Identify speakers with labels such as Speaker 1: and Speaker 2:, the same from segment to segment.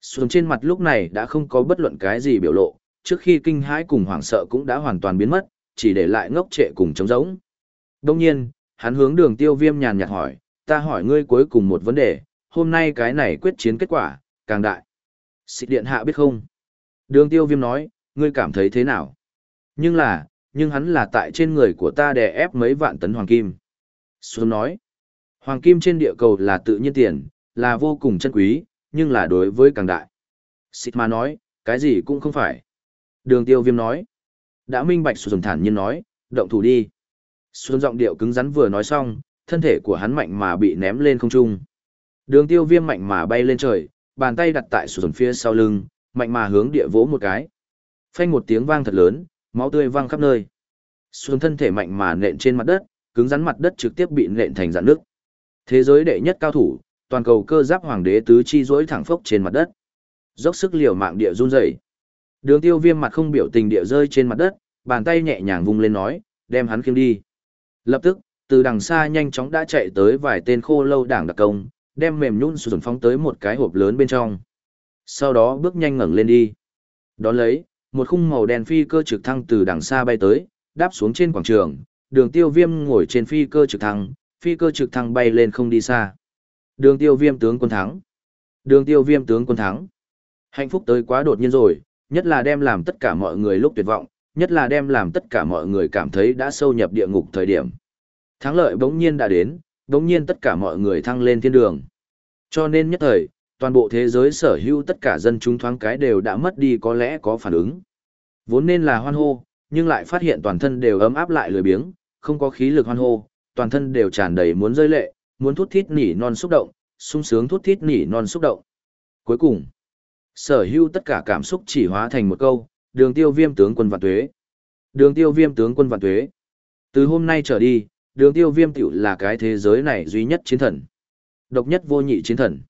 Speaker 1: Xuống trên mặt lúc này đã không có bất luận cái gì biểu lộ, trước khi kinh hãi cùng hoảng sợ cũng đã hoàn toàn biến mất, chỉ để lại ngốc trệ cùng trống rỗng. Đông nhiên, hắn hướng đường tiêu viêm nhàn nhạt hỏi, ta hỏi ngươi cuối cùng một vấn đề, hôm nay cái này quyết chiến kết quả, càng đại. Xịt điện hạ biết không? Đường tiêu viêm nói, ngươi cảm thấy thế nào? Nhưng là, nhưng hắn là tại trên người của ta đè ép mấy vạn tấn hoàng kim. Xuân nói, hoàng kim trên địa cầu là tự nhiên tiền, là vô cùng chân quý, nhưng là đối với càng đại. Xịt mà nói, cái gì cũng không phải. Đường tiêu viêm nói, đã minh bạch Xuân thản nhiên nói, động thủ đi. Xuân giọng điệu cứng rắn vừa nói xong, thân thể của hắn mạnh mà bị ném lên không trung. Đường tiêu viêm mạnh mà bay lên trời, bàn tay đặt tại Xuân phía sau lưng, mạnh mà hướng địa vỗ một cái. Phanh một tiếng vang thật lớn, máu tươi văng khắp nơi. Xuân thân thể mạnh mà nện trên mặt đất, cứng rắn mặt đất trực tiếp bị nện thành dạng nước. Thế giới đệ nhất cao thủ, toàn cầu cơ giáp hoàng đế tứ chi duỗi thẳng phốc trên mặt đất. Dốc sức liều mạng địa run rẩy. Đường Tiêu Viêm mặt không biểu tình địa rơi trên mặt đất, bàn tay nhẹ nhàng vung lên nói, đem hắn khiêng đi. Lập tức, từ đằng xa nhanh chóng đã chạy tới vài tên khô lâu đảng đặc công, đem mềm nhũn sụn phóng tới một cái hộp lớn bên trong. Sau đó bước nhanh ngẩng lên đi. Đón lấy, một khung màu đen phi cơ trực thăng từ đằng xa bay tới, đáp xuống trên quảng trường, đường tiêu viêm ngồi trên phi cơ trực thăng, phi cơ trực thăng bay lên không đi xa. Đường tiêu viêm tướng quân thắng. Đường tiêu viêm tướng quân thắng. Hạnh phúc tới quá đột nhiên rồi, nhất là đem làm tất cả mọi người lúc tuyệt vọng, nhất là đem làm tất cả mọi người cảm thấy đã sâu nhập địa ngục thời điểm. Thắng lợi bỗng nhiên đã đến, bỗng nhiên tất cả mọi người thăng lên thiên đường. Cho nên nhất thời, toàn bộ thế giới sở hữu tất cả dân chúng thoáng cái đều đã mất đi có lẽ có phản ứng. Vốn nên là hoan hô, nhưng lại phát hiện toàn thân đều ấm áp lại lười biếng, không có khí lực hoan hô, toàn thân đều tràn đầy muốn rơi lệ, muốn thút thít nỉ non xúc động, sung sướng thút thít nỉ non xúc động. Cuối cùng, sở hữu tất cả cảm xúc chỉ hóa thành một câu, đường tiêu viêm tướng quân vạn tuế. Đường tiêu viêm tướng quân vạn tuế. Từ hôm nay trở đi, đường tiêu viêm tiểu là cái thế giới này duy nhất chiến thần. Độc nhất vô nhị chiến thần.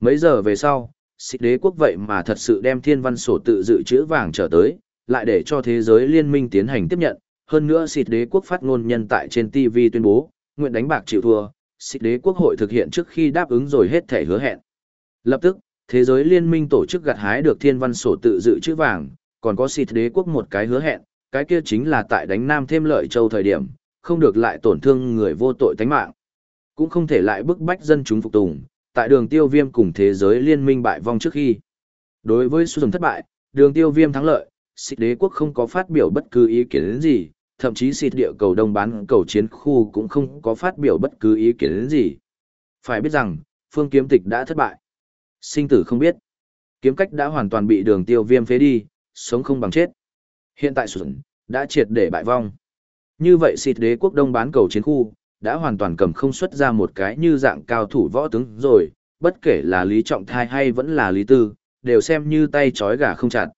Speaker 1: Mấy giờ về sau, xích đế quốc vậy mà thật sự đem thiên văn sổ tự dự trữ vàng trở tới, lại để cho thế giới liên minh tiến hành tiếp nhận. Hơn nữa xịt đế quốc phát ngôn nhân tại trên TV tuyên bố, nguyện đánh bạc chịu thua, xích đế quốc hội thực hiện trước khi đáp ứng rồi hết thể hứa hẹn. Lập tức, thế giới liên minh tổ chức gặt hái được thiên văn sổ tự dự trữ vàng, còn có xích đế quốc một cái hứa hẹn, cái kia chính là tại đánh nam thêm lợi châu thời điểm, không được lại tổn thương người vô tội tánh mạng. Cũng không thể lại bức bách dân chúng phục tùng, tại đường tiêu viêm cùng thế giới liên minh bại vong trước khi. Đối với xu thất bại, đường tiêu viêm thắng lợi, xích đế quốc không có phát biểu bất cứ ý kiến gì, thậm chí xịt địa cầu đông bán cầu chiến khu cũng không có phát biểu bất cứ ý kiến gì. Phải biết rằng, phương kiếm tịch đã thất bại. Sinh tử không biết. Kiếm cách đã hoàn toàn bị đường tiêu viêm phế đi, sống không bằng chết. Hiện tại sụn, đã triệt để bại vong. Như vậy xịt đế quốc đông bán cầu chiến khu, đã hoàn toàn cầm không xuất ra một cái như dạng cao thủ võ tướng rồi, bất kể là Lý Trọng Thai hay vẫn là Lý Tư, đều xem như tay trói gà không chặt.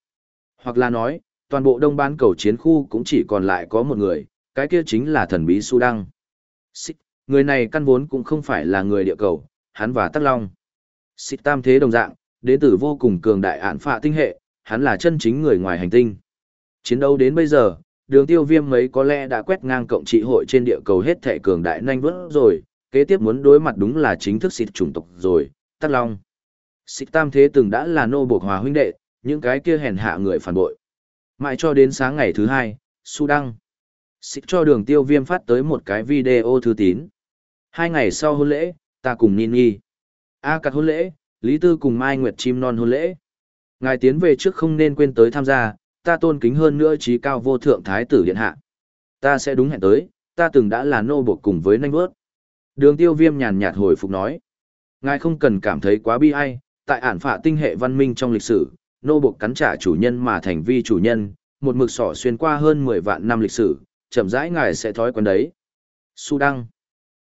Speaker 1: Hoặc là nói, toàn bộ đông bán cầu chiến khu cũng chỉ còn lại có một người, cái kia chính là thần bí Su Đăng. Xích, người này căn vốn cũng không phải là người địa cầu, hắn và Tắc Long. Xích tam thế đồng dạng, đến từ vô cùng cường đại án phạ tinh hệ, hắn là chân chính người ngoài hành tinh. Chiến đấu đến bây giờ, đường tiêu viêm mấy có lẽ đã quét ngang cộng trị hội trên địa cầu hết thể cường đại nhanh vớt rồi, kế tiếp muốn đối mặt đúng là chính thức xịt chủng tộc rồi, Tắc Long. Xích tam thế từng đã là nô buộc hòa huynh đệ, những cái kia hèn hạ người phản bội. Mãi cho đến sáng ngày thứ hai, Su Đăng. Xịt cho đường tiêu viêm phát tới một cái video thư tín. Hai ngày sau hôn lễ, ta cùng Ninh Nhi. A cặt hôn lễ, Lý Tư cùng Mai Nguyệt chim non hôn lễ. Ngài tiến về trước không nên quên tới tham gia, ta tôn kính hơn nữa trí cao vô thượng thái tử điện hạ. Ta sẽ đúng hẹn tới, ta từng đã là nô buộc cùng với nanh bước. Đường tiêu viêm nhàn nhạt hồi phục nói. Ngài không cần cảm thấy quá bi ai, tại ản phạ tinh hệ văn minh trong lịch sử, nô buộc cắn trả chủ nhân mà thành vi chủ nhân, một mực sỏ xuyên qua hơn 10 vạn năm lịch sử, chậm rãi ngài sẽ thói quen đấy. Su Đăng.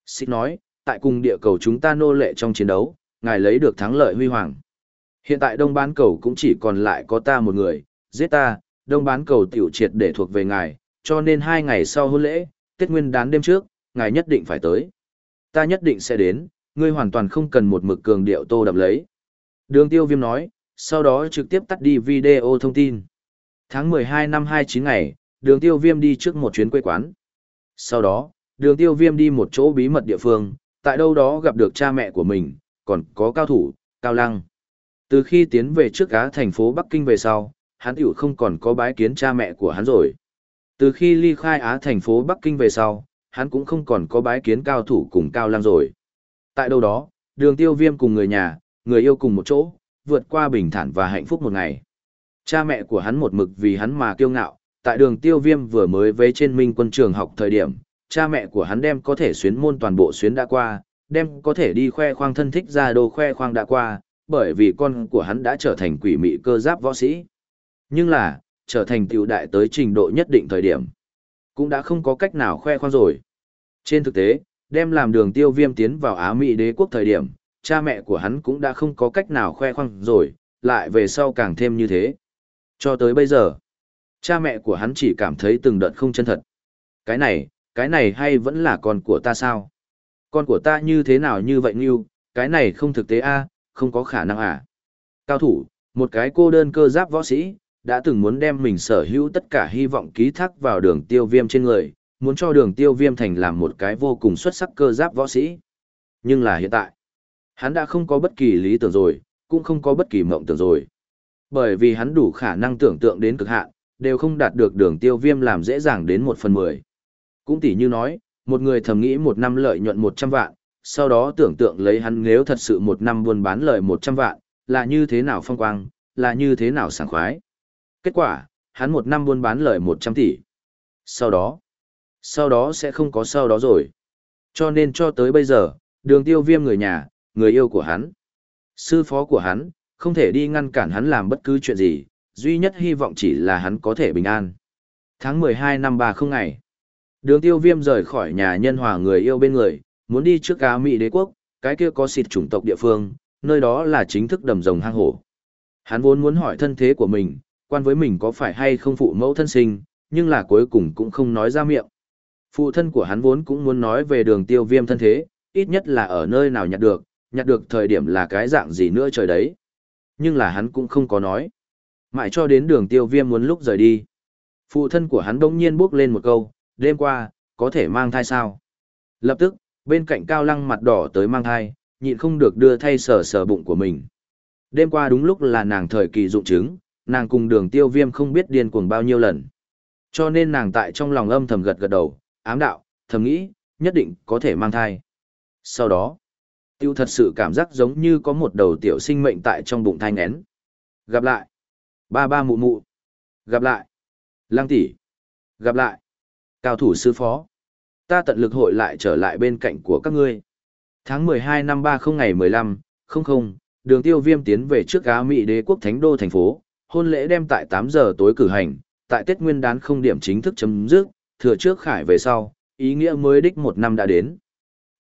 Speaker 1: Xin nói, tại cùng địa cầu chúng ta nô lệ trong chiến đấu, ngài lấy được thắng lợi huy hoàng. Hiện tại đông bán cầu cũng chỉ còn lại có ta một người, giết ta, đông bán cầu tiểu triệt để thuộc về ngài, cho nên hai ngày sau hôn lễ, Tết Nguyên đán đêm trước, ngài nhất định phải tới. Ta nhất định sẽ đến, ngươi hoàn toàn không cần một mực cường điệu tô đập lấy. Đường tiêu viêm nói, sau đó trực tiếp tắt đi video thông tin. Tháng 12 năm 29 ngày, đường tiêu viêm đi trước một chuyến quê quán. Sau đó, đường tiêu viêm đi một chỗ bí mật địa phương, tại đâu đó gặp được cha mẹ của mình, còn có cao thủ, cao lăng. Từ khi tiến về trước cá thành phố Bắc Kinh về sau, hắn tiểu không còn có bái kiến cha mẹ của hắn rồi. Từ khi ly khai Á thành phố Bắc Kinh về sau, hắn cũng không còn có bái kiến cao thủ cùng cao lăng rồi. Tại đâu đó, đường tiêu viêm cùng người nhà, người yêu cùng một chỗ, vượt qua bình thản và hạnh phúc một ngày. Cha mẹ của hắn một mực vì hắn mà kiêu ngạo, tại đường tiêu viêm vừa mới vế trên minh quân trường học thời điểm, cha mẹ của hắn đem có thể xuyến môn toàn bộ xuyến đã qua, đem có thể đi khoe khoang thân thích ra đồ khoe khoang đã qua, bởi vì con của hắn đã trở thành quỷ mị cơ giáp võ sĩ. Nhưng là, trở thành tiểu đại tới trình độ nhất định thời điểm, cũng đã không có cách nào khoe khoang rồi. Trên thực tế, đem làm đường tiêu viêm tiến vào Á Mỹ đế quốc thời điểm, cha mẹ của hắn cũng đã không có cách nào khoe khoang rồi, lại về sau càng thêm như thế. Cho tới bây giờ, cha mẹ của hắn chỉ cảm thấy từng đợt không chân thật. Cái này, cái này hay vẫn là con của ta sao? Con của ta như thế nào như vậy Ngưu, cái này không thực tế a không có khả năng à? Cao thủ, một cái cô đơn cơ giáp võ sĩ, đã từng muốn đem mình sở hữu tất cả hy vọng ký thác vào đường tiêu viêm trên người, muốn cho đường tiêu viêm thành làm một cái vô cùng xuất sắc cơ giáp võ sĩ. Nhưng là hiện tại, hắn đã không có bất kỳ lý tưởng rồi, cũng không có bất kỳ mộng tưởng rồi. Bởi vì hắn đủ khả năng tưởng tượng đến cực hạn, đều không đạt được đường tiêu viêm làm dễ dàng đến một phần mười. Cũng tỉ như nói, một người thầm nghĩ một năm lợi nhuận 100 vạn, sau đó tưởng tượng lấy hắn nếu thật sự một năm buôn bán lợi 100 vạn, là như thế nào phong quang, là như thế nào sảng khoái. Kết quả, hắn một năm buôn bán lợi 100 tỷ. Sau đó, sau đó sẽ không có sau đó rồi. Cho nên cho tới bây giờ, đường tiêu viêm người nhà, người yêu của hắn, sư phó của hắn, không thể đi ngăn cản hắn làm bất cứ chuyện gì, duy nhất hy vọng chỉ là hắn có thể bình an. Tháng 12 năm 30 ngày, đường tiêu viêm rời khỏi nhà nhân hòa người yêu bên người, muốn đi trước cá Mỹ đế quốc, cái kia có xịt chủng tộc địa phương, nơi đó là chính thức đầm rồng hang hổ. Hắn vốn muốn hỏi thân thế của mình, quan với mình có phải hay không phụ mẫu thân sinh, nhưng là cuối cùng cũng không nói ra miệng. Phụ thân của hắn vốn cũng muốn nói về đường tiêu viêm thân thế, ít nhất là ở nơi nào nhặt được, nhặt được thời điểm là cái dạng gì nữa trời đấy. Nhưng là hắn cũng không có nói. Mãi cho đến đường tiêu viêm muốn lúc rời đi. Phụ thân của hắn đông nhiên bước lên một câu, đêm qua, có thể mang thai sao? Lập tức, bên cạnh cao lăng mặt đỏ tới mang thai, nhịn không được đưa thay sờ sờ bụng của mình. Đêm qua đúng lúc là nàng thời kỳ dụng chứng, nàng cùng đường tiêu viêm không biết điên cuồng bao nhiêu lần. Cho nên nàng tại trong lòng âm thầm gật gật đầu, ám đạo, thầm nghĩ, nhất định có thể mang thai. Sau đó, tiêu thật sự cảm giác giống như có một đầu tiểu sinh mệnh tại trong bụng thai ngén. Gặp lại. Ba ba mụ mụ. Gặp lại. Lang tỷ. Gặp lại. Cao thủ sư phó. Ta tận lực hội lại trở lại bên cạnh của các ngươi. Tháng 12 năm 30 ngày 15, không không, đường tiêu viêm tiến về trước Á Mỹ đế quốc thánh đô thành phố, hôn lễ đem tại 8 giờ tối cử hành, tại Tết Nguyên đán không điểm chính thức chấm dứt, thừa trước khải về sau, ý nghĩa mới đích một năm đã đến.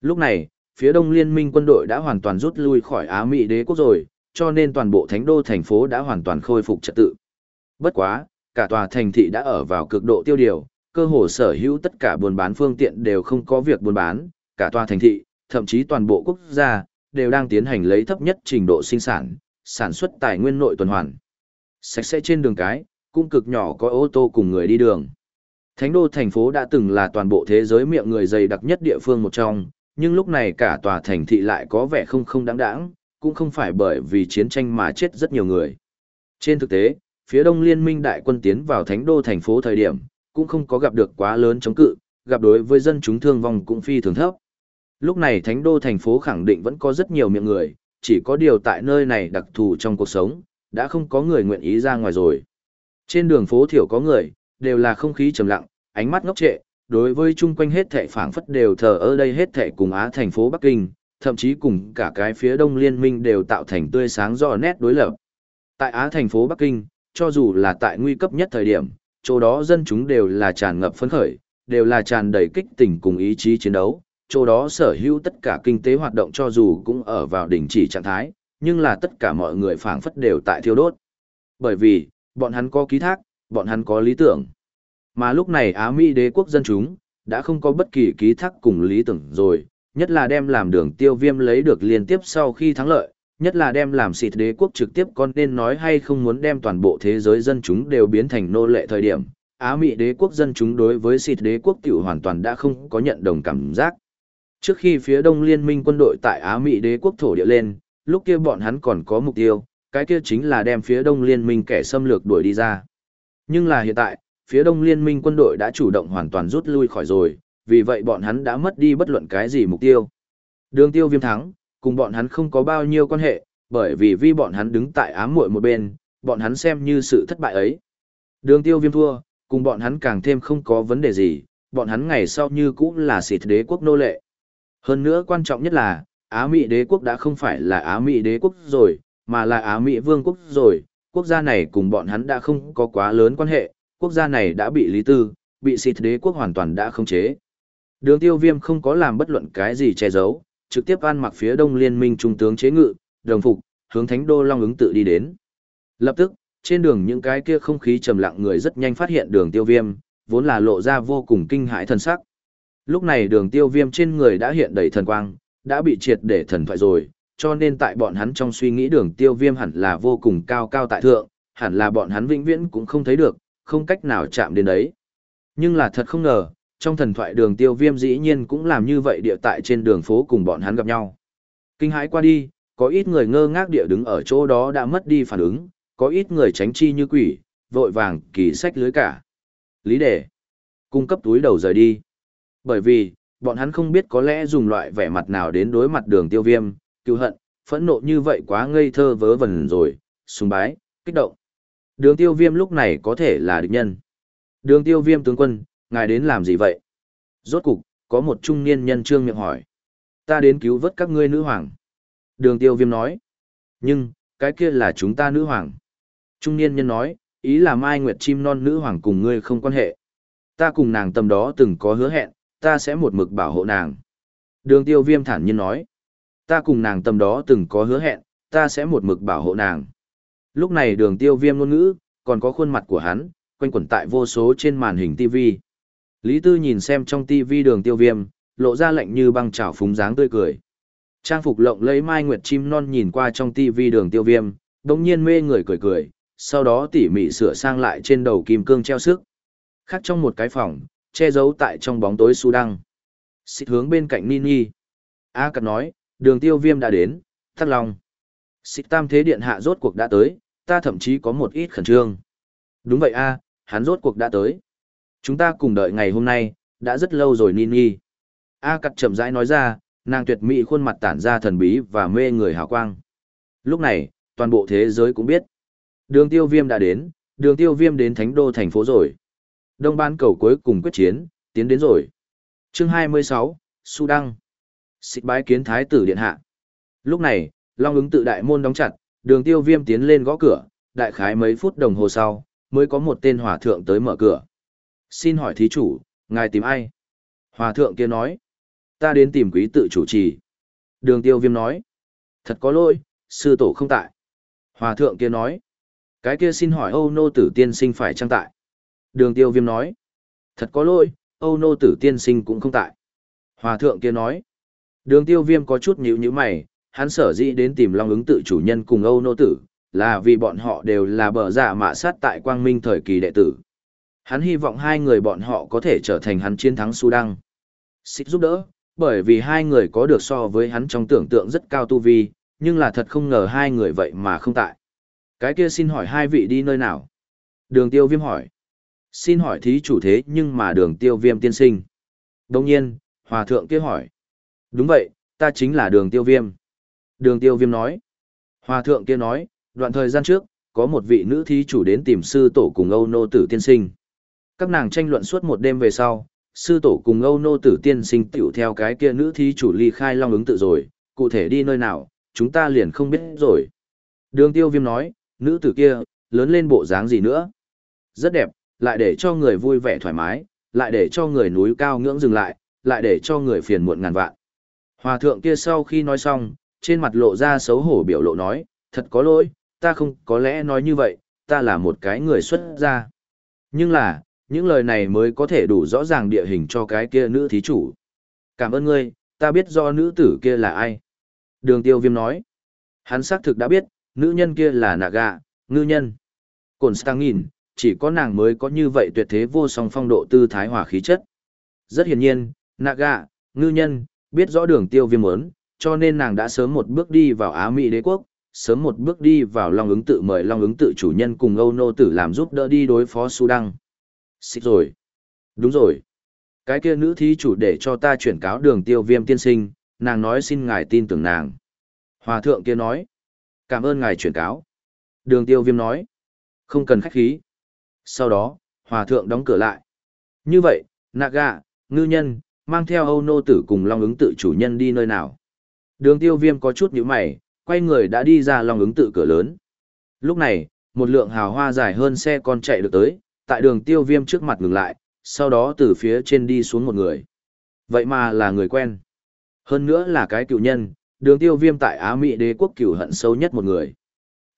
Speaker 1: Lúc này, phía đông liên minh quân đội đã hoàn toàn rút lui khỏi Á Mỹ đế quốc rồi, cho nên toàn bộ thánh đô thành phố đã hoàn toàn khôi phục trật tự. Bất quá, cả tòa thành thị đã ở vào cực độ tiêu điều, cơ hồ sở hữu tất cả buôn bán phương tiện đều không có việc buôn bán, cả tòa thành thị, thậm chí toàn bộ quốc gia, đều đang tiến hành lấy thấp nhất trình độ sinh sản, sản xuất tài nguyên nội tuần hoàn. Sạch sẽ trên đường cái, cũng cực nhỏ có ô tô cùng người đi đường. Thánh đô thành phố đã từng là toàn bộ thế giới miệng người dày đặc nhất địa phương một trong, nhưng lúc này cả tòa thành thị lại có vẻ không không đáng đáng, cũng không phải bởi vì chiến tranh mà chết rất nhiều người. Trên thực tế, phía đông liên minh đại quân tiến vào thánh đô thành phố thời điểm, cũng không có gặp được quá lớn chống cự, gặp đối với dân chúng thương vong cũng phi thường thấp. Lúc này thánh đô thành phố khẳng định vẫn có rất nhiều miệng người, chỉ có điều tại nơi này đặc thù trong cuộc sống, đã không có người nguyện ý ra ngoài rồi. Trên đường phố thiểu có người, đều là không khí trầm lặng, ánh mắt ngốc trệ, đối với chung quanh hết thệ phảng phất đều thờ ở đây hết thệ cùng Á thành phố Bắc Kinh, thậm chí cùng cả cái phía đông liên minh đều tạo thành tươi sáng rõ nét đối lập. Tại Á thành phố Bắc Kinh, cho dù là tại nguy cấp nhất thời điểm, chỗ đó dân chúng đều là tràn ngập phấn khởi, đều là tràn đầy kích tình cùng ý chí chiến đấu, chỗ đó sở hữu tất cả kinh tế hoạt động cho dù cũng ở vào đỉnh chỉ trạng thái, nhưng là tất cả mọi người phảng phất đều tại thiêu đốt. Bởi vì, bọn hắn có ký thác, bọn hắn có lý tưởng. Mà lúc này Á Mỹ đế quốc dân chúng, đã không có bất kỳ ký thác cùng lý tưởng rồi, nhất là đem làm đường tiêu viêm lấy được liên tiếp sau khi thắng lợi, nhất là đem làm xịt đế quốc trực tiếp con nên nói hay không muốn đem toàn bộ thế giới dân chúng đều biến thành nô lệ thời điểm. Á Mỹ đế quốc dân chúng đối với xịt đế quốc tiểu hoàn toàn đã không có nhận đồng cảm giác. Trước khi phía đông liên minh quân đội tại Á Mỹ đế quốc thổ địa lên, lúc kia bọn hắn còn có mục tiêu, cái kia chính là đem phía đông liên minh kẻ xâm lược đuổi đi ra. Nhưng là hiện tại, phía đông liên minh quân đội đã chủ động hoàn toàn rút lui khỏi rồi, vì vậy bọn hắn đã mất đi bất luận cái gì mục tiêu. Đường tiêu viêm thắng, cùng bọn hắn không có bao nhiêu quan hệ, bởi vì vì bọn hắn đứng tại ám muội một bên, bọn hắn xem như sự thất bại ấy. Đường tiêu viêm thua, cùng bọn hắn càng thêm không có vấn đề gì, bọn hắn ngày sau như cũng là xịt đế quốc nô lệ. Hơn nữa quan trọng nhất là, Á Mỹ đế quốc đã không phải là Á Mỹ đế quốc rồi, mà là Á Mỹ vương quốc rồi, quốc gia này cùng bọn hắn đã không có quá lớn quan hệ, quốc gia này đã bị lý tư, bị xịt đế quốc hoàn toàn đã không chế. Đường tiêu viêm không có làm bất luận cái gì che giấu, trực tiếp an mặc phía đông liên minh trung tướng chế ngự, đồng phục, hướng thánh đô long ứng tự đi đến. Lập tức, trên đường những cái kia không khí trầm lặng người rất nhanh phát hiện đường tiêu viêm, vốn là lộ ra vô cùng kinh hãi thần sắc. Lúc này đường tiêu viêm trên người đã hiện đầy thần quang, đã bị triệt để thần thoại rồi, cho nên tại bọn hắn trong suy nghĩ đường tiêu viêm hẳn là vô cùng cao cao tại thượng, hẳn là bọn hắn vĩnh viễn cũng không thấy được, không cách nào chạm đến đấy. Nhưng là thật không ngờ, trong thần thoại đường tiêu viêm dĩ nhiên cũng làm như vậy địa tại trên đường phố cùng bọn hắn gặp nhau. Kinh hãi qua đi, có ít người ngơ ngác địa đứng ở chỗ đó đã mất đi phản ứng, có ít người tránh chi như quỷ, vội vàng kỳ sách lưới cả. Lý đề. Cung cấp túi đầu rời đi. Bởi vì, bọn hắn không biết có lẽ dùng loại vẻ mặt nào đến đối mặt đường tiêu viêm, cứu hận, phẫn nộ như vậy quá ngây thơ vớ vẩn rồi, sùng bái, kích động. Đường tiêu viêm lúc này có thể là địch nhân. Đường tiêu viêm tướng quân, ngài đến làm gì vậy? Rốt cục, có một trung niên nhân trương miệng hỏi. Ta đến cứu vớt các ngươi nữ hoàng. Đường tiêu viêm nói. Nhưng, cái kia là chúng ta nữ hoàng. Trung niên nhân nói, ý là Mai Nguyệt chim non nữ hoàng cùng ngươi không quan hệ. Ta cùng nàng tầm đó từng có hứa hẹn, ta sẽ một mực bảo hộ nàng. Đường tiêu viêm thản nhiên nói. Ta cùng nàng tầm đó từng có hứa hẹn, ta sẽ một mực bảo hộ nàng. Lúc này đường tiêu viêm ngôn ngữ, còn có khuôn mặt của hắn, quanh quẩn tại vô số trên màn hình TV. Lý Tư nhìn xem trong TV đường tiêu viêm, lộ ra lạnh như băng chảo phúng dáng tươi cười. Trang phục lộng lấy mai nguyệt chim non nhìn qua trong TV đường tiêu viêm, đồng nhiên mê người cười cười, sau đó tỉ mỉ sửa sang lại trên đầu kim cương treo sức. Khác trong một cái phòng, che giấu tại trong bóng tối su đăng. Xịt hướng bên cạnh Nini. A cật nói, đường tiêu viêm đã đến, thắt lòng. Xịt tam thế điện hạ rốt cuộc đã tới, ta thậm chí có một ít khẩn trương. Đúng vậy a hắn rốt cuộc đã tới. Chúng ta cùng đợi ngày hôm nay, đã rất lâu rồi Nini. A cật chậm rãi nói ra, nàng tuyệt mỹ khuôn mặt tản ra thần bí và mê người hào quang. Lúc này, toàn bộ thế giới cũng biết. Đường tiêu viêm đã đến, đường tiêu viêm đến thánh đô thành phố rồi. Đông ban cầu cuối cùng quyết chiến, tiến đến rồi. chương 26, Su Đăng. Xịt bái kiến thái tử điện hạ. Lúc này, Long ứng tự đại môn đóng chặt, đường tiêu viêm tiến lên gõ cửa, đại khái mấy phút đồng hồ sau, mới có một tên hòa thượng tới mở cửa. Xin hỏi thí chủ, ngài tìm ai? Hòa thượng kia nói. Ta đến tìm quý tự chủ trì. Đường tiêu viêm nói. Thật có lỗi, sư tổ không tại. Hòa thượng kia nói. Cái kia xin hỏi Âu nô tử tiên sinh phải trang tại. Đường tiêu viêm nói. Thật có lỗi, Âu nô tử tiên sinh cũng không tại. Hòa thượng kia nói. Đường tiêu viêm có chút nhữ như mày, hắn sở dĩ đến tìm Long ứng tự chủ nhân cùng Âu nô tử, là vì bọn họ đều là bờ giả dạ mạ sát tại quang minh thời kỳ đệ tử. Hắn hy vọng hai người bọn họ có thể trở thành hắn chiến thắng su đăng. Xích giúp đỡ, bởi vì hai người có được so với hắn trong tưởng tượng rất cao tu vi, nhưng là thật không ngờ hai người vậy mà không tại. Cái kia xin hỏi hai vị đi nơi nào? Đường tiêu viêm hỏi. Xin hỏi thí chủ thế nhưng mà đường tiêu viêm tiên sinh. Đồng nhiên, hòa thượng kia hỏi. Đúng vậy, ta chính là đường tiêu viêm. Đường tiêu viêm nói. Hòa thượng kia nói, đoạn thời gian trước, có một vị nữ thí chủ đến tìm sư tổ cùng Âu Nô Tử tiên sinh. Các nàng tranh luận suốt một đêm về sau, sư tổ cùng Âu Nô Tử tiên sinh tiểu theo cái kia nữ thí chủ ly khai long ứng tự rồi, cụ thể đi nơi nào, chúng ta liền không biết rồi. Đường tiêu viêm nói, nữ tử kia, lớn lên bộ dáng gì nữa. Rất đẹp, lại để cho người vui vẻ thoải mái, lại để cho người núi cao ngưỡng dừng lại, lại để cho người phiền muộn ngàn vạn. Hòa thượng kia sau khi nói xong, trên mặt lộ ra xấu hổ biểu lộ nói, thật có lỗi, ta không có lẽ nói như vậy, ta là một cái người xuất gia. Nhưng là, những lời này mới có thể đủ rõ ràng địa hình cho cái kia nữ thí chủ. Cảm ơn ngươi, ta biết do nữ tử kia là ai. Đường tiêu viêm nói. Hắn xác thực đã biết, nữ nhân kia là Naga, ngư nhân. Cổn Stang nhìn, chỉ có nàng mới có như vậy tuyệt thế vô song phong độ tư thái hòa khí chất. Rất hiển nhiên, Naga, ngư nhân, biết rõ đường tiêu viêm ớn, cho nên nàng đã sớm một bước đi vào Á Mỹ đế quốc, sớm một bước đi vào Long ứng tự mời Long ứng tự chủ nhân cùng Âu Nô Tử làm giúp đỡ đi đối phó Su Đăng. Xích rồi. Đúng rồi. Cái kia nữ thí chủ để cho ta chuyển cáo đường tiêu viêm tiên sinh, nàng nói xin ngài tin tưởng nàng. Hòa thượng kia nói. Cảm ơn ngài chuyển cáo. Đường tiêu viêm nói. Không cần khách khí. Sau đó, hòa thượng đóng cửa lại. Như vậy, Naga, ngư nhân, mang theo Âu Nô Tử cùng Long ứng tự chủ nhân đi nơi nào. Đường tiêu viêm có chút nhíu mày, quay người đã đi ra Long ứng tự cửa lớn. Lúc này, một lượng hào hoa dài hơn xe con chạy được tới, tại đường tiêu viêm trước mặt ngừng lại, sau đó từ phía trên đi xuống một người. Vậy mà là người quen. Hơn nữa là cái cựu nhân, đường tiêu viêm tại Á Mỹ đế quốc cựu hận sâu nhất một người.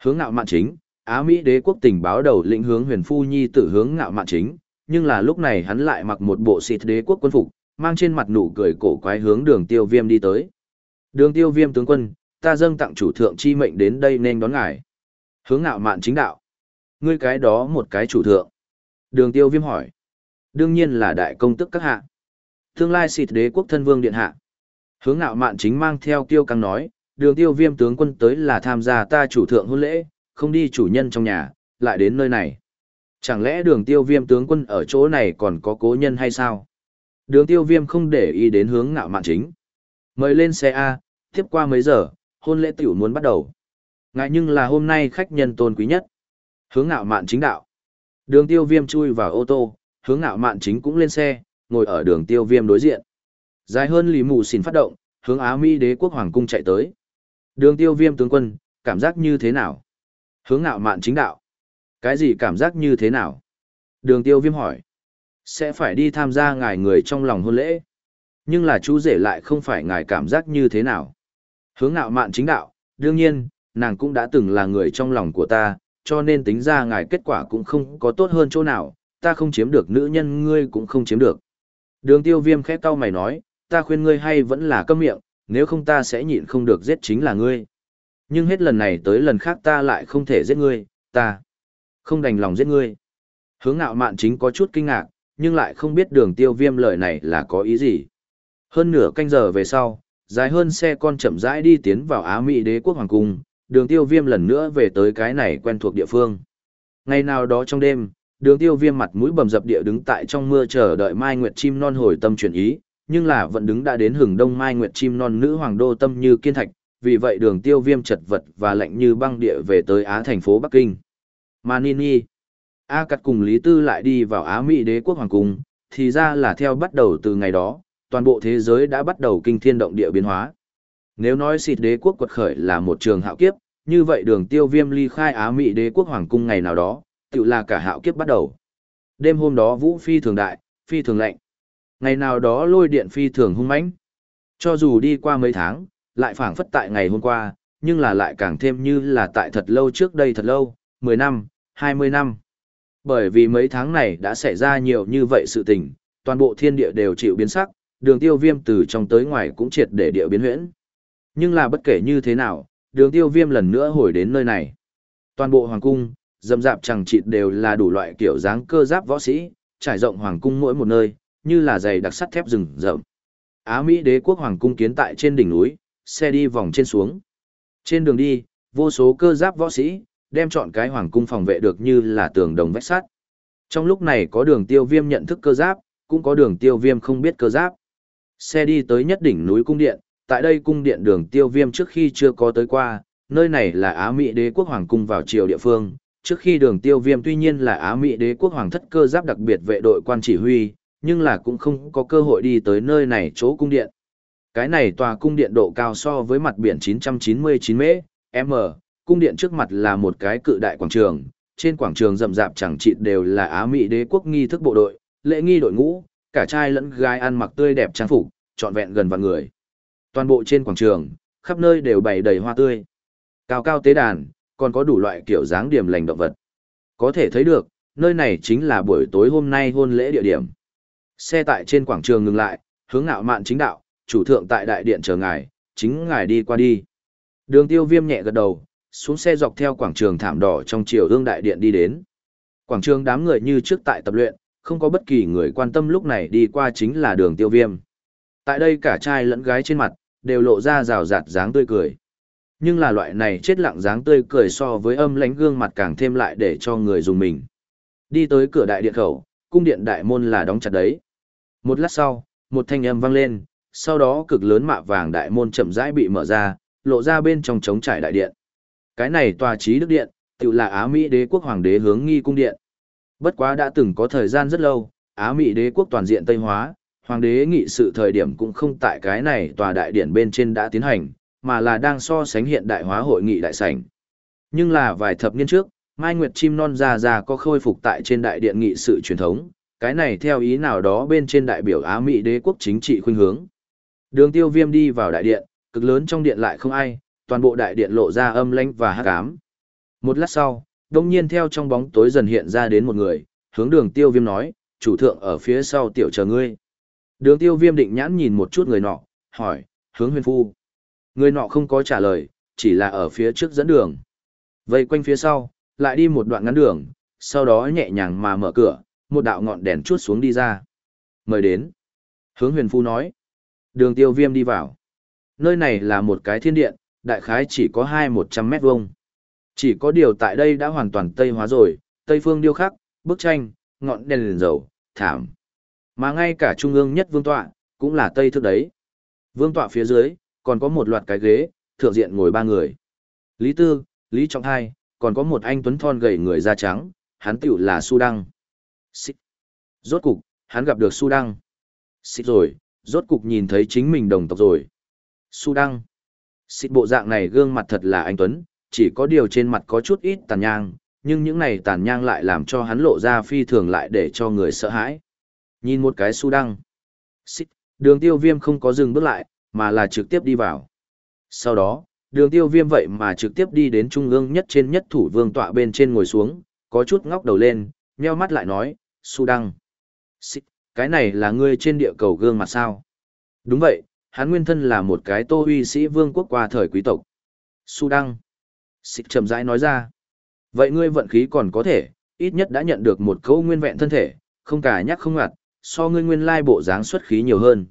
Speaker 1: Hướng ngạo mạn chính, Á Mỹ đế quốc tình báo đầu lĩnh hướng huyền phu nhi tử hướng ngạo mạn chính, nhưng là lúc này hắn lại mặc một bộ xịt đế quốc quân phục, mang trên mặt nụ cười cổ quái hướng đường tiêu viêm đi tới. Đường tiêu viêm tướng quân, ta dâng tặng chủ thượng chi mệnh đến đây nên đón ngài. Hướng ngạo mạn chính đạo. Ngươi cái đó một cái chủ thượng. Đường tiêu viêm hỏi. Đương nhiên là đại công tức các hạ. Tương lai xịt đế quốc thân vương điện hạ. Hướng ngạo mạn chính mang theo tiêu căng nói, đường tiêu viêm tướng quân tới là tham gia ta chủ thượng hôn lễ, không đi chủ nhân trong nhà, lại đến nơi này. Chẳng lẽ đường tiêu viêm tướng quân ở chỗ này còn có cố nhân hay sao? Đường tiêu viêm không để ý đến hướng ngạo mạn chính. Mời lên xe A, tiếp qua mấy giờ, hôn lễ tiểu muốn bắt đầu. Ngại nhưng là hôm nay khách nhân tôn quý nhất. Hướng ngạo mạn chính đạo. Đường tiêu viêm chui vào ô tô, hướng ngạo mạn chính cũng lên xe, ngồi ở đường tiêu viêm đối diện. Dài hơn lì mù xỉn phát động, hướng Á Mỹ đế quốc hoàng cung chạy tới. Đường tiêu viêm tướng quân, cảm giác như thế nào? Hướng ngạo mạn chính đạo. Cái gì cảm giác như thế nào? Đường tiêu viêm hỏi. Sẽ phải đi tham gia ngài người trong lòng hôn lễ. Nhưng là chú rể lại không phải ngài cảm giác như thế nào. Hướng ngạo mạn chính đạo, đương nhiên, nàng cũng đã từng là người trong lòng của ta, cho nên tính ra ngài kết quả cũng không có tốt hơn chỗ nào, ta không chiếm được nữ nhân ngươi cũng không chiếm được. Đường tiêu viêm khẽ cau mày nói, ta khuyên ngươi hay vẫn là câm miệng, nếu không ta sẽ nhịn không được giết chính là ngươi. Nhưng hết lần này tới lần khác ta lại không thể giết ngươi, ta không đành lòng giết ngươi. Hướng ngạo mạn chính có chút kinh ngạc, nhưng lại không biết đường tiêu viêm lời này là có ý gì. Hơn nửa canh giờ về sau, dài hơn xe con chậm rãi đi tiến vào Á Mỹ đế quốc hoàng cung, đường tiêu viêm lần nữa về tới cái này quen thuộc địa phương. Ngày nào đó trong đêm, đường tiêu viêm mặt mũi bầm dập địa đứng tại trong mưa chờ đợi Mai Nguyệt chim non hồi tâm chuyển ý, nhưng là vẫn đứng đã đến hừng đông Mai Nguyệt chim non nữ hoàng đô tâm như kiên thạch, vì vậy đường tiêu viêm chật vật và lạnh như băng địa về tới Á thành phố Bắc Kinh. Manini A Cắt cùng Lý Tư lại đi vào Á Mỹ đế quốc hoàng cung, thì ra là theo bắt đầu từ ngày đó, toàn bộ thế giới đã bắt đầu kinh thiên động địa biến hóa. Nếu nói xịt đế quốc quật khởi là một trường hạo kiếp, như vậy đường tiêu viêm ly khai Á Mỹ đế quốc hoàng cung ngày nào đó, tự là cả hạo kiếp bắt đầu. Đêm hôm đó vũ phi thường đại, phi thường lạnh. Ngày nào đó lôi điện phi thường hung mãnh. Cho dù đi qua mấy tháng, lại phảng phất tại ngày hôm qua, nhưng là lại càng thêm như là tại thật lâu trước đây thật lâu, 10 năm, 20 năm. Bởi vì mấy tháng này đã xảy ra nhiều như vậy sự tình, toàn bộ thiên địa đều chịu biến sắc, đường tiêu viêm từ trong tới ngoài cũng triệt để địa biến huyễn. Nhưng là bất kể như thế nào, đường tiêu viêm lần nữa hồi đến nơi này. Toàn bộ hoàng cung, dầm dạp chẳng chịt đều là đủ loại kiểu dáng cơ giáp võ sĩ, trải rộng hoàng cung mỗi một nơi, như là giày đặc sắt thép rừng rậm. Á Mỹ đế quốc hoàng cung kiến tại trên đỉnh núi, xe đi vòng trên xuống. Trên đường đi, vô số cơ giáp võ sĩ, đem chọn cái hoàng cung phòng vệ được như là tường đồng vách sắt. Trong lúc này có đường tiêu viêm nhận thức cơ giáp, cũng có đường tiêu viêm không biết cơ giáp. Xe đi tới nhất đỉnh núi cung điện, tại đây cung điện đường tiêu viêm trước khi chưa có tới qua, nơi này là Á Mỹ đế quốc hoàng cung vào triều địa phương. Trước khi đường tiêu viêm tuy nhiên là Á Mỹ đế quốc hoàng thất cơ giáp đặc biệt vệ đội quan chỉ huy, nhưng là cũng không có cơ hội đi tới nơi này chỗ cung điện. Cái này tòa cung điện độ cao so với mặt biển 999 m, m, cung điện trước mặt là một cái cự đại quảng trường, trên quảng trường rậm rạp chẳng chịt đều là Á Mỹ đế quốc nghi thức bộ đội, lễ nghi đội ngũ, cả trai lẫn gái ăn mặc tươi đẹp trang phục, trọn vẹn gần vạn người. Toàn bộ trên quảng trường, khắp nơi đều bày đầy hoa tươi. Cao cao tế đàn, còn có đủ loại kiểu dáng điểm lành động vật. Có thể thấy được, nơi này chính là buổi tối hôm nay hôn lễ địa điểm. Xe tại trên quảng trường ngừng lại, hướng ngạo mạn chính đạo, chủ thượng tại đại điện chờ ngài, chính ngài đi qua đi. Đường tiêu viêm nhẹ gật đầu, xuống xe dọc theo quảng trường thảm đỏ trong chiều hương đại điện đi đến. Quảng trường đám người như trước tại tập luyện, không có bất kỳ người quan tâm lúc này đi qua chính là đường tiêu viêm. Tại đây cả trai lẫn gái trên mặt, đều lộ ra rào rạt dáng tươi cười. Nhưng là loại này chết lặng dáng tươi cười so với âm lãnh gương mặt càng thêm lại để cho người dùng mình. Đi tới cửa đại điện khẩu, cung điện đại môn là đóng chặt đấy. Một lát sau, một thanh âm vang lên, sau đó cực lớn mạ vàng đại môn chậm rãi bị mở ra, lộ ra bên trong trống trải đại điện. Cái này tòa trí đức điện, tự là Á Mỹ đế quốc hoàng đế hướng nghi cung điện. Bất quá đã từng có thời gian rất lâu, Á Mỹ đế quốc toàn diện Tây hóa, hoàng đế nghị sự thời điểm cũng không tại cái này tòa đại điện bên trên đã tiến hành, mà là đang so sánh hiện đại hóa hội nghị đại sảnh. Nhưng là vài thập niên trước, Mai Nguyệt chim non già già có khôi phục tại trên đại điện nghị sự truyền thống, cái này theo ý nào đó bên trên đại biểu Á Mỹ đế quốc chính trị khuynh hướng. Đường tiêu viêm đi vào đại điện, cực lớn trong điện lại không ai, toàn bộ đại điện lộ ra âm lãnh và hắc ám. Một lát sau, đông nhiên theo trong bóng tối dần hiện ra đến một người, hướng đường tiêu viêm nói, chủ thượng ở phía sau tiểu chờ ngươi. Đường tiêu viêm định nhãn nhìn một chút người nọ, hỏi, hướng huyền phu. Người nọ không có trả lời, chỉ là ở phía trước dẫn đường. Vây quanh phía sau, lại đi một đoạn ngắn đường, sau đó nhẹ nhàng mà mở cửa, một đạo ngọn đèn chuốt xuống đi ra. Mời đến. Hướng huyền phu nói. Đường tiêu viêm đi vào. Nơi này là một cái thiên điện, đại khái chỉ có hai một trăm mét vuông chỉ có điều tại đây đã hoàn toàn tây hóa rồi, tây phương điêu khắc, bức tranh, ngọn đèn liền dầu, thảm. Mà ngay cả trung ương nhất vương tọa, cũng là tây thức đấy. Vương tọa phía dưới, còn có một loạt cái ghế, thượng diện ngồi ba người. Lý Tư, Lý Trọng hai, còn có một anh tuấn thon gầy người da trắng, hắn tiểu là Su Đăng. Xích. Rốt cục, hắn gặp được Su Đăng. Xích rồi, rốt cục nhìn thấy chính mình đồng tộc rồi. Su Đăng. Xích bộ dạng này gương mặt thật là anh tuấn, chỉ có điều trên mặt có chút ít tàn nhang, nhưng những này tàn nhang lại làm cho hắn lộ ra phi thường lại để cho người sợ hãi. Nhìn một cái Su Đăng. Xích, đường tiêu viêm không có dừng bước lại, mà là trực tiếp đi vào. Sau đó, đường tiêu viêm vậy mà trực tiếp đi đến trung ương nhất trên nhất thủ vương tọa bên trên ngồi xuống, có chút ngóc đầu lên, nheo mắt lại nói, Su Đăng. Xích, cái này là ngươi trên địa cầu gương mặt sao? Đúng vậy, hắn nguyên thân là một cái tô uy sĩ vương quốc qua thời quý tộc. Su Đăng. Xích chậm rãi nói ra. Vậy ngươi vận khí còn có thể, ít nhất đã nhận được một câu nguyên vẹn thân thể, không cả nhắc không ngặt, so ngươi nguyên lai bộ dáng xuất khí nhiều hơn.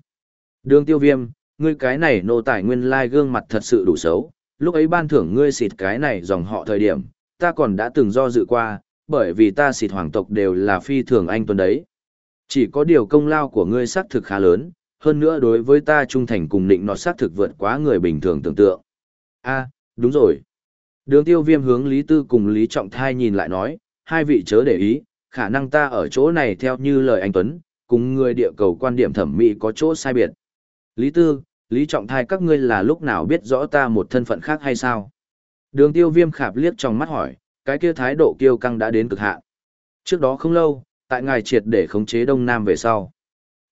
Speaker 1: Đường tiêu viêm, ngươi cái này nô tài nguyên lai gương mặt thật sự đủ xấu, lúc ấy ban thưởng ngươi xịt cái này dòng họ thời điểm, ta còn đã từng do dự qua, bởi vì ta xịt hoàng tộc đều là phi thường anh tuấn đấy. Chỉ có điều công lao của ngươi xác thực khá lớn, hơn nữa đối với ta trung thành cùng định nó xác thực vượt quá người bình thường tưởng tượng. a đúng rồi. Đường tiêu viêm hướng Lý Tư cùng Lý Trọng Thai nhìn lại nói, hai vị chớ để ý, khả năng ta ở chỗ này theo như lời anh Tuấn, cùng người địa cầu quan điểm thẩm mỹ có chỗ sai biệt. Lý Tư, Lý Trọng Thai các ngươi là lúc nào biết rõ ta một thân phận khác hay sao? Đường tiêu viêm khạp liếc trong mắt hỏi, cái kia thái độ kiêu căng đã đến cực hạn. Trước đó không lâu, tại ngài triệt để khống chế Đông Nam về sau.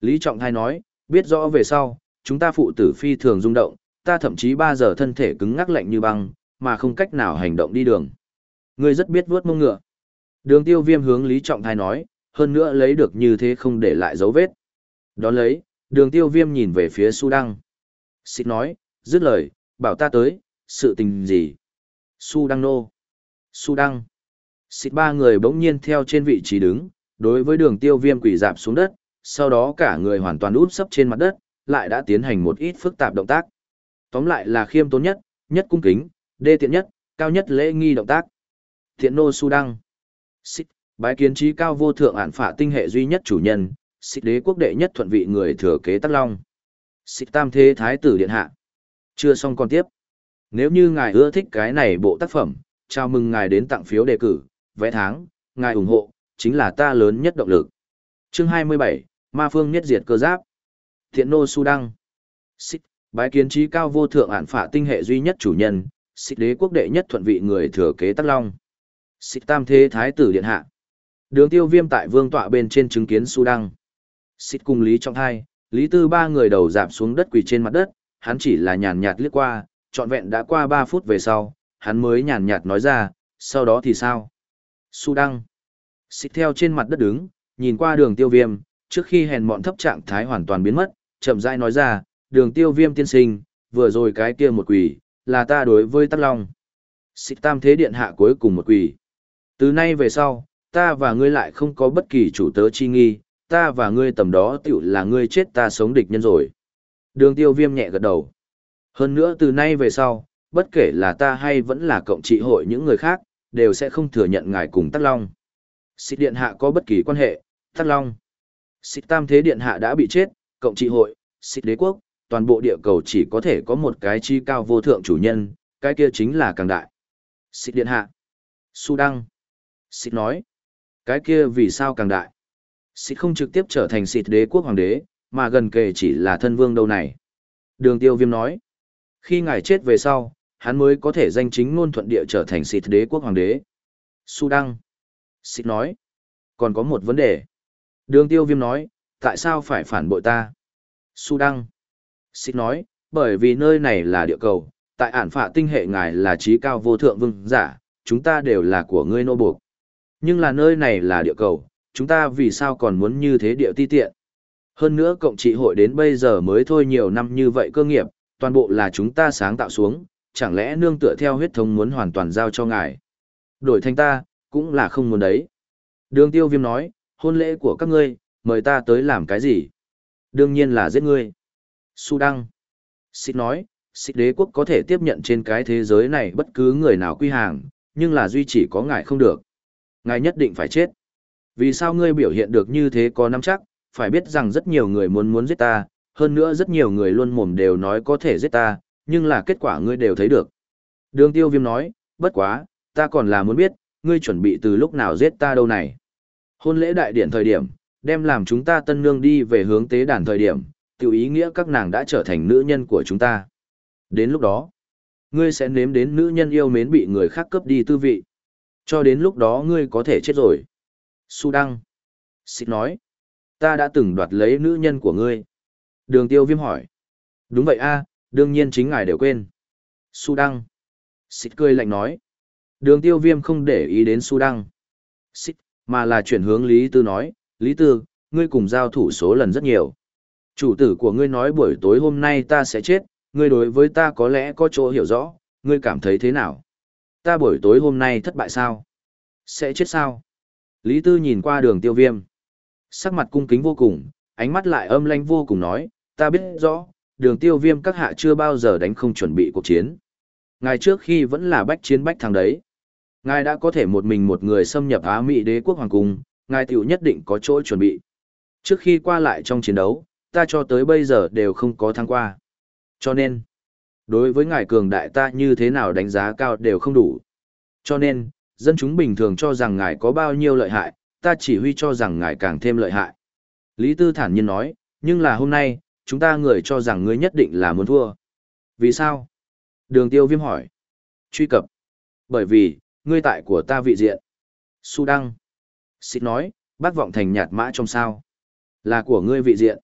Speaker 1: Lý Trọng Thai nói, biết rõ về sau, chúng ta phụ tử phi thường rung động, ta thậm chí ba giờ thân thể cứng ngắc lạnh như băng, mà không cách nào hành động đi đường. Ngươi rất biết vuốt mông ngựa. Đường tiêu viêm hướng Lý Trọng Thái nói, hơn nữa lấy được như thế không để lại dấu vết. Đón lấy, đường tiêu viêm nhìn về phía Su Đăng. Xịt nói, dứt lời, bảo ta tới, sự tình gì? Su Đăng nô. Su Đăng. Xịt ba người bỗng nhiên theo trên vị trí đứng, đối với đường tiêu viêm quỷ dạp xuống đất, sau đó cả người hoàn toàn út sấp trên mặt đất, lại đã tiến hành một ít phức tạp động tác. Tóm lại là khiêm tốn nhất, nhất cung kính, đê tiện nhất, cao nhất lễ nghi động tác. Thiện nô su đăng. Xích, bái kiến trí cao vô thượng ản phả tinh hệ duy nhất chủ nhân, xích đế quốc đệ nhất thuận vị người thừa kế tắc long. Xích tam thế thái tử điện hạ. Chưa xong còn tiếp. Nếu như ngài ưa thích cái này bộ tác phẩm, chào mừng ngài đến tặng phiếu đề cử, vẽ tháng, ngài ủng hộ, chính là ta lớn nhất động lực. Chương 27, Ma Phương Nhất Diệt Cơ Giáp. Thiện nô su đăng. Xích, bái kiến trí cao vô thượng ản phả tinh hệ duy nhất chủ nhân, xích đế quốc đệ nhất thuận vị người thừa kế tắc long. Xích tam thế thái tử điện hạ. Đường tiêu viêm tại vương tọa bên trên chứng kiến su đăng. Xích cùng lý trọng hai lý tư ba người đầu giảm xuống đất quỳ trên mặt đất, hắn chỉ là nhàn nhạt liếc qua, trọn vẹn đã qua ba phút về sau, hắn mới nhàn nhạt nói ra, sau đó thì sao? Su đăng. Xích theo trên mặt đất đứng, nhìn qua đường tiêu viêm, trước khi hèn mọn thấp trạng thái hoàn toàn biến mất, chậm rãi nói ra, đường tiêu viêm tiên sinh, vừa rồi cái kia một quỳ là ta đối với Tắc Long. Xích tam thế điện hạ cuối cùng một quỷ. Từ nay về sau, ta và ngươi lại không có bất kỳ chủ tớ chi nghi, ta và ngươi tầm đó tiểu là ngươi chết ta sống địch nhân rồi. Đường tiêu viêm nhẹ gật đầu. Hơn nữa từ nay về sau, bất kể là ta hay vẫn là cộng trị hội những người khác, đều sẽ không thừa nhận ngài cùng Tắc Long. Xích điện hạ có bất kỳ quan hệ, Tắc Long. Xích tam thế điện hạ đã bị chết, cộng trị hội, xích đế quốc, toàn bộ địa cầu chỉ có thể có một cái chi cao vô thượng chủ nhân, cái kia chính là càng đại. Xích điện hạ. Su Đăng. Xích nói. Cái kia vì sao càng đại? Xích không trực tiếp trở thành xịt đế quốc hoàng đế, mà gần kề chỉ là thân vương đâu này. Đường tiêu viêm nói. Khi ngài chết về sau, hắn mới có thể danh chính ngôn thuận địa trở thành xịt đế quốc hoàng đế. Su Đăng. Xịt nói. Còn có một vấn đề. Đường tiêu viêm nói, tại sao phải phản bội ta? Su Đăng. Xích nói, bởi vì nơi này là địa cầu, tại ản phạ tinh hệ ngài là trí cao vô thượng vương giả, chúng ta đều là của ngươi nô buộc. Nhưng là nơi này là địa cầu, chúng ta vì sao còn muốn như thế địa ti tiện? Hơn nữa cộng trị hội đến bây giờ mới thôi nhiều năm như vậy cơ nghiệp, toàn bộ là chúng ta sáng tạo xuống, chẳng lẽ nương tựa theo huyết thống muốn hoàn toàn giao cho ngài. Đổi thành ta, cũng là không muốn đấy. Đường tiêu viêm nói, hôn lễ của các ngươi, mời ta tới làm cái gì? Đương nhiên là giết ngươi. Sudan. Xích nói, xích đế quốc có thể tiếp nhận trên cái thế giới này bất cứ người nào quy hàng, nhưng là duy chỉ có ngài không được. Ngài nhất định phải chết. Vì sao ngươi biểu hiện được như thế có nắm chắc, phải biết rằng rất nhiều người muốn muốn giết ta, hơn nữa rất nhiều người luôn mồm đều nói có thể giết ta, nhưng là kết quả ngươi đều thấy được. Đường tiêu viêm nói, bất quá, ta còn là muốn biết, ngươi chuẩn bị từ lúc nào giết ta đâu này. Hôn lễ đại điển thời điểm, đem làm chúng ta tân nương đi về hướng tế đàn thời điểm, tiểu ý nghĩa các nàng đã trở thành nữ nhân của chúng ta. Đến lúc đó, ngươi sẽ nếm đến nữ nhân yêu mến bị người khác cướp đi tư vị. Cho đến lúc đó ngươi có thể chết rồi. Su Đăng. Xịt nói. Ta đã từng đoạt lấy nữ nhân của ngươi. Đường tiêu viêm hỏi. Đúng vậy a đương nhiên chính ngài đều quên. Su Đăng. Xịt cười lạnh nói. Đường tiêu viêm không để ý đến Su Đăng. Xịt, mà là chuyển hướng Lý Tư nói. Lý Tư, ngươi cùng giao thủ số lần rất nhiều. Chủ tử của ngươi nói buổi tối hôm nay ta sẽ chết, ngươi đối với ta có lẽ có chỗ hiểu rõ, ngươi cảm thấy thế nào? Ta buổi tối hôm nay thất bại sao? Sẽ chết sao? Lý Tư nhìn qua đường tiêu viêm. Sắc mặt cung kính vô cùng, ánh mắt lại âm lanh vô cùng nói, ta biết rõ, đường tiêu viêm các hạ chưa bao giờ đánh không chuẩn bị cuộc chiến. Ngài trước khi vẫn là bách chiến bách thắng đấy. Ngài đã có thể một mình một người xâm nhập Á Mỹ đế quốc hoàng cung, ngài tiểu nhất định có chỗ chuẩn bị. Trước khi qua lại trong chiến đấu, ta cho tới bây giờ đều không có thắng qua. Cho nên, đối với ngài cường đại ta như thế nào đánh giá cao đều không đủ. Cho nên, dân chúng bình thường cho rằng ngài có bao nhiêu lợi hại, ta chỉ huy cho rằng ngài càng thêm lợi hại. Lý Tư thản nhiên nói, nhưng là hôm nay, chúng ta người cho rằng ngươi nhất định là muốn thua. Vì sao? Đường tiêu viêm hỏi. Truy cập. Bởi vì, ngươi tại của ta vị diện. Su Đăng. Xịt nói, bác vọng thành nhạt mã trong sao. Là của ngươi vị diện.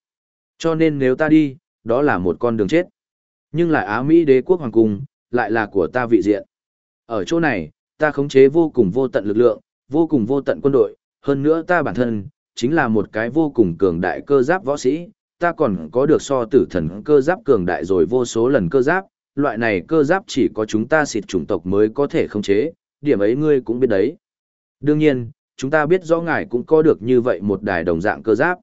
Speaker 1: Cho nên nếu ta đi, đó là một con đường chết. Nhưng lại Á Mỹ đế quốc hoàng cung, lại là của ta vị diện. Ở chỗ này, ta khống chế vô cùng vô tận lực lượng, vô cùng vô tận quân đội, hơn nữa ta bản thân, chính là một cái vô cùng cường đại cơ giáp võ sĩ, ta còn có được so tử thần cơ giáp cường đại rồi vô số lần cơ giáp, loại này cơ giáp chỉ có chúng ta xịt chủng tộc mới có thể khống chế, điểm ấy ngươi cũng biết đấy. Đương nhiên, chúng ta biết rõ ngài cũng có được như vậy một đài đồng dạng cơ giáp.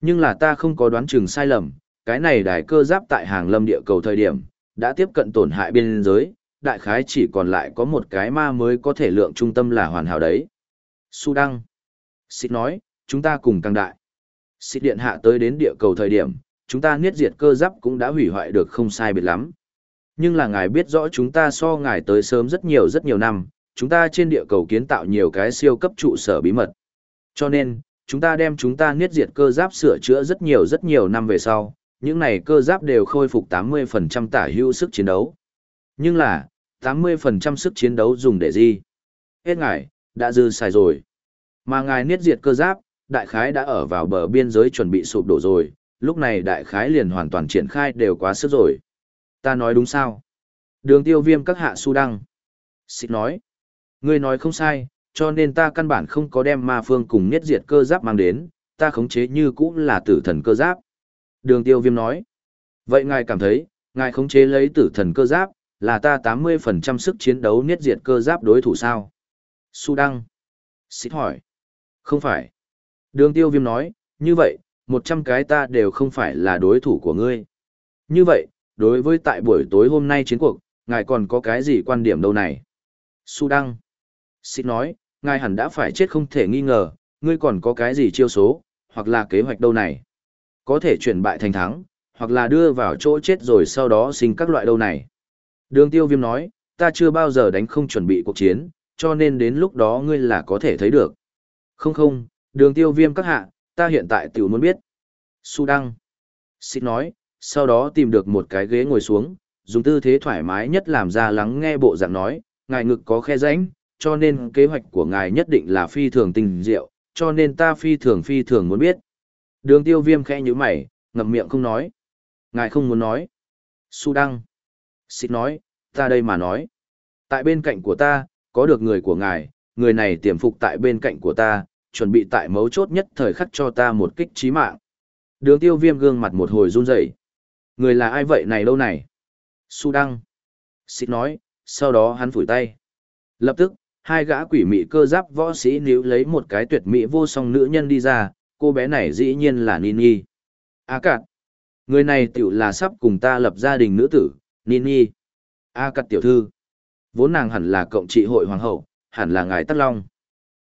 Speaker 1: Nhưng là ta không có đoán chừng sai lầm, cái này đài cơ giáp tại hàng lâm địa cầu thời điểm, đã tiếp cận tổn hại biên giới, đại khái chỉ còn lại có một cái ma mới có thể lượng trung tâm là hoàn hảo đấy. Su Đăng. Xịt nói, chúng ta cùng càng đại. Xịt điện hạ tới đến địa cầu thời điểm, chúng ta niết diệt cơ giáp cũng đã hủy hoại được không sai biệt lắm. Nhưng là ngài biết rõ chúng ta so ngài tới sớm rất nhiều rất nhiều năm, chúng ta trên địa cầu kiến tạo nhiều cái siêu cấp trụ sở bí mật. Cho nên, chúng ta đem chúng ta niết diệt cơ giáp sửa chữa rất nhiều rất nhiều năm về sau, những này cơ giáp đều khôi phục 80% tả hữu sức chiến đấu. Nhưng là, 80% sức chiến đấu dùng để gì? Hết ngài, đã dư xài rồi. Mà ngài niết diệt cơ giáp, đại khái đã ở vào bờ biên giới chuẩn bị sụp đổ rồi, lúc này đại khái liền hoàn toàn triển khai đều quá sức rồi. Ta nói đúng sao? Đường tiêu viêm các hạ su đăng. Xịt nói. Ngươi nói không sai, cho nên ta căn bản không có đem ma phương cùng nhất diệt cơ giáp mang đến, ta khống chế như cũng là tử thần cơ giáp. Đường tiêu viêm nói. Vậy ngài cảm thấy, ngài khống chế lấy tử thần cơ giáp, là ta 80% sức chiến đấu nhất diệt cơ giáp đối thủ sao? Su Đăng. Xích hỏi. Không phải. Đường tiêu viêm nói, như vậy, 100 cái ta đều không phải là đối thủ của ngươi. Như vậy, đối với tại buổi tối hôm nay chiến cuộc, ngài còn có cái gì quan điểm đâu này? Su Đăng. Xích nói, ngài hẳn đã phải chết không thể nghi ngờ, ngươi còn có cái gì chiêu số, hoặc là kế hoạch đâu này? Có thể chuyển bại thành thắng, hoặc là đưa vào chỗ chết rồi sau đó sinh các loại đâu này? Đường tiêu viêm nói, ta chưa bao giờ đánh không chuẩn bị cuộc chiến, cho nên đến lúc đó ngươi là có thể thấy được. Không không, đường tiêu viêm các hạ, ta hiện tại tiểu muốn biết. Su Đăng. Xích nói, sau đó tìm được một cái ghế ngồi xuống, dùng tư thế thoải mái nhất làm ra lắng nghe bộ dạng nói, ngài ngực có khe rãnh, cho nên kế hoạch của ngài nhất định là phi thường tình diệu, cho nên ta phi thường phi thường muốn biết. Đường tiêu viêm khẽ như mày, ngậm miệng không nói. Ngài không muốn nói. Su Đăng. Xịt nói, ta đây mà nói. Tại bên cạnh của ta, có được người của ngài, người này tiềm phục tại bên cạnh của ta, chuẩn bị tại mấu chốt nhất thời khắc cho ta một kích trí mạng. Đường tiêu viêm gương mặt một hồi run rẩy Người là ai vậy này lâu này? Su Đăng. Xịt nói, sau đó hắn phủi tay. Lập tức, hai gã quỷ mị cơ giáp võ sĩ níu lấy một cái tuyệt mỹ vô song nữ nhân đi ra, cô bé này dĩ nhiên là Nini. A cạn. Người này tiểu là sắp cùng ta lập gia đình nữ tử, Nini. A cắt tiểu thư. Vốn nàng hẳn là cộng trị hội hoàng hậu, hẳn là ngài Tắc Long.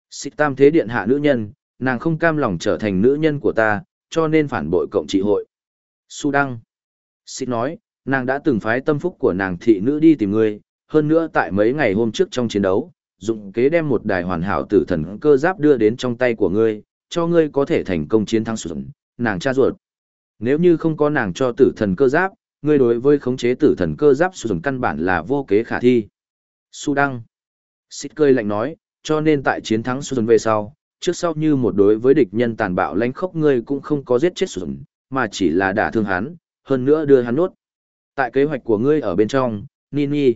Speaker 1: Xích tam thế điện hạ nữ nhân, nàng không cam lòng trở thành nữ nhân của ta, cho nên phản bội cộng trị hội. Su Đăng. Xích nói, nàng đã từng phái tâm phúc của nàng thị nữ đi tìm ngươi, hơn nữa tại mấy ngày hôm trước trong chiến đấu, dụng kế đem một đài hoàn hảo tử thần cơ giáp đưa đến trong tay của ngươi, cho ngươi có thể thành công chiến thắng sụn, nàng cha ruột. Nếu như không có nàng cho tử thần cơ giáp, ngươi đối với khống chế tử thần cơ giáp sụn căn bản là vô kế khả thi. Su Đăng. Xích cười lạnh nói, cho nên tại chiến thắng sụn về sau, trước sau như một đối với địch nhân tàn bạo lãnh khốc ngươi cũng không có giết chết sụn, mà chỉ là đả thương hắn, hơn nữa đưa hắn nốt. Tại kế hoạch của ngươi ở bên trong, Nini.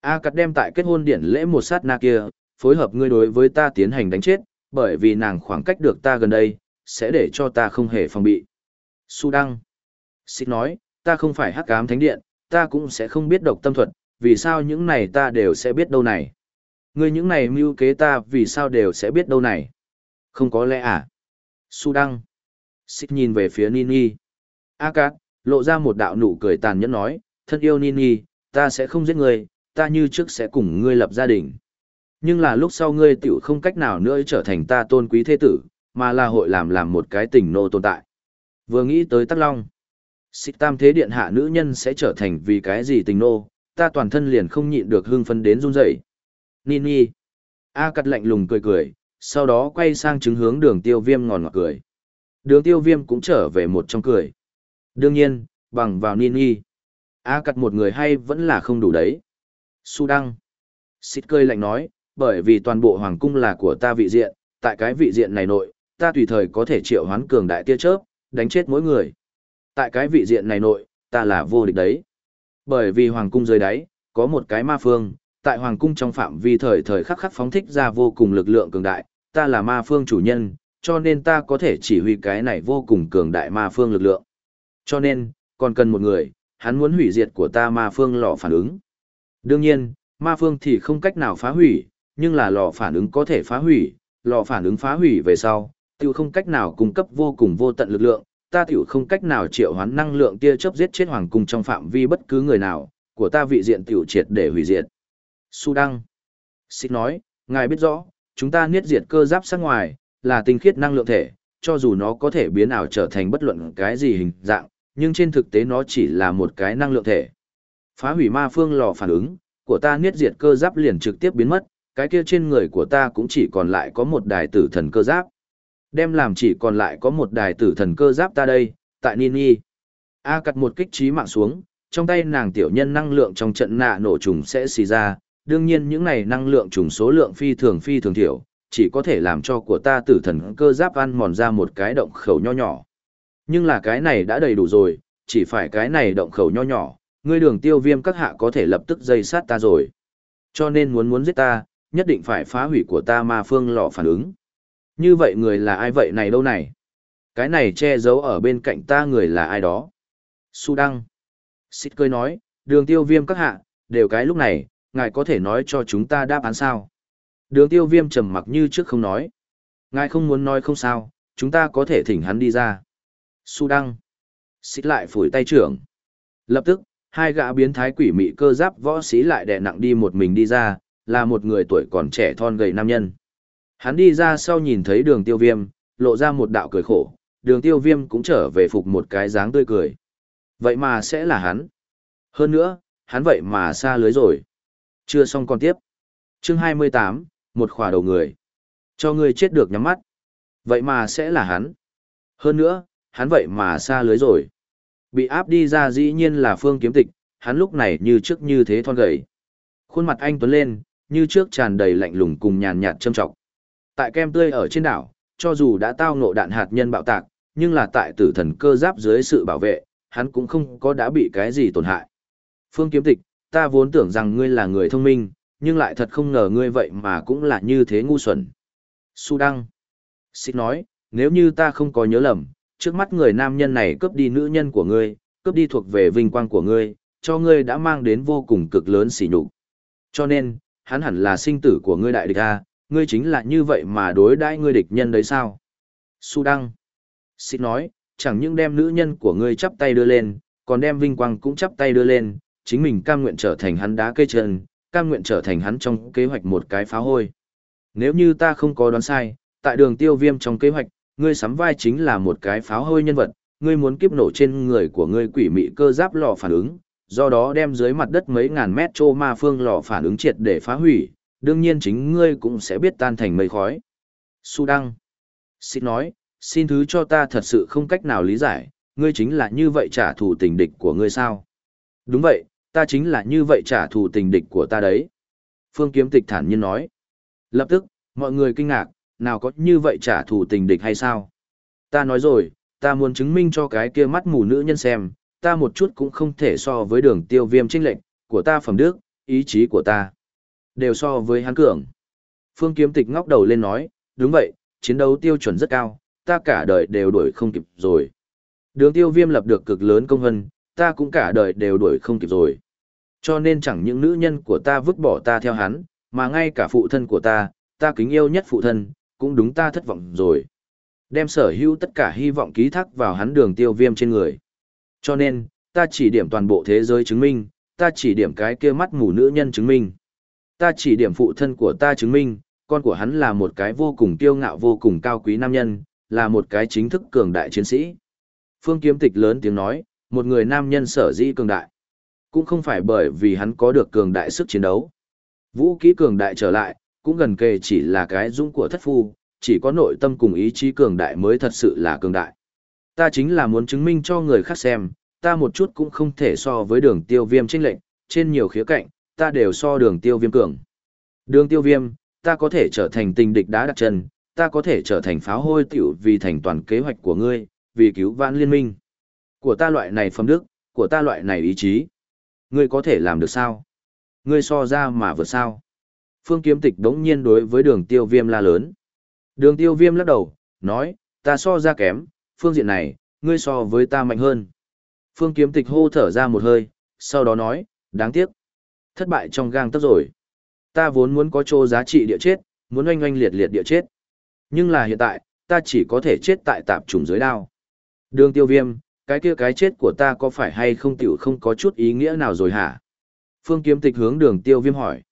Speaker 1: A cắt đem tại kết hôn điển lễ một sát na kia, phối hợp ngươi đối với ta tiến hành đánh chết, bởi vì nàng khoảng cách được ta gần đây, sẽ để cho ta không hề phòng bị. Su Đăng. Xích nói, ta không phải hắc ám thánh điện, ta cũng sẽ không biết độc tâm thuật, vì sao những này ta đều sẽ biết đâu này. Ngươi những này mưu kế ta vì sao đều sẽ biết đâu này. Không có lẽ à? Su Đăng. Xích nhìn về phía Nini. A cát, lộ ra một đạo nụ cười tàn nhẫn nói, thân yêu Nini, ta sẽ không giết ngươi, ta như trước sẽ cùng ngươi lập gia đình. Nhưng là lúc sau ngươi tiểu không cách nào nữa trở thành ta tôn quý thế tử, mà là hội làm làm một cái tình nô tồn tại. Vừa nghĩ tới Tắc Long, xích tam thế điện hạ nữ nhân sẽ trở thành vì cái gì tình nô, ta toàn thân liền không nhịn được hưng phấn đến run rẩy. Nini. A cắt lạnh lùng cười cười, sau đó quay sang chứng hướng đường tiêu viêm ngòn ngọt cười. Đường tiêu viêm cũng trở về một trong cười. Đương nhiên, bằng vào Nini. A cắt một người hay vẫn là không đủ đấy. Su Đăng. Xít cười lạnh nói, bởi vì toàn bộ hoàng cung là của ta vị diện, tại cái vị diện này nội, ta tùy thời có thể triệu hoán cường đại tia chớp, đánh chết mỗi người. Tại cái vị diện này nội, ta là vô địch đấy. Bởi vì hoàng cung dưới đáy, có một cái ma phương, tại hoàng cung trong phạm vi thời thời khắc khắc phóng thích ra vô cùng lực lượng cường đại, ta là ma phương chủ nhân, cho nên ta có thể chỉ huy cái này vô cùng cường đại ma phương lực lượng. Cho nên, còn cần một người, hắn muốn hủy diệt của ta ma phương lò phản ứng. Đương nhiên, ma phương thì không cách nào phá hủy, nhưng là lò phản ứng có thể phá hủy, lò phản ứng phá hủy về sau, tiểu không cách nào cung cấp vô cùng vô tận lực lượng, ta tiểu không cách nào triệu hoán năng lượng tia chớp giết chết hoàng cung trong phạm vi bất cứ người nào, của ta vị diện tiểu triệt để hủy diệt. Su Đăng. Xích nói, ngài biết rõ, chúng ta niết diệt cơ giáp sát ngoài, là tinh khiết năng lượng thể, cho dù nó có thể biến ảo trở thành bất luận cái gì hình dạng, nhưng trên thực tế nó chỉ là một cái năng lượng thể. Phá hủy ma phương lò phản ứng, của ta niết diệt cơ giáp liền trực tiếp biến mất, cái kia trên người của ta cũng chỉ còn lại có một đài tử thần cơ giáp. Đem làm chỉ còn lại có một đài tử thần cơ giáp ta đây, tại Nini. A cặt một kích trí mạng xuống, trong tay nàng tiểu nhân năng lượng trong trận nạ nổ trùng sẽ xì ra, đương nhiên những này năng lượng trùng số lượng phi thường phi thường thiểu, chỉ có thể làm cho của ta tử thần cơ giáp ăn mòn ra một cái động khẩu nho nhỏ. Nhưng là cái này đã đầy đủ rồi, chỉ phải cái này động khẩu nho nhỏ, ngươi đường tiêu viêm các hạ có thể lập tức dây sát ta rồi. Cho nên muốn muốn giết ta, nhất định phải phá hủy của ta ma phương lọ phản ứng. Như vậy người là ai vậy này đâu này? Cái này che giấu ở bên cạnh ta người là ai đó? Su Đăng. Xích cười nói, đường tiêu viêm các hạ, đều cái lúc này, ngài có thể nói cho chúng ta đáp án sao? Đường tiêu viêm trầm mặc như trước không nói. Ngài không muốn nói không sao, chúng ta có thể thỉnh hắn đi ra. Su Đăng. Xích lại phủi tay trưởng. Lập tức, hai gã biến thái quỷ mị cơ giáp võ sĩ lại đè nặng đi một mình đi ra, là một người tuổi còn trẻ thon gầy nam nhân. Hắn đi ra sau nhìn thấy đường tiêu viêm, lộ ra một đạo cười khổ, đường tiêu viêm cũng trở về phục một cái dáng tươi cười. Vậy mà sẽ là hắn. Hơn nữa, hắn vậy mà xa lưới rồi. Chưa xong còn tiếp. Chương 28, một khỏa đầu người. Cho ngươi chết được nhắm mắt. Vậy mà sẽ là hắn. Hơn nữa, hắn vậy mà xa lưới rồi. Bị áp đi ra dĩ nhiên là phương kiếm tịch, hắn lúc này như trước như thế thon gầy. Khuôn mặt anh tuấn lên, như trước tràn đầy lạnh lùng cùng nhàn nhạt châm trọng. Tại kem tươi ở trên đảo, cho dù đã tao ngộ đạn hạt nhân bạo tạc, nhưng là tại tử thần cơ giáp dưới sự bảo vệ, hắn cũng không có đã bị cái gì tổn hại. Phương kiếm tịch, ta vốn tưởng rằng ngươi là người thông minh, nhưng lại thật không ngờ ngươi vậy mà cũng là như thế ngu xuẩn. Su Đăng. Xích nói, nếu như ta không có nhớ lầm, trước mắt người nam nhân này cướp đi nữ nhân của ngươi, cướp đi thuộc về vinh quang của ngươi, cho ngươi đã mang đến vô cùng cực lớn sỉ nhục. Cho nên, hắn hẳn là sinh tử của ngươi đại địch a, ngươi chính là như vậy mà đối đãi ngươi địch nhân đấy sao? Su Đăng. xin nói, chẳng những đem nữ nhân của ngươi chắp tay đưa lên, còn đem vinh quang cũng chắp tay đưa lên, chính mình cam nguyện trở thành hắn đá cây chân, cam nguyện trở thành hắn trong kế hoạch một cái phá hôi. Nếu như ta không có đoán sai, tại đường tiêu viêm trong kế hoạch, ngươi sắm vai chính là một cái pháo hôi nhân vật, ngươi muốn kiếp nổ trên người của ngươi quỷ mị cơ giáp lò phản ứng, do đó đem dưới mặt đất mấy ngàn mét trô ma phương lò phản ứng triệt để phá hủy, đương nhiên chính ngươi cũng sẽ biết tan thành mây khói. Su Đăng. Xin nói, xin thứ cho ta thật sự không cách nào lý giải, ngươi chính là như vậy trả thù tình địch của ngươi sao? Đúng vậy, ta chính là như vậy trả thù tình địch của ta đấy. Phương Kiếm Tịch thản nhiên nói. Lập tức, mọi người kinh ngạc, nào có như vậy trả thù tình địch hay sao? Ta nói rồi, ta muốn chứng minh cho cái kia mắt mù nữ nhân xem, ta một chút cũng không thể so với đường tiêu viêm trinh lệnh, của ta phẩm đức, ý chí của ta. Đều so với hắn cường. Phương Kiếm Tịch ngóc đầu lên nói, đúng vậy, chiến đấu tiêu chuẩn rất cao, ta cả đời đều đuổi không kịp rồi. Đường tiêu viêm lập được cực lớn công hân, ta cũng cả đời đều đuổi không kịp rồi. Cho nên chẳng những nữ nhân của ta vứt bỏ ta theo hắn, mà ngay cả phụ thân của ta, ta kính yêu nhất phụ thân, cũng đúng ta thất vọng rồi. Đem sở hữu tất cả hy vọng ký thác vào hắn đường tiêu viêm trên người. Cho nên, ta chỉ điểm toàn bộ thế giới chứng minh, ta chỉ điểm cái kia mắt mù nữ nhân chứng minh. Ta chỉ điểm phụ thân của ta chứng minh, con của hắn là một cái vô cùng kiêu ngạo vô cùng cao quý nam nhân, là một cái chính thức cường đại chiến sĩ. Phương Kiếm Tịch lớn tiếng nói, một người nam nhân sở dĩ cường đại. Cũng không phải bởi vì hắn có được cường đại sức chiến đấu. Vũ kỹ cường đại trở lại, cũng gần kề chỉ là cái dũng của thất phu, chỉ có nội tâm cùng ý chí cường đại mới thật sự là cường đại. Ta chính là muốn chứng minh cho người khác xem, ta một chút cũng không thể so với đường tiêu viêm chênh lệnh, trên nhiều khía cạnh, ta đều so đường tiêu viêm cường. Đường tiêu viêm, ta có thể trở thành tình địch đá đặt chân, ta có thể trở thành pháo hôi tiểu vì thành toàn kế hoạch của ngươi, vì cứu vãn liên minh. Của ta loại này phẩm đức, của ta loại này ý chí. Ngươi có thể làm được sao? Ngươi so ra mà vượt sao? Phương kiếm tịch đống nhiên đối với đường tiêu viêm la lớn. Đường tiêu viêm lắc đầu, nói, ta so ra kém, phương diện này, ngươi so với ta mạnh hơn. Phương kiếm tịch hô thở ra một hơi, sau đó nói, đáng tiếc. Thất bại trong gang tấc rồi. Ta vốn muốn có chỗ giá trị địa chết, muốn oanh oanh liệt liệt địa chết. Nhưng là hiện tại, ta chỉ có thể chết tại tạp trùng dưới đao. Đường tiêu viêm, cái kia cái chết của ta có phải hay không tiểu không có chút ý nghĩa nào rồi hả? Phương kiếm tịch hướng đường tiêu viêm hỏi.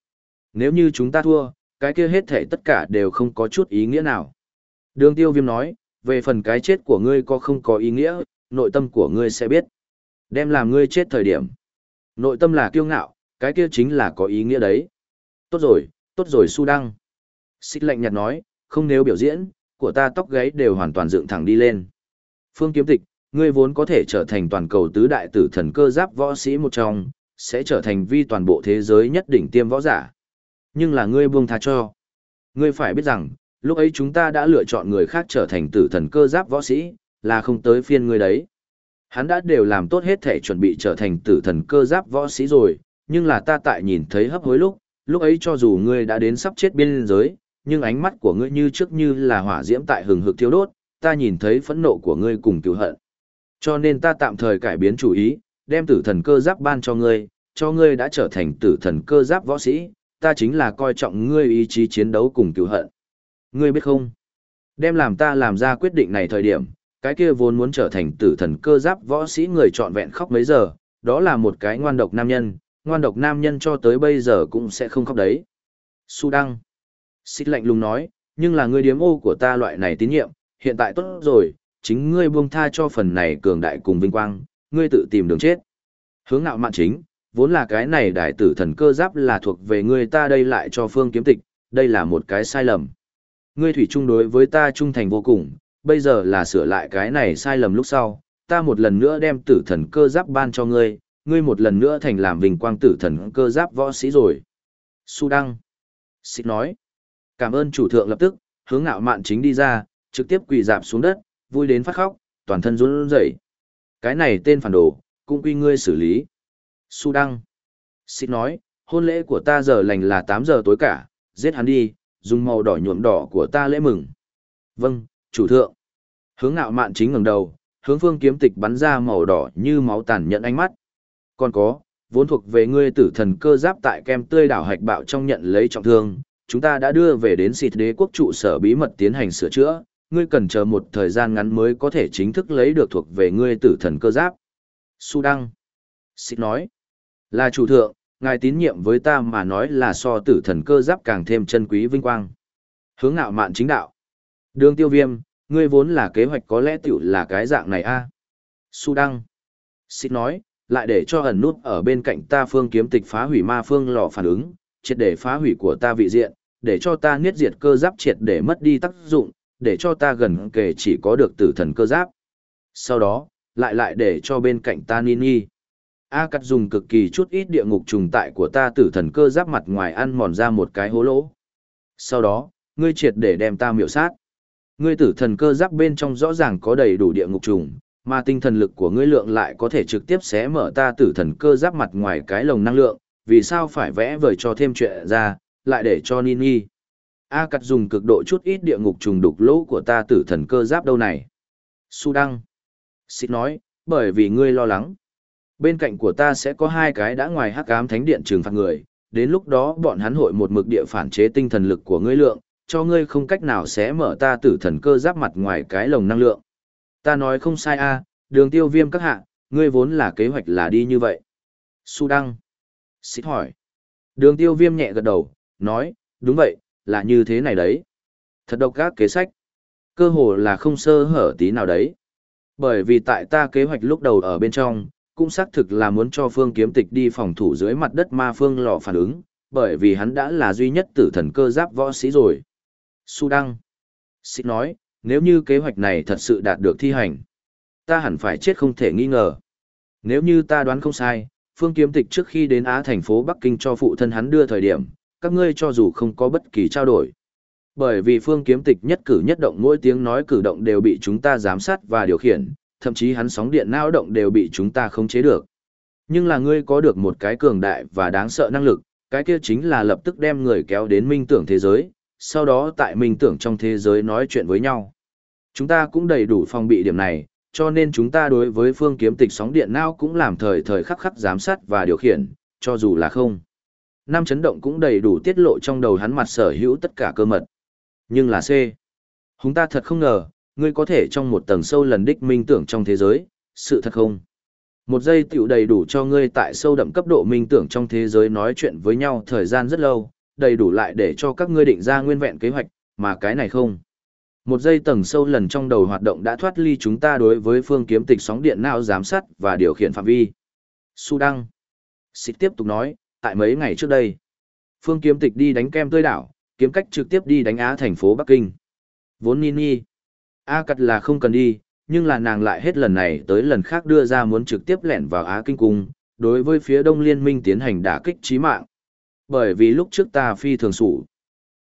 Speaker 1: Nếu như chúng ta thua, cái kia hết thể tất cả đều không có chút ý nghĩa nào. Đường tiêu viêm nói, về phần cái chết của ngươi có không có ý nghĩa, nội tâm của ngươi sẽ biết. Đem làm ngươi chết thời điểm. Nội tâm là kiêu ngạo, cái kia chính là có ý nghĩa đấy. Tốt rồi, tốt rồi su đăng. Xích lạnh nhạt nói, không nếu biểu diễn, của ta tóc gáy đều hoàn toàn dựng thẳng đi lên. Phương kiếm tịch, ngươi vốn có thể trở thành toàn cầu tứ đại tử thần cơ giáp võ sĩ một trong, sẽ trở thành vi toàn bộ thế giới nhất đỉnh tiêm võ giả. Nhưng là ngươi buông tha cho. Ngươi phải biết rằng, lúc ấy chúng ta đã lựa chọn người khác trở thành tử thần cơ giáp võ sĩ, là không tới phiên ngươi đấy. Hắn đã đều làm tốt hết thể chuẩn bị trở thành tử thần cơ giáp võ sĩ rồi, nhưng là ta tại nhìn thấy hấp hối lúc, lúc ấy cho dù ngươi đã đến sắp chết biên giới, nhưng ánh mắt của ngươi như trước như là hỏa diễm tại hừng hực thiêu đốt, ta nhìn thấy phẫn nộ của ngươi cùng cứu hận. Cho nên ta tạm thời cải biến chủ ý, đem tử thần cơ giáp ban cho ngươi, cho ngươi đã trở thành tử thần cơ giáp võ sĩ, ta chính là coi trọng ngươi ý chí chiến đấu cùng cứu hận. Ngươi biết không? Đem làm ta làm ra quyết định này thời điểm, cái kia vốn muốn trở thành tử thần cơ giáp võ sĩ người trọn vẹn khóc mấy giờ, đó là một cái ngoan độc nam nhân, ngoan độc nam nhân cho tới bây giờ cũng sẽ không khóc đấy. Su Đăng. Xích lạnh lùng nói, nhưng là ngươi điếm ô của ta loại này tín nhiệm, hiện tại tốt rồi, chính ngươi buông tha cho phần này cường đại cùng vinh quang, ngươi tự tìm đường chết. Hướng Nạo mạn chính, vốn là cái này đại tử thần cơ giáp là thuộc về ngươi ta đây lại cho phương kiếm tịch, đây là một cái sai lầm. Ngươi thủy chung đối với ta trung thành vô cùng, bây giờ là sửa lại cái này sai lầm lúc sau, ta một lần nữa đem tử thần cơ giáp ban cho ngươi, ngươi một lần nữa thành làm vinh quang tử thần cơ giáp võ sĩ rồi. Su Đăng. Xích nói. Cảm ơn chủ thượng lập tức, hướng ngạo mạn chính đi ra, trực tiếp quỳ dạp xuống đất, vui đến phát khóc, toàn thân run rẩy. Cái này tên phản đồ, cũng quy ngươi xử lý. Su Đăng. Xin nói, hôn lễ của ta giờ lành là 8 giờ tối cả, giết hắn đi, dùng màu đỏ nhuộm đỏ của ta lễ mừng. Vâng, chủ thượng. Hướng ngạo mạn chính ngẩng đầu, hướng phương kiếm tịch bắn ra màu đỏ như máu tàn nhận ánh mắt. Còn có, vốn thuộc về ngươi tử thần cơ giáp tại kem tươi đảo hạch bạo trong nhận lấy trọng thương, chúng ta đã đưa về đến xịt đế quốc trụ sở bí mật tiến hành sửa chữa, ngươi cần chờ một thời gian ngắn mới có thể chính thức lấy được thuộc về ngươi tử thần cơ giáp. Su Đăng. Xịt nói. Là chủ thượng, ngài tín nhiệm với ta mà nói là so tử thần cơ giáp càng thêm chân quý vinh quang. Hướng ngạo mạn chính đạo. Đường tiêu viêm, ngươi vốn là kế hoạch có lẽ tiểu là cái dạng này a Su Đăng. xin nói, lại để cho ẩn nút ở bên cạnh ta phương kiếm tịch phá hủy ma phương lò phản ứng, triệt để phá hủy của ta vị diện, để cho ta niết diệt cơ giáp triệt để mất đi tác dụng, để cho ta gần kề chỉ có được tử thần cơ giáp. Sau đó, lại lại để cho bên cạnh ta Nini. A cắt dùng cực kỳ chút ít địa ngục trùng tại của ta tử thần cơ giáp mặt ngoài ăn mòn ra một cái hố lỗ. Sau đó, ngươi triệt để đem ta miểu sát. Ngươi tử thần cơ giáp bên trong rõ ràng có đầy đủ địa ngục trùng, mà tinh thần lực của ngươi lượng lại có thể trực tiếp xé mở ta tử thần cơ giáp mặt ngoài cái lồng năng lượng, vì sao phải vẽ vời cho thêm chuyện ra, lại để cho Nini. A cắt dùng cực độ chút ít địa ngục trùng đục lỗ của ta tử thần cơ giáp đâu này. Su Đăng. Xịt nói, bởi vì ngươi lo lắng. Bên cạnh của ta sẽ có hai cái đã ngoài hắc ám thánh điện trừng phạt người, đến lúc đó bọn hắn hội một mực địa phản chế tinh thần lực của ngươi lượng, cho ngươi không cách nào sẽ mở ta tử thần cơ giáp mặt ngoài cái lồng năng lượng. Ta nói không sai a, đường tiêu viêm các hạ, ngươi vốn là kế hoạch là đi như vậy. Su Đăng. Xích hỏi. Đường tiêu viêm nhẹ gật đầu, nói, đúng vậy, là như thế này đấy. Thật độc các kế sách. Cơ hồ là không sơ hở tí nào đấy. Bởi vì tại ta kế hoạch lúc đầu ở bên trong, cũng xác thực là muốn cho phương kiếm tịch đi phòng thủ dưới mặt đất ma phương lò phản ứng, bởi vì hắn đã là duy nhất tử thần cơ giáp võ sĩ rồi. Su Đăng. Xích nói, nếu như kế hoạch này thật sự đạt được thi hành, ta hẳn phải chết không thể nghi ngờ. Nếu như ta đoán không sai, phương kiếm tịch trước khi đến Á thành phố Bắc Kinh cho phụ thân hắn đưa thời điểm, các ngươi cho dù không có bất kỳ trao đổi. Bởi vì phương kiếm tịch nhất cử nhất động mỗi tiếng nói cử động đều bị chúng ta giám sát và điều khiển, thậm chí hắn sóng điện não động đều bị chúng ta khống chế được. Nhưng là ngươi có được một cái cường đại và đáng sợ năng lực, cái kia chính là lập tức đem người kéo đến minh tưởng thế giới, sau đó tại minh tưởng trong thế giới nói chuyện với nhau. Chúng ta cũng đầy đủ phòng bị điểm này, cho nên chúng ta đối với phương kiếm tịch sóng điện não cũng làm thời thời khắc khắc giám sát và điều khiển, cho dù là không. Năm chấn động cũng đầy đủ tiết lộ trong đầu hắn mặt sở hữu tất cả cơ mật. Nhưng là C. Chúng ta thật không ngờ, ngươi có thể trong một tầng sâu lần đích minh tưởng trong thế giới, sự thật không? Một giây tiểu đầy đủ cho ngươi tại sâu đậm cấp độ minh tưởng trong thế giới nói chuyện với nhau thời gian rất lâu, đầy đủ lại để cho các ngươi định ra nguyên vẹn kế hoạch, mà cái này không. Một giây tầng sâu lần trong đầu hoạt động đã thoát ly chúng ta đối với phương kiếm tịch sóng điện não giám sát và điều khiển phạm vi. Su Đăng. Xích tiếp tục nói, tại mấy ngày trước đây, phương kiếm tịch đi đánh kem tươi đảo, kiếm cách trực tiếp đi đánh Á thành phố Bắc Kinh. Vốn Nini. A cật là không cần đi, nhưng là nàng lại hết lần này tới lần khác đưa ra muốn trực tiếp lẻn vào Á Kinh Cung, đối với phía đông liên minh tiến hành đả kích chí mạng. Bởi vì lúc trước ta phi thường sủ.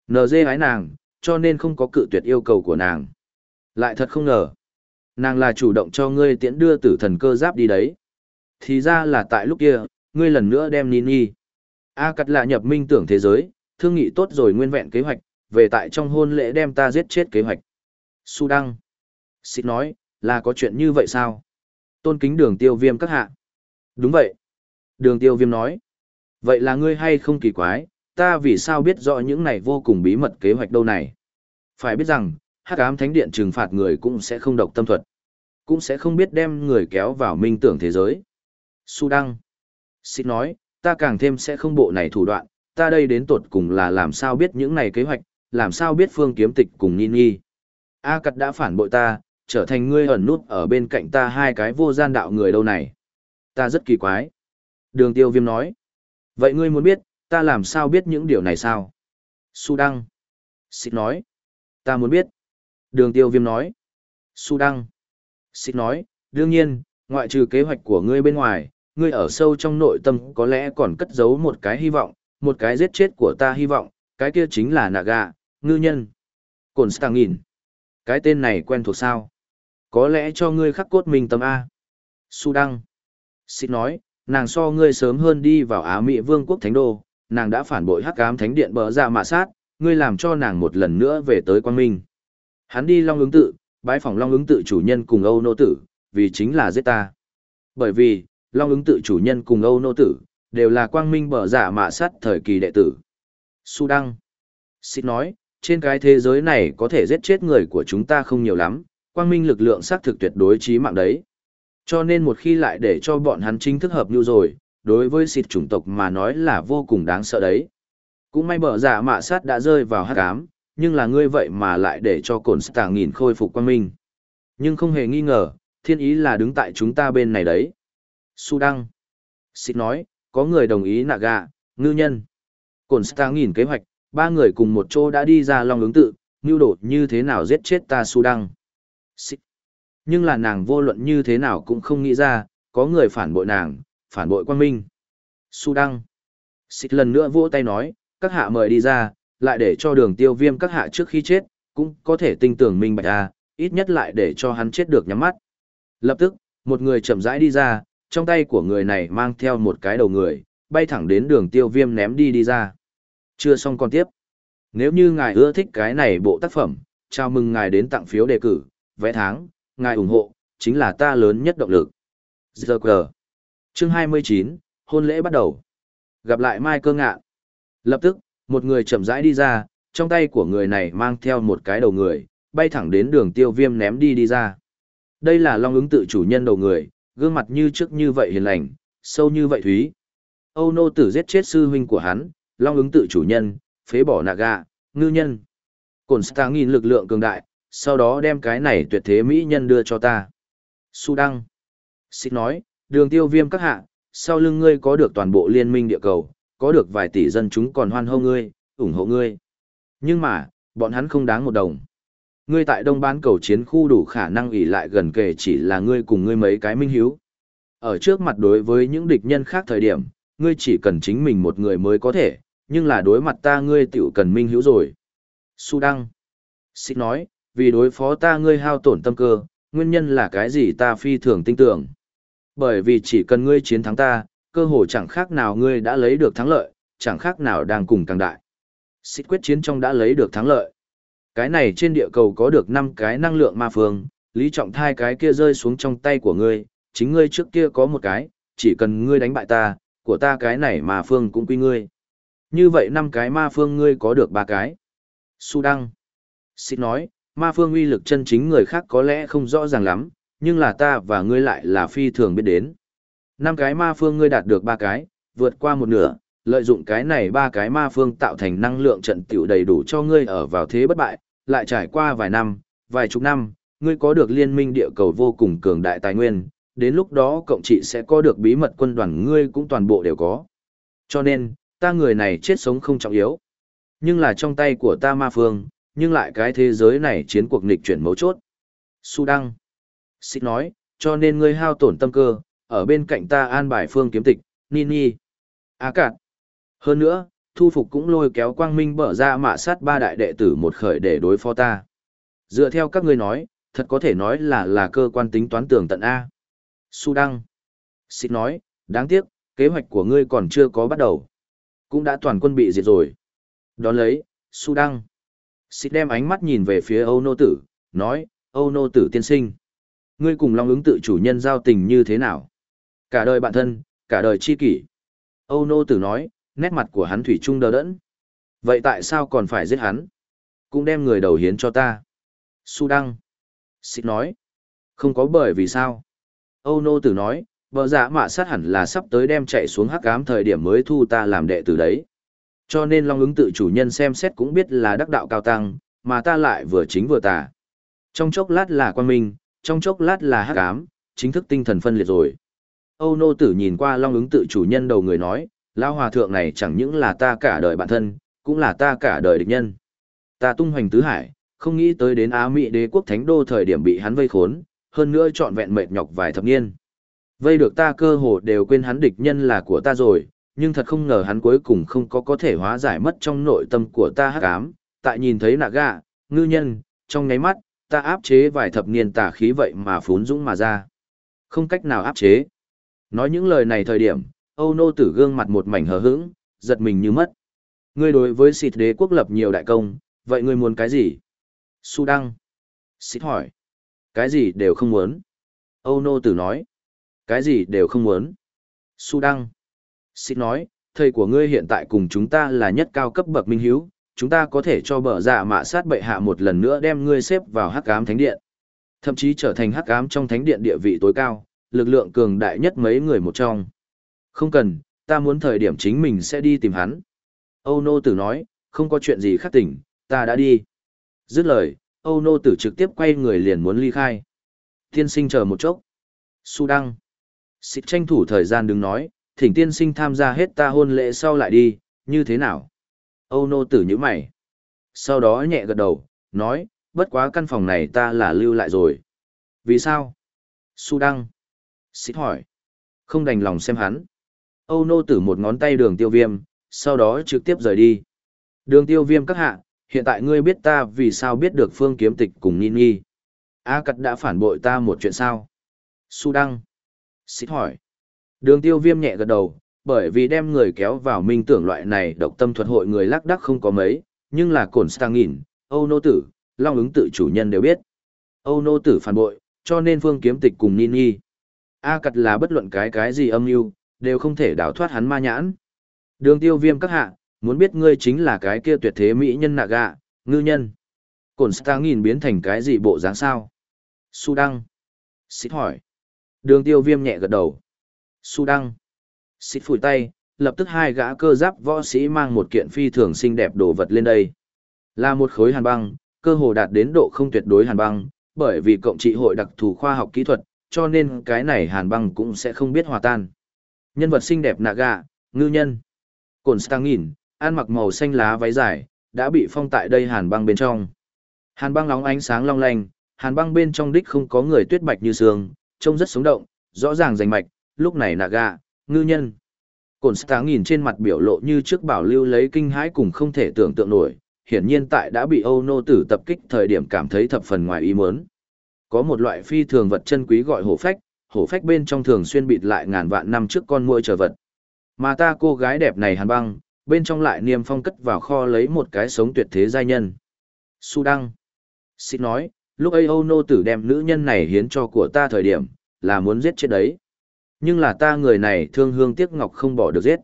Speaker 1: NG hái nàng, cho nên không có cự tuyệt yêu cầu của nàng. Lại thật không ngờ. Nàng là chủ động cho ngươi tiễn đưa tử thần cơ giáp đi đấy. Thì ra là tại lúc kia, ngươi lần nữa đem Nini. A cắt là nhập minh tưởng thế giới, thương nghị tốt rồi nguyên vẹn kế hoạch, về tại trong hôn lễ đem ta giết chết kế hoạch. Su Đăng. Xịt nói, là có chuyện như vậy sao? Tôn kính đường tiêu viêm các hạ. Đúng vậy. Đường tiêu viêm nói. Vậy là ngươi hay không kỳ quái, ta vì sao biết rõ những này vô cùng bí mật kế hoạch đâu này? Phải biết rằng, hắc ám thánh điện trừng phạt người cũng sẽ không độc tâm thuật. Cũng sẽ không biết đem người kéo vào minh tưởng thế giới. Su Đăng. Xịt nói, ta càng thêm sẽ không bộ này thủ đoạn, ta đây đến tột cùng là làm sao biết những này kế hoạch, làm sao biết phương kiếm tịch cùng Nini. A cật đã phản bội ta, trở thành ngươi ẩn nút ở bên cạnh ta hai cái vô gian đạo người đâu này. Ta rất kỳ quái. Đường tiêu viêm nói. Vậy ngươi muốn biết, ta làm sao biết những điều này sao? Su Đăng. Xịt nói. Ta muốn biết. Đường tiêu viêm nói. Su Đăng. Xịt nói, đương nhiên, ngoại trừ kế hoạch của ngươi bên ngoài, ngươi ở sâu trong nội tâm có lẽ còn cất giấu một cái hy vọng, một cái giết chết của ta hy vọng, cái kia chính là Naga, ngư nhân. Cổn Stangin. Cái tên này quen thuộc sao? Có lẽ cho ngươi khắc cốt mình tâm A. Su Đăng. Xin nói, nàng so ngươi sớm hơn đi vào Á Mỹ Vương quốc Thánh Đô, nàng đã phản bội hắc ám thánh điện bờ ra mạ sát, ngươi làm cho nàng một lần nữa về tới quang minh. Hắn đi Long ứng tự, bái phỏng Long ứng tự chủ nhân cùng Âu Nô Tử, vì chính là giết ta. Bởi vì, Long ứng tự chủ nhân cùng Âu Nô Tử, đều là quang minh bờ giả mạ sát thời kỳ đệ tử. Su Đăng. Xin nói, trên cái thế giới này có thể giết chết người của chúng ta không nhiều lắm, quang minh lực lượng xác thực tuyệt đối trí mạng đấy. Cho nên một khi lại để cho bọn hắn chính thức hợp như rồi, đối với xịt chủng tộc mà nói là vô cùng đáng sợ đấy. Cũng may bờ giả mạ sát đã rơi vào hắc ám, nhưng là ngươi vậy mà lại để cho cồn tàng nghìn khôi phục quang minh. Nhưng không hề nghi ngờ, thiên ý là đứng tại chúng ta bên này đấy. Su Đăng. Xịt nói, có người đồng ý nạ gà, ngư nhân. Cồn tàng nghìn kế hoạch, ba người cùng một chỗ đã đi ra long ứng tự, nưu đột như thế nào giết chết ta Su Đăng. Nhưng là nàng vô luận như thế nào cũng không nghĩ ra, có người phản bội nàng, phản bội quang minh. Su Đăng. Xích lần nữa vỗ tay nói, các hạ mời đi ra, lại để cho đường tiêu viêm các hạ trước khi chết, cũng có thể tinh tưởng minh bạch à, ít nhất lại để cho hắn chết được nhắm mắt. Lập tức, một người chậm rãi đi ra, trong tay của người này mang theo một cái đầu người, bay thẳng đến đường tiêu viêm ném đi đi ra. Chưa xong còn tiếp. Nếu như ngài ưa thích cái này bộ tác phẩm, chào mừng ngài đến tặng phiếu đề cử, vẽ tháng, ngài ủng hộ, chính là ta lớn nhất động lực. Giờ quờ. Chương 29, hôn lễ bắt đầu. Gặp lại Mai cơ ngạ. Lập tức, một người chậm rãi đi ra, trong tay của người này mang theo một cái đầu người, bay thẳng đến đường tiêu viêm ném đi đi ra. Đây là long ứng tự chủ nhân đầu người, gương mặt như trước như vậy hiền lành, sâu như vậy thúy. Âu nô tử giết chết sư huynh của hắn, long ứng tự chủ nhân, phế bỏ nạ gạ, ngư nhân. Cổn Star nghìn lực lượng cường đại, sau đó đem cái này tuyệt thế mỹ nhân đưa cho ta. Su Đăng. Xích nói, đường tiêu viêm các hạ, sau lưng ngươi có được toàn bộ liên minh địa cầu, có được vài tỷ dân chúng còn hoan hô ngươi, ủng hộ ngươi. Nhưng mà, bọn hắn không đáng một đồng. Ngươi tại đông bán cầu chiến khu đủ khả năng ủy lại gần kề chỉ là ngươi cùng ngươi mấy cái minh hiếu. Ở trước mặt đối với những địch nhân khác thời điểm, ngươi chỉ cần chính mình một người mới có thể, nhưng là đối mặt ta ngươi tiểu cần minh hữu rồi. Su Đăng. Xích nói, vì đối phó ta ngươi hao tổn tâm cơ, nguyên nhân là cái gì ta phi thường tin tưởng. Bởi vì chỉ cần ngươi chiến thắng ta, cơ hồ chẳng khác nào ngươi đã lấy được thắng lợi, chẳng khác nào đang cùng càng đại. Xích quyết chiến trong đã lấy được thắng lợi. Cái này trên địa cầu có được 5 cái năng lượng ma phương, lý trọng thai cái kia rơi xuống trong tay của ngươi, chính ngươi trước kia có một cái, chỉ cần ngươi đánh bại ta, của ta cái này ma phương cũng quy ngươi. Như vậy năm cái ma phương ngươi có được ba cái. Su Đăng. Xin nói, ma phương uy lực chân chính người khác có lẽ không rõ ràng lắm, nhưng là ta và ngươi lại là phi thường biết đến. Năm cái ma phương ngươi đạt được ba cái, vượt qua một nửa, lợi dụng cái này ba cái ma phương tạo thành năng lượng trận tiểu đầy đủ cho ngươi ở vào thế bất bại, lại trải qua vài năm, vài chục năm, ngươi có được liên minh địa cầu vô cùng cường đại tài nguyên, đến lúc đó cộng trị sẽ có được bí mật quân đoàn ngươi cũng toàn bộ đều có. Cho nên, ta người này chết sống không trọng yếu. Nhưng là trong tay của ta ma phương, nhưng lại cái thế giới này chiến cuộc nghịch chuyển mấu chốt. Su Đăng. Xích nói, cho nên ngươi hao tổn tâm cơ, ở bên cạnh ta an bài phương kiếm tịch, Nini. Á cạn. Hơn nữa, thu phục cũng lôi kéo quang minh bở ra mạ sát ba đại đệ tử một khởi để đối phó ta. Dựa theo các ngươi nói, thật có thể nói là là cơ quan tính toán tường tận A. Su Đăng. Xích nói, đáng tiếc, kế hoạch của ngươi còn chưa có bắt đầu. Cũng đã toàn quân bị diệt rồi. Đón lấy, Su Đăng. xịt đem ánh mắt nhìn về phía Âu Nô Tử, nói, Âu Nô Tử tiên sinh. Ngươi cùng Long ứng tự chủ nhân giao tình như thế nào? Cả đời bạn thân, cả đời chi kỷ. Âu Nô Tử nói, nét mặt của hắn thủy chung đờ đẫn. Vậy tại sao còn phải giết hắn? Cũng đem người đầu hiến cho ta. Su Đăng. xịt nói. Không có bởi vì sao. Âu Nô Tử nói, Bờ giả mạ sát hẳn là sắp tới đem chạy xuống hắc ám thời điểm mới thu ta làm đệ tử đấy. Cho nên Long ứng tự chủ nhân xem xét cũng biết là đắc đạo cao tăng, mà ta lại vừa chính vừa tà. Trong chốc lát là quan minh, trong chốc lát là hắc ám, chính thức tinh thần phân liệt rồi. Âu nô tử nhìn qua Long ứng tự chủ nhân đầu người nói, Lao hòa thượng này chẳng những là ta cả đời bản thân, cũng là ta cả đời địch nhân. Ta tung hoành tứ hải, không nghĩ tới đến Á Mỹ đế quốc thánh đô thời điểm bị hắn vây khốn, hơn nữa trọn vẹn mệt nhọc vài thập niên. Vây được ta cơ hồ đều quên hắn địch nhân là của ta rồi, nhưng thật không ngờ hắn cuối cùng không có có thể hóa giải mất trong nội tâm của ta hắc ám, tại nhìn thấy nạ gạ, ngư nhân, trong nháy mắt, ta áp chế vài thập niên tà khí vậy mà phún dũng mà ra. Không cách nào áp chế. Nói những lời này thời điểm, Âu nô tử gương mặt một mảnh hờ hững, giật mình như mất. Ngươi đối với xịt đế quốc lập nhiều đại công, vậy ngươi muốn cái gì? Su Đăng. Xịt hỏi. Cái gì đều không muốn. Âu nô tử nói. Cái gì đều không muốn. Su Đăng. Xin nói, thầy của ngươi hiện tại cùng chúng ta là nhất cao cấp bậc minh hiếu, chúng ta có thể cho bờ dạ mạ sát bệ hạ một lần nữa đem ngươi xếp vào hắc ám thánh điện. Thậm chí trở thành hắc ám trong thánh điện địa vị tối cao, lực lượng cường đại nhất mấy người một trong. Không cần, ta muốn thời điểm chính mình sẽ đi tìm hắn. Âu Nô Tử nói, không có chuyện gì khác tỉnh, ta đã đi. Dứt lời, Âu Nô Tử trực tiếp quay người liền muốn ly khai. Tiên sinh chờ một chốc. Su Đăng. Xịt tranh thủ thời gian đứng nói, thỉnh tiên sinh tham gia hết ta hôn lễ sau lại đi, như thế nào? Âu Nô Tử như mày. Sau đó nhẹ gật đầu, nói, bất quá căn phòng này ta là lưu lại rồi. Vì sao? Su Đăng. Xịt hỏi. Không đành lòng xem hắn. Âu nô tử một ngón tay đường tiêu viêm, sau đó trực tiếp rời đi. Đường tiêu viêm các hạ, hiện tại ngươi biết ta vì sao biết được phương kiếm tịch cùng Ninh Nghi. A cật đã phản bội ta một chuyện sao? Su Đăng. Xích hỏi. Đường tiêu viêm nhẹ gật đầu, bởi vì đem người kéo vào minh tưởng loại này độc tâm thuật hội người lắc đắc không có mấy, nhưng là cổn stang nghìn, Âu nô tử, long ứng tự chủ nhân đều biết. Âu nô tử phản bội, cho nên phương kiếm tịch cùng Ninh Nhi. A cật là bất luận cái cái gì âm mưu đều không thể đào thoát hắn ma nhãn. Đường tiêu viêm các hạ, muốn biết ngươi chính là cái kia tuyệt thế mỹ nhân nạ gạ, ngư nhân. Cổn stang nghìn biến thành cái gì bộ dáng sao? Su Đăng. Xích hỏi. Đường tiêu viêm nhẹ gật đầu. Su Đăng. xịt phủi tay, lập tức hai gã cơ giáp võ sĩ mang một kiện phi thường xinh đẹp đồ vật lên đây. Là một khối hàn băng, cơ hồ đạt đến độ không tuyệt đối hàn băng, bởi vì cộng trị hội đặc thù khoa học kỹ thuật, cho nên cái này hàn băng cũng sẽ không biết hòa tan. Nhân vật xinh đẹp nạ gạ, ngư nhân. Cổn Stang nhìn, ăn mặc màu xanh lá váy dài, đã bị phong tại đây hàn băng bên trong. Hàn băng nóng ánh sáng long lanh, hàn băng bên trong đích không có người tuyết bạch như sương, trông rất sống động, rõ ràng rành mạch, lúc này nạ gạ, ngư nhân. Cổn Stang nhìn trên mặt biểu lộ như trước bảo lưu lấy kinh hãi cùng không thể tưởng tượng nổi, hiển nhiên tại đã bị Âu nô tử tập kích thời điểm cảm thấy thập phần ngoài ý muốn. Có một loại phi thường vật chân quý gọi hổ phách, hổ phách bên trong thường xuyên bịt lại ngàn vạn năm trước con muỗi trở vật. Mà ta cô gái đẹp này hàn băng, bên trong lại niêm phong cất vào kho lấy một cái sống tuyệt thế giai nhân. Su Đăng. Xin nói, lúc ấy Âu Nô Tử đem nữ nhân này hiến cho của ta thời điểm, là muốn giết chết đấy. Nhưng là ta người này thương hương tiếc ngọc không bỏ được giết.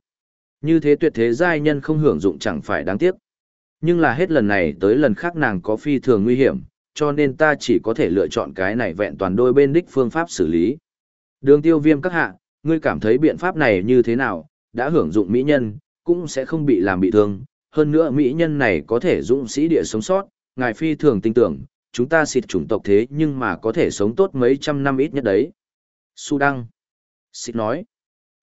Speaker 1: Như thế tuyệt thế giai nhân không hưởng dụng chẳng phải đáng tiếc. Nhưng là hết lần này tới lần khác nàng có phi thường nguy hiểm, cho nên ta chỉ có thể lựa chọn cái này vẹn toàn đôi bên đích phương pháp xử lý. Đường tiêu viêm các hạ, ngươi cảm thấy biện pháp này như thế nào, đã hưởng dụng mỹ nhân, cũng sẽ không bị làm bị thương. Hơn nữa mỹ nhân này có thể dũng sĩ địa sống sót, ngài phi thường tin tưởng, chúng ta xịt chủng tộc thế nhưng mà có thể sống tốt mấy trăm năm ít nhất đấy. Su Đăng. Xịt nói.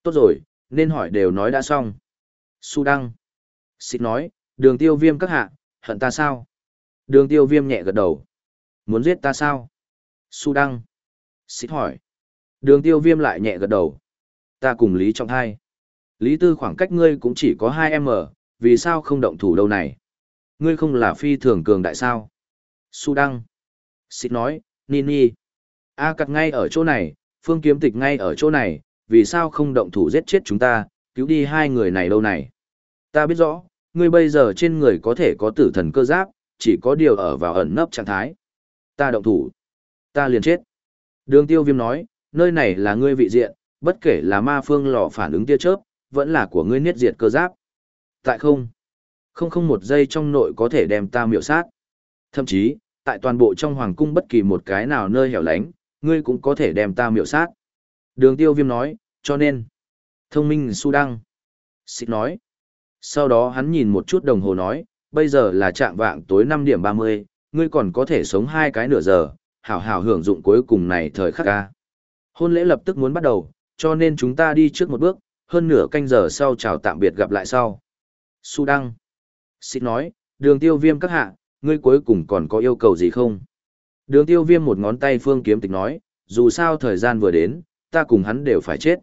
Speaker 1: Tốt rồi, nên hỏi đều nói đã xong. Su Đăng. Xịt nói, đường tiêu viêm các hạ, hận ta sao? Đường tiêu viêm nhẹ gật đầu. Muốn giết ta sao? Su Đăng. Xịt hỏi. Đường tiêu viêm lại nhẹ gật đầu. Ta cùng Lý Trọng hai. Lý Tư khoảng cách ngươi cũng chỉ có 2M, vì sao không động thủ đâu này? Ngươi không là phi thường cường đại sao? Su Đăng. Xịt nói, Nini. A cặt ngay ở chỗ này, phương kiếm tịch ngay ở chỗ này, vì sao không động thủ giết chết chúng ta, cứu đi hai người này lâu này? Ta biết rõ, ngươi bây giờ trên người có thể có tử thần cơ giáp, chỉ có điều ở vào ẩn nấp trạng thái. Ta động thủ. Ta liền chết. Đường tiêu viêm nói, nơi này là ngươi vị diện, bất kể là ma phương lò phản ứng tia chớp, vẫn là của ngươi niết diệt cơ giáp. Tại không, không không một giây trong nội có thể đem ta miểu sát. Thậm chí, tại toàn bộ trong hoàng cung bất kỳ một cái nào nơi hẻo lánh, ngươi cũng có thể đem ta miểu sát. Đường tiêu viêm nói, cho nên, thông minh su đăng. Xịt nói. Sau đó hắn nhìn một chút đồng hồ nói, bây giờ là trạng vạng tối 5 điểm 30, ngươi còn có thể sống hai cái nửa giờ, hảo hảo hưởng dụng cuối cùng này thời khắc ca. Hôn lễ lập tức muốn bắt đầu, cho nên chúng ta đi trước một bước, hơn nửa canh giờ sau chào tạm biệt gặp lại sau. Su Đăng. Xịt nói, đường tiêu viêm các hạ, ngươi cuối cùng còn có yêu cầu gì không? Đường tiêu viêm một ngón tay phương kiếm tịch nói, dù sao thời gian vừa đến, ta cùng hắn đều phải chết.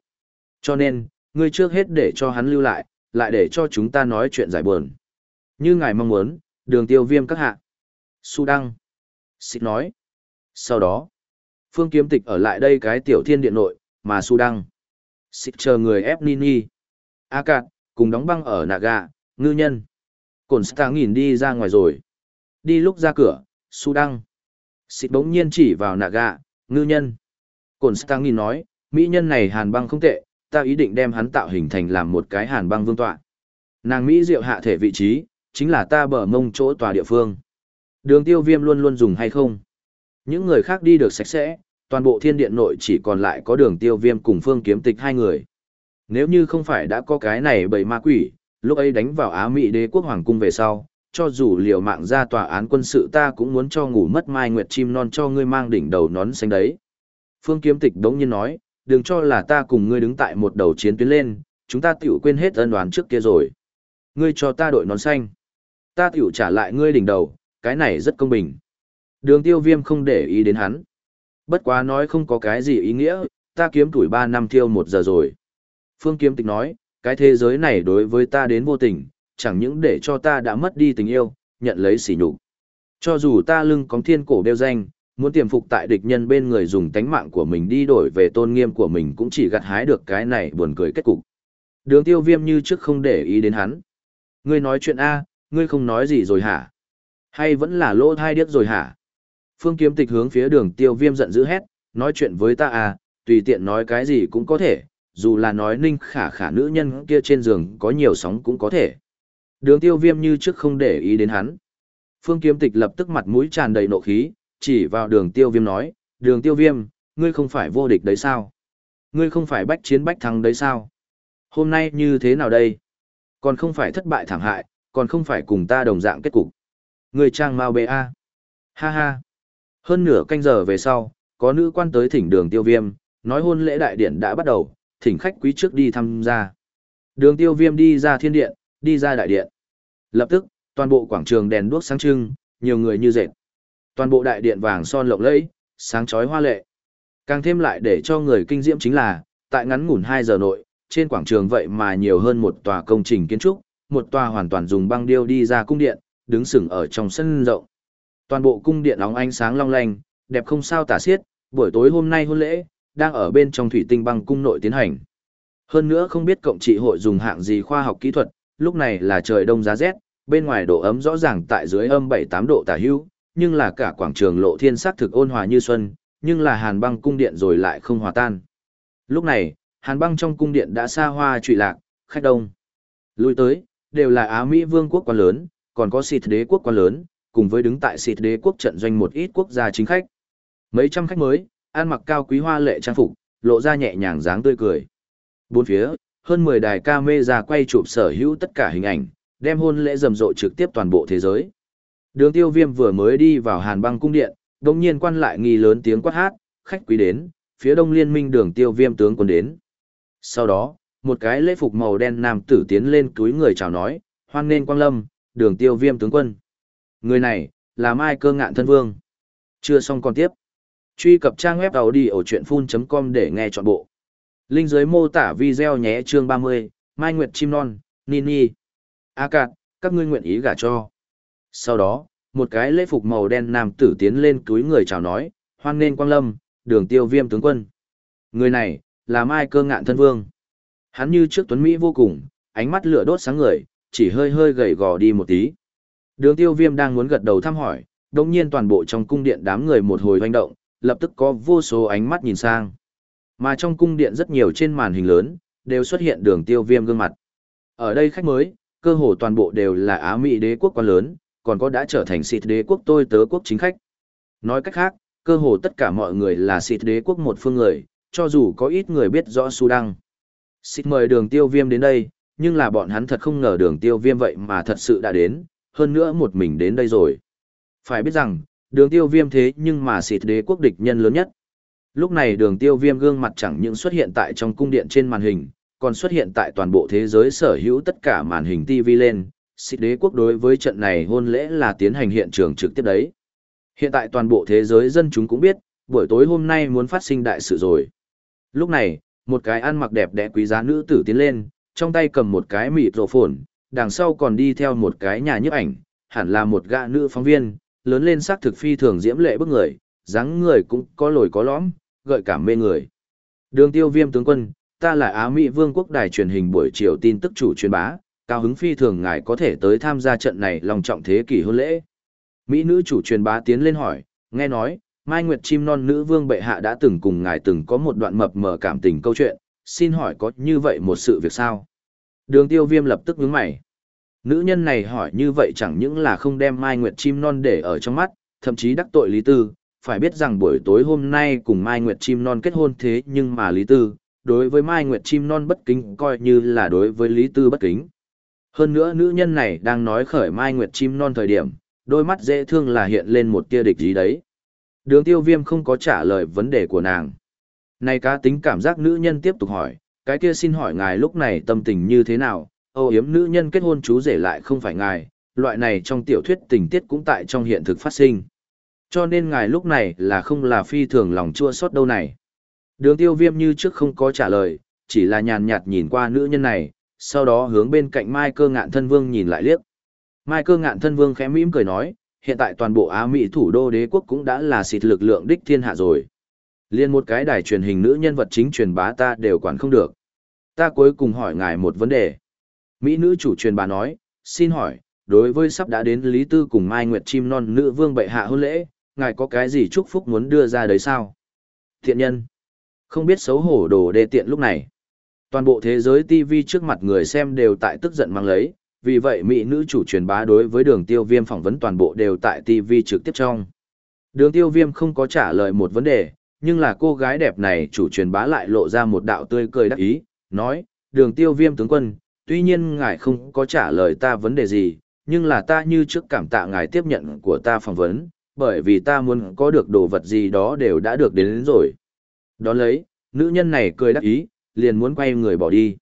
Speaker 1: Cho nên, ngươi trước hết để cho hắn lưu lại, lại để cho chúng ta nói chuyện giải buồn. Như ngài mong muốn, đường tiêu viêm các hạ. Su Đăng. Xích nói. Sau đó, phương kiếm tịch ở lại đây cái tiểu thiên điện nội, mà Su Đăng. Xích chờ người ép Nini. A Cạn, cùng đóng băng ở Naga, ngư nhân. Cổn Star nhìn đi ra ngoài rồi. Đi lúc ra cửa, Su Đăng. Xịt bỗng nhiên chỉ vào Naga, ngư nhân. Cổn Star nhìn nói, mỹ nhân này hàn băng không tệ, ta ý định đem hắn tạo hình thành làm một cái hàn băng vương tọa. Nàng Mỹ diệu hạ thể vị trí, chính là ta bờ mông chỗ tòa địa phương. Đường tiêu viêm luôn luôn dùng hay không? Những người khác đi được sạch sẽ, toàn bộ thiên điện nội chỉ còn lại có đường tiêu viêm cùng phương kiếm tịch hai người. Nếu như không phải đã có cái này bầy ma quỷ, lúc ấy đánh vào Á Mỹ đế quốc hoàng cung về sau, cho dù liều mạng ra tòa án quân sự ta cũng muốn cho ngủ mất mai nguyệt chim non cho ngươi mang đỉnh đầu nón xanh đấy. Phương kiếm tịch đống nhiên nói, đừng cho là ta cùng ngươi đứng tại một đầu chiến tuyến lên, chúng ta tiểu quên hết ân đoán trước kia rồi. Ngươi cho ta đội nón xanh. Ta tiểu trả lại ngươi đỉnh đầu, cái này rất công bình. Đường tiêu viêm không để ý đến hắn. Bất quá nói không có cái gì ý nghĩa, ta kiếm tuổi 3 năm thiêu một giờ rồi. Phương kiếm tịch nói, cái thế giới này đối với ta đến vô tình, chẳng những để cho ta đã mất đi tình yêu, nhận lấy sỉ nhục. Cho dù ta lưng có thiên cổ đeo danh, muốn tiềm phục tại địch nhân bên người dùng tánh mạng của mình đi đổi về tôn nghiêm của mình cũng chỉ gặt hái được cái này buồn cười kết cục. Đường tiêu viêm như trước không để ý đến hắn. Ngươi nói chuyện A, ngươi không nói gì rồi hả? Hay vẫn là lỗ thai điếc rồi hả? Phương kiếm tịch hướng phía đường tiêu viêm giận dữ hét, nói chuyện với ta à, tùy tiện nói cái gì cũng có thể, dù là nói ninh khả khả nữ nhân kia trên giường có nhiều sóng cũng có thể. Đường tiêu viêm như trước không để ý đến hắn. Phương kiếm tịch lập tức mặt mũi tràn đầy nộ khí, chỉ vào đường tiêu viêm nói, đường tiêu viêm, ngươi không phải vô địch đấy sao? Ngươi không phải bách chiến bách thắng đấy sao? Hôm nay như thế nào đây? Còn không phải thất bại thảm hại, còn không phải cùng ta đồng dạng kết cục. Ngươi trang mau bê a. Ha ha. Hơn nửa canh giờ về sau, có nữ quan tới thỉnh đường tiêu viêm, nói hôn lễ đại điện đã bắt đầu, thỉnh khách quý trước đi tham gia. Đường tiêu viêm đi ra thiên điện, đi ra đại điện. Lập tức, toàn bộ quảng trường đèn đuốc sáng trưng, nhiều người như dệt. Toàn bộ đại điện vàng son lộng lẫy, sáng chói hoa lệ. Càng thêm lại để cho người kinh diễm chính là, tại ngắn ngủn 2 giờ nội, trên quảng trường vậy mà nhiều hơn một tòa công trình kiến trúc, một tòa hoàn toàn dùng băng điêu đi ra cung điện, đứng sừng ở trong sân rộng. Toàn bộ cung điện óng ánh sáng long lanh, đẹp không sao tả xiết, buổi tối hôm nay hôn lễ, đang ở bên trong thủy tinh băng cung nội tiến hành. Hơn nữa không biết cộng trị hội dùng hạng gì khoa học kỹ thuật, lúc này là trời đông giá rét, bên ngoài độ ấm rõ ràng tại dưới âm 7-8 độ tả hữu, nhưng là cả quảng trường lộ thiên sắc thực ôn hòa như xuân, nhưng là hàn băng cung điện rồi lại không hòa tan. Lúc này, hàn băng trong cung điện đã xa hoa trụy lạc, khách đông. Lui tới, đều là Á Mỹ vương quốc quan lớn, còn có xịt đế quốc quan lớn, cùng với đứng tại xịt đế quốc trận doanh một ít quốc gia chính khách. Mấy trăm khách mới, ăn mặc cao quý hoa lệ trang phục, lộ ra nhẹ nhàng dáng tươi cười. Bốn phía, hơn 10 đài camera quay chụp sở hữu tất cả hình ảnh, đem hôn lễ rầm rộ trực tiếp toàn bộ thế giới. Đường tiêu viêm vừa mới đi vào hàn băng cung điện, đồng nhiên quan lại nghi lớn tiếng quát hát, khách quý đến, phía đông liên minh đường tiêu viêm tướng quân đến. Sau đó, một cái lễ phục màu đen nam tử tiến lên túi người chào nói, hoan nên quang lâm, đường tiêu viêm tướng quân. Người này, là Mai Cơ Ngạn Thân Vương. Chưa xong còn tiếp. Truy cập trang web đầu đi ở chuyện full.com để nghe trọn bộ. Linh dưới mô tả video nhé chương 30, Mai Nguyệt Chim Non, Nini. A cạn, các ngươi nguyện ý gả cho. Sau đó, một cái lễ phục màu đen nam tử tiến lên túi người chào nói, hoan nên quang lâm, đường tiêu viêm tướng quân. Người này, là Mai Cơ Ngạn Thân Vương. Hắn như trước tuấn Mỹ vô cùng, ánh mắt lửa đốt sáng người, chỉ hơi hơi gầy gò đi một tí. Đường tiêu viêm đang muốn gật đầu thăm hỏi, đồng nhiên toàn bộ trong cung điện đám người một hồi hoành động, lập tức có vô số ánh mắt nhìn sang. Mà trong cung điện rất nhiều trên màn hình lớn, đều xuất hiện đường tiêu viêm gương mặt. Ở đây khách mới, cơ hồ toàn bộ đều là Á Mỹ đế quốc quan lớn, còn có đã trở thành xịt đế quốc tôi tớ quốc chính khách. Nói cách khác, cơ hồ tất cả mọi người là xịt đế quốc một phương người, cho dù có ít người biết rõ su đăng. Xịt mời đường tiêu viêm đến đây, nhưng là bọn hắn thật không ngờ đường tiêu viêm vậy mà thật sự đã đến, hơn nữa một mình đến đây rồi. Phải biết rằng, đường tiêu viêm thế nhưng mà xịt đế quốc địch nhân lớn nhất. Lúc này đường tiêu viêm gương mặt chẳng những xuất hiện tại trong cung điện trên màn hình, còn xuất hiện tại toàn bộ thế giới sở hữu tất cả màn hình TV lên. xích đế quốc đối với trận này hôn lễ là tiến hành hiện trường trực tiếp đấy. Hiện tại toàn bộ thế giới dân chúng cũng biết, buổi tối hôm nay muốn phát sinh đại sự rồi. Lúc này, một cái ăn mặc đẹp đẽ quý giá nữ tử tiến lên, trong tay cầm một cái mịt rổ phồn, đằng sau còn đi theo một cái nhà nhiếp ảnh, hẳn là một gã nữ phóng viên, lớn lên sắc thực phi thường diễm lệ bức người, dáng người cũng có lồi có lõm, gợi cảm mê người. Đường tiêu viêm tướng quân, ta là Á Mỹ Vương quốc đài truyền hình buổi chiều tin tức chủ truyền bá, cao hứng phi thường ngài có thể tới tham gia trận này lòng trọng thế kỷ hôn lễ. Mỹ nữ chủ truyền bá tiến lên hỏi, nghe nói, Mai Nguyệt chim non nữ vương bệ hạ đã từng cùng ngài từng có một đoạn mập mờ cảm tình câu chuyện, xin hỏi có như vậy một sự việc sao? Đường tiêu viêm lập tức nhướng mày. Nữ nhân này hỏi như vậy chẳng những là không đem Mai Nguyệt chim non để ở trong mắt, thậm chí đắc tội Lý Tư, phải biết rằng buổi tối hôm nay cùng Mai Nguyệt chim non kết hôn thế nhưng mà Lý Tư, đối với Mai Nguyệt chim non bất kính coi như là đối với Lý Tư bất kính. Hơn nữa nữ nhân này đang nói khởi Mai Nguyệt chim non thời điểm, đôi mắt dễ thương là hiện lên một tia địch gì đấy. Đường tiêu viêm không có trả lời vấn đề của nàng. Này cá tính cảm giác nữ nhân tiếp tục hỏi, cái kia xin hỏi ngài lúc này tâm tình như thế nào, âu yếm nữ nhân kết hôn chú rể lại không phải ngài, loại này trong tiểu thuyết tình tiết cũng tại trong hiện thực phát sinh. Cho nên ngài lúc này là không là phi thường lòng chua xót đâu này. Đường tiêu viêm như trước không có trả lời, chỉ là nhàn nhạt nhìn qua nữ nhân này, sau đó hướng bên cạnh Mai cơ ngạn thân vương nhìn lại liếc. Mai cơ ngạn thân vương khẽ mỉm cười nói, hiện tại toàn bộ Á Mỹ thủ đô đế quốc cũng đã là xịt lực lượng đích thiên hạ rồi. Liên một cái đài truyền hình nữ nhân vật chính truyền bá ta đều quản không được. Ta cuối cùng hỏi ngài một vấn đề. Mỹ nữ chủ truyền bá nói, xin hỏi, đối với sắp đã đến Lý Tư cùng Mai Nguyệt Chim Non nữ vương bệ hạ hôn lễ, ngài có cái gì chúc phúc muốn đưa ra đấy sao? Thiện nhân. Không biết xấu hổ đồ đê tiện lúc này. Toàn bộ thế giới TV trước mặt người xem đều tại tức giận mang lấy, vì vậy Mỹ nữ chủ truyền bá đối với đường tiêu viêm phỏng vấn toàn bộ đều tại TV trực tiếp trong. Đường tiêu viêm không có trả lời một vấn đề, nhưng là cô gái đẹp này chủ truyền bá lại lộ ra một đạo tươi cười đắc ý, nói, đường tiêu viêm tướng quân, tuy nhiên ngài không có trả lời ta vấn đề gì, nhưng là ta như trước cảm tạ ngài tiếp nhận của ta phỏng vấn, bởi vì ta muốn có được đồ vật gì đó đều đã được đến, đến rồi. Đón lấy, nữ nhân này cười đắc ý, liền muốn quay người bỏ đi.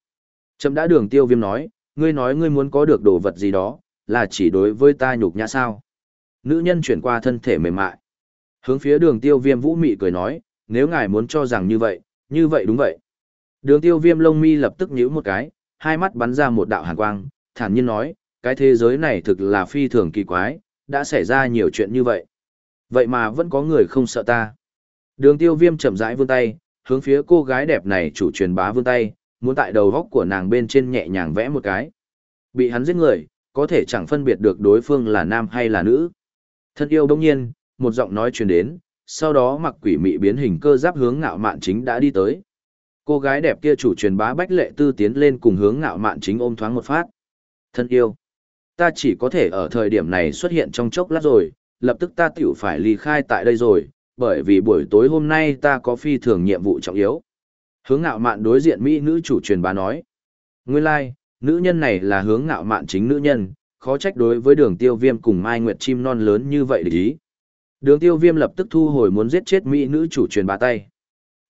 Speaker 1: Chấm đã đường tiêu viêm nói, ngươi nói ngươi muốn có được đồ vật gì đó, là chỉ đối với ta nhục nhã sao. Nữ nhân chuyển qua thân thể mềm mại. Hướng phía đường tiêu viêm vũ mị cười nói, nếu ngài muốn cho rằng như vậy, như vậy đúng vậy. Đường tiêu viêm lông mi lập tức nhíu một cái, hai mắt bắn ra một đạo hàn quang, thản nhiên nói, cái thế giới này thực là phi thường kỳ quái, đã xảy ra nhiều chuyện như vậy. Vậy mà vẫn có người không sợ ta. Đường tiêu viêm chậm rãi vươn tay, hướng phía cô gái đẹp này chủ truyền bá vươn tay, muốn tại đầu góc của nàng bên trên nhẹ nhàng vẽ một cái. Bị hắn giết người, có thể chẳng phân biệt được đối phương là nam hay là nữ. Thân yêu đông nhiên, một giọng nói truyền đến, sau đó mặc quỷ mị biến hình cơ giáp hướng ngạo mạn chính đã đi tới. Cô gái đẹp kia chủ truyền bá bách lệ tư tiến lên cùng hướng ngạo mạn chính ôm thoáng một phát. Thân yêu, ta chỉ có thể ở thời điểm này xuất hiện trong chốc lát rồi, lập tức ta tiểu phải ly khai tại đây rồi, bởi vì buổi tối hôm nay ta có phi thường nhiệm vụ trọng yếu. Hướng ngạo mạn đối diện Mỹ nữ chủ truyền bá nói. Nguyên lai, like, nữ nhân này là hướng ngạo mạn chính nữ nhân, khó trách đối với đường tiêu viêm cùng Mai Nguyệt chim non lớn như vậy để ý. Đường tiêu viêm lập tức thu hồi muốn giết chết Mỹ nữ chủ truyền bá tay.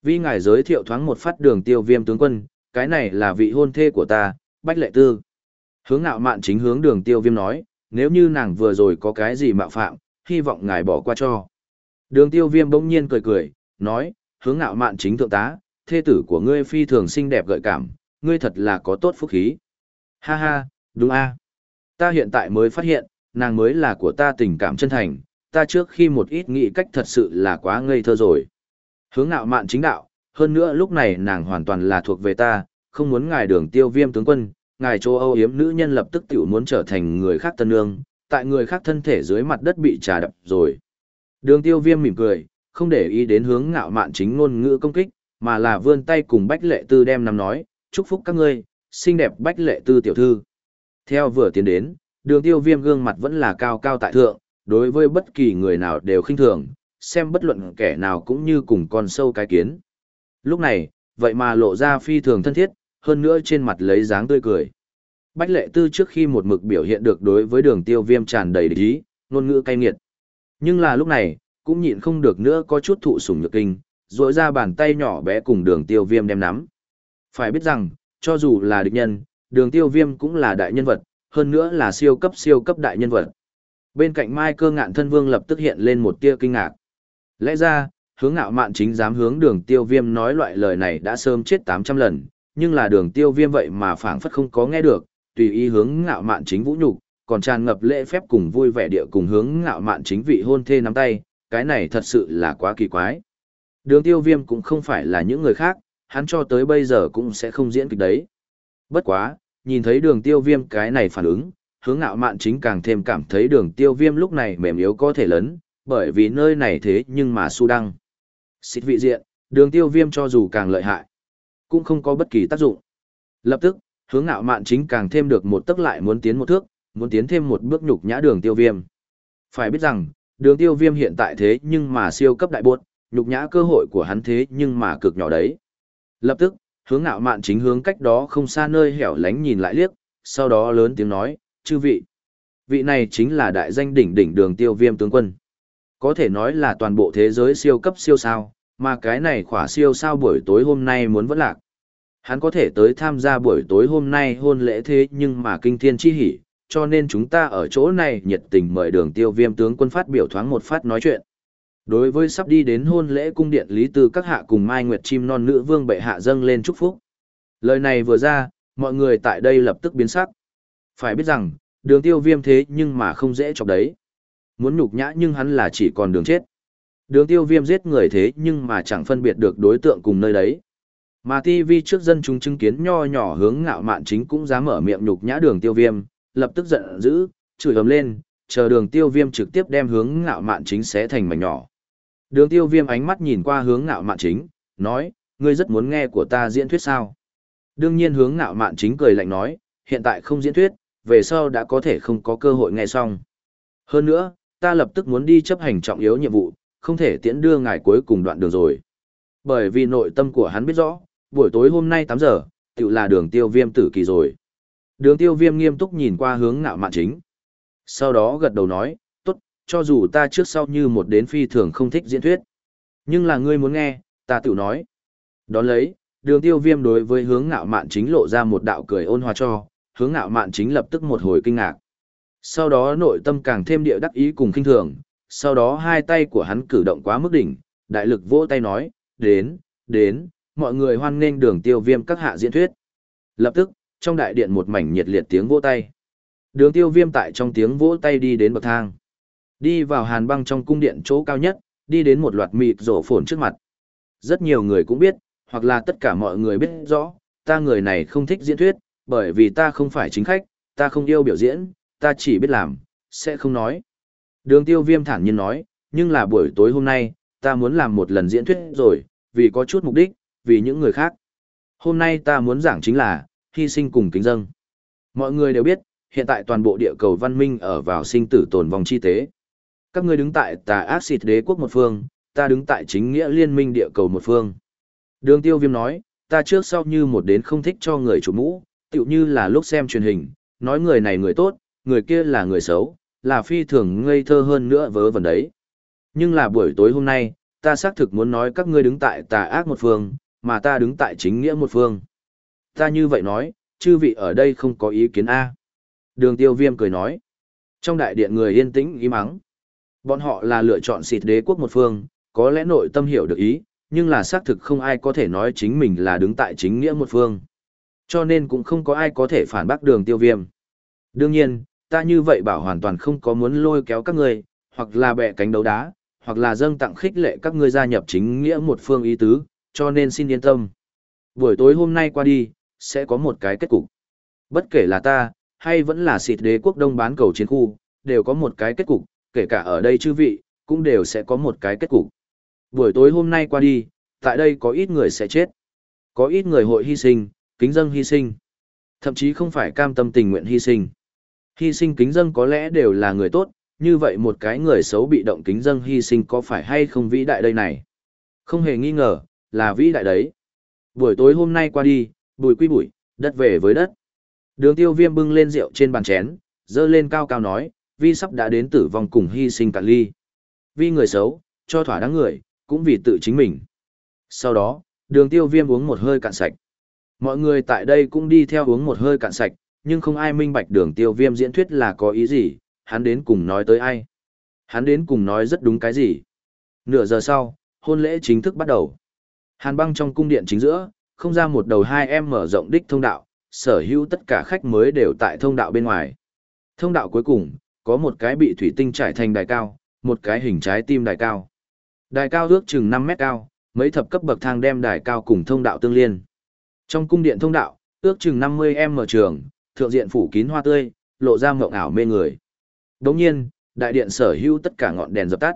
Speaker 1: Vì ngài giới thiệu thoáng một phát đường tiêu viêm tướng quân, cái này là vị hôn thê của ta, Bách Lệ Tư. Hướng ngạo mạn chính hướng đường tiêu viêm nói, nếu như nàng vừa rồi có cái gì mạo phạm, hy vọng ngài bỏ qua cho. Đường tiêu viêm bỗng nhiên cười cười, nói, hướng ngạo mạn chính thượng tá, thê tử của ngươi phi thường xinh đẹp gợi cảm, ngươi thật là có tốt phúc khí. Ha ha, đúng a Ta hiện tại mới phát hiện, nàng mới là của ta tình cảm chân thành, ta trước khi một ít nghĩ cách thật sự là quá ngây thơ rồi. Hướng ngạo mạn chính đạo, hơn nữa lúc này nàng hoàn toàn là thuộc về ta, không muốn ngài đường tiêu viêm tướng quân, ngài châu Âu hiếm nữ nhân lập tức tiểu muốn trở thành người khác tân ương, tại người khác thân thể dưới mặt đất bị trà đập rồi. Đường tiêu viêm mỉm cười, không để ý đến hướng ngạo mạn chính ngôn ngữ công kích, mà là vươn tay cùng Bách Lệ Tư đem nằm nói, chúc phúc các ngươi, xinh đẹp Bách Lệ Tư tiểu thư. Theo vừa tiến đến, đường tiêu viêm gương mặt vẫn là cao cao tại thượng, đối với bất kỳ người nào đều khinh thường, xem bất luận kẻ nào cũng như cùng con sâu cái kiến. Lúc này, vậy mà lộ ra phi thường thân thiết, hơn nữa trên mặt lấy dáng tươi cười. Bách lệ tư trước khi một mực biểu hiện được đối với đường tiêu viêm tràn đầy địch ý, ngôn ngữ cay nghiệt. Nhưng là lúc này, cũng nhịn không được nữa có chút thụ sủng nhược kinh, rỗi ra bàn tay nhỏ bé cùng đường tiêu viêm đem nắm. Phải biết rằng, cho dù là địch nhân, đường tiêu viêm cũng là đại nhân vật, hơn nữa là siêu cấp siêu cấp đại nhân vật. Bên cạnh Mai cơ ngạn thân vương lập tức hiện lên một tia kinh ngạc. Lẽ ra, hướng ngạo mạn chính dám hướng đường tiêu viêm nói loại lời này đã sớm chết 800 lần, nhưng là đường tiêu viêm vậy mà phảng phất không có nghe được, tùy ý hướng ngạo mạn chính vũ nhục còn tràn ngập lễ phép cùng vui vẻ địa cùng hướng ngạo mạn chính vị hôn thê nắm tay, cái này thật sự là quá kỳ quái. Đường tiêu viêm cũng không phải là những người khác, hắn cho tới bây giờ cũng sẽ không diễn kịch đấy. Bất quá, nhìn thấy đường tiêu viêm cái này phản ứng, hướng ngạo mạn chính càng thêm cảm thấy đường tiêu viêm lúc này mềm yếu có thể lớn, bởi vì nơi này thế nhưng mà su đăng. Xịt vị diện, đường tiêu viêm cho dù càng lợi hại, cũng không có bất kỳ tác dụng. Lập tức, hướng ngạo mạn chính càng thêm được một tức lại muốn tiến một thước, muốn tiến thêm một bước nhục nhã đường tiêu viêm. Phải biết rằng, đường tiêu viêm hiện tại thế nhưng mà siêu cấp đại buốt, nhục nhã cơ hội của hắn thế nhưng mà cực nhỏ đấy. Lập tức, hướng ngạo mạn chính hướng cách đó không xa nơi hẻo lánh nhìn lại liếc, sau đó lớn tiếng nói, chư vị. Vị này chính là đại danh đỉnh đỉnh đường tiêu viêm tướng quân. Có thể nói là toàn bộ thế giới siêu cấp siêu sao, mà cái này khỏa siêu sao buổi tối hôm nay muốn vẫn lạc. Hắn có thể tới tham gia buổi tối hôm nay hôn lễ thế nhưng mà kinh thiên chi hỉ, cho nên chúng ta ở chỗ này nhiệt tình mời đường tiêu viêm tướng quân phát biểu thoáng một phát nói chuyện. Đối với sắp đi đến hôn lễ cung điện Lý Tư các hạ cùng Mai Nguyệt chim non nữ vương bệ hạ dâng lên chúc phúc. Lời này vừa ra, mọi người tại đây lập tức biến sắc. Phải biết rằng, đường tiêu viêm thế nhưng mà không dễ chọc đấy. Muốn nhục nhã nhưng hắn là chỉ còn đường chết. Đường tiêu viêm giết người thế nhưng mà chẳng phân biệt được đối tượng cùng nơi đấy. Mà TV trước dân chúng chứng kiến nho nhỏ hướng ngạo mạn chính cũng dám mở miệng nhục nhã đường tiêu viêm, lập tức giận dữ, chửi ầm lên, chờ đường tiêu viêm trực tiếp đem hướng ngạo mạn chính xé thành mảnh nhỏ. Đường tiêu viêm ánh mắt nhìn qua hướng ngạo mạn chính, nói, ngươi rất muốn nghe của ta diễn thuyết sao. Đương nhiên hướng ngạo mạn chính cười lạnh nói, hiện tại không diễn thuyết, về sau đã có thể không có cơ hội nghe xong. Hơn nữa, ta lập tức muốn đi chấp hành trọng yếu nhiệm vụ, không thể tiễn đưa ngài cuối cùng đoạn đường rồi. Bởi vì nội tâm của hắn biết rõ, buổi tối hôm nay 8 giờ, tự là đường tiêu viêm tử kỳ rồi. Đường tiêu viêm nghiêm túc nhìn qua hướng ngạo mạn chính. Sau đó gật đầu nói, tốt, cho dù ta trước sau như một đến phi thường không thích diễn thuyết. Nhưng là ngươi muốn nghe, ta tự nói. Đón lấy, đường tiêu viêm đối với hướng ngạo mạn chính lộ ra một đạo cười ôn hòa cho, hướng ngạo mạn chính lập tức một hồi kinh ngạc. Sau đó nội tâm càng thêm địa đắc ý cùng kinh thường, sau đó hai tay của hắn cử động quá mức đỉnh, đại lực vỗ tay nói, đến, đến, mọi người hoan nghênh đường tiêu viêm các hạ diễn thuyết. Lập tức, trong đại điện một mảnh nhiệt liệt tiếng vỗ tay. Đường tiêu viêm tại trong tiếng vỗ tay đi đến bậc thang. Đi vào hàn băng trong cung điện chỗ cao nhất, đi đến một loạt mịt rổ phồn trước mặt. Rất nhiều người cũng biết, hoặc là tất cả mọi người biết rõ, ta người này không thích diễn thuyết, bởi vì ta không phải chính khách, ta không yêu biểu diễn, ta chỉ biết làm, sẽ không nói. Đường tiêu viêm thản nhiên nói, nhưng là buổi tối hôm nay, ta muốn làm một lần diễn thuyết rồi, vì có chút mục đích, vì những người khác. Hôm nay ta muốn giảng chính là, hy sinh cùng kính dâng. Mọi người đều biết, hiện tại toàn bộ địa cầu văn minh ở vào sinh tử tồn vong chi tế. Các ngươi đứng tại tà ác xịt đế quốc một phương, ta đứng tại chính nghĩa liên minh địa cầu một phương. Đường tiêu viêm nói, ta trước sau như một đến không thích cho người chủ mũ, tựu như là lúc xem truyền hình, nói người này người tốt, người kia là người xấu, là phi thường ngây thơ hơn nữa vớ vẩn đấy. Nhưng là buổi tối hôm nay, ta xác thực muốn nói các ngươi đứng tại tà ác một phương, mà ta đứng tại chính nghĩa một phương. Ta như vậy nói, chư vị ở đây không có ý kiến A. Đường tiêu viêm cười nói. Trong đại điện người yên tĩnh im ắng. Bọn họ là lựa chọn xịt đế quốc một phương, có lẽ nội tâm hiểu được ý, nhưng là xác thực không ai có thể nói chính mình là đứng tại chính nghĩa một phương. Cho nên cũng không có ai có thể phản bác đường tiêu viêm. Đương nhiên, ta như vậy bảo hoàn toàn không có muốn lôi kéo các ngươi, hoặc là bẻ cánh đấu đá, hoặc là dâng tặng khích lệ các ngươi gia nhập chính nghĩa một phương ý tứ, cho nên xin yên tâm. Buổi tối hôm nay qua đi, sẽ có một cái kết cục. Bất kể là ta, hay vẫn là xịt đế quốc đông bán cầu chiến khu, đều có một cái kết cục, kể cả ở đây chư vị, cũng đều sẽ có một cái kết cục. Buổi tối hôm nay qua đi, tại đây có ít người sẽ chết. Có ít người hội hy sinh, kính dân hy sinh. Thậm chí không phải cam tâm tình nguyện hy sinh. Hy sinh kính dân có lẽ đều là người tốt, như vậy một cái người xấu bị động kính dân hy sinh có phải hay không vĩ đại đây này? Không hề nghi ngờ, là vĩ đại đấy. Buổi tối hôm nay qua đi, bùi quy bụi, đất về với đất. Đường tiêu viêm bưng lên rượu trên bàn chén, dơ lên cao cao nói, vi sắp đã đến tử vong cùng hy sinh cả ly. Vi người xấu, cho thỏa đáng người, cũng vì tự chính mình. Sau đó, đường tiêu viêm uống một hơi cạn sạch. Mọi người tại đây cũng đi theo uống một hơi cạn sạch, nhưng không ai minh bạch đường tiêu viêm diễn thuyết là có ý gì, hắn đến cùng nói tới ai. Hắn đến cùng nói rất đúng cái gì. Nửa giờ sau, hôn lễ chính thức bắt đầu. Hàn băng trong cung điện chính giữa, không ra một đầu hai em mở rộng đích thông đạo, sở hữu tất cả khách mới đều tại thông đạo bên ngoài. Thông đạo cuối cùng, có một cái bị thủy tinh trải thành đài cao, một cái hình trái tim đài cao. Đài cao ước chừng 5 mét cao, mấy thập cấp bậc thang đem đài cao cùng thông đạo tương liên. Trong cung điện thông đạo, ước chừng 50 m trường, thượng diện phủ kín hoa tươi, lộ ra mộng ảo mê người. Đồng nhiên, đại điện sở hữu tất cả ngọn đèn dập tắt.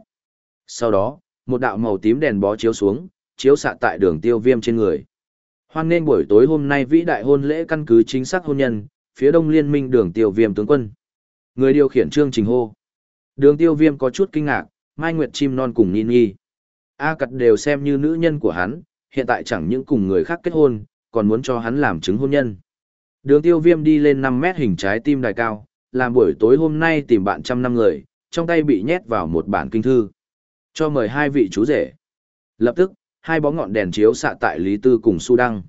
Speaker 1: Sau đó, một đạo màu tím đèn bó chiếu xuống, chiếu xạ tại đường tiêu viêm trên người. Hoan nên buổi tối hôm nay vĩ đại hôn lễ căn cứ chính xác hôn nhân, phía đông liên minh đường tiêu viêm tướng quân. Người điều khiển chương trình hô. Đường tiêu viêm có chút kinh ngạc, Mai Nguyệt chim non cùng Nhi Nhi. A cặt đều xem như nữ nhân của hắn, hiện tại chẳng những cùng người khác kết hôn, còn muốn cho hắn làm chứng hôn nhân. Đường tiêu viêm đi lên 5 mét hình trái tim đài cao, làm buổi tối hôm nay tìm bạn trăm năm người, trong tay bị nhét vào một bản kinh thư. Cho mời hai vị chú rể. Lập tức, hai bó ngọn đèn chiếu xạ tại Lý Tư cùng Su Đăng.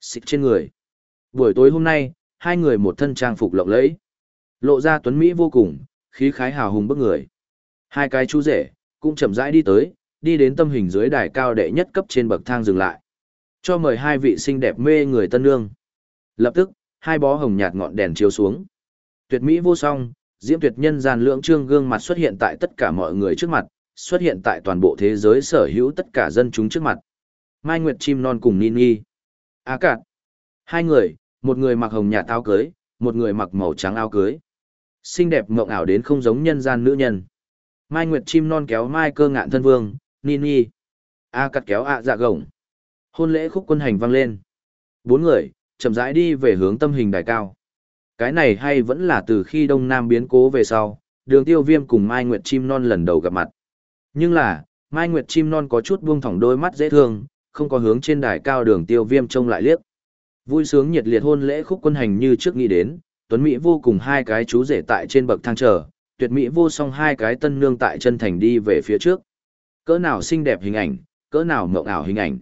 Speaker 1: Xịt trên người. Buổi tối hôm nay, hai người một thân trang phục lộng lẫy. Lộ ra tuấn Mỹ vô cùng, khí khái hào hùng bức người. Hai cái chú rể, cũng chậm rãi đi tới, đi đến tâm hình dưới đài cao đệ nhất cấp trên bậc thang dừng lại. Cho mời hai vị xinh đẹp mê người tân nương. Lập tức, hai bó hồng nhạt ngọn đèn chiếu xuống. Tuyệt mỹ vô song, diễm tuyệt nhân gian lưỡng trương gương mặt xuất hiện tại tất cả mọi người trước mặt, xuất hiện tại toàn bộ thế giới sở hữu tất cả dân chúng trước mặt. Mai Nguyệt chim non cùng Nini. Á à cạn. Hai người, một người mặc hồng nhạt áo cưới, một người mặc màu trắng áo cưới. Xinh đẹp mộng ảo đến không giống nhân gian nữ nhân. Mai Nguyệt chim non kéo Mai cơ ngạn thân vương, Nini. A à cắt kéo ạ dạ gồng. Hôn lễ khúc quân hành vang lên. Bốn người, chậm rãi đi về hướng tâm hình đài cao. Cái này hay vẫn là từ khi Đông Nam biến cố về sau, đường tiêu viêm cùng Mai Nguyệt chim non lần đầu gặp mặt. Nhưng là, Mai Nguyệt chim non có chút buông thỏng đôi mắt dễ thương, không có hướng trên đài cao đường tiêu viêm trông lại liếc. Vui sướng nhiệt liệt hôn lễ khúc quân hành như trước nghĩ đến, Tuấn Mỹ vô cùng hai cái chú rể tại trên bậc thang chờ, tuyệt Mỹ vô song hai cái tân nương tại chân thành đi về phía trước. Cỡ nào xinh đẹp hình ảnh, cỡ nào mộng ảo hình ảnh.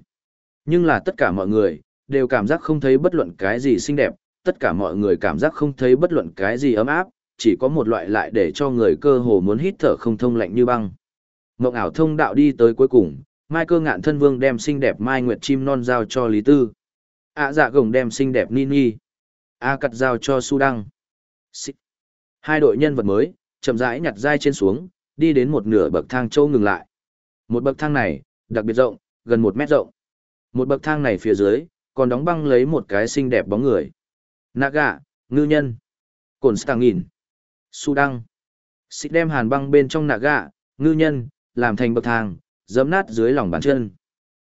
Speaker 1: Nhưng là tất cả mọi người, đều cảm giác không thấy bất luận cái gì xinh đẹp, tất cả mọi người cảm giác không thấy bất luận cái gì ấm áp, chỉ có một loại lại để cho người cơ hồ muốn hít thở không thông lạnh như băng. Mộng ảo thông đạo đi tới cuối cùng, Mai cơ ngạn thân vương đem xinh đẹp Mai Nguyệt chim non giao cho Lý Tư. ạ dạ gồng đem xinh đẹp Nini. A cặt giao cho Su Đăng. Xích. Hai đội nhân vật mới, chậm rãi nhặt dai trên xuống, đi đến một nửa bậc thang châu ngừng lại. Một bậc thang này, đặc biệt rộng, gần một mét rộng. Một bậc thang này phía dưới, còn đóng băng lấy một cái xinh đẹp bóng người. Naga, ngư nhân. Cồn Stang nghìn. Su Đăng. Xích đem hàn băng bên trong Naga, ngư nhân, làm thành bậc thang, giấm nát dưới lòng bàn chân.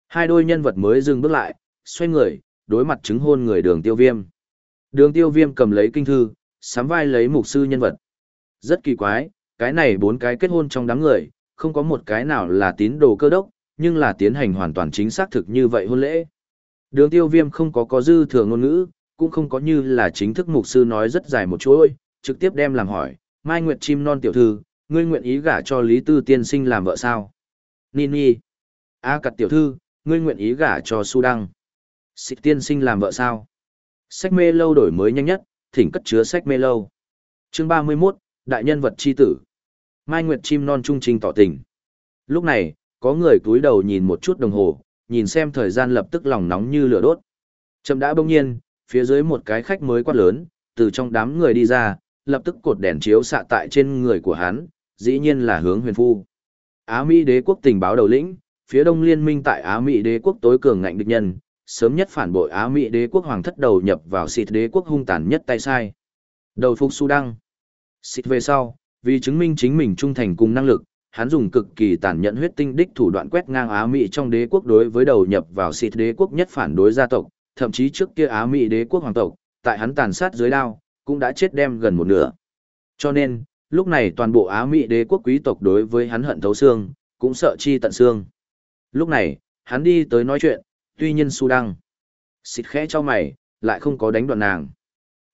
Speaker 1: Hai đôi nhân vật mới dừng bước lại, xoay người, đối mặt chứng hôn người đường tiêu viêm. Đường tiêu viêm cầm lấy kinh thư, sắm vai lấy mục sư nhân vật. Rất kỳ quái, cái này bốn cái kết hôn trong đám người, không có một cái nào là tín đồ cơ đốc, nhưng là tiến hành hoàn toàn chính xác thực như vậy hôn lễ. Đường tiêu viêm không có có dư thừa ngôn ngữ, cũng không có như là chính thức mục sư nói rất dài một chuỗi, trực tiếp đem làm hỏi, Mai Nguyệt chim non tiểu thư, ngươi nguyện ý gả cho Lý Tư tiên sinh làm vợ sao? Nini. A cặt tiểu thư, ngươi nguyện ý gả cho Su Đăng. Xịt tiên sinh làm vợ sao? Sách mê lâu đổi mới nhanh nhất, thỉnh cất chứa sách mê lâu. Chương 31, Đại nhân vật chi tử. Mai Nguyệt chim non trung trình tỏ tình. Lúc này, có người túi đầu nhìn một chút đồng hồ, nhìn xem thời gian lập tức lòng nóng như lửa đốt. Chậm đã bỗng nhiên, phía dưới một cái khách mới quát lớn, từ trong đám người đi ra, lập tức cột đèn chiếu xạ tại trên người của hắn, dĩ nhiên là hướng huyền phu. Á Mỹ đế quốc tình báo đầu lĩnh, phía đông liên minh tại Á Mỹ đế quốc tối cường ngạnh địch nhân, sớm nhất phản bội Á Mỹ đế quốc hoàng thất đầu nhập vào xịt đế quốc hung tàn nhất tay sai. Đầu phục su đăng. Xịt về sau, vì chứng minh chính mình trung thành cùng năng lực, hắn dùng cực kỳ tàn nhẫn huyết tinh đích thủ đoạn quét ngang Á Mỹ trong đế quốc đối với đầu nhập vào xịt đế quốc nhất phản đối gia tộc, thậm chí trước kia Á Mỹ đế quốc hoàng tộc, tại hắn tàn sát dưới đao, cũng đã chết đem gần một nửa. Cho nên, lúc này toàn bộ Á Mỹ đế quốc quý tộc đối với hắn hận thấu xương, cũng sợ chi tận xương. Lúc này, hắn đi tới nói chuyện, tuy nhiên su đăng. Xịt khẽ cho mày, lại không có đánh đoạn nàng.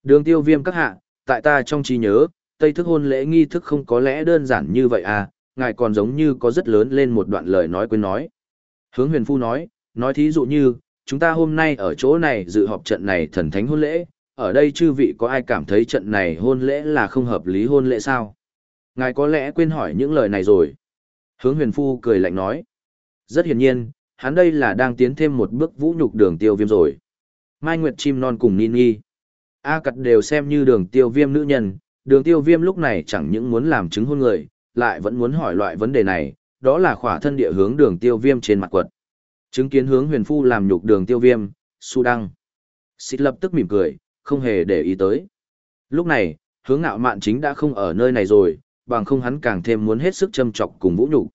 Speaker 1: Đường tiêu viêm các hạ, tại ta trong trí nhớ, tây thức hôn lễ nghi thức không có lẽ đơn giản như vậy à, ngài còn giống như có rất lớn lên một đoạn lời nói quên nói. Hướng huyền phu nói, nói thí dụ như, chúng ta hôm nay ở chỗ này dự họp trận này thần thánh hôn lễ, ở đây chư vị có ai cảm thấy trận này hôn lễ là không hợp lý hôn lễ sao? Ngài có lẽ quên hỏi những lời này rồi. Hướng huyền phu cười lạnh nói. Rất hiển nhiên, hắn đây là đang tiến thêm một bước vũ nhục đường tiêu viêm rồi. Mai Nguyệt chim non cùng Ninh Nghi. A cặt đều xem như đường tiêu viêm nữ nhân, đường tiêu viêm lúc này chẳng những muốn làm chứng hôn người, lại vẫn muốn hỏi loại vấn đề này, đó là khỏa thân địa hướng đường tiêu viêm trên mặt quật. Chứng kiến hướng huyền phu làm nhục đường tiêu viêm, su đăng. xịt lập tức mỉm cười, không hề để ý tới. Lúc này, hướng ngạo mạn chính đã không ở nơi này rồi, bằng không hắn càng thêm muốn hết sức châm trọc cùng vũ nhục.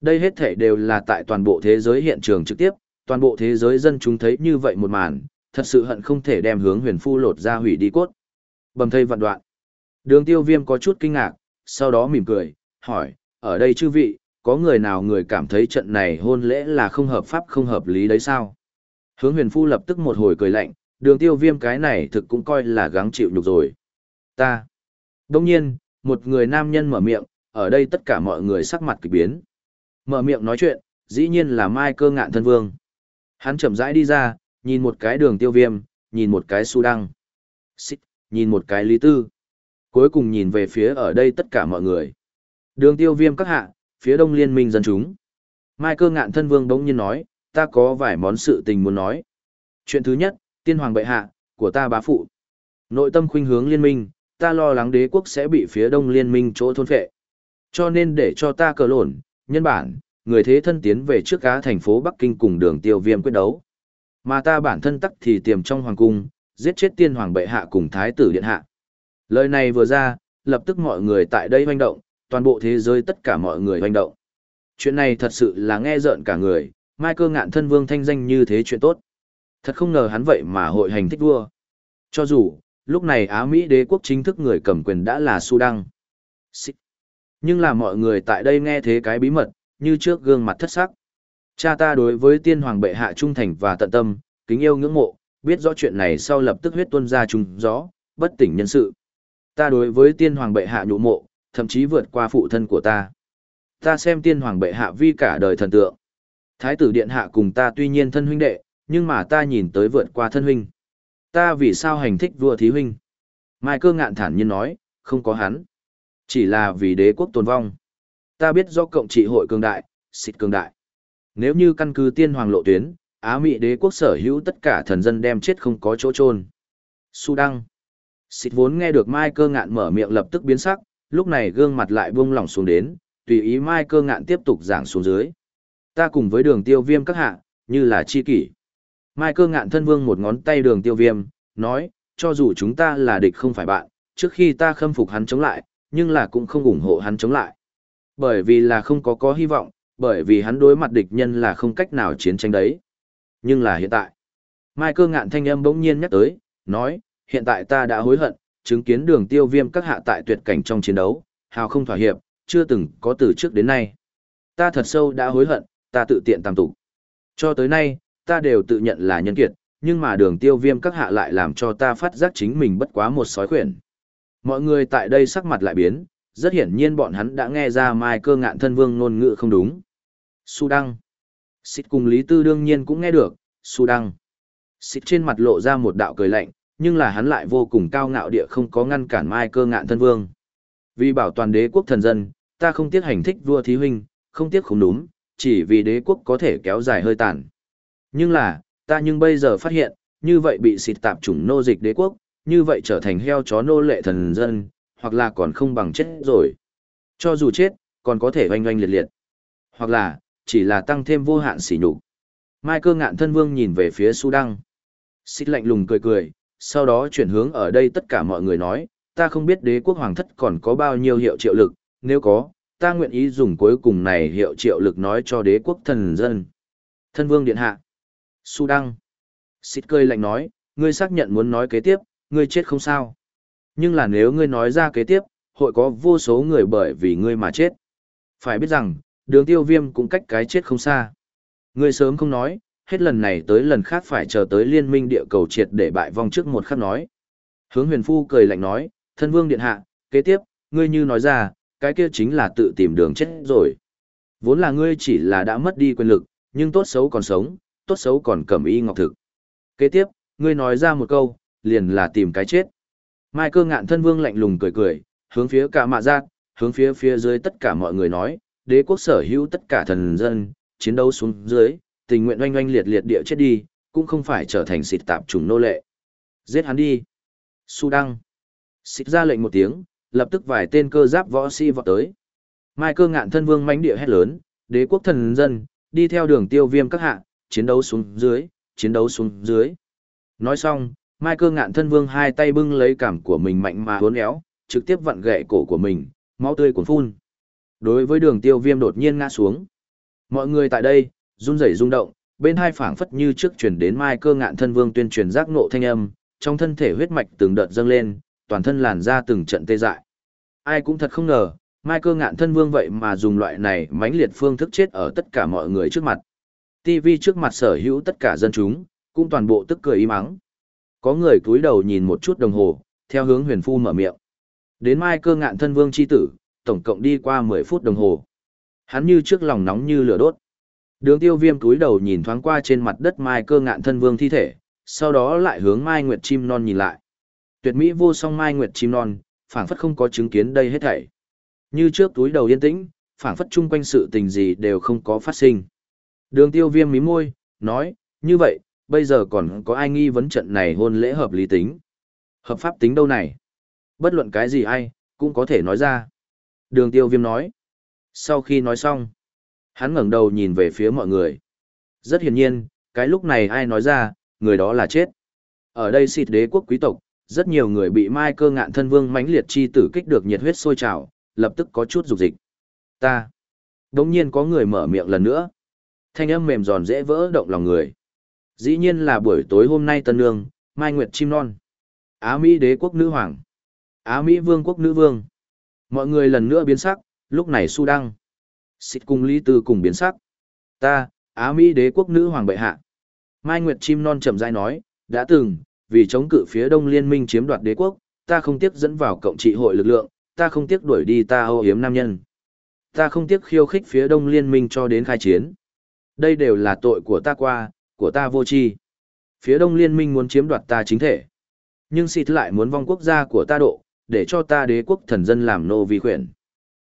Speaker 1: Đây hết thể đều là tại toàn bộ thế giới hiện trường trực tiếp, toàn bộ thế giới dân chúng thấy như vậy một màn, thật sự hận không thể đem hướng huyền phu lột ra hủy đi cốt. Bầm thây vạn đoạn. Đường tiêu viêm có chút kinh ngạc, sau đó mỉm cười, hỏi, ở đây chư vị, có người nào người cảm thấy trận này hôn lễ là không hợp pháp không hợp lý đấy sao? Hướng huyền phu lập tức một hồi cười lạnh, đường tiêu viêm cái này thực cũng coi là gắng chịu nhục rồi. Ta. Đông nhiên, một người nam nhân mở miệng, ở đây tất cả mọi người sắc mặt kỳ biến. Mở miệng nói chuyện, dĩ nhiên là Mai cơ ngạn thân vương. Hắn chậm rãi đi ra, nhìn một cái đường tiêu viêm, nhìn một cái su đăng. Xích, nhìn một cái lý tư. Cuối cùng nhìn về phía ở đây tất cả mọi người. Đường tiêu viêm các hạ, phía đông liên minh dân chúng. Mai cơ ngạn thân vương đống nhiên nói, ta có vài món sự tình muốn nói. Chuyện thứ nhất, tiên hoàng bệ hạ, của ta bá phụ. Nội tâm khuynh hướng liên minh, ta lo lắng đế quốc sẽ bị phía đông liên minh chỗ thôn phệ. Cho nên để cho ta cờ lộn, nhân bản, người thế thân tiến về trước cá thành phố Bắc Kinh cùng đường tiêu viêm quyết đấu. Mà ta bản thân tắc thì tiềm trong hoàng cung, giết chết tiên hoàng bệ hạ cùng thái tử điện hạ. Lời này vừa ra, lập tức mọi người tại đây hoành động, toàn bộ thế giới tất cả mọi người hoành động. Chuyện này thật sự là nghe rợn cả người, mai cơ ngạn thân vương thanh danh như thế chuyện tốt. Thật không ngờ hắn vậy mà hội hành thích vua. Cho dù, lúc này Á Mỹ đế quốc chính thức người cầm quyền đã là Sudan. Nhưng là mọi người tại đây nghe thế cái bí mật, như trước gương mặt thất sắc. Cha ta đối với tiên hoàng bệ hạ trung thành và tận tâm, kính yêu ngưỡng mộ, biết rõ chuyện này sau lập tức huyết tuôn ra trùng gió, bất tỉnh nhân sự. Ta đối với tiên hoàng bệ hạ nhũ mộ, thậm chí vượt qua phụ thân của ta. Ta xem tiên hoàng bệ hạ vi cả đời thần tượng. Thái tử điện hạ cùng ta tuy nhiên thân huynh đệ, nhưng mà ta nhìn tới vượt qua thân huynh. Ta vì sao hành thích vua thí huynh? Mai cơ ngạn thản nhiên nói, không có hắn. Chỉ là vì đế quốc tồn vong. Ta biết do cộng trị hội cường đại, xịt cường đại. Nếu như căn cứ tiên hoàng lộ tuyến, Á Mỹ đế quốc sở hữu tất cả thần dân đem chết không có chỗ trôn. Su Đăng. Xịt vốn nghe được Mai cơ ngạn mở miệng lập tức biến sắc, lúc này gương mặt lại buông lỏng xuống đến, tùy ý Mai cơ ngạn tiếp tục giảng xuống dưới. Ta cùng với đường tiêu viêm các hạ, như là chi kỷ. Mai cơ ngạn thân vương một ngón tay đường tiêu viêm, nói, cho dù chúng ta là địch không phải bạn, trước khi ta khâm phục hắn chống lại, nhưng là cũng không ủng hộ hắn chống lại. Bởi vì là không có có hy vọng, bởi vì hắn đối mặt địch nhân là không cách nào chiến tranh đấy. Nhưng là hiện tại. Mai cơ ngạn thanh âm bỗng nhiên nhắc tới, nói, hiện tại ta đã hối hận, chứng kiến đường tiêu viêm các hạ tại tuyệt cảnh trong chiến đấu, hào không thỏa hiệp, chưa từng có từ trước đến nay. Ta thật sâu đã hối hận, ta tự tiện tạm tụ Cho tới nay, ta đều tự nhận là nhân kiệt, nhưng mà đường tiêu viêm các hạ lại làm cho ta phát giác chính mình bất quá một sói khuyển. Mọi người tại đây sắc mặt lại biến, rất hiển nhiên bọn hắn đã nghe ra mai cơ ngạn thân vương ngôn ngữ không đúng. Su Đăng. Xịt cùng Lý Tư đương nhiên cũng nghe được, Su Đăng. Xịt trên mặt lộ ra một đạo cười lạnh, nhưng là hắn lại vô cùng cao ngạo địa không có ngăn cản mai cơ ngạn thân vương. Vì bảo toàn đế quốc thần dân, ta không tiếc hành thích vua thí huynh, không tiếc không đúng, chỉ vì đế quốc có thể kéo dài hơi tàn. Nhưng là, ta nhưng bây giờ phát hiện, như vậy bị xịt tạp chủng nô dịch đế quốc, như vậy trở thành heo chó nô lệ thần dân, hoặc là còn không bằng chết rồi. Cho dù chết, còn có thể oanh oanh liệt liệt. Hoặc là, chỉ là tăng thêm vô hạn sỉ nhục. Mai cơ ngạn thân vương nhìn về phía su đăng. Xịt lạnh lùng cười cười, sau đó chuyển hướng ở đây tất cả mọi người nói, ta không biết đế quốc hoàng thất còn có bao nhiêu hiệu triệu lực, nếu có, ta nguyện ý dùng cuối cùng này hiệu triệu lực nói cho đế quốc thần dân. Thân vương điện hạ. Su đăng. Xịt cười lạnh nói, ngươi xác nhận muốn nói kế tiếp, ngươi chết không sao. Nhưng là nếu ngươi nói ra kế tiếp, hội có vô số người bởi vì ngươi mà chết. Phải biết rằng, đường tiêu viêm cũng cách cái chết không xa. Ngươi sớm không nói, hết lần này tới lần khác phải chờ tới liên minh địa cầu triệt để bại vong trước một khắc nói. Hướng huyền phu cười lạnh nói, thân vương điện hạ, kế tiếp, ngươi như nói ra, cái kia chính là tự tìm đường chết rồi. Vốn là ngươi chỉ là đã mất đi quyền lực, nhưng tốt xấu còn sống, tốt xấu còn cầm y ngọc thực. Kế tiếp, ngươi nói ra một câu, liền là tìm cái chết. Mai cơ ngạn thân vương lạnh lùng cười cười, hướng phía cả mạ giác, hướng phía phía dưới tất cả mọi người nói, đế quốc sở hữu tất cả thần dân, chiến đấu xuống dưới, tình nguyện oanh oanh liệt liệt địa chết đi, cũng không phải trở thành xịt tạp trùng nô lệ. Giết hắn đi. Su đăng. Xịt ra lệnh một tiếng, lập tức vài tên cơ giáp võ sĩ vọt tới. Mai cơ ngạn thân vương mãnh địa hét lớn, đế quốc thần dân, đi theo đường tiêu viêm các hạ, chiến đấu xuống dưới, chiến đấu xuống dưới. Nói xong, Mai cơ ngạn thân vương hai tay bưng lấy cảm của mình mạnh mà uốn éo, trực tiếp vặn gậy cổ của mình, máu tươi cuồn phun. Đối với đường tiêu viêm đột nhiên ngã xuống. Mọi người tại đây, run rẩy rung động, bên hai phảng phất như trước chuyển đến mai cơ ngạn thân vương tuyên truyền giác nộ thanh âm, trong thân thể huyết mạch từng đợt dâng lên, toàn thân làn ra từng trận tê dại. Ai cũng thật không ngờ, mai cơ ngạn thân vương vậy mà dùng loại này mãnh liệt phương thức chết ở tất cả mọi người trước mặt. TV trước mặt sở hữu tất cả dân chúng, cũng toàn bộ tức cười im ắng. Có người cúi đầu nhìn một chút đồng hồ, theo hướng huyền phu mở miệng. Đến mai cơ ngạn thân vương chi tử, tổng cộng đi qua 10 phút đồng hồ. Hắn như trước lòng nóng như lửa đốt. Đường tiêu viêm cúi đầu nhìn thoáng qua trên mặt đất mai cơ ngạn thân vương thi thể, sau đó lại hướng mai nguyệt chim non nhìn lại. Tuyệt mỹ vô song mai nguyệt chim non, phảng phất không có chứng kiến đây hết thảy. Như trước túi đầu yên tĩnh, phảng phất chung quanh sự tình gì đều không có phát sinh. Đường tiêu viêm mí môi, nói, như vậy, bây giờ còn có ai nghi vấn trận này hôn lễ hợp lý tính? Hợp pháp tính đâu này? Bất luận cái gì ai, cũng có thể nói ra. Đường tiêu viêm nói. Sau khi nói xong, hắn ngẩng đầu nhìn về phía mọi người. Rất hiển nhiên, cái lúc này ai nói ra, người đó là chết. Ở đây xịt đế quốc quý tộc, rất nhiều người bị mai cơ ngạn thân vương mãnh liệt chi tử kích được nhiệt huyết sôi trào, lập tức có chút dục dịch. Ta. Đống nhiên có người mở miệng lần nữa. Thanh âm mềm giòn dễ vỡ động lòng người. Dĩ nhiên là buổi tối hôm nay tân nương, Mai Nguyệt Chim Non. Á Mỹ đế quốc nữ hoàng. Á Mỹ vương quốc nữ vương. Mọi người lần nữa biến sắc, lúc này su đăng. Xịt cùng Lý Tư cùng biến sắc. Ta, Á Mỹ đế quốc nữ hoàng bệ hạ. Mai Nguyệt Chim Non chậm rãi nói, đã từng, vì chống cự phía đông liên minh chiếm đoạt đế quốc, ta không tiếc dẫn vào cộng trị hội lực lượng, ta không tiếc đuổi đi ta âu yếm nam nhân. Ta không tiếc khiêu khích phía đông liên minh cho đến khai chiến. Đây đều là tội của ta qua, của ta vô tri. Phía đông liên minh muốn chiếm đoạt ta chính thể. Nhưng xịt lại muốn vong quốc gia của ta độ, để cho ta đế quốc thần dân làm nô vi khuyển.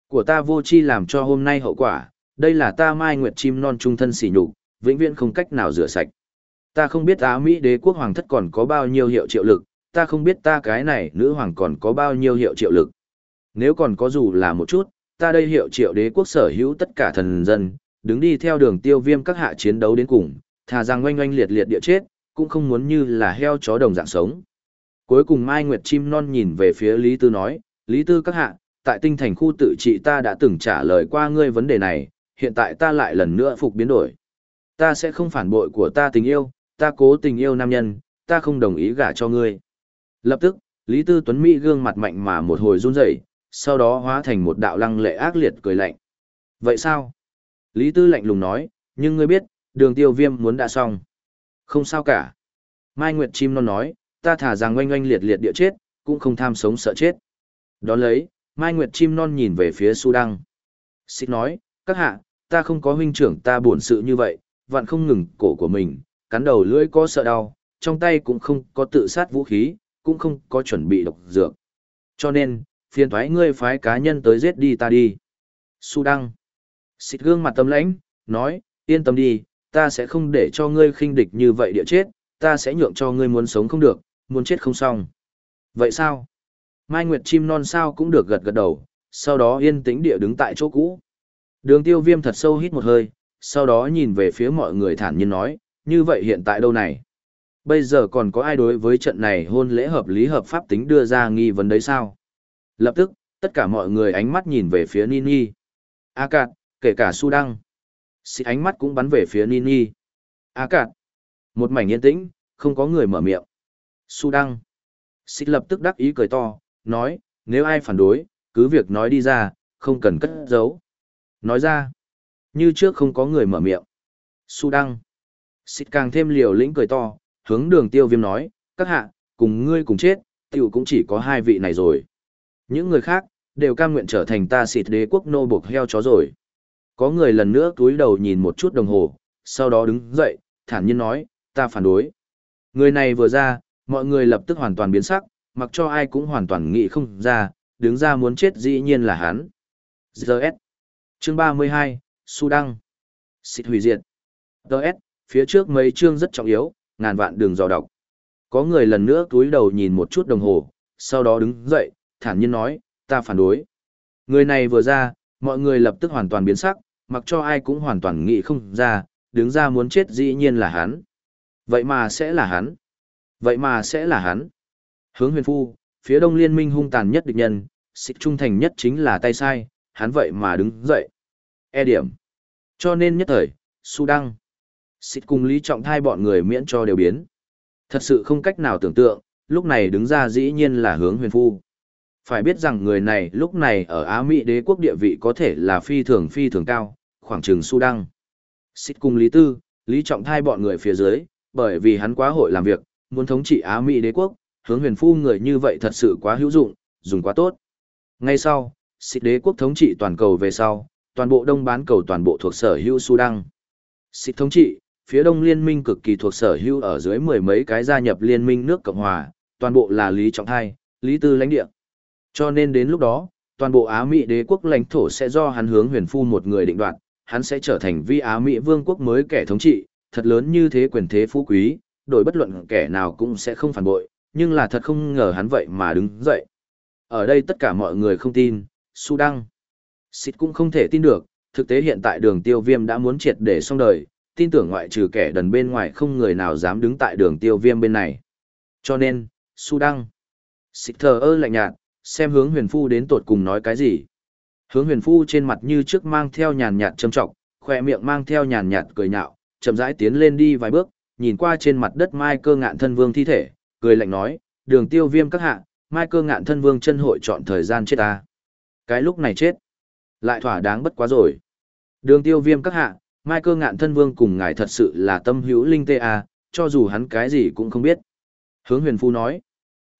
Speaker 1: Của ta vô tri làm cho hôm nay hậu quả, đây là ta mai nguyệt chim non trung thân sỉ nhục, vĩnh viễn không cách nào rửa sạch. Ta không biết Á Mỹ đế quốc hoàng thất còn có bao nhiêu hiệu triệu lực, ta không biết ta cái này nữ hoàng còn có bao nhiêu hiệu triệu lực. Nếu còn có dù là một chút, ta đây hiệu triệu đế quốc sở hữu tất cả thần dân, đứng đi theo đường tiêu viêm các hạ chiến đấu đến cùng, thà rằng oanh oanh liệt liệt địa chết, cũng không muốn như là heo chó đồng dạng sống. Cuối cùng Mai Nguyệt Chim Non nhìn về phía Lý Tư nói, Lý Tư các hạ, tại tinh thành khu tự trị ta đã từng trả lời qua ngươi vấn đề này, hiện tại ta lại lần nữa phục biến đổi. Ta sẽ không phản bội của ta tình yêu, ta cố tình yêu nam nhân, ta không đồng ý gả cho ngươi. Lập tức, Lý Tư Tuấn Mỹ gương mặt mạnh mà một hồi run rẩy, sau đó hóa thành một đạo lăng lệ ác liệt cười lạnh. Vậy sao? Lý Tư lạnh lùng nói, nhưng ngươi biết, đường tiêu viêm muốn đã xong. Không sao cả. Mai Nguyệt Chim non nói, ta thả rằng oanh oanh liệt liệt địa chết, cũng không tham sống sợ chết. Đón lấy, Mai Nguyệt Chim non nhìn về phía Su Đăng. Xích nói, các hạ, ta không có huynh trưởng ta buồn sự như vậy, vạn không ngừng cổ của mình, cắn đầu lưỡi có sợ đau, trong tay cũng không có tự sát vũ khí, cũng không có chuẩn bị độc dược. Cho nên, phiền thoái ngươi phái cá nhân tới giết đi ta đi. Su Đăng. Xịt gương mặt tâm lãnh, nói, yên tâm đi, ta sẽ không để cho ngươi khinh địch như vậy địa chết, ta sẽ nhượng cho ngươi muốn sống không được, muốn chết không xong. Vậy sao? Mai Nguyệt chim non sao cũng được gật gật đầu, sau đó yên tĩnh địa đứng tại chỗ cũ. Đường tiêu viêm thật sâu hít một hơi, sau đó nhìn về phía mọi người thản nhiên nói, như vậy hiện tại đâu này? Bây giờ còn có ai đối với trận này hôn lễ hợp lý hợp pháp tính đưa ra nghi vấn đấy sao? Lập tức, tất cả mọi người ánh mắt nhìn về phía Nini. A cạn, kể cả Su Đăng. Xịt ánh mắt cũng bắn về phía Nini. A cạn. Một mảnh yên tĩnh, không có người mở miệng. Su Đăng. Xịt lập tức đắc ý cười to, nói, nếu ai phản đối, cứ việc nói đi ra, không cần cất giấu. Nói ra. Như trước không có người mở miệng. Su Đăng. Xịt càng thêm liều lĩnh cười to, hướng đường tiêu viêm nói, các hạ, cùng ngươi cùng chết, tiểu cũng chỉ có hai vị này rồi. Những người khác, đều cam nguyện trở thành ta xịt đế quốc nô buộc heo chó rồi. Có người lần nữa túi đầu nhìn một chút đồng hồ, sau đó đứng dậy, thản nhiên nói, ta phản đối. Người này vừa ra, mọi người lập tức hoàn toàn biến sắc, mặc cho ai cũng hoàn toàn nghĩ không ra, đứng ra muốn chết dĩ nhiên là hắn. GS. Chương 32, Su Đăng. Xịt hủy diệt. GS, phía trước mấy chương rất trọng yếu, ngàn vạn đường dò đọc. Có người lần nữa túi đầu nhìn một chút đồng hồ, sau đó đứng dậy, thản nhiên nói, ta phản đối. Người này vừa ra, mọi người lập tức hoàn toàn biến sắc, mặc cho ai cũng hoàn toàn nghĩ không ra, đứng ra muốn chết dĩ nhiên là hắn. Vậy mà sẽ là hắn. Vậy mà sẽ là hắn. Hướng huyền phu, phía đông liên minh hung tàn nhất địch nhân, xích trung thành nhất chính là tay sai, hắn vậy mà đứng dậy. E điểm. Cho nên nhất thời, su đăng. Xích cùng lý trọng thai bọn người miễn cho đều biến. Thật sự không cách nào tưởng tượng, lúc này đứng ra dĩ nhiên là hướng huyền phu. Phải biết rằng người này lúc này ở Á Mỹ đế quốc địa vị có thể là phi thường phi thường cao, khoảng trường su đăng. Xích cùng Lý Tư, Lý Trọng thai bọn người phía dưới, bởi vì hắn quá hội làm việc, muốn thống trị Á Mỹ đế quốc, hướng huyền phu người như vậy thật sự quá hữu dụng, dùng quá tốt. Ngay sau, xích đế quốc thống trị toàn cầu về sau, toàn bộ đông bán cầu toàn bộ thuộc sở hữu su đăng. Xích thống trị, phía đông liên minh cực kỳ thuộc sở hữu ở dưới mười mấy cái gia nhập liên minh nước Cộng Hòa, toàn bộ là Lý Trọng Thai, Lý Tư lãnh địa. Cho nên đến lúc đó, toàn bộ Á Mỹ đế quốc lãnh thổ sẽ do hắn hướng huyền phu một người định đoạt, hắn sẽ trở thành vi Á Mỹ vương quốc mới kẻ thống trị, thật lớn như thế quyền thế phú quý, đổi bất luận kẻ nào cũng sẽ không phản bội, nhưng là thật không ngờ hắn vậy mà đứng dậy. Ở đây tất cả mọi người không tin, su đăng. Xịt cũng không thể tin được, thực tế hiện tại đường tiêu viêm đã muốn triệt để xong đời, tin tưởng ngoại trừ kẻ đần bên ngoài không người nào dám đứng tại đường tiêu viêm bên này. Cho nên, su đăng. Xịt thờ ơ lạnh nhạt, xem hướng huyền phu đến tột cùng nói cái gì. Hướng huyền phu trên mặt như trước mang theo nhàn nhạt châm trọng, khoe miệng mang theo nhàn nhạt cười nhạo, chậm rãi tiến lên đi vài bước, nhìn qua trên mặt đất mai cơ ngạn thân vương thi thể, cười lạnh nói, đường tiêu viêm các hạ, mai cơ ngạn thân vương chân hội chọn thời gian chết ta. Cái lúc này chết, lại thỏa đáng bất quá rồi. Đường tiêu viêm các hạ, mai cơ ngạn thân vương cùng ngài thật sự là tâm hữu linh tê à, cho dù hắn cái gì cũng không biết. Hướng huyền phu nói,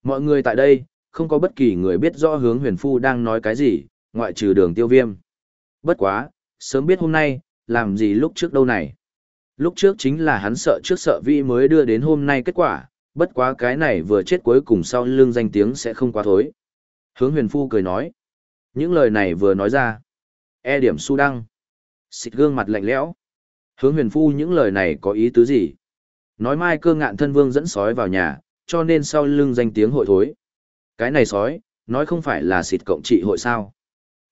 Speaker 1: mọi người tại đây, không có bất kỳ người biết rõ hướng huyền phu đang nói cái gì, ngoại trừ đường tiêu viêm. Bất quá, sớm biết hôm nay, làm gì lúc trước đâu này. Lúc trước chính là hắn sợ trước sợ vị mới đưa đến hôm nay kết quả, bất quá cái này vừa chết cuối cùng sau lưng danh tiếng sẽ không quá thối. Hướng huyền phu cười nói. Những lời này vừa nói ra. E điểm su đăng. Xịt gương mặt lạnh lẽo. Hướng huyền phu những lời này có ý tứ gì? Nói mai cơ ngạn thân vương dẫn sói vào nhà, cho nên sau lưng danh tiếng hội thối. Cái này sói, nói không phải là xịt cộng trị hội sao.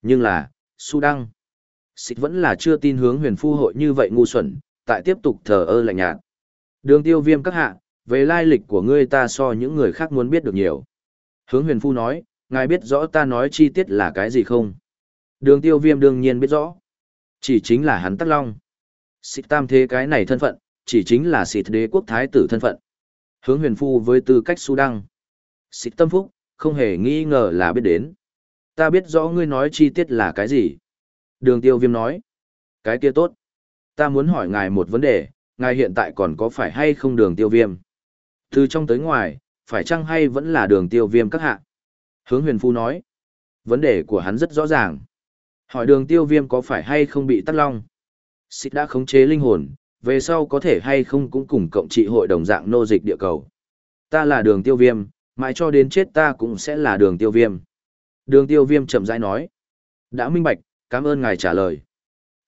Speaker 1: Nhưng là, su đăng. Xịt vẫn là chưa tin hướng huyền phu hội như vậy ngu xuẩn, tại tiếp tục thờ ơ lạnh nhạt. Đường tiêu viêm các hạ, về lai lịch của ngươi ta so những người khác muốn biết được nhiều. Hướng huyền phu nói, ngài biết rõ ta nói chi tiết là cái gì không? Đường tiêu viêm đương nhiên biết rõ. Chỉ chính là hắn tắc long. Xịt tam thế cái này thân phận, chỉ chính là xịt đế quốc thái tử thân phận. Hướng huyền phu với tư cách su đăng. Xịt tâm phúc, không hề nghi ngờ là biết đến. Ta biết rõ ngươi nói chi tiết là cái gì. Đường tiêu viêm nói. Cái kia tốt. Ta muốn hỏi ngài một vấn đề, ngài hiện tại còn có phải hay không đường tiêu viêm? Từ trong tới ngoài, phải chăng hay vẫn là đường tiêu viêm các hạ? Hướng huyền phu nói. Vấn đề của hắn rất rõ ràng. Hỏi đường tiêu viêm có phải hay không bị tắc long? Xích đã khống chế linh hồn, về sau có thể hay không cũng cùng cộng trị hội đồng dạng nô dịch địa cầu. Ta là đường tiêu viêm, mãi cho đến chết ta cũng sẽ là đường tiêu viêm. Đường tiêu viêm chậm rãi nói. Đã minh bạch, cảm ơn ngài trả lời.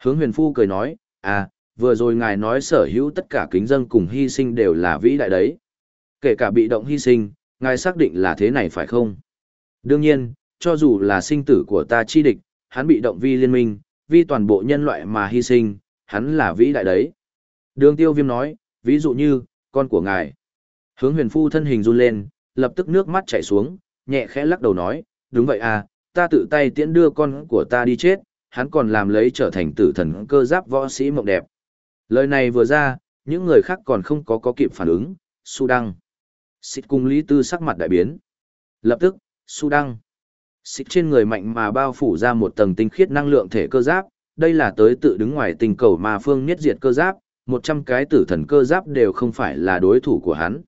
Speaker 1: Hướng huyền phu cười nói, à, vừa rồi ngài nói sở hữu tất cả kính dân cùng hy sinh đều là vĩ đại đấy. Kể cả bị động hy sinh, ngài xác định là thế này phải không? Đương nhiên, cho dù là sinh tử của ta chi địch, hắn bị động vi liên minh, vì toàn bộ nhân loại mà hy sinh, hắn là vĩ đại đấy. Đường tiêu viêm nói, ví dụ như, con của ngài. Hướng huyền phu thân hình run lên, lập tức nước mắt chảy xuống, nhẹ khẽ lắc đầu nói, đúng vậy à, ta tự tay tiễn đưa con của ta đi chết, hắn còn làm lấy trở thành tử thần cơ giáp võ sĩ mộng đẹp. Lời này vừa ra, những người khác còn không có có kịp phản ứng, su đăng. Xịt cung Lý Tư sắc mặt đại biến. Lập tức, su đăng. Xịt trên người mạnh mà bao phủ ra một tầng tinh khiết năng lượng thể cơ giáp, đây là tới tự đứng ngoài tình cầu mà phương niết diệt cơ giáp, 100 cái tử thần cơ giáp đều không phải là đối thủ của hắn.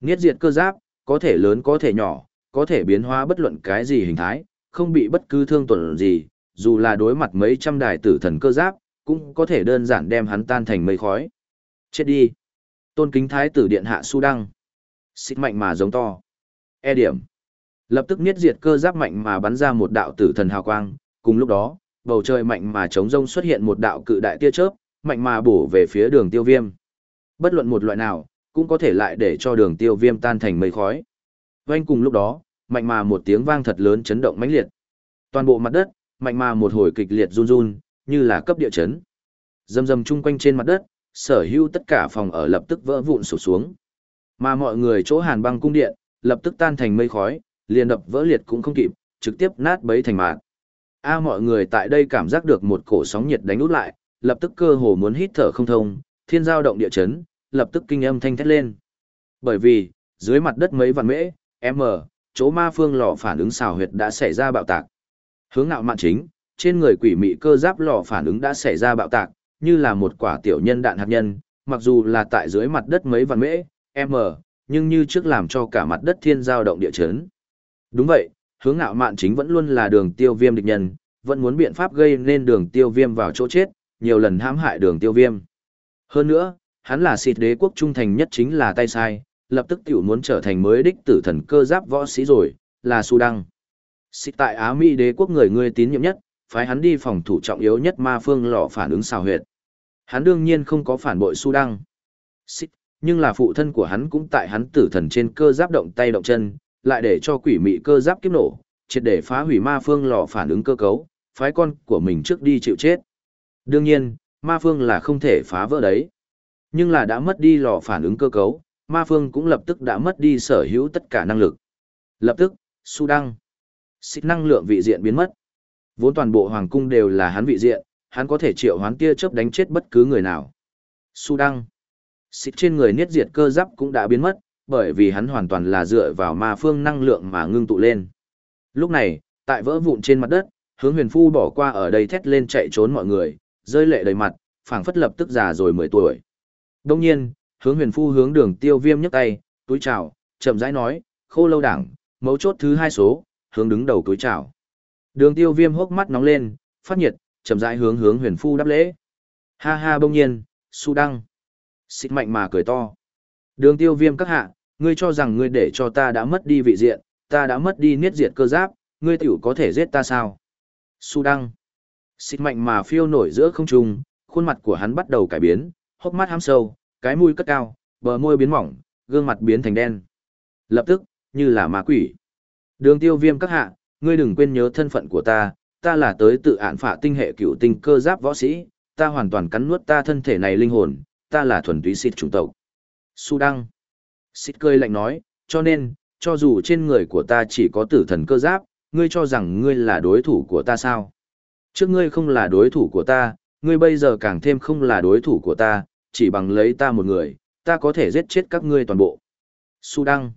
Speaker 1: Niết diệt cơ giáp, có thể lớn có thể nhỏ, có thể biến hóa bất luận cái gì hình thái, không bị bất cứ thương tổn gì, dù là đối mặt mấy trăm đài tử thần cơ giáp, cũng có thể đơn giản đem hắn tan thành mây khói. Chết đi. Tôn kính thái tử điện hạ su đăng. Xích mạnh mà giống to. E điểm. Lập tức niết diệt cơ giáp mạnh mà bắn ra một đạo tử thần hào quang, cùng lúc đó, bầu trời mạnh mà chống rông xuất hiện một đạo cự đại tia chớp, mạnh mà bổ về phía đường tiêu viêm. Bất luận một loại nào, cũng có thể lại để cho đường tiêu viêm tan thành mây khói. Vanh cùng lúc đó, mạnh mà một tiếng vang thật lớn chấn động mãnh liệt. Toàn bộ mặt đất, mạnh mà một hồi kịch liệt run run, như là cấp địa chấn. Dầm dầm chung quanh trên mặt đất, sở hữu tất cả phòng ở lập tức vỡ vụn sụp xuống. Mà mọi người chỗ hàn băng cung điện, lập tức tan thành mây khói, liền đập vỡ liệt cũng không kịp, trực tiếp nát bấy thành mạt. A mọi người tại đây cảm giác được một cổ sóng nhiệt đánh út lại, lập tức cơ hồ muốn hít thở không thông, thiên giao động địa chấn, lập tức kinh âm thanh thét lên. Bởi vì, dưới mặt đất mấy vạn mễ, m, chỗ ma phương lò phản ứng xào huyệt đã xảy ra bạo tạc. Hướng nạo mạn chính, trên người quỷ mị cơ giáp lò phản ứng đã xảy ra bạo tạc, như là một quả tiểu nhân đạn hạt nhân, mặc dù là tại dưới mặt đất mấy vạn mễ, m, nhưng như trước làm cho cả mặt đất thiên giao động địa chấn. Đúng vậy, hướng nạo mạn chính vẫn luôn là đường tiêu viêm địch nhân, vẫn muốn biện pháp gây nên đường tiêu viêm vào chỗ chết, nhiều lần hãm hại đường tiêu viêm. Hơn nữa, hắn là xịt đế quốc trung thành nhất chính là tay sai, lập tức tiểu muốn trở thành mới đích tử thần cơ giáp võ sĩ rồi, là Su Đăng. Xịt tại Á Mỹ đế quốc người ngươi tín nhiệm nhất, phái hắn đi phòng thủ trọng yếu nhất ma phương lò phản ứng xào huyệt. Hắn đương nhiên không có phản bội Su Đăng. Xịt, nhưng là phụ thân của hắn cũng tại hắn tử thần trên cơ giáp động tay động chân, lại để cho quỷ mị cơ giáp kiếp nổ, triệt để phá hủy ma phương lò phản ứng cơ cấu, phái con của mình trước đi chịu chết. Đương nhiên, ma phương là không thể phá vỡ đấy. Nhưng là đã mất đi lò phản ứng cơ cấu, ma phương cũng lập tức đã mất đi sở hữu tất cả năng lực. Lập tức, su đăng. Xích năng lượng vị diện biến mất. Vốn toàn bộ hoàng cung đều là hắn vị diện, hắn có thể triệu hoán tia chớp đánh chết bất cứ người nào. Su đăng. Xích trên người niết diệt cơ giáp cũng đã biến mất, bởi vì hắn hoàn toàn là dựa vào ma phương năng lượng mà ngưng tụ lên. Lúc này, tại vỡ vụn trên mặt đất, hướng huyền phu bỏ qua ở đây thét lên chạy trốn mọi người, rơi lệ đầy mặt, phảng phất lập tức già rồi 10 tuổi. Đông nhiên, hướng huyền phu hướng đường tiêu viêm nhấc tay, túi chào, chậm rãi nói, khô lâu đảng, mấu chốt thứ hai số, hướng đứng đầu túi chào. Đường tiêu viêm hốc mắt nóng lên, phát nhiệt, chậm rãi hướng hướng huyền phu đáp lễ. Ha ha bông nhiên, su đăng. Xịt mạnh mà cười to. Đường tiêu viêm các hạ, ngươi cho rằng ngươi để cho ta đã mất đi vị diện, ta đã mất đi niết diệt cơ giáp, ngươi tiểu có thể giết ta sao? Su đăng. Xịt mạnh mà phiêu nổi giữa không trung, khuôn mặt của hắn bắt đầu cải biến, hốc mắt hám sâu, cái mũi cất cao, bờ môi biến mỏng, gương mặt biến thành đen. Lập tức, như là ma quỷ. Đường tiêu viêm các hạ, ngươi đừng quên nhớ thân phận của ta, ta là tới tự án phạ tinh hệ cựu tinh cơ giáp võ sĩ, ta hoàn toàn cắn nuốt ta thân thể này linh hồn, ta là thuần túy xịt chủng tộc. Su đăng. Xịt cười lạnh nói, cho nên, cho dù trên người của ta chỉ có tử thần cơ giáp, ngươi cho rằng ngươi là đối thủ của ta sao? Trước ngươi không là đối thủ của ta, ngươi bây giờ càng thêm không là đối thủ của ta, chỉ bằng lấy ta một người, ta có thể giết chết các ngươi toàn bộ. Su Đăng.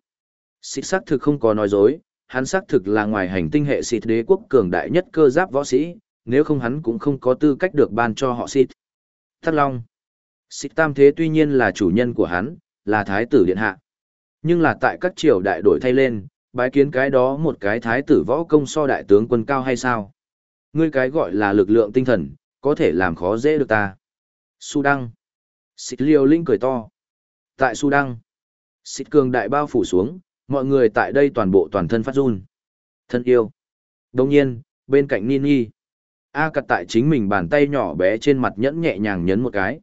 Speaker 1: Xịt xác thực không có nói dối, hắn xác thực là ngoài hành tinh hệ xịt đế quốc cường đại nhất cơ giáp võ sĩ, nếu không hắn cũng không có tư cách được ban cho họ xịt. Thất Long. Xịt tam thế tuy nhiên là chủ nhân của hắn, là thái tử điện hạ. Nhưng là tại các triều đại đổi thay lên, bái kiến cái đó một cái thái tử võ công so đại tướng quân cao hay sao? Ngươi cái gọi là lực lượng tinh thần, có thể làm khó dễ được ta. Su Đăng. Xịt liều linh cười to. Tại Su Đăng. Xịt cường đại bao phủ xuống, mọi người tại đây toàn bộ toàn thân phát run. Thân yêu. Đồng nhiên, bên cạnh Nini. A cặt tại chính mình bàn tay nhỏ bé trên mặt nhẫn nhẹ nhàng nhấn một cái.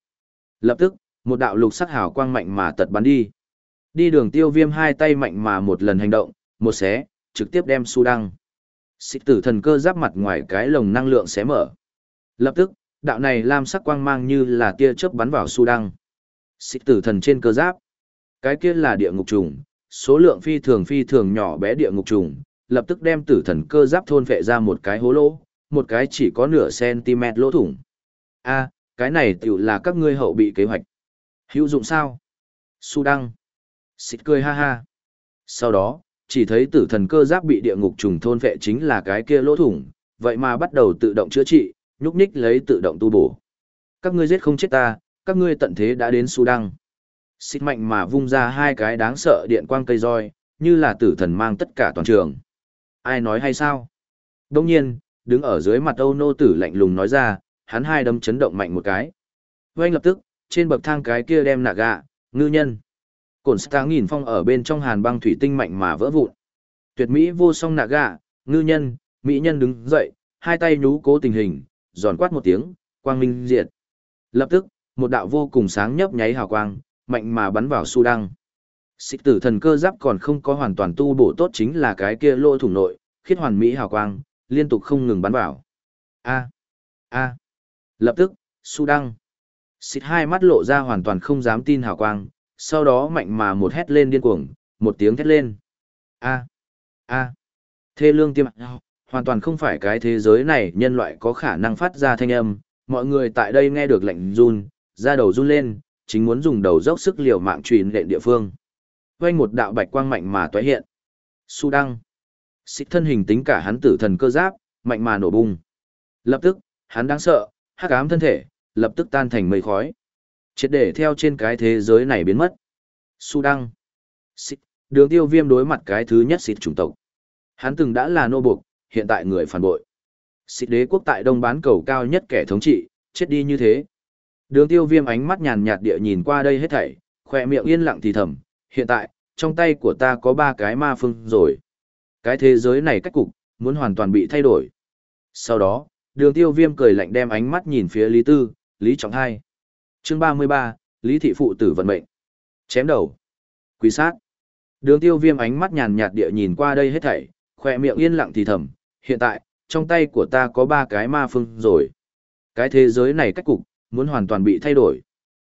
Speaker 1: Lập tức, một đạo lục sắc hào quang mạnh mà tật bắn đi. Đi đường tiêu viêm hai tay mạnh mà một lần hành động, một xé, trực tiếp đem su đăng. Xích tử thần cơ giáp mặt ngoài cái lồng năng lượng xé mở. Lập tức, đạo này lam sắc quang mang như là tia chớp bắn vào su đăng. Sĩ tử thần trên cơ giáp. Cái kia là địa ngục trùng, số lượng phi thường phi thường nhỏ bé địa ngục trùng, lập tức đem tử thần cơ giáp thôn vệ ra một cái hố lỗ, một cái chỉ có nửa cm lỗ thủng. A, cái này tiểu là các ngươi hậu bị kế hoạch. Hữu dụng sao? Su đăng. Xịt cười ha ha. Sau đó, chỉ thấy tử thần cơ giáp bị địa ngục trùng thôn vệ chính là cái kia lỗ thủng, vậy mà bắt đầu tự động chữa trị, nhúc nhích lấy tự động tu bổ. Các ngươi giết không chết ta, các ngươi tận thế đã đến Su Đăng. Xịt mạnh mà vung ra hai cái đáng sợ điện quang cây roi, như là tử thần mang tất cả toàn trường. Ai nói hay sao? Đông nhiên, đứng ở dưới mặt Âu nô tử lạnh lùng nói ra, hắn hai đấm chấn động mạnh một cái. Oanh lập tức, trên bậc thang cái kia đem nạ gạ, ngư nhân. Cổn Star nghìn phong ở bên trong hàn băng thủy tinh mạnh mà vỡ vụn. Tuyệt mỹ vô song nạ gạ, ngư nhân, mỹ nhân đứng dậy, hai tay nhú cố tình hình, giòn quát một tiếng, quang minh diệt. Lập tức, một đạo vô cùng sáng nhấp nháy hào quang, mạnh mà bắn vào su đăng. Xích tử thần cơ giáp còn không có hoàn toàn tu bổ tốt chính là cái kia lỗ thủng nội, khiết hoàn mỹ hào quang, liên tục không ngừng bắn vào. A. A. Lập tức, su đăng. Xích hai mắt lộ ra hoàn toàn không dám tin hào quang, sau đó mạnh mà một hét lên điên cuồng, một tiếng thét lên. A. A. Thê lương tiêm hoàn toàn không phải cái thế giới này nhân loại có khả năng phát ra thanh âm, mọi người tại đây nghe được lệnh run, ra đầu run lên, chính muốn dùng đầu dốc sức liều mạng truyền lệnh địa phương. Quanh một đạo bạch quang mạnh mà tóe hiện. Su đăng. Xích thân hình tính cả hắn tử thần cơ giáp, mạnh mà nổ bung. Lập tức, hắn đáng sợ, hắc ám thân thể, lập tức tan thành mây khói. Triệt để theo trên cái thế giới này biến mất. Su đăng. Xích, đường tiêu viêm đối mặt cái thứ nhất xịt chủng tộc. Hắn từng đã là nô buộc, hiện tại người phản bội. Xịt đế quốc tại đông bán cầu cao nhất kẻ thống trị, chết đi như thế. Đường tiêu viêm ánh mắt nhàn nhạt địa nhìn qua đây hết thảy, khỏe miệng yên lặng thì thầm, hiện tại, trong tay của ta có ba cái ma phương rồi. Cái thế giới này cách cục, muốn hoàn toàn bị thay đổi. Sau đó, đường tiêu viêm cười lạnh đem ánh mắt nhìn phía Lý Tư, Lý Trọng Hai. chương 33, Lý Thị Phụ Tử Vận Mệnh. Chém đầu. Quý sát. Đường tiêu viêm ánh mắt nhàn nhạt địa nhìn qua đây hết thảy, khỏe miệng yên lặng thì thầm, hiện tại, trong tay của ta có ba cái ma phương rồi. Cái thế giới này cách cục, muốn hoàn toàn bị thay đổi.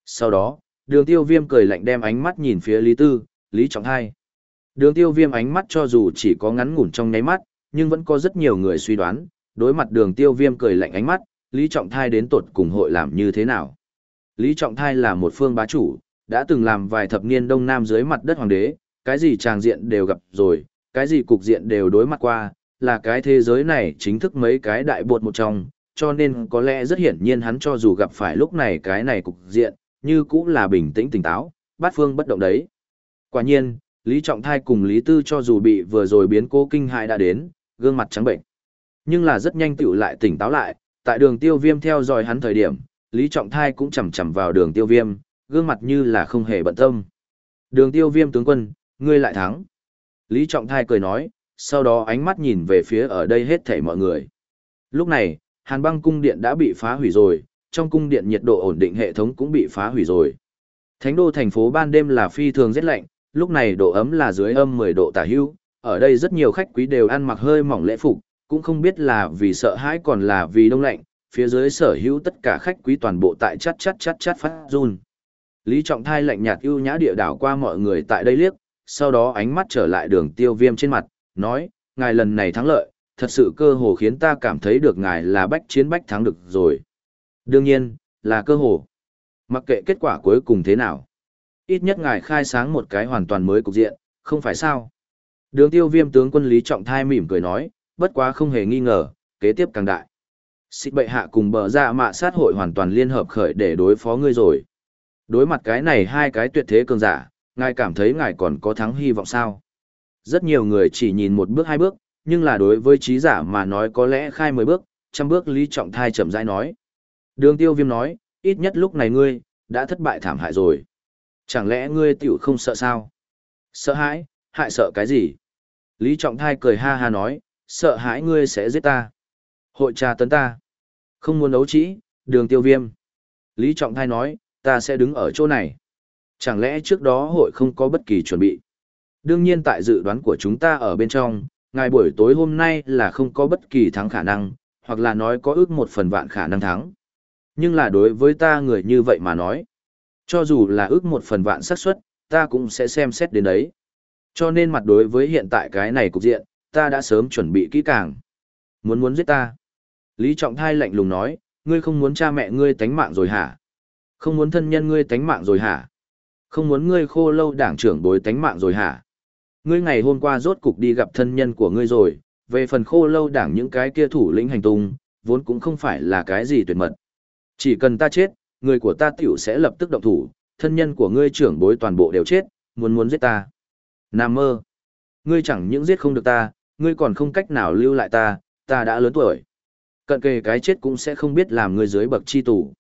Speaker 1: Sau đó, đường tiêu viêm cười lạnh đem ánh mắt nhìn phía Lý Tư, Lý Trọng Hai. Đường tiêu viêm ánh mắt cho dù chỉ có ngắn ngủn trong nháy mắt, nhưng vẫn có rất nhiều người suy đoán, đối mặt đường tiêu viêm cười lạnh ánh mắt, Lý Trọng Thai đến tột cùng hội làm như thế nào. Lý Trọng Thai là một phương bá chủ, đã từng làm vài thập niên đông nam dưới mặt đất hoàng đế, cái gì tràng diện đều gặp rồi, cái gì cục diện đều đối mặt qua, là cái thế giới này chính thức mấy cái đại bột một trong, cho nên có lẽ rất hiển nhiên hắn cho dù gặp phải lúc này cái này cục diện, như cũng là bình tĩnh tỉnh táo, bát phương bất động đấy. Quả nhiên, Lý Trọng Thai cùng Lý Tư cho dù bị vừa rồi biến cố kinh hại đã đến, gương mặt trắng bệnh. Nhưng là rất nhanh tựu lại tỉnh táo lại, tại đường tiêu viêm theo dõi hắn thời điểm, Lý Trọng Thai cũng chầm chầm vào đường tiêu viêm, gương mặt như là không hề bận tâm. Đường tiêu viêm tướng quân, ngươi lại thắng. Lý Trọng Thai cười nói, sau đó ánh mắt nhìn về phía ở đây hết thảy mọi người. Lúc này, Hàn băng cung điện đã bị phá hủy rồi, trong cung điện nhiệt độ ổn định hệ thống cũng bị phá hủy rồi. Thánh đô thành phố ban đêm là phi thường rất lạnh, lúc này độ ấm là dưới âm 10 độ tả hữu. ở đây rất nhiều khách quý đều ăn mặc hơi mỏng lễ phục, cũng không biết là vì sợ hãi còn là vì đông lạnh, phía dưới sở hữu tất cả khách quý toàn bộ tại chát chát chát chát phát run. Lý Trọng Thai lạnh nhạt ưu nhã địa đảo qua mọi người tại đây liếc, sau đó ánh mắt trở lại đường tiêu viêm trên mặt, nói, ngài lần này thắng lợi, thật sự cơ hồ khiến ta cảm thấy được ngài là bách chiến bách thắng được rồi. Đương nhiên, là cơ hồ. Mặc kệ kết quả cuối cùng thế nào. Ít nhất ngài khai sáng một cái hoàn toàn mới cục diện, không phải sao. Đường tiêu viêm tướng quân Lý Trọng Thai mỉm cười nói, bất quá không hề nghi ngờ, kế tiếp càng đại. Xích bệ hạ cùng bờ ra mạ sát hội hoàn toàn liên hợp khởi để đối phó ngươi rồi. Đối mặt cái này hai cái tuyệt thế cường giả, ngài cảm thấy ngài còn có thắng hy vọng sao? Rất nhiều người chỉ nhìn một bước hai bước, nhưng là đối với trí giả mà nói có lẽ khai mười bước, trăm bước Lý Trọng Thai chậm rãi nói. Đường tiêu viêm nói, ít nhất lúc này ngươi, đã thất bại thảm hại rồi. Chẳng lẽ ngươi tiểu không sợ sao? Sợ hãi, hại sợ cái gì? Lý Trọng Thai cười ha ha nói, sợ hãi ngươi sẽ giết ta. Hội trà tấn ta. Không muốn đấu trĩ, đường tiêu viêm. Lý Trọng Thai nói, ta sẽ đứng ở chỗ này. Chẳng lẽ trước đó hội không có bất kỳ chuẩn bị? Đương nhiên tại dự đoán của chúng ta ở bên trong, ngài buổi tối hôm nay là không có bất kỳ thắng khả năng, hoặc là nói có ước một phần vạn khả năng thắng. Nhưng là đối với ta người như vậy mà nói, cho dù là ước một phần vạn xác suất, ta cũng sẽ xem xét đến đấy. Cho nên mặt đối với hiện tại cái này cục diện, ta đã sớm chuẩn bị kỹ càng. Muốn muốn giết ta. Lý Trọng Thai lạnh lùng nói, ngươi không muốn cha mẹ ngươi tánh mạng rồi hả? Không muốn thân nhân ngươi tánh mạng rồi hả? Không muốn ngươi khô lâu đảng trưởng bối tánh mạng rồi hả? Ngươi ngày hôm qua rốt cục đi gặp thân nhân của ngươi rồi, về phần khô lâu đảng những cái kia thủ lĩnh hành tung, vốn cũng không phải là cái gì tuyệt mật. Chỉ cần ta chết, người của ta tiểu sẽ lập tức động thủ, thân nhân của ngươi trưởng bối toàn bộ đều chết, muốn muốn giết ta. Nam mơ. Ngươi chẳng những giết không được ta, ngươi còn không cách nào lưu lại ta, ta đã lớn tuổi. Cận kề cái chết cũng sẽ không biết làm ngươi dưới bậc chi tù.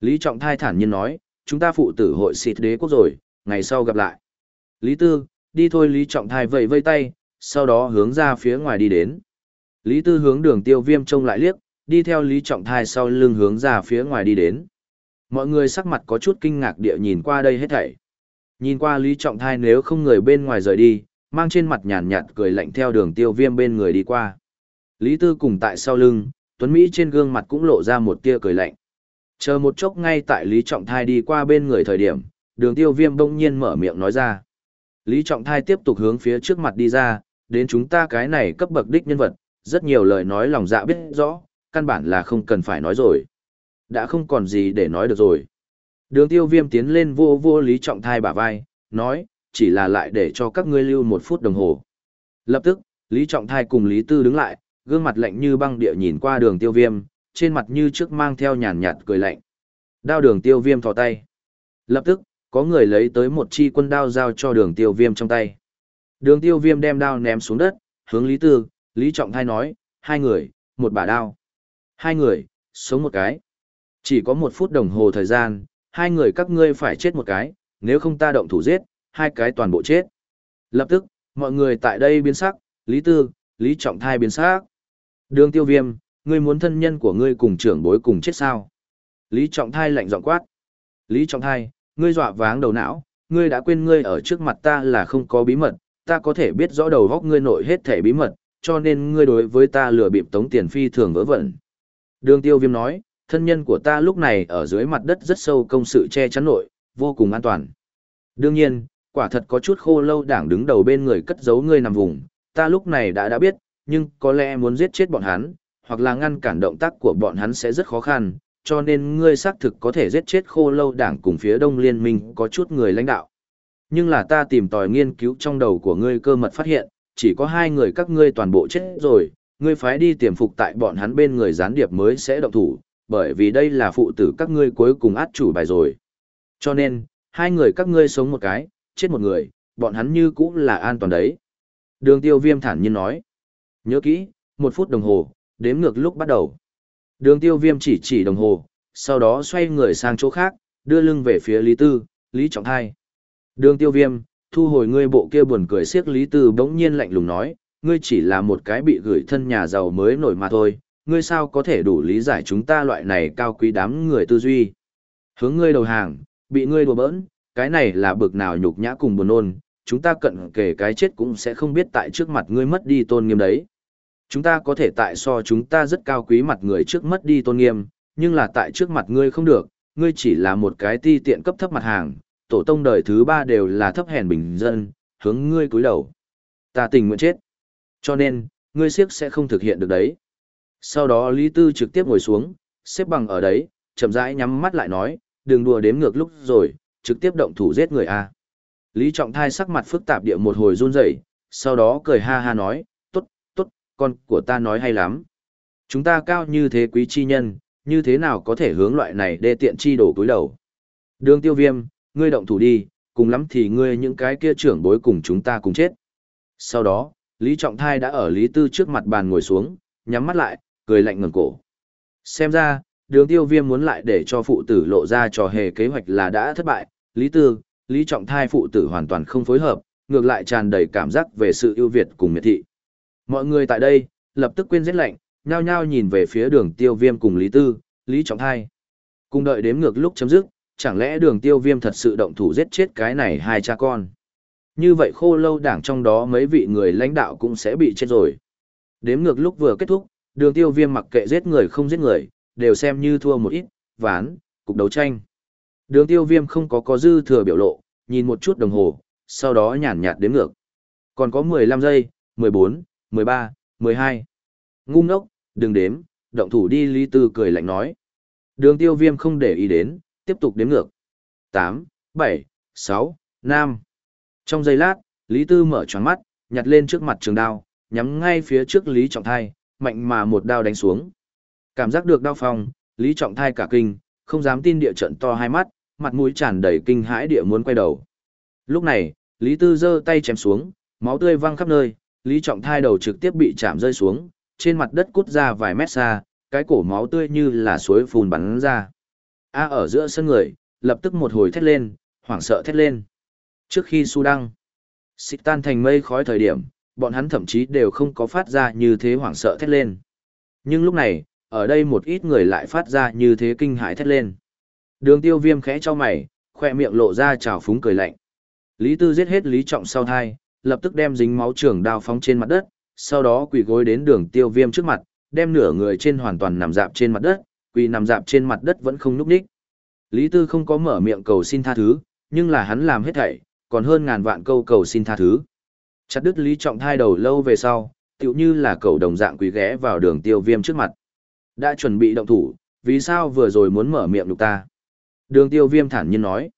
Speaker 1: Lý Trọng Thai thản nhiên nói, chúng ta phụ tử hội xịt đế quốc rồi, ngày sau gặp lại. Lý Tư, đi thôi Lý Trọng Thai vẫy vây tay, sau đó hướng ra phía ngoài đi đến. Lý Tư hướng đường tiêu viêm trông lại liếc, đi theo Lý Trọng Thai sau lưng hướng ra phía ngoài đi đến. Mọi người sắc mặt có chút kinh ngạc địa nhìn qua đây hết thảy. Nhìn qua Lý Trọng Thai nếu không người bên ngoài rời đi, mang trên mặt nhàn nhạt cười lạnh theo đường tiêu viêm bên người đi qua. Lý Tư cùng tại sau lưng, Tuấn Mỹ trên gương mặt cũng lộ ra một tia cười lạnh. Chờ một chốc ngay tại Lý Trọng Thai đi qua bên người thời điểm, đường tiêu viêm bỗng nhiên mở miệng nói ra. Lý Trọng Thai tiếp tục hướng phía trước mặt đi ra, đến chúng ta cái này cấp bậc đích nhân vật, rất nhiều lời nói lòng dạ biết rõ, căn bản là không cần phải nói rồi. Đã không còn gì để nói được rồi. Đường tiêu viêm tiến lên vô vô Lý Trọng Thai bả vai, nói, chỉ là lại để cho các ngươi lưu một phút đồng hồ. Lập tức, Lý Trọng Thai cùng Lý Tư đứng lại, gương mặt lạnh như băng địa nhìn qua đường tiêu viêm, trên mặt như trước mang theo nhàn nhạt cười lạnh. Đao đường tiêu viêm thò tay. Lập tức, có người lấy tới một chi quân đao giao cho đường tiêu viêm trong tay. Đường tiêu viêm đem đao ném xuống đất, hướng Lý Tư, Lý Trọng Thai nói, hai người, một bả đao. Hai người, sống một cái. Chỉ có một phút đồng hồ thời gian, hai người các ngươi phải chết một cái, nếu không ta động thủ giết, hai cái toàn bộ chết. Lập tức, mọi người tại đây biến sắc, Lý Tư, Lý Trọng Thai biến sắc. Đường tiêu viêm, ngươi muốn thân nhân của ngươi cùng trưởng bối cùng chết sao? Lý Trọng Thai lạnh giọng quát. Lý Trọng Thai, ngươi dọa váng đầu não, ngươi đã quên ngươi ở trước mặt ta là không có bí mật, ta có thể biết rõ đầu góc ngươi nội hết thể bí mật, cho nên ngươi đối với ta lừa bịp tống tiền phi thường vỡ vẩn. Đường tiêu viêm nói, thân nhân của ta lúc này ở dưới mặt đất rất sâu công sự che chắn nội, vô cùng an toàn. Đương nhiên, quả thật có chút khô lâu đảng đứng đầu bên người cất giấu ngươi nằm vùng, ta lúc này đã đã biết, nhưng có lẽ muốn giết chết bọn hắn, hoặc là ngăn cản động tác của bọn hắn sẽ rất khó khăn, cho nên ngươi xác thực có thể giết chết khô lâu đảng cùng phía đông liên minh có chút người lãnh đạo. Nhưng là ta tìm tòi nghiên cứu trong đầu của ngươi cơ mật phát hiện, chỉ có hai người các ngươi toàn bộ chết rồi, ngươi phái đi tiềm phục tại bọn hắn bên người gián điệp mới sẽ động thủ, bởi vì đây là phụ tử các ngươi cuối cùng át chủ bài rồi. Cho nên, hai người các ngươi sống một cái, chết một người, bọn hắn như cũng là an toàn đấy. Đường tiêu viêm thản nhiên nói. Nhớ kỹ, một phút đồng hồ, đếm ngược lúc bắt đầu. Đường tiêu viêm chỉ chỉ đồng hồ, sau đó xoay người sang chỗ khác, đưa lưng về phía Lý Tư, Lý Trọng Thai. Đường tiêu viêm, thu hồi ngươi bộ kia buồn cười siếc Lý Tư bỗng nhiên lạnh lùng nói, ngươi chỉ là một cái bị gửi thân nhà giàu mới nổi mà thôi, ngươi sao có thể đủ lý giải chúng ta loại này cao quý đám người tư duy. Hướng ngươi đầu hàng, bị ngươi đùa bỡn, cái này là bực nào nhục nhã cùng buồn ôn. chúng ta cận kể cái chết cũng sẽ không biết tại trước mặt ngươi mất đi tôn nghiêm đấy. Chúng ta có thể tại so chúng ta rất cao quý mặt người trước mất đi tôn nghiêm, nhưng là tại trước mặt ngươi không được, ngươi chỉ là một cái ti tiện cấp thấp mặt hàng, tổ tông đời thứ ba đều là thấp hèn bình dân, hướng ngươi cúi đầu. Ta tình nguyện chết. Cho nên, ngươi siếc sẽ không thực hiện được đấy. Sau đó Lý Tư trực tiếp ngồi xuống, xếp bằng ở đấy, chậm rãi nhắm mắt lại nói, đừng đùa đếm ngược lúc rồi, trực tiếp động thủ giết người a. Lý Trọng Thai sắc mặt phức tạp địa một hồi run rẩy, sau đó cười ha ha nói, con của ta nói hay lắm. Chúng ta cao như thế quý chi nhân, như thế nào có thể hướng loại này đê tiện chi đổ cúi đầu. Đường tiêu viêm, ngươi động thủ đi, cùng lắm thì ngươi những cái kia trưởng bối cùng chúng ta cùng chết. Sau đó, Lý Trọng Thai đã ở Lý Tư trước mặt bàn ngồi xuống, nhắm mắt lại, cười lạnh ngẩng cổ. Xem ra, đường tiêu viêm muốn lại để cho phụ tử lộ ra trò hề kế hoạch là đã thất bại, Lý Tư, Lý Trọng Thai phụ tử hoàn toàn không phối hợp, ngược lại tràn đầy cảm giác về sự ưu việt cùng miệt thị. Mọi người tại đây, lập tức quên giết lạnh, nhao nhao nhìn về phía đường tiêu viêm cùng Lý Tư, Lý Trọng Thai. Cùng đợi đếm ngược lúc chấm dứt, chẳng lẽ đường tiêu viêm thật sự động thủ giết chết cái này hai cha con. Như vậy khô lâu đảng trong đó mấy vị người lãnh đạo cũng sẽ bị chết rồi. Đếm ngược lúc vừa kết thúc, đường tiêu viêm mặc kệ giết người không giết người, đều xem như thua một ít, ván, cục đấu tranh. Đường tiêu viêm không có có dư thừa biểu lộ, nhìn một chút đồng hồ, sau đó nhàn nhạt đếm ngược. Còn có 15 giây, 14, 13, 12. Ngu ngốc, đừng đếm, động thủ đi Lý Tư cười lạnh nói. Đường tiêu viêm không để ý đến, tiếp tục đếm ngược. 8, 7, 6, 5. Trong giây lát, Lý Tư mở tròn mắt, nhặt lên trước mặt trường đao, nhắm ngay phía trước Lý Trọng Thai, mạnh mà một đao đánh xuống. Cảm giác được đao phòng, Lý Trọng Thai cả kinh, không dám tin địa trận to hai mắt, mặt mũi tràn đầy kinh hãi địa muốn quay đầu. Lúc này, Lý Tư giơ tay chém xuống, máu tươi văng khắp nơi, Lý Trọng thai đầu trực tiếp bị chạm rơi xuống, trên mặt đất cút ra vài mét xa, cái cổ máu tươi như là suối phun bắn ra. A ở giữa sân người, lập tức một hồi thét lên, hoảng sợ thét lên. Trước khi su đăng, xích tan thành mây khói thời điểm, bọn hắn thậm chí đều không có phát ra như thế hoảng sợ thét lên. Nhưng lúc này, ở đây một ít người lại phát ra như thế kinh hãi thét lên. Đường tiêu viêm khẽ cho mày, khoe miệng lộ ra trào phúng cười lạnh. Lý Tư giết hết Lý Trọng sau thai, lập tức đem dính máu trường đao phóng trên mặt đất, sau đó quỳ gối đến đường tiêu viêm trước mặt, đem nửa người trên hoàn toàn nằm dạp trên mặt đất, quỳ nằm dạp trên mặt đất vẫn không núp đích. Lý Tư không có mở miệng cầu xin tha thứ, nhưng là hắn làm hết thảy, còn hơn ngàn vạn câu cầu xin tha thứ. Chặt đứt Lý Trọng thai đầu lâu về sau, tựu như là cầu đồng dạng quỳ ghé vào đường tiêu viêm trước mặt. Đã chuẩn bị động thủ, vì sao vừa rồi muốn mở miệng lục ta? Đường tiêu viêm thản nhiên nói.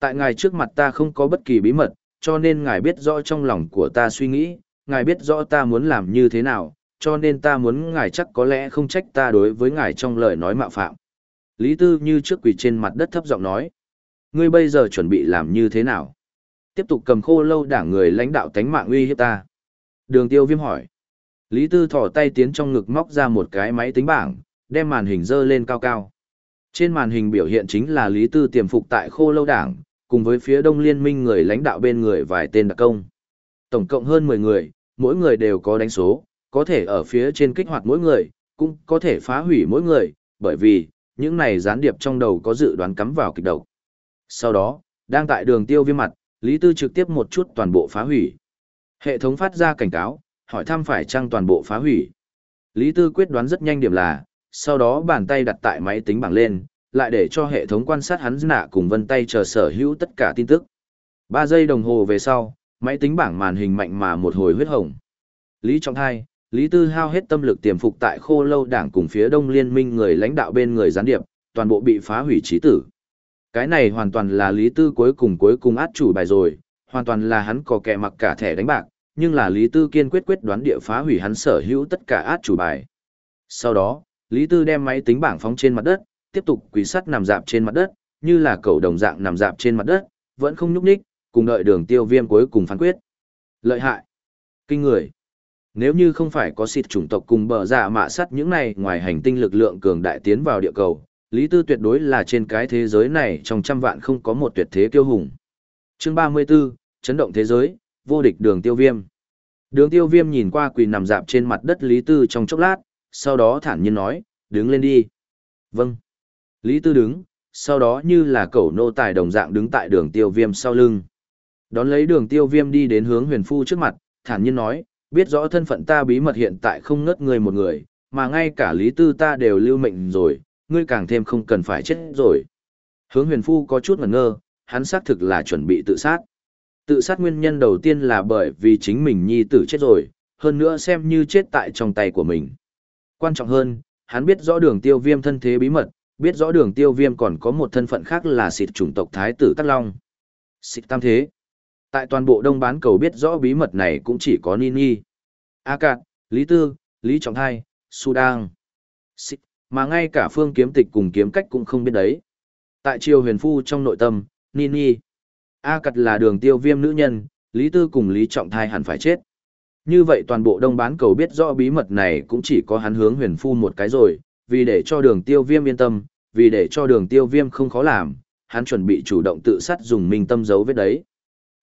Speaker 1: Tại ngài trước mặt ta không có bất kỳ bí mật, cho nên ngài biết rõ trong lòng của ta suy nghĩ, ngài biết rõ ta muốn làm như thế nào, cho nên ta muốn ngài chắc có lẽ không trách ta đối với ngài trong lời nói mạo phạm. Lý Tư như trước quỳ trên mặt đất thấp giọng nói. Ngươi bây giờ chuẩn bị làm như thế nào? Tiếp tục cầm khô lâu đảng người lãnh đạo tánh mạng uy hiếp ta. Đường tiêu viêm hỏi. Lý Tư thỏ tay tiến trong ngực móc ra một cái máy tính bảng, đem màn hình dơ lên cao cao. Trên màn hình biểu hiện chính là Lý Tư tiềm phục tại khô lâu đảng, cùng với phía đông liên minh người lãnh đạo bên người vài tên đặc công. Tổng cộng hơn 10 người, mỗi người đều có đánh số, có thể ở phía trên kích hoạt mỗi người, cũng có thể phá hủy mỗi người, bởi vì, những này gián điệp trong đầu có dự đoán cắm vào kịch độc. Sau đó, đang tại đường tiêu viêm mặt, Lý Tư trực tiếp một chút toàn bộ phá hủy. Hệ thống phát ra cảnh cáo, hỏi thăm phải chăng toàn bộ phá hủy. Lý Tư quyết đoán rất nhanh điểm là, sau đó bàn tay đặt tại máy tính bảng lên, lại để cho hệ thống quan sát hắn nạ cùng vân tay chờ sở hữu tất cả tin tức. 3 giây đồng hồ về sau, máy tính bảng màn hình mạnh mà một hồi huyết hồng. Lý Trọng Thai, Lý Tư hao hết tâm lực tiềm phục tại khô lâu đảng cùng phía đông liên minh người lãnh đạo bên người gián điệp, toàn bộ bị phá hủy trí tử. Cái này hoàn toàn là Lý Tư cuối cùng cuối cùng át chủ bài rồi, hoàn toàn là hắn có kẻ mặc cả thẻ đánh bạc, nhưng là Lý Tư kiên quyết quyết đoán địa phá hủy hắn sở hữu tất cả át chủ bài. Sau đó, Lý Tư đem máy tính bảng phóng trên mặt đất, tiếp tục quỳ sắt nằm dạp trên mặt đất, như là cầu đồng dạng nằm dạp trên mặt đất, vẫn không nhúc nhích, cùng đợi đường tiêu viêm cuối cùng phán quyết. Lợi hại. Kinh người. Nếu như không phải có xịt chủng tộc cùng bờ dạ mạ sắt những này ngoài hành tinh lực lượng cường đại tiến vào địa cầu, Lý Tư tuyệt đối là trên cái thế giới này trong trăm vạn không có một tuyệt thế kiêu hùng. Chương 34, chấn động thế giới, vô địch đường tiêu viêm. Đường tiêu viêm nhìn qua quỳ nằm dạp trên mặt đất Lý Tư trong chốc lát, sau đó thản nhiên nói, đứng lên đi. Vâng. Lý Tư đứng, sau đó như là cẩu nô tài đồng dạng đứng tại đường tiêu viêm sau lưng. Đón lấy đường tiêu viêm đi đến hướng huyền phu trước mặt, thản nhiên nói, biết rõ thân phận ta bí mật hiện tại không ngất người một người, mà ngay cả Lý Tư ta đều lưu mệnh rồi, ngươi càng thêm không cần phải chết rồi. Hướng huyền phu có chút ngẩn ngơ, hắn xác thực là chuẩn bị tự sát. Tự sát nguyên nhân đầu tiên là bởi vì chính mình nhi tử chết rồi, hơn nữa xem như chết tại trong tay của mình. Quan trọng hơn, hắn biết rõ đường tiêu viêm thân thế bí mật, biết rõ đường tiêu viêm còn có một thân phận khác là xịt chủng tộc thái tử Tắc Long. Xịt tam thế. Tại toàn bộ đông bán cầu biết rõ bí mật này cũng chỉ có Nini. A Cạn, Lý Tư, Lý Trọng Thai, Sudan. Xịt, mà ngay cả phương kiếm tịch cùng kiếm cách cũng không biết đấy. Tại triều huyền phu trong nội tâm, Nini. A Cạn là đường tiêu viêm nữ nhân, Lý Tư cùng Lý Trọng Thai hẳn phải chết. Như vậy toàn bộ đông bán cầu biết rõ bí mật này cũng chỉ có hắn hướng huyền phu một cái rồi, vì để cho đường tiêu viêm yên tâm, vì để cho đường tiêu viêm không khó làm, hắn chuẩn bị chủ động tự sát dùng minh tâm giấu vết đấy.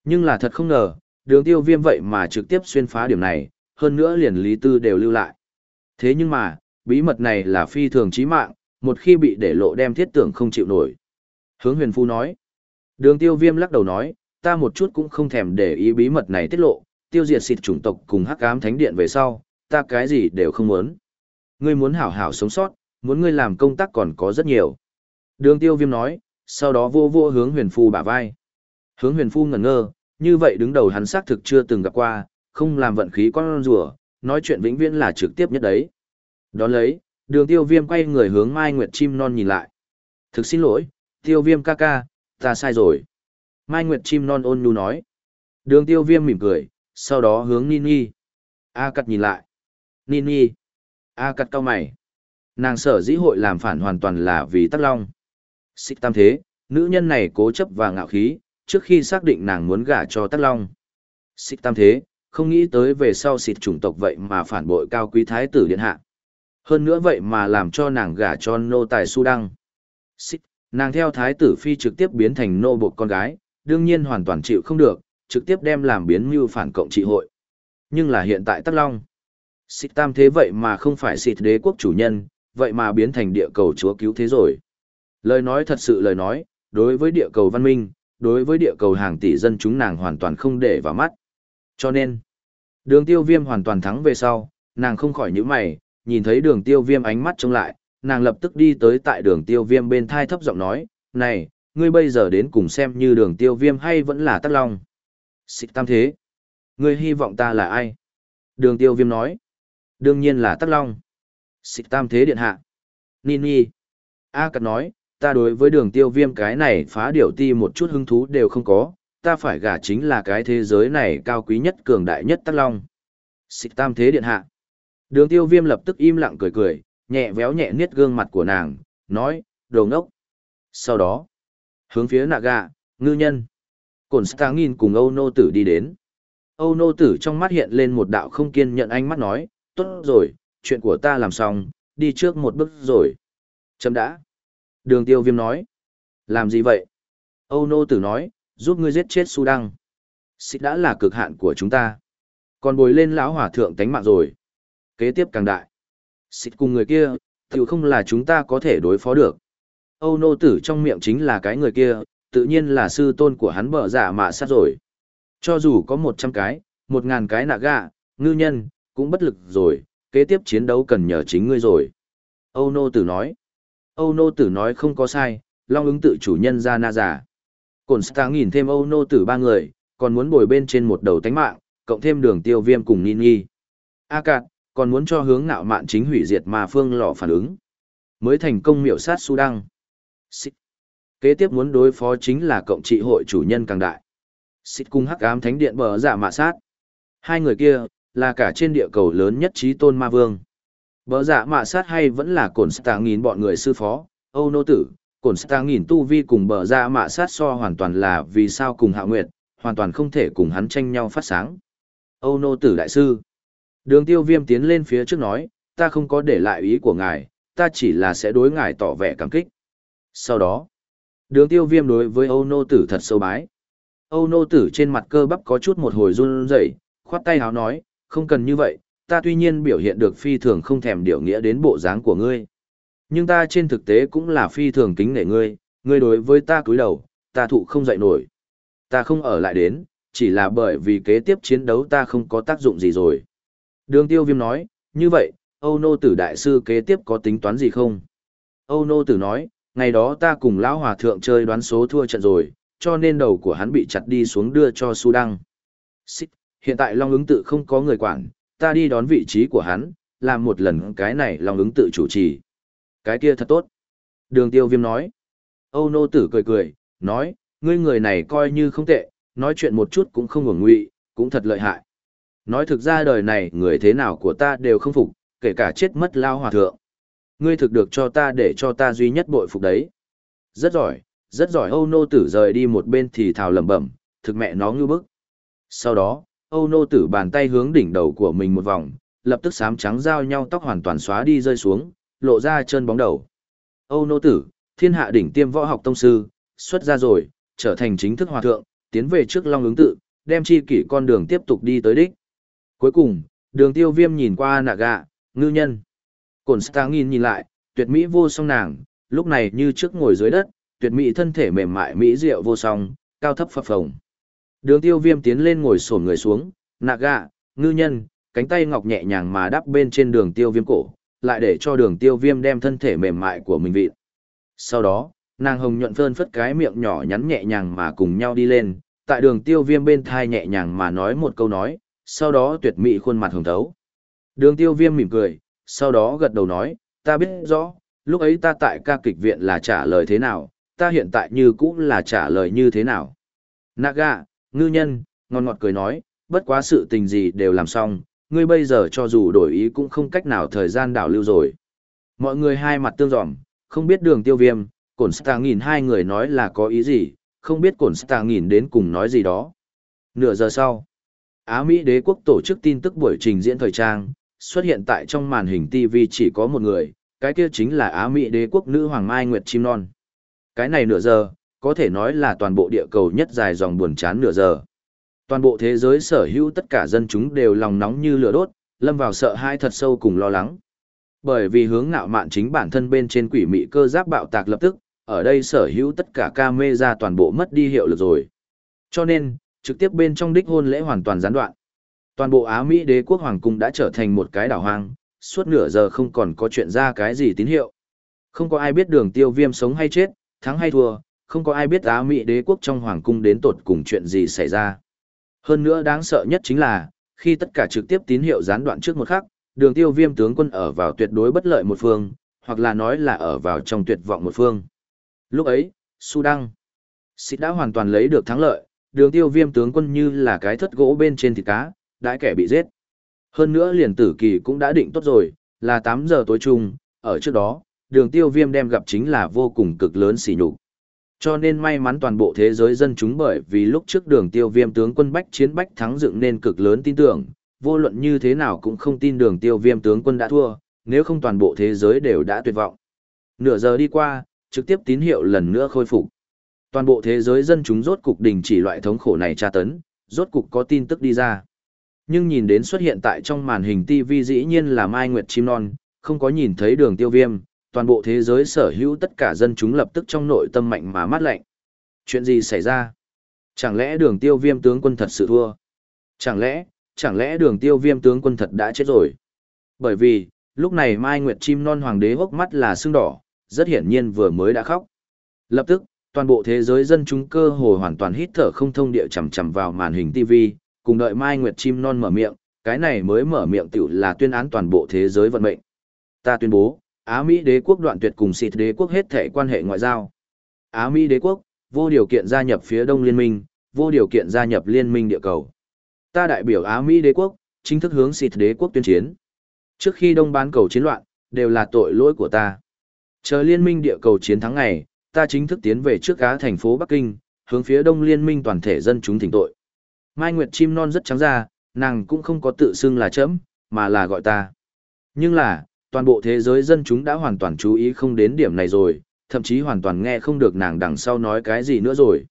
Speaker 1: Nhưng là thật không ngờ, đường tiêu viêm vậy mà trực tiếp xuyên phá điểm này, hơn nữa liền Lý Tư đều lưu lại. Thế nhưng mà, bí mật này là phi thường chí mạng, một khi bị để lộ đem thiết tưởng không chịu nổi. Hướng huyền phu nói, đường tiêu viêm lắc đầu nói, ta một chút cũng không thèm để ý bí mật này tiết lộ, tiêu diệt xịt chủng tộc cùng hắc ám thánh điện về sau, ta cái gì đều không muốn. Ngươi muốn hảo hảo sống sót, muốn ngươi làm công tác còn có rất nhiều. Đường tiêu viêm nói, sau đó vô vô hướng huyền phu bả vai. Hướng huyền phu ngẩn ngơ, như vậy đứng đầu hắn xác thực chưa từng gặp qua, không làm vận khí con rùa, nói chuyện vĩnh viễn là trực tiếp nhất đấy. Đón lấy, đường tiêu viêm quay người hướng Mai Nguyệt chim non nhìn lại. Thực xin lỗi, tiêu viêm ca ca, ta sai rồi. Mai Nguyệt chim non ôn nhu nói. Đường tiêu viêm mỉm cười, sau đó hướng Nini. A cắt nhìn lại. Nini. A cắt cao mày. Nàng sở dĩ hội làm phản hoàn toàn là vì Tắc Long. Xích tam thế, nữ nhân này cố chấp và ngạo khí, trước khi xác định nàng muốn gả cho Tắc Long. Xích tam thế, không nghĩ tới về sau xịt chủng tộc vậy mà phản bội cao quý thái tử điện hạ. Hơn nữa vậy mà làm cho nàng gả cho nô tài su đăng. Xích, nàng theo thái tử phi trực tiếp biến thành nô buộc con gái, đương nhiên hoàn toàn chịu không được, trực tiếp đem làm biến mưu phản cộng trị hội. Nhưng là hiện tại Tắc Long. Xích tam thế vậy mà không phải xịt đế quốc chủ nhân, vậy mà biến thành địa cầu chúa cứu thế rồi. Lời nói thật sự lời nói, đối với địa cầu văn minh, đối với địa cầu hàng tỷ dân chúng nàng hoàn toàn không để vào mắt. Cho nên, đường tiêu viêm hoàn toàn thắng về sau, nàng không khỏi những mày, nhìn thấy đường tiêu viêm ánh mắt trông lại, nàng lập tức đi tới tại đường tiêu viêm bên thai thấp giọng nói, này, ngươi bây giờ đến cùng xem như đường tiêu viêm hay vẫn là tắc long. xịt tam thế. Ngươi hy vọng ta là ai? Đường tiêu viêm nói. Đương nhiên là tắc long. Xích tam thế điện hạ. Nini. A cắt nói, ta đối với đường tiêu viêm cái này phá điểu ti một chút hứng thú đều không có, ta phải gả chính là cái thế giới này cao quý nhất cường đại nhất tắc long. Xích tam thế điện hạ. Đường tiêu viêm lập tức im lặng cười cười, nhẹ véo nhẹ niết gương mặt của nàng, nói, đồ ngốc. Sau đó, hướng phía nạ gà, ngư nhân. Cổn Stangin cùng Âu Nô Tử đi đến. Âu Nô Tử trong mắt hiện lên một đạo không kiên nhận ánh mắt nói, tốt rồi, chuyện của ta làm xong, đi trước một bước rồi. Chấm đã. Đường tiêu viêm nói. Làm gì vậy? Âu Nô Tử nói, giúp ngươi giết chết Su Đăng. Xích đã là cực hạn của chúng ta. Còn bồi lên lão hỏa thượng tánh mạng rồi. Kế tiếp càng đại. Xích cùng người kia, tự không là chúng ta có thể đối phó được. Âu Nô Tử trong miệng chính là cái người kia, tự nhiên là sư tôn của hắn bở giả mà sát rồi. Cho dù có 100 cái, 1000 cái nạ gạ, ngư nhân, cũng bất lực rồi, kế tiếp chiến đấu cần nhờ chính ngươi rồi. Âu Nô Tử nói. Âu Nô Tử nói không có sai, Long ứng tự chủ nhân ra na giả. Cổn Star nhìn thêm Âu Nô Tử ba người, còn muốn bồi bên trên một đầu tánh mạng, cộng thêm đường tiêu viêm cùng Ninh Nhi. A cạn, còn muốn cho hướng ngạo mạn chính hủy diệt mà phương lọ phản ứng. Mới thành công miểu sát su đăng. Xích. Kế tiếp muốn đối phó chính là cộng trị hội chủ nhân càng đại. Xích cung hắc ám thánh điện bờ giả mạ sát. Hai người kia, là cả trên địa cầu lớn nhất trí tôn ma vương. Bờ dạ mạ sát hay vẫn là cổn stà nghìn bọn người sư phó, Âu Nô Tử, cổn stà nghìn tu vi cùng bờ dạ mạ sát so hoàn toàn là vì sao cùng hạ nguyệt, hoàn toàn không thể cùng hắn tranh nhau phát sáng. Âu Nô Tử đại sư. Đường tiêu viêm tiến lên phía trước nói, ta không có để lại ý của ngài, ta chỉ là sẽ đối ngài tỏ vẻ cảm kích. Sau đó, đường tiêu viêm đối với Âu Nô Tử thật sâu bái. Âu Nô Tử trên mặt cơ bắp có chút một hồi run rẩy khoát tay háo nói, không cần như vậy, ta tuy nhiên biểu hiện được phi thường không thèm điều nghĩa đến bộ dáng của ngươi. Nhưng ta trên thực tế cũng là phi thường kính nể ngươi, ngươi đối với ta cúi đầu, ta thụ không dậy nổi. Ta không ở lại đến, chỉ là bởi vì kế tiếp chiến đấu ta không có tác dụng gì rồi. Đường tiêu viêm nói, như vậy, Âu Nô Tử Đại Sư kế tiếp có tính toán gì không? Âu Nô Tử nói, ngày đó ta cùng Lão Hòa Thượng chơi đoán số thua trận rồi, cho nên đầu của hắn bị chặt đi xuống đưa cho Su Đăng. Xích, hiện tại Long ứng tự không có người quản, ta đi đón vị trí của hắn, làm một lần cái này Long ứng tự chủ trì. Cái kia thật tốt. Đường tiêu viêm nói. Âu Nô Tử cười cười, nói, ngươi người này coi như không tệ, nói chuyện một chút cũng không ngủng ngụy, cũng thật lợi hại. Nói thực ra đời này người thế nào của ta đều không phục, kể cả chết mất lao hòa thượng. Ngươi thực được cho ta để cho ta duy nhất bội phục đấy. Rất giỏi, rất giỏi Âu Nô Tử rời đi một bên thì thào lẩm bẩm, thực mẹ nó ngư bức. Sau đó, Âu Nô Tử bàn tay hướng đỉnh đầu của mình một vòng, lập tức sám trắng giao nhau tóc hoàn toàn xóa đi rơi xuống, lộ ra chân bóng đầu. Âu Nô Tử, thiên hạ đỉnh tiêm võ học tông sư, xuất ra rồi, trở thành chính thức hòa thượng, tiến về trước Long ứng tự, đem chi kỷ con đường tiếp tục đi tới đích. Cuối cùng, đường tiêu viêm nhìn qua nạ gạ, ngư nhân. Cổn Star nhìn nhìn lại, tuyệt mỹ vô song nàng, lúc này như trước ngồi dưới đất, tuyệt mỹ thân thể mềm mại mỹ diệu vô song, cao thấp phập phồng. Đường tiêu viêm tiến lên ngồi sổn người xuống, nạ gạ, ngư nhân, cánh tay ngọc nhẹ nhàng mà đắp bên trên đường tiêu viêm cổ, lại để cho đường tiêu viêm đem thân thể mềm mại của mình vị. Sau đó, nàng hồng nhuận phơn phất cái miệng nhỏ nhắn nhẹ nhàng mà cùng nhau đi lên, tại đường tiêu viêm bên thai nhẹ nhàng mà nói một câu nói, sau đó tuyệt mỹ khuôn mặt hồng thấu. Đường tiêu viêm mỉm cười, sau đó gật đầu nói, ta biết rõ, lúc ấy ta tại ca kịch viện là trả lời thế nào, ta hiện tại như cũng là trả lời như thế nào. Naga, ngư nhân, ngon ngọt cười nói, bất quá sự tình gì đều làm xong, ngươi bây giờ cho dù đổi ý cũng không cách nào thời gian đảo lưu rồi. Mọi người hai mặt tương dòm, không biết đường tiêu viêm, Cổn Stà nghìn hai người nói là có ý gì, không biết Cổn Stà nghìn đến cùng nói gì đó. Nửa giờ sau, Á Mỹ đế quốc tổ chức tin tức buổi trình diễn thời trang, xuất hiện tại trong màn hình TV chỉ có một người, cái kia chính là Á Mỹ đế quốc nữ hoàng Mai Nguyệt Chim Non. Cái này nửa giờ, có thể nói là toàn bộ địa cầu nhất dài dòng buồn chán nửa giờ. Toàn bộ thế giới sở hữu tất cả dân chúng đều lòng nóng như lửa đốt, lâm vào sợ hãi thật sâu cùng lo lắng. Bởi vì hướng ngạo mạn chính bản thân bên trên quỷ mị cơ giáp bạo tạc lập tức, ở đây sở hữu tất cả ca mây ra toàn bộ mất đi hiệu lực rồi. Cho nên, trực tiếp bên trong đích hôn lễ hoàn toàn gián đoạn. Toàn bộ Á Mỹ đế quốc hoàng cung đã trở thành một cái đảo hoang, suốt nửa giờ không còn có chuyện ra cái gì tín hiệu. Không có ai biết đường tiêu viêm sống hay chết, thắng hay thua, không có ai biết Á Mỹ đế quốc trong hoàng cung đến tột cùng chuyện gì xảy ra. Hơn nữa đáng sợ nhất chính là, khi tất cả trực tiếp tín hiệu gián đoạn trước một khắc, đường tiêu viêm tướng quân ở vào tuyệt đối bất lợi một phương, hoặc là nói là ở vào trong tuyệt vọng một phương. Lúc ấy, Su Đăng, Xịt đã hoàn toàn lấy được thắng lợi, đường tiêu viêm tướng quân như là cái thất gỗ bên trên thịt cá, đã kẻ bị giết. Hơn nữa liền tử kỳ cũng đã định tốt rồi, là 8 giờ tối chung, ở trước đó, đường tiêu viêm đem gặp chính là vô cùng cực lớn xỉ nhục cho nên may mắn toàn bộ thế giới dân chúng bởi vì lúc trước đường tiêu viêm tướng quân bách chiến bách thắng dựng nên cực lớn tin tưởng, vô luận như thế nào cũng không tin đường tiêu viêm tướng quân đã thua, nếu không toàn bộ thế giới đều đã tuyệt vọng. Nửa giờ đi qua, trực tiếp tín hiệu lần nữa khôi phục. Toàn bộ thế giới dân chúng rốt cục đình chỉ loại thống khổ này tra tấn, rốt cục có tin tức đi ra. Nhưng nhìn đến xuất hiện tại trong màn hình TV dĩ nhiên là Mai Nguyệt Chim Non, không có nhìn thấy đường tiêu viêm, toàn bộ thế giới sở hữu tất cả dân chúng lập tức trong nội tâm mạnh mà mát lạnh. Chuyện gì xảy ra? Chẳng lẽ đường tiêu viêm tướng quân thật sự thua? Chẳng lẽ, chẳng lẽ đường tiêu viêm tướng quân thật đã chết rồi? Bởi vì, lúc này Mai Nguyệt chim non hoàng đế hốc mắt là sưng đỏ, rất hiển nhiên vừa mới đã khóc. Lập tức, toàn bộ thế giới dân chúng cơ hồ hoàn toàn hít thở không thông địa chầm chầm vào màn hình TV, cùng đợi Mai Nguyệt chim non mở miệng, cái này mới mở miệng tiểu là tuyên án toàn bộ thế giới vận mệnh. Ta tuyên bố, Á Mỹ đế quốc đoạn tuyệt cùng xịt đế quốc hết thể quan hệ ngoại giao. Á Mỹ đế quốc, vô điều kiện gia nhập phía đông liên minh, vô điều kiện gia nhập liên minh địa cầu. Ta đại biểu Á Mỹ đế quốc, chính thức hướng xịt đế quốc tuyên chiến. Trước khi đông bán cầu chiến loạn, đều là tội lỗi của ta. Chờ liên minh địa cầu chiến thắng ngày, ta chính thức tiến về trước cá thành phố Bắc Kinh, hướng phía đông liên minh toàn thể dân chúng thỉnh tội. Mai Nguyệt chim non rất trắng ra, nàng cũng không có tự xưng là chấm, mà là gọi ta. Nhưng là, toàn bộ thế giới dân chúng đã hoàn toàn chú ý không đến điểm này rồi, thậm chí hoàn toàn nghe không được nàng đằng sau nói cái gì nữa rồi.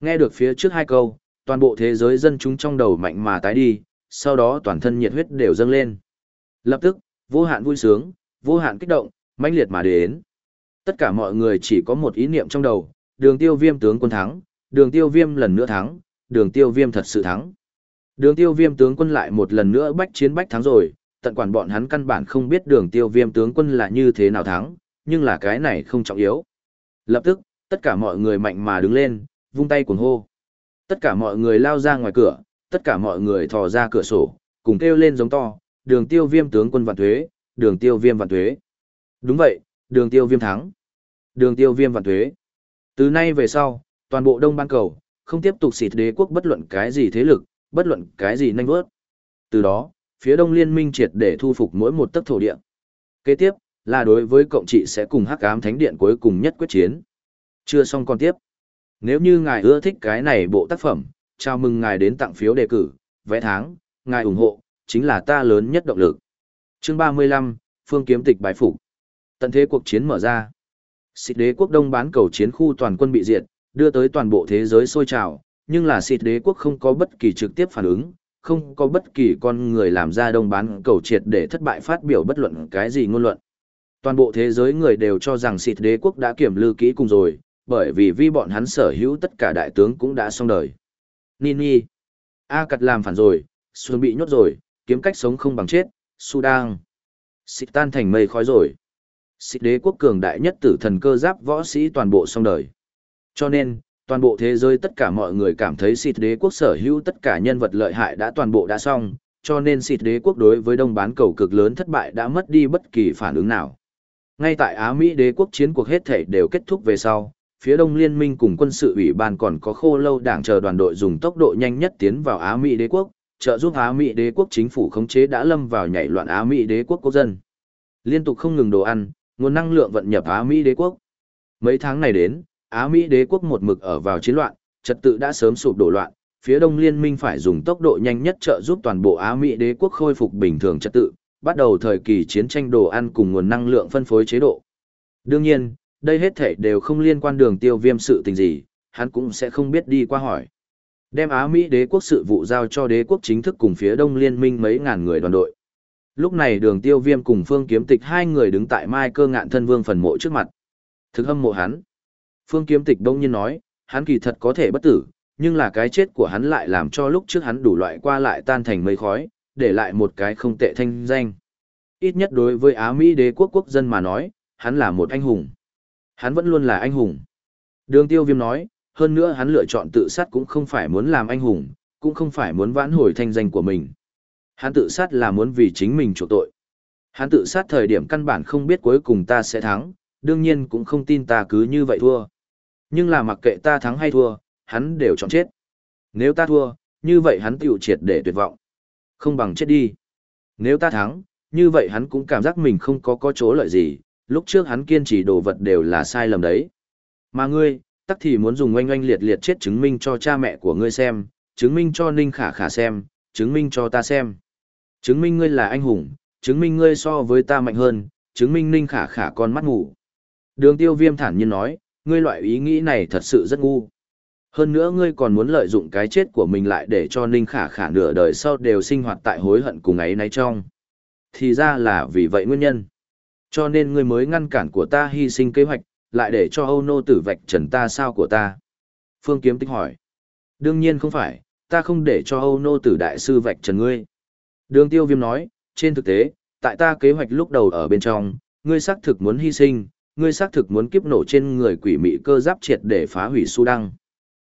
Speaker 1: Nghe được phía trước hai câu, toàn bộ thế giới dân chúng trong đầu mạnh mà tái đi, sau đó toàn thân nhiệt huyết đều dâng lên. Lập tức, vô hạn vui sướng, vô hạn kích động, mãnh liệt mà đến. Tất cả mọi người chỉ có một ý niệm trong đầu, đường tiêu viêm tướng quân thắng, đường tiêu viêm lần nữa thắng, đường tiêu viêm thật sự thắng. Đường tiêu viêm tướng quân lại một lần nữa bách chiến bách thắng rồi, tận quản bọn hắn căn bản không biết đường tiêu viêm tướng quân là như thế nào thắng, nhưng là cái này không trọng yếu. Lập tức, tất cả mọi người mạnh mà đứng lên, vung tay cuồng hô. Tất cả mọi người lao ra ngoài cửa, tất cả mọi người thò ra cửa sổ, cùng kêu lên giống to, đường tiêu viêm tướng quân vạn thuế, đường tiêu viêm vạn thuế. Đúng vậy, đường tiêu viêm thắng. Đường tiêu viêm vạn thuế. Từ nay về sau, toàn bộ đông ban cầu, không tiếp tục xịt đế quốc bất luận cái gì thế lực, bất luận cái gì nhanh vớt. Từ đó, phía đông liên minh triệt để thu phục mỗi một tấc thổ địa. Kế tiếp, là đối với cộng trị sẽ cùng hắc ám thánh điện cuối cùng nhất quyết chiến. Chưa xong còn tiếp. Nếu như ngài ưa thích cái này bộ tác phẩm, chào mừng ngài đến tặng phiếu đề cử, vẽ tháng, ngài ủng hộ, chính là ta lớn nhất động lực. Chương 35, Phương Kiếm Tịch bài phục. Tận thế cuộc chiến mở ra. Xịt đế quốc đông bán cầu chiến khu toàn quân bị diệt, đưa tới toàn bộ thế giới sôi trào, nhưng là xịt đế quốc không có bất kỳ trực tiếp phản ứng, không có bất kỳ con người làm ra đông bán cầu triệt để thất bại phát biểu bất luận cái gì ngôn luận. Toàn bộ thế giới người đều cho rằng xịt đế quốc đã kiểm lưu kỹ cùng rồi, bởi vì vì bọn hắn sở hữu tất cả đại tướng cũng đã xong đời. Nini. A cặt làm phản rồi, Xuân bị nhốt rồi, kiếm cách sống không bằng chết, Sudan. Xịt tan thành mây khói rồi. Xịt đế quốc cường đại nhất tử thần cơ giáp võ sĩ toàn bộ xong đời. Cho nên, toàn bộ thế giới tất cả mọi người cảm thấy xịt đế quốc sở hữu tất cả nhân vật lợi hại đã toàn bộ đã xong, cho nên xịt đế quốc đối với đông bán cầu cực lớn thất bại đã mất đi bất kỳ phản ứng nào. Ngay tại Á Mỹ đế quốc chiến cuộc hết thể đều kết thúc về sau, phía đông liên minh cùng quân sự ủy ban còn có khô lâu đảng chờ đoàn đội dùng tốc độ nhanh nhất tiến vào Á Mỹ đế quốc, trợ giúp Á Mỹ đế quốc chính phủ khống chế đã lâm vào nhảy loạn Á Mỹ đế quốc quốc dân. Liên tục không ngừng đồ ăn, nguồn năng lượng vận nhập Á Mỹ đế quốc. Mấy tháng này đến, Á Mỹ đế quốc một mực ở vào chiến loạn, trật tự đã sớm sụp đổ loạn, phía đông liên minh phải dùng tốc độ nhanh nhất trợ giúp toàn bộ Á Mỹ đế quốc khôi phục bình thường trật tự, bắt đầu thời kỳ chiến tranh đồ ăn cùng nguồn năng lượng phân phối chế độ. Đương nhiên, đây hết thể đều không liên quan đường tiêu viêm sự tình gì, hắn cũng sẽ không biết đi qua hỏi. Đem Á Mỹ đế quốc sự vụ giao cho đế quốc chính thức cùng phía đông liên minh mấy ngàn người đoàn đội. Lúc này đường tiêu viêm cùng phương kiếm tịch hai người đứng tại mai cơ ngạn thân vương phần mộ trước mặt. Thực hâm mộ hắn. Phương kiếm tịch đông nhiên nói, hắn kỳ thật có thể bất tử, nhưng là cái chết của hắn lại làm cho lúc trước hắn đủ loại qua lại tan thành mây khói, để lại một cái không tệ thanh danh. Ít nhất đối với Á Mỹ đế quốc quốc dân mà nói, hắn là một anh hùng. Hắn vẫn luôn là anh hùng. Đường tiêu viêm nói, hơn nữa hắn lựa chọn tự sát cũng không phải muốn làm anh hùng, cũng không phải muốn vãn hồi thanh danh của mình. Hắn tự sát là muốn vì chính mình chuộc tội. Hắn tự sát thời điểm căn bản không biết cuối cùng ta sẽ thắng, đương nhiên cũng không tin ta cứ như vậy thua. Nhưng là mặc kệ ta thắng hay thua, hắn đều chọn chết. Nếu ta thua, như vậy hắn tiểu triệt để tuyệt vọng. Không bằng chết đi. Nếu ta thắng, như vậy hắn cũng cảm giác mình không có có chỗ lợi gì, lúc trước hắn kiên trì đồ vật đều là sai lầm đấy. Mà ngươi, tắc thì muốn dùng oanh oanh liệt liệt chết chứng minh cho cha mẹ của ngươi xem, chứng minh cho Ninh Khả Khả xem, chứng minh cho ta xem. Chứng minh ngươi là anh hùng, chứng minh ngươi so với ta mạnh hơn, chứng minh Ninh Khả Khả con mắt ngủ. Đường tiêu viêm thản nhiên nói, ngươi loại ý nghĩ này thật sự rất ngu. Hơn nữa ngươi còn muốn lợi dụng cái chết của mình lại để cho Ninh Khả Khả nửa đời sau đều sinh hoạt tại hối hận cùng ấy nấy trong. Thì ra là vì vậy nguyên nhân. Cho nên ngươi mới ngăn cản của ta hy sinh kế hoạch, lại để cho Âu Nô tử vạch trần ta sao của ta. Phương Kiếm Tích hỏi. Đương nhiên không phải, ta không để cho Âu Nô tử đại sư vạch trần ngươi. Đường tiêu viêm nói, trên thực tế, tại ta kế hoạch lúc đầu ở bên trong, ngươi xác thực muốn hy sinh, ngươi xác thực muốn kiếp nổ trên người quỷ mị cơ giáp triệt để phá hủy su đăng.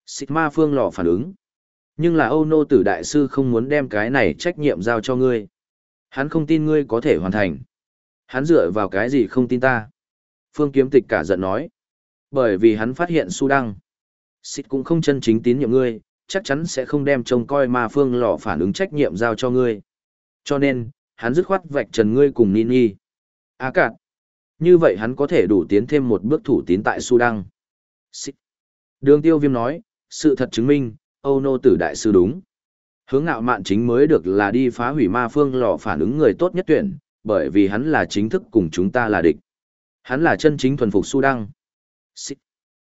Speaker 1: Xích ma phương lò phản ứng. Nhưng là Âu Nô tử đại sư không muốn đem cái này trách nhiệm giao cho ngươi. Hắn không tin ngươi có thể hoàn thành. Hắn dựa vào cái gì không tin ta? Phương kiếm tịch cả giận nói. Bởi vì hắn phát hiện su đăng. Xích cũng không chân chính tín nhiệm ngươi, chắc chắn sẽ không đem trông coi ma phương lò phản ứng trách nhiệm giao cho ngươi. Cho nên, hắn dứt khoát vạch trần ngươi cùng Nini. À cạn. Như vậy hắn có thể đủ tiến thêm một bước thủ tín tại Sudan. Đường tiêu viêm nói, sự thật chứng minh, Âu Nô tử đại sư đúng. Hướng ngạo mạn chính mới được là đi phá hủy ma phương lò phản ứng người tốt nhất tuyển, bởi vì hắn là chính thức cùng chúng ta là địch. Hắn là chân chính thuần phục Sudan.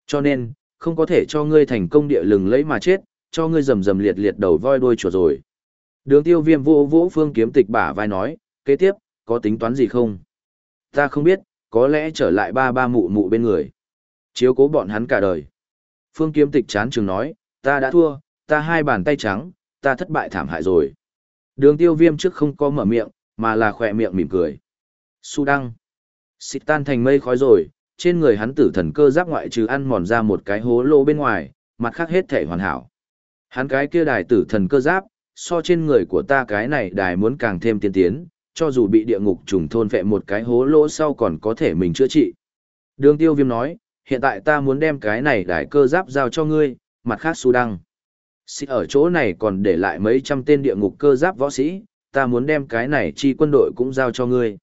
Speaker 1: Cho nên, không có thể cho ngươi thành công địa lừng lấy mà chết, cho ngươi rầm rầm liệt liệt đầu voi đuôi chuột rồi. Đường tiêu viêm vô vỗ phương kiếm tịch bả vai nói, kế tiếp, có tính toán gì không? Ta không biết, có lẽ trở lại ba ba mụ mụ bên người. Chiếu cố bọn hắn cả đời. Phương kiếm tịch chán trường nói, ta đã thua, ta hai bàn tay trắng, ta thất bại thảm hại rồi. Đường tiêu viêm trước không có mở miệng, mà là khỏe miệng mỉm cười. Su đăng. Xịt tan thành mây khói rồi, trên người hắn tử thần cơ giáp ngoại trừ ăn mòn ra một cái hố lô bên ngoài, mặt khác hết thể hoàn hảo. Hắn cái kia đài tử thần cơ giáp, so trên người của ta cái này đài muốn càng thêm tiên tiến, cho dù bị địa ngục trùng thôn vẹ một cái hố lỗ sau còn có thể mình chữa trị. Đường tiêu viêm nói, hiện tại ta muốn đem cái này đại cơ giáp giao cho ngươi, mặt khác su đăng. Sĩ ở chỗ này còn để lại mấy trăm tên địa ngục cơ giáp võ sĩ, ta muốn đem cái này chi quân đội cũng giao cho ngươi.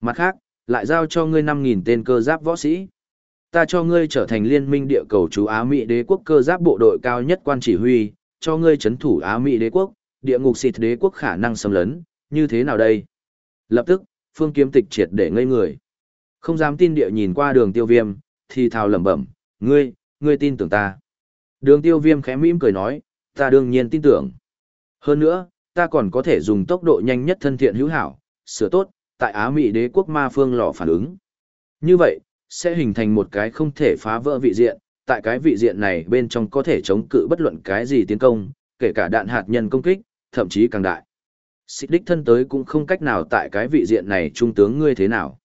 Speaker 1: Mặt khác, lại giao cho ngươi 5.000 tên cơ giáp võ sĩ. Ta cho ngươi trở thành liên minh địa cầu chú Á Mỹ đế quốc cơ giáp bộ đội cao nhất quan chỉ huy, cho ngươi chấn thủ Á Mỹ đế quốc, địa ngục xịt đế quốc khả năng xâm lấn, như thế nào đây? Lập tức, phương kiếm tịch triệt để ngây người. Không dám tin địa nhìn qua đường tiêu viêm, thì thào lẩm bẩm, ngươi, ngươi tin tưởng ta. Đường tiêu viêm khẽ mỉm cười nói, ta đương nhiên tin tưởng. Hơn nữa, ta còn có thể dùng tốc độ nhanh nhất thân thiện hữu hảo, sửa tốt, tại Á Mỹ đế quốc ma phương lò phản ứng. Như vậy, sẽ hình thành một cái không thể phá vỡ vị diện, tại cái vị diện này bên trong có thể chống cự bất luận cái gì tiến công, kể cả đạn hạt nhân công kích, thậm chí càng đại. Xích đích thân tới cũng không cách nào tại cái vị diện này trung tướng ngươi thế nào.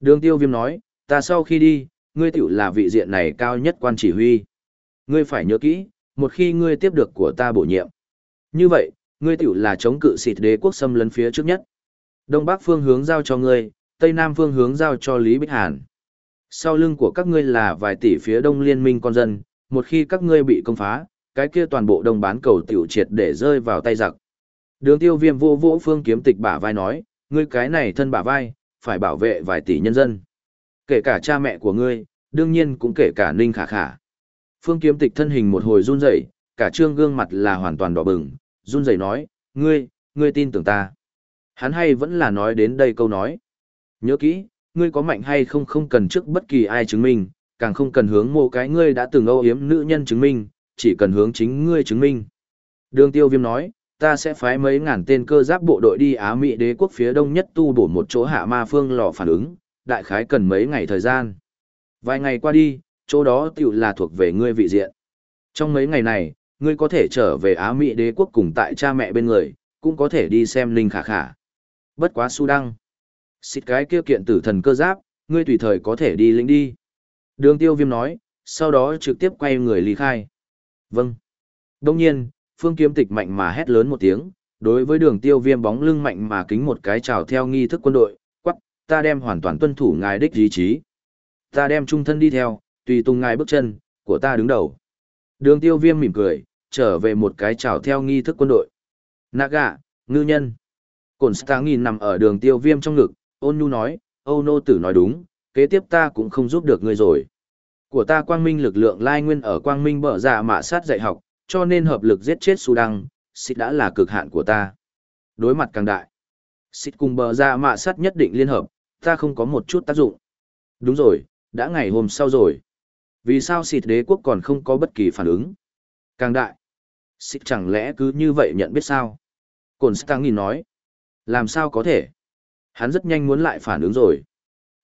Speaker 1: Đường tiêu viêm nói, ta sau khi đi, ngươi tiểu là vị diện này cao nhất quan chỉ huy. Ngươi phải nhớ kỹ, một khi ngươi tiếp được của ta bổ nhiệm. Như vậy, ngươi tiểu là chống cự xịt đế quốc xâm lấn phía trước nhất. Đông Bắc phương hướng giao cho ngươi, Tây Nam phương hướng giao cho Lý Bích Hàn. Sau lưng của các ngươi là vài tỷ phía đông liên minh con dân, một khi các ngươi bị công phá, cái kia toàn bộ đông bán cầu tiểu triệt để rơi vào tay giặc. Đường tiêu viêm vô vỗ phương kiếm tịch bả vai nói, ngươi cái này thân bả vai, phải bảo vệ vài tỷ nhân dân. Kể cả cha mẹ của ngươi, đương nhiên cũng kể cả Ninh Khả Khả. Phương Kiếm Tịch thân hình một hồi run rẩy, cả trương gương mặt là hoàn toàn đỏ bừng, run rẩy nói, ngươi, ngươi tin tưởng ta. Hắn hay vẫn là nói đến đây câu nói. Nhớ kỹ, ngươi có mạnh hay không không cần trước bất kỳ ai chứng minh, càng không cần hướng mộ cái ngươi đã từng âu yếm nữ nhân chứng minh, chỉ cần hướng chính ngươi chứng minh. Đường tiêu viêm nói, ta sẽ phái mấy ngàn tên cơ giáp bộ đội đi Á Mỹ đế quốc phía đông nhất tu bổ một chỗ hạ ma phương lò phản ứng, đại khái cần mấy ngày thời gian. Vài ngày qua đi, chỗ đó tiểu là thuộc về ngươi vị diện. Trong mấy ngày này, ngươi có thể trở về Á Mỹ đế quốc cùng tại cha mẹ bên người, cũng có thể đi xem Linh Khả Khả. Bất quá su đăng. Xịt cái kia kiện tử thần cơ giáp, ngươi tùy thời có thể đi lĩnh đi. Đường tiêu viêm nói, sau đó trực tiếp quay người ly khai. Vâng. Đông nhiên, phương kiếm tịch mạnh mà hét lớn một tiếng, đối với đường tiêu viêm bóng lưng mạnh mà kính một cái chào theo nghi thức quân đội, quắc, ta đem hoàn toàn tuân thủ ngài đích ý chí. Ta đem trung thân đi theo, tùy tung ngài bước chân, của ta đứng đầu. Đường tiêu viêm mỉm cười, trở về một cái chào theo nghi thức quân đội. Naga, ngư nhân. Cổn Star nghìn nằm ở đường tiêu viêm trong ngực, ôn nhu nói, Âu nô tử nói đúng, kế tiếp ta cũng không giúp được ngươi rồi. Của ta quang minh lực lượng lai nguyên ở quang minh bở ra dạ mạ sát dạy học, cho nên hợp lực giết chết su đăng, xích đã là cực hạn của ta. Đối mặt càng đại. Xích cùng bờ ra mạ sắt nhất định liên hợp, ta không có một chút tác dụng. Đúng rồi, đã ngày hôm sau rồi. Vì sao xịt đế quốc còn không có bất kỳ phản ứng? Càng đại. Xịt chẳng lẽ cứ như vậy nhận biết sao? Cồn Stang nhìn nói. Làm sao có thể? Hắn rất nhanh muốn lại phản ứng rồi.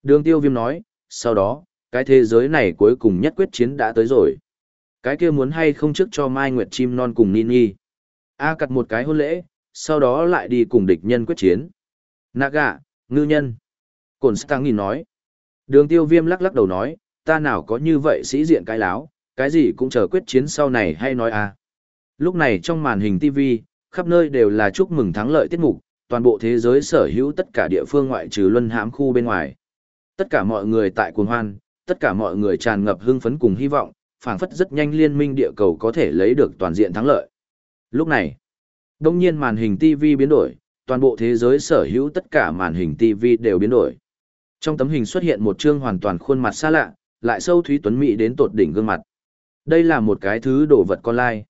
Speaker 1: Đường tiêu viêm nói, sau đó, cái thế giới này cuối cùng nhất quyết chiến đã tới rồi. Cái kia muốn hay không trước cho Mai Nguyệt chim non cùng Nini. A cặt một cái hôn lễ, sau đó lại đi cùng địch nhân quyết chiến. Naga, ngư nhân. Cổn Stang nhìn nói. Đường tiêu viêm lắc lắc đầu nói, ta nào có như vậy sĩ diện cái láo, cái gì cũng chờ quyết chiến sau này hay nói à. Lúc này trong màn hình TV, khắp nơi đều là chúc mừng thắng lợi tiết mục, toàn bộ thế giới sở hữu tất cả địa phương ngoại trừ luân hãm khu bên ngoài. Tất cả mọi người tại cuồng hoan, tất cả mọi người tràn ngập hưng phấn cùng hy vọng, phảng phất rất nhanh liên minh địa cầu có thể lấy được toàn diện thắng lợi. Lúc này, đông nhiên màn hình TV biến đổi, toàn bộ thế giới sở hữu tất cả màn hình TV đều biến đổi. Trong tấm hình xuất hiện một trương hoàn toàn khuôn mặt xa lạ, lại sâu thúy tuấn mỹ đến tột đỉnh gương mặt. Đây là một cái thứ đồ vật con lai.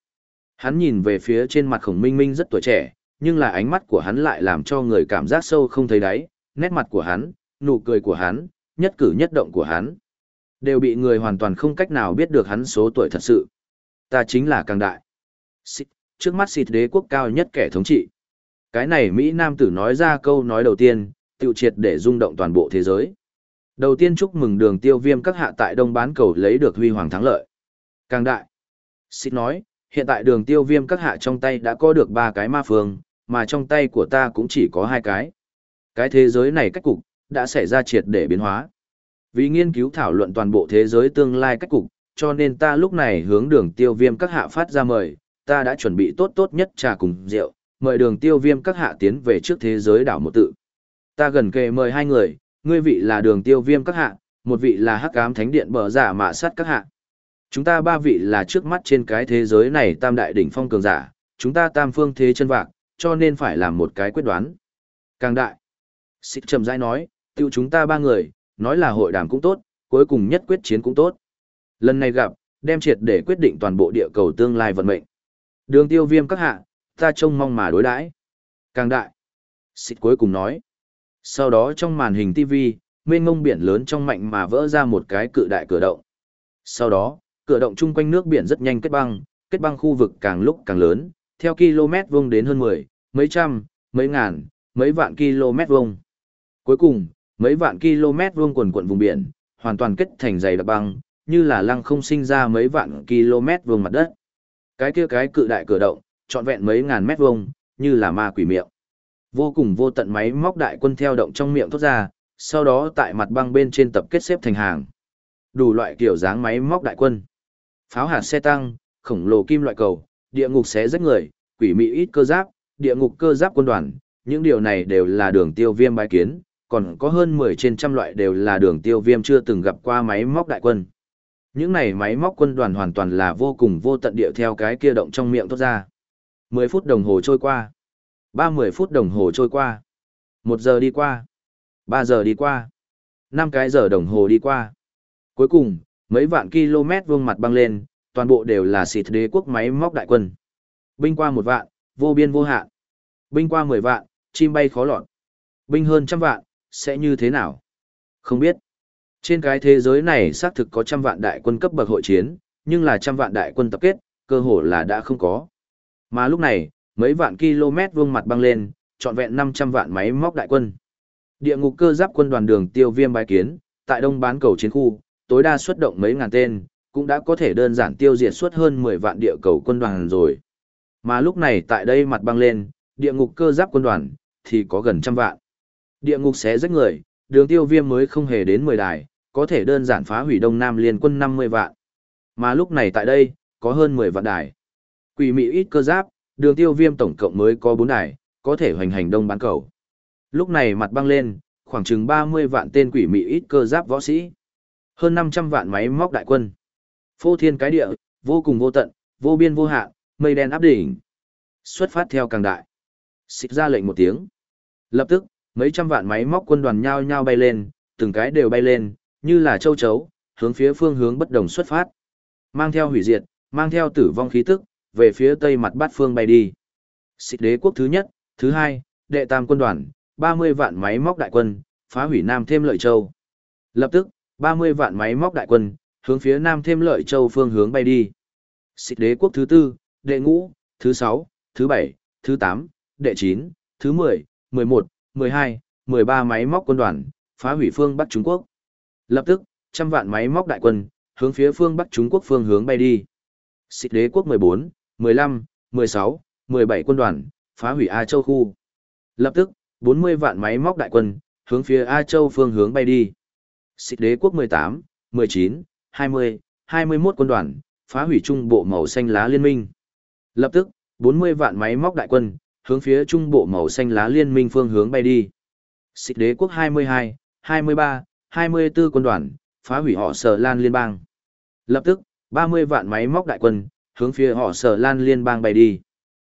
Speaker 1: Hắn nhìn về phía trên mặt khổng minh minh rất tuổi trẻ, nhưng là ánh mắt của hắn lại làm cho người cảm giác sâu không thấy đáy, nét mặt của hắn, nụ cười của hắn, nhất cử nhất động của hắn. Đều bị người hoàn toàn không cách nào biết được hắn số tuổi thật sự. Ta chính là càng đại. Xịt, trước mắt xịt đế quốc cao nhất kẻ thống trị. Cái này Mỹ Nam tử nói ra câu nói đầu tiên, tiêu triệt để rung động toàn bộ thế giới. Đầu tiên chúc mừng đường tiêu viêm các hạ tại Đông Bán Cầu lấy được huy hoàng thắng lợi. Càng đại. Xịt nói, hiện tại đường tiêu viêm các hạ trong tay đã có được ba cái ma phương, mà trong tay của ta cũng chỉ có hai cái. Cái thế giới này cách cục, đã xảy ra triệt để biến hóa. Vì nghiên cứu thảo luận toàn bộ thế giới tương lai cách cục, cho nên ta lúc này hướng đường tiêu viêm các hạ phát ra mời, ta đã chuẩn bị tốt tốt nhất trà cùng rượu, mời đường tiêu viêm các hạ tiến về trước thế giới đảo một tự. Ta gần kề mời hai người, ngươi vị là đường tiêu viêm các hạ, một vị là hắc ám thánh điện bờ giả mạ sát các hạ. Chúng ta ba vị là trước mắt trên cái thế giới này tam đại đỉnh phong cường giả, chúng ta tam phương thế chân vạc, cho nên phải làm một cái quyết đoán. Càng đại. Xích trầm rãi nói, tiêu chúng ta ba người, nói là hội đàm cũng tốt, cuối cùng nhất quyết chiến cũng tốt. Lần này gặp, đem triệt để quyết định toàn bộ địa cầu tương lai vận mệnh. Đường tiêu viêm các hạ, ta trông mong mà đối đãi Càng đại. Xịt cuối cùng nói. Sau đó trong màn hình TV, mênh ngông biển lớn trong mạnh mà vỡ ra một cái cự đại cửa động. Sau đó, cửa động chung quanh nước biển rất nhanh kết băng, kết băng khu vực càng lúc càng lớn, theo km vuông đến hơn 10, mấy trăm, mấy ngàn, mấy vạn km vuông. Cuối cùng, mấy vạn km vuông quần quận vùng biển, hoàn toàn kết thành dày đặc băng, như là lăng không sinh ra mấy vạn km vuông mặt đất. Cái kia cái cự đại cửa động, trọn vẹn mấy ngàn mét vuông, như là ma quỷ miệng. Vô cùng vô tận máy móc đại quân theo động trong miệng thoát ra, sau đó tại mặt băng bên trên tập kết xếp thành hàng. Đủ loại kiểu dáng máy móc đại quân. Pháo hạt xe tăng, khổng lồ kim loại cầu, địa ngục xé rách người, quỷ mị ít cơ giáp, địa ngục cơ giáp quân đoàn, những điều này đều là đường tiêu viêm bái kiến, còn có hơn 10 trên trăm loại đều là đường tiêu viêm chưa từng gặp qua máy móc đại quân. Những này máy móc quân đoàn hoàn toàn là vô cùng vô tận địa theo cái kia động trong miệng tốt ra. 10 phút đồng hồ trôi qua. 30 phút đồng hồ trôi qua. 1 giờ đi qua. 3 giờ đi qua. 5 cái giờ đồng hồ đi qua. Cuối cùng, mấy vạn km vuông mặt băng lên, toàn bộ đều là xịt đế quốc máy móc đại quân. Binh qua một vạn, vô biên vô hạn. Binh qua mười vạn, chim bay khó lọt. Binh hơn trăm vạn, sẽ như thế nào? Không biết. Trên cái thế giới này xác thực có trăm vạn đại quân cấp bậc hội chiến, nhưng là trăm vạn đại quân tập kết, cơ hồ là đã không có. Mà lúc này, mấy vạn km vuông mặt băng lên, trọn vẹn 500 vạn máy móc đại quân. Địa ngục cơ giáp quân đoàn đường tiêu viêm bái kiến, tại đông bán cầu chiến khu, tối đa xuất động mấy ngàn tên, cũng đã có thể đơn giản tiêu diệt suốt hơn 10 vạn địa cầu quân đoàn rồi. Mà lúc này tại đây mặt băng lên, địa ngục cơ giáp quân đoàn, thì có gần trăm vạn. Địa ngục xé rách người, đường tiêu viêm mới không hề đến 10 đài, có thể đơn giản phá hủy Đông Nam liên quân 50 vạn. Mà lúc này tại đây, có hơn 10 vạn đài. Quỷ mị ít cơ giáp, đường tiêu viêm tổng cộng mới có 4 đài, có thể hoành hành đông bán cầu. Lúc này mặt băng lên, khoảng chừng 30 vạn tên quỷ mị ít cơ giáp võ sĩ. Hơn 500 vạn máy móc đại quân. Phô thiên cái địa, vô cùng vô tận, vô biên vô hạn, mây đen áp đỉnh. Xuất phát theo càng đại. Xịt ra lệnh một tiếng. Lập tức, mấy trăm vạn máy móc quân đoàn nhao nhao bay lên, từng cái đều bay lên, như là châu chấu, hướng phía phương hướng bất đồng xuất phát. Mang theo hủy diệt, mang theo tử vong khí tức, về phía tây mặt bát phương bay đi. Xích đế quốc thứ nhất, thứ hai, đệ tam quân đoàn, 30 vạn máy móc đại quân, phá hủy Nam thêm lợi châu. Lập tức, 30 vạn máy móc đại quân, hướng phía Nam thêm lợi châu phương hướng bay đi. Xích đế quốc thứ tư, đệ ngũ, thứ sáu, thứ bảy, thứ tám, đệ chín, thứ mười, mười một, mười hai, mười ba máy móc quân đoàn, phá hủy phương Bắc Trung Quốc. Lập tức, trăm vạn máy móc đại quân, hướng phía phương Bắc Trung Quốc phương hướng bay đi. Xịt đế quốc 14, 15, 16, 17 quân đoàn, phá hủy A Châu khu. Lập tức, 40 vạn máy móc đại quân, hướng phía A Châu phương hướng bay đi. Xịt đế quốc 18, 19, 20, 21 quân đoàn, phá hủy trung bộ màu xanh lá liên minh. Lập tức, 40 vạn máy móc đại quân, hướng phía trung bộ màu xanh lá liên minh phương hướng bay đi. Xích đế quốc 22, 23, 24 quân đoàn, phá hủy họ sở lan liên bang. Lập tức, 30 vạn máy móc đại quân, hướng phía họ sở lan liên bang bay đi.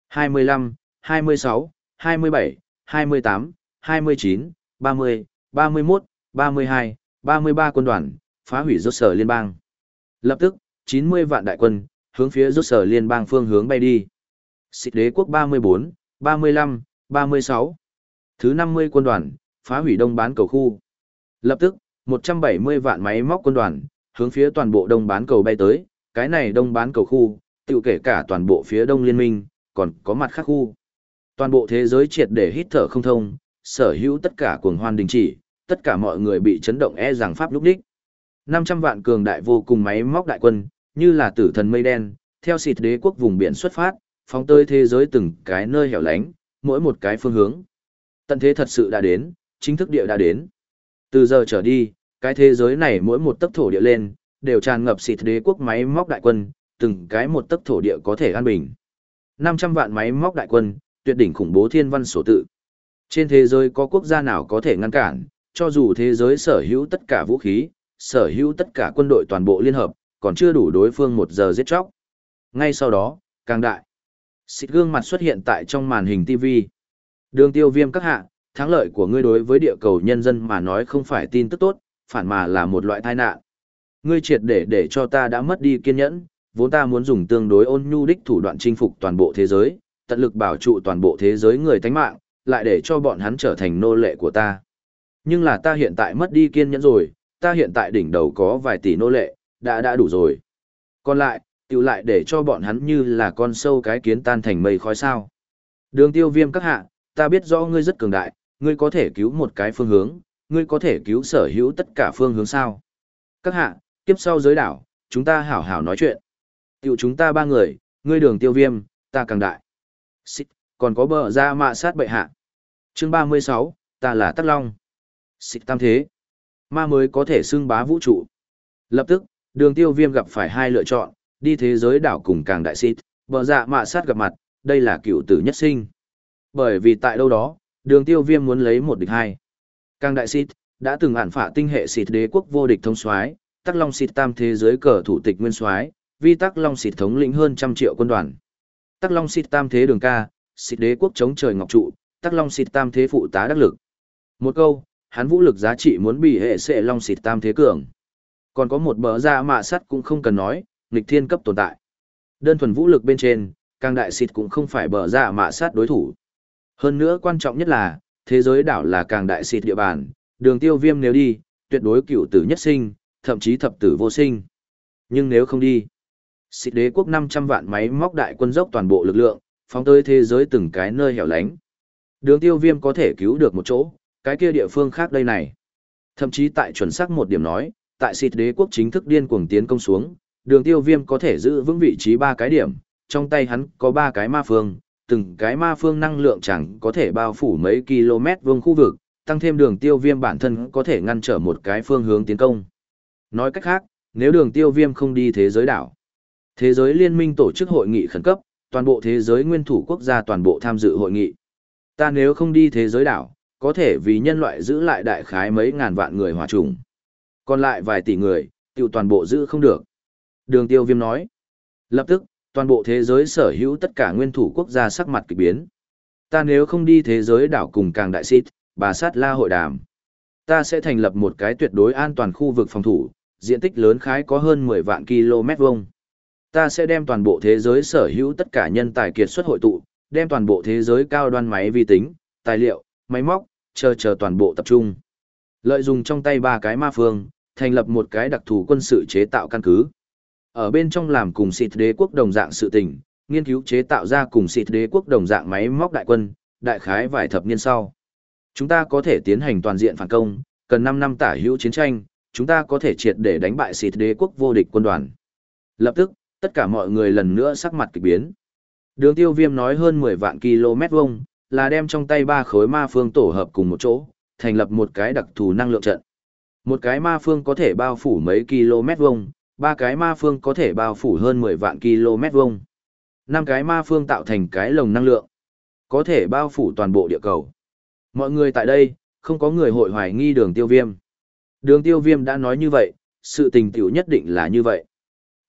Speaker 1: 25, 26, 27, 28, 29, 30, 31, 32, 33 quân đoàn, phá hủy rốt sở liên bang. Lập tức, 90 vạn đại quân, hướng phía rốt sở liên bang phương hướng bay đi. Xích đế quốc 34, 35, 36. Thứ 50 quân đoàn, phá hủy đông bán cầu khu. Lập tức, 170 vạn máy móc quân đoàn, hướng phía toàn bộ đông bán cầu bay tới, cái này đông bán cầu khu, tự kể cả toàn bộ phía đông liên minh, còn có mặt khác khu. Toàn bộ thế giới triệt để hít thở không thông, sở hữu tất cả cuồng hoan đình chỉ, tất cả mọi người bị chấn động e rằng pháp lúc đích. 500 vạn cường đại vô cùng máy móc đại quân, như là tử thần mây đen, theo xịt đế quốc vùng biển xuất phát, phóng tới thế giới từng cái nơi hẻo lánh, mỗi một cái phương hướng. Tận thế thật sự đã đến, chính thức địa đã đến. Từ giờ trở đi, cái thế giới này mỗi một tấc thổ địa lên, đều tràn ngập xịt đế quốc máy móc đại quân, từng cái một tấc thổ địa có thể an bình. 500 vạn máy móc đại quân, tuyệt đỉnh khủng bố thiên văn sổ tự. Trên thế giới có quốc gia nào có thể ngăn cản, cho dù thế giới sở hữu tất cả vũ khí, sở hữu tất cả quân đội toàn bộ liên hợp, còn chưa đủ đối phương một giờ giết chóc. Ngay sau đó, càng đại. Xịt gương mặt xuất hiện tại trong màn hình TV. Đường tiêu viêm các hạ, thắng lợi của ngươi đối với địa cầu nhân dân mà nói không phải tin tức tốt, phản mà là một loại tai nạn. Ngươi triệt để để cho ta đã mất đi kiên nhẫn, vốn ta muốn dùng tương đối ôn nhu đích thủ đoạn chinh phục toàn bộ thế giới, tận lực bảo trụ toàn bộ thế giới người tánh mạng, lại để cho bọn hắn trở thành nô lệ của ta. Nhưng là ta hiện tại mất đi kiên nhẫn rồi, ta hiện tại đỉnh đầu có vài tỷ nô lệ, đã đã đủ rồi. Còn lại, tự lại để cho bọn hắn như là con sâu cái kiến tan thành mây khói sao. Đường tiêu viêm các hạ, ta biết rõ ngươi rất cường đại, ngươi có thể cứu một cái phương hướng, ngươi có thể cứu sở hữu tất cả phương hướng sao. Các hạ, tiếp sau giới đảo, chúng ta hảo hảo nói chuyện. Tiểu chúng ta ba người, ngươi đường tiêu viêm, ta càng đại. Xích, còn có bờ ra mạ sát bệ hạ. chương 36, ta là Tắc Long. Xích tam thế. Ma mới có thể xưng bá vũ trụ. Lập tức, đường tiêu viêm gặp phải hai lựa chọn, đi thế giới đảo cùng càng đại xít, bờ dạ mạ sát gặp mặt, đây là cựu tử nhất sinh. Bởi vì tại đâu đó, đường tiêu viêm muốn lấy một địch hai. Càng đại xít, đã từng ản phả tinh hệ xịt đế quốc vô địch thông soái tắc long xịt tam thế giới cờ thủ tịch nguyên soái vi tắc long xịt thống lĩnh hơn trăm triệu quân đoàn tắc long xịt tam thế đường ca xịt đế quốc chống trời ngọc trụ tắc long xịt tam thế phụ tá đắc lực một câu hắn vũ lực giá trị muốn bị hệ sệ long xịt tam thế cường Còn có một bờ ra mạ sắt cũng không cần nói, nghịch thiên cấp tồn tại. Đơn thuần vũ lực bên trên, càng đại xịt cũng không phải bờ ra mạ sát đối thủ. Hơn nữa quan trọng nhất là, thế giới đảo là càng đại xịt địa bàn, đường tiêu viêm nếu đi, tuyệt đối cửu tử nhất sinh, thậm chí thập tử vô sinh. Nhưng nếu không đi, xịt đế quốc 500 vạn máy móc đại quân dốc toàn bộ lực lượng, phóng tới thế giới từng cái nơi hẻo lánh. Đường tiêu viêm có thể cứu được một chỗ, cái kia địa phương khác đây này. Thậm chí tại chuẩn xác một điểm nói, tại xịt đế quốc chính thức điên cuồng tiến công xuống, đường tiêu viêm có thể giữ vững vị trí ba cái điểm, trong tay hắn có ba cái ma phương, từng cái ma phương năng lượng chẳng có thể bao phủ mấy km vuông khu vực, tăng thêm đường tiêu viêm bản thân có thể ngăn trở một cái phương hướng tiến công. Nói cách khác, nếu đường tiêu viêm không đi thế giới đảo, thế giới liên minh tổ chức hội nghị khẩn cấp, toàn bộ thế giới nguyên thủ quốc gia toàn bộ tham dự hội nghị. Ta nếu không đi thế giới đảo, có thể vì nhân loại giữ lại đại khái mấy ngàn vạn người hòa trùng. Còn lại vài tỷ người, tiêu toàn bộ giữ không được. Đường tiêu viêm nói. Lập tức, toàn bộ thế giới sở hữu tất cả nguyên thủ quốc gia sắc mặt kỳ biến. Ta nếu không đi thế giới đảo cùng càng đại xít, bà sát la hội đàm. Ta sẽ thành lập một cái tuyệt đối an toàn khu vực phòng thủ, diện tích lớn khái có hơn 10 vạn km vuông. Ta sẽ đem toàn bộ thế giới sở hữu tất cả nhân tài kiệt xuất hội tụ, đem toàn bộ thế giới cao đoan máy vi tính, tài liệu, máy móc, chờ chờ toàn bộ tập trung. Lợi dụng trong tay ba cái ma phương, thành lập một cái đặc thù quân sự chế tạo căn cứ. Ở bên trong làm cùng xịt đế quốc đồng dạng sự tình, nghiên cứu chế tạo ra cùng xịt đế quốc đồng dạng máy móc đại quân, đại khái vài thập niên sau. Chúng ta có thể tiến hành toàn diện phản công, cần 5 năm tả hữu chiến tranh, chúng ta có thể triệt để đánh bại xịt đế quốc vô địch quân đoàn. Lập tức, tất cả mọi người lần nữa sắc mặt kịch biến. Đường tiêu viêm nói hơn 10 vạn km vuông là đem trong tay ba khối ma phương tổ hợp cùng một chỗ, thành lập một cái đặc thù năng lượng trận. Một cái ma phương có thể bao phủ mấy km vuông, ba cái ma phương có thể bao phủ hơn 10 vạn km vuông. Năm cái ma phương tạo thành cái lồng năng lượng, có thể bao phủ toàn bộ địa cầu. Mọi người tại đây, không có người hội hoài nghi đường tiêu viêm. Đường tiêu viêm đã nói như vậy, sự tình tiểu nhất định là như vậy.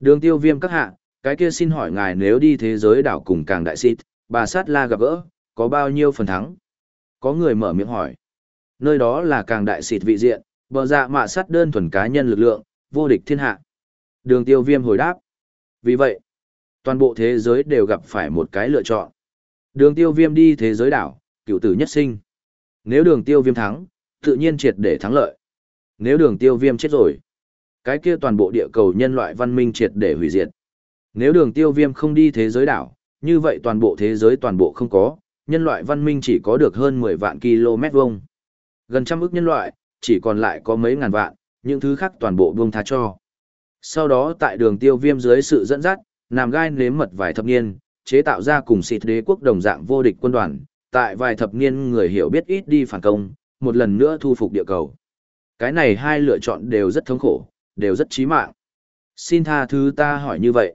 Speaker 1: Đường tiêu viêm các hạ, cái kia xin hỏi ngài nếu đi thế giới đảo cùng càng đại xít, bà sát la gặp gỡ, có bao nhiêu phần thắng? Có người mở miệng hỏi. Nơi đó là càng đại xịt vị diện, bờ dạ mạ sát đơn thuần cá nhân lực lượng, vô địch thiên hạ. Đường tiêu viêm hồi đáp. Vì vậy, toàn bộ thế giới đều gặp phải một cái lựa chọn. Đường tiêu viêm đi thế giới đảo, cựu tử nhất sinh. Nếu đường tiêu viêm thắng, tự nhiên triệt để thắng lợi. Nếu đường tiêu viêm chết rồi, cái kia toàn bộ địa cầu nhân loại văn minh triệt để hủy diệt. Nếu đường tiêu viêm không đi thế giới đảo, như vậy toàn bộ thế giới toàn bộ không có, nhân loại văn minh chỉ có được hơn 10 vạn km vuông. Gần trăm ức nhân loại, chỉ còn lại có mấy ngàn vạn, những thứ khác toàn bộ buông tha cho. Sau đó tại đường tiêu viêm dưới sự dẫn dắt, nằm gai nếm mật vài thập niên, chế tạo ra cùng xịt đế quốc đồng dạng vô địch quân đoàn, tại vài thập niên người hiểu biết ít đi phản công, một lần nữa thu phục địa cầu. Cái này hai lựa chọn đều rất thống khổ, đều rất chí mạng. Xin tha thứ ta hỏi như vậy.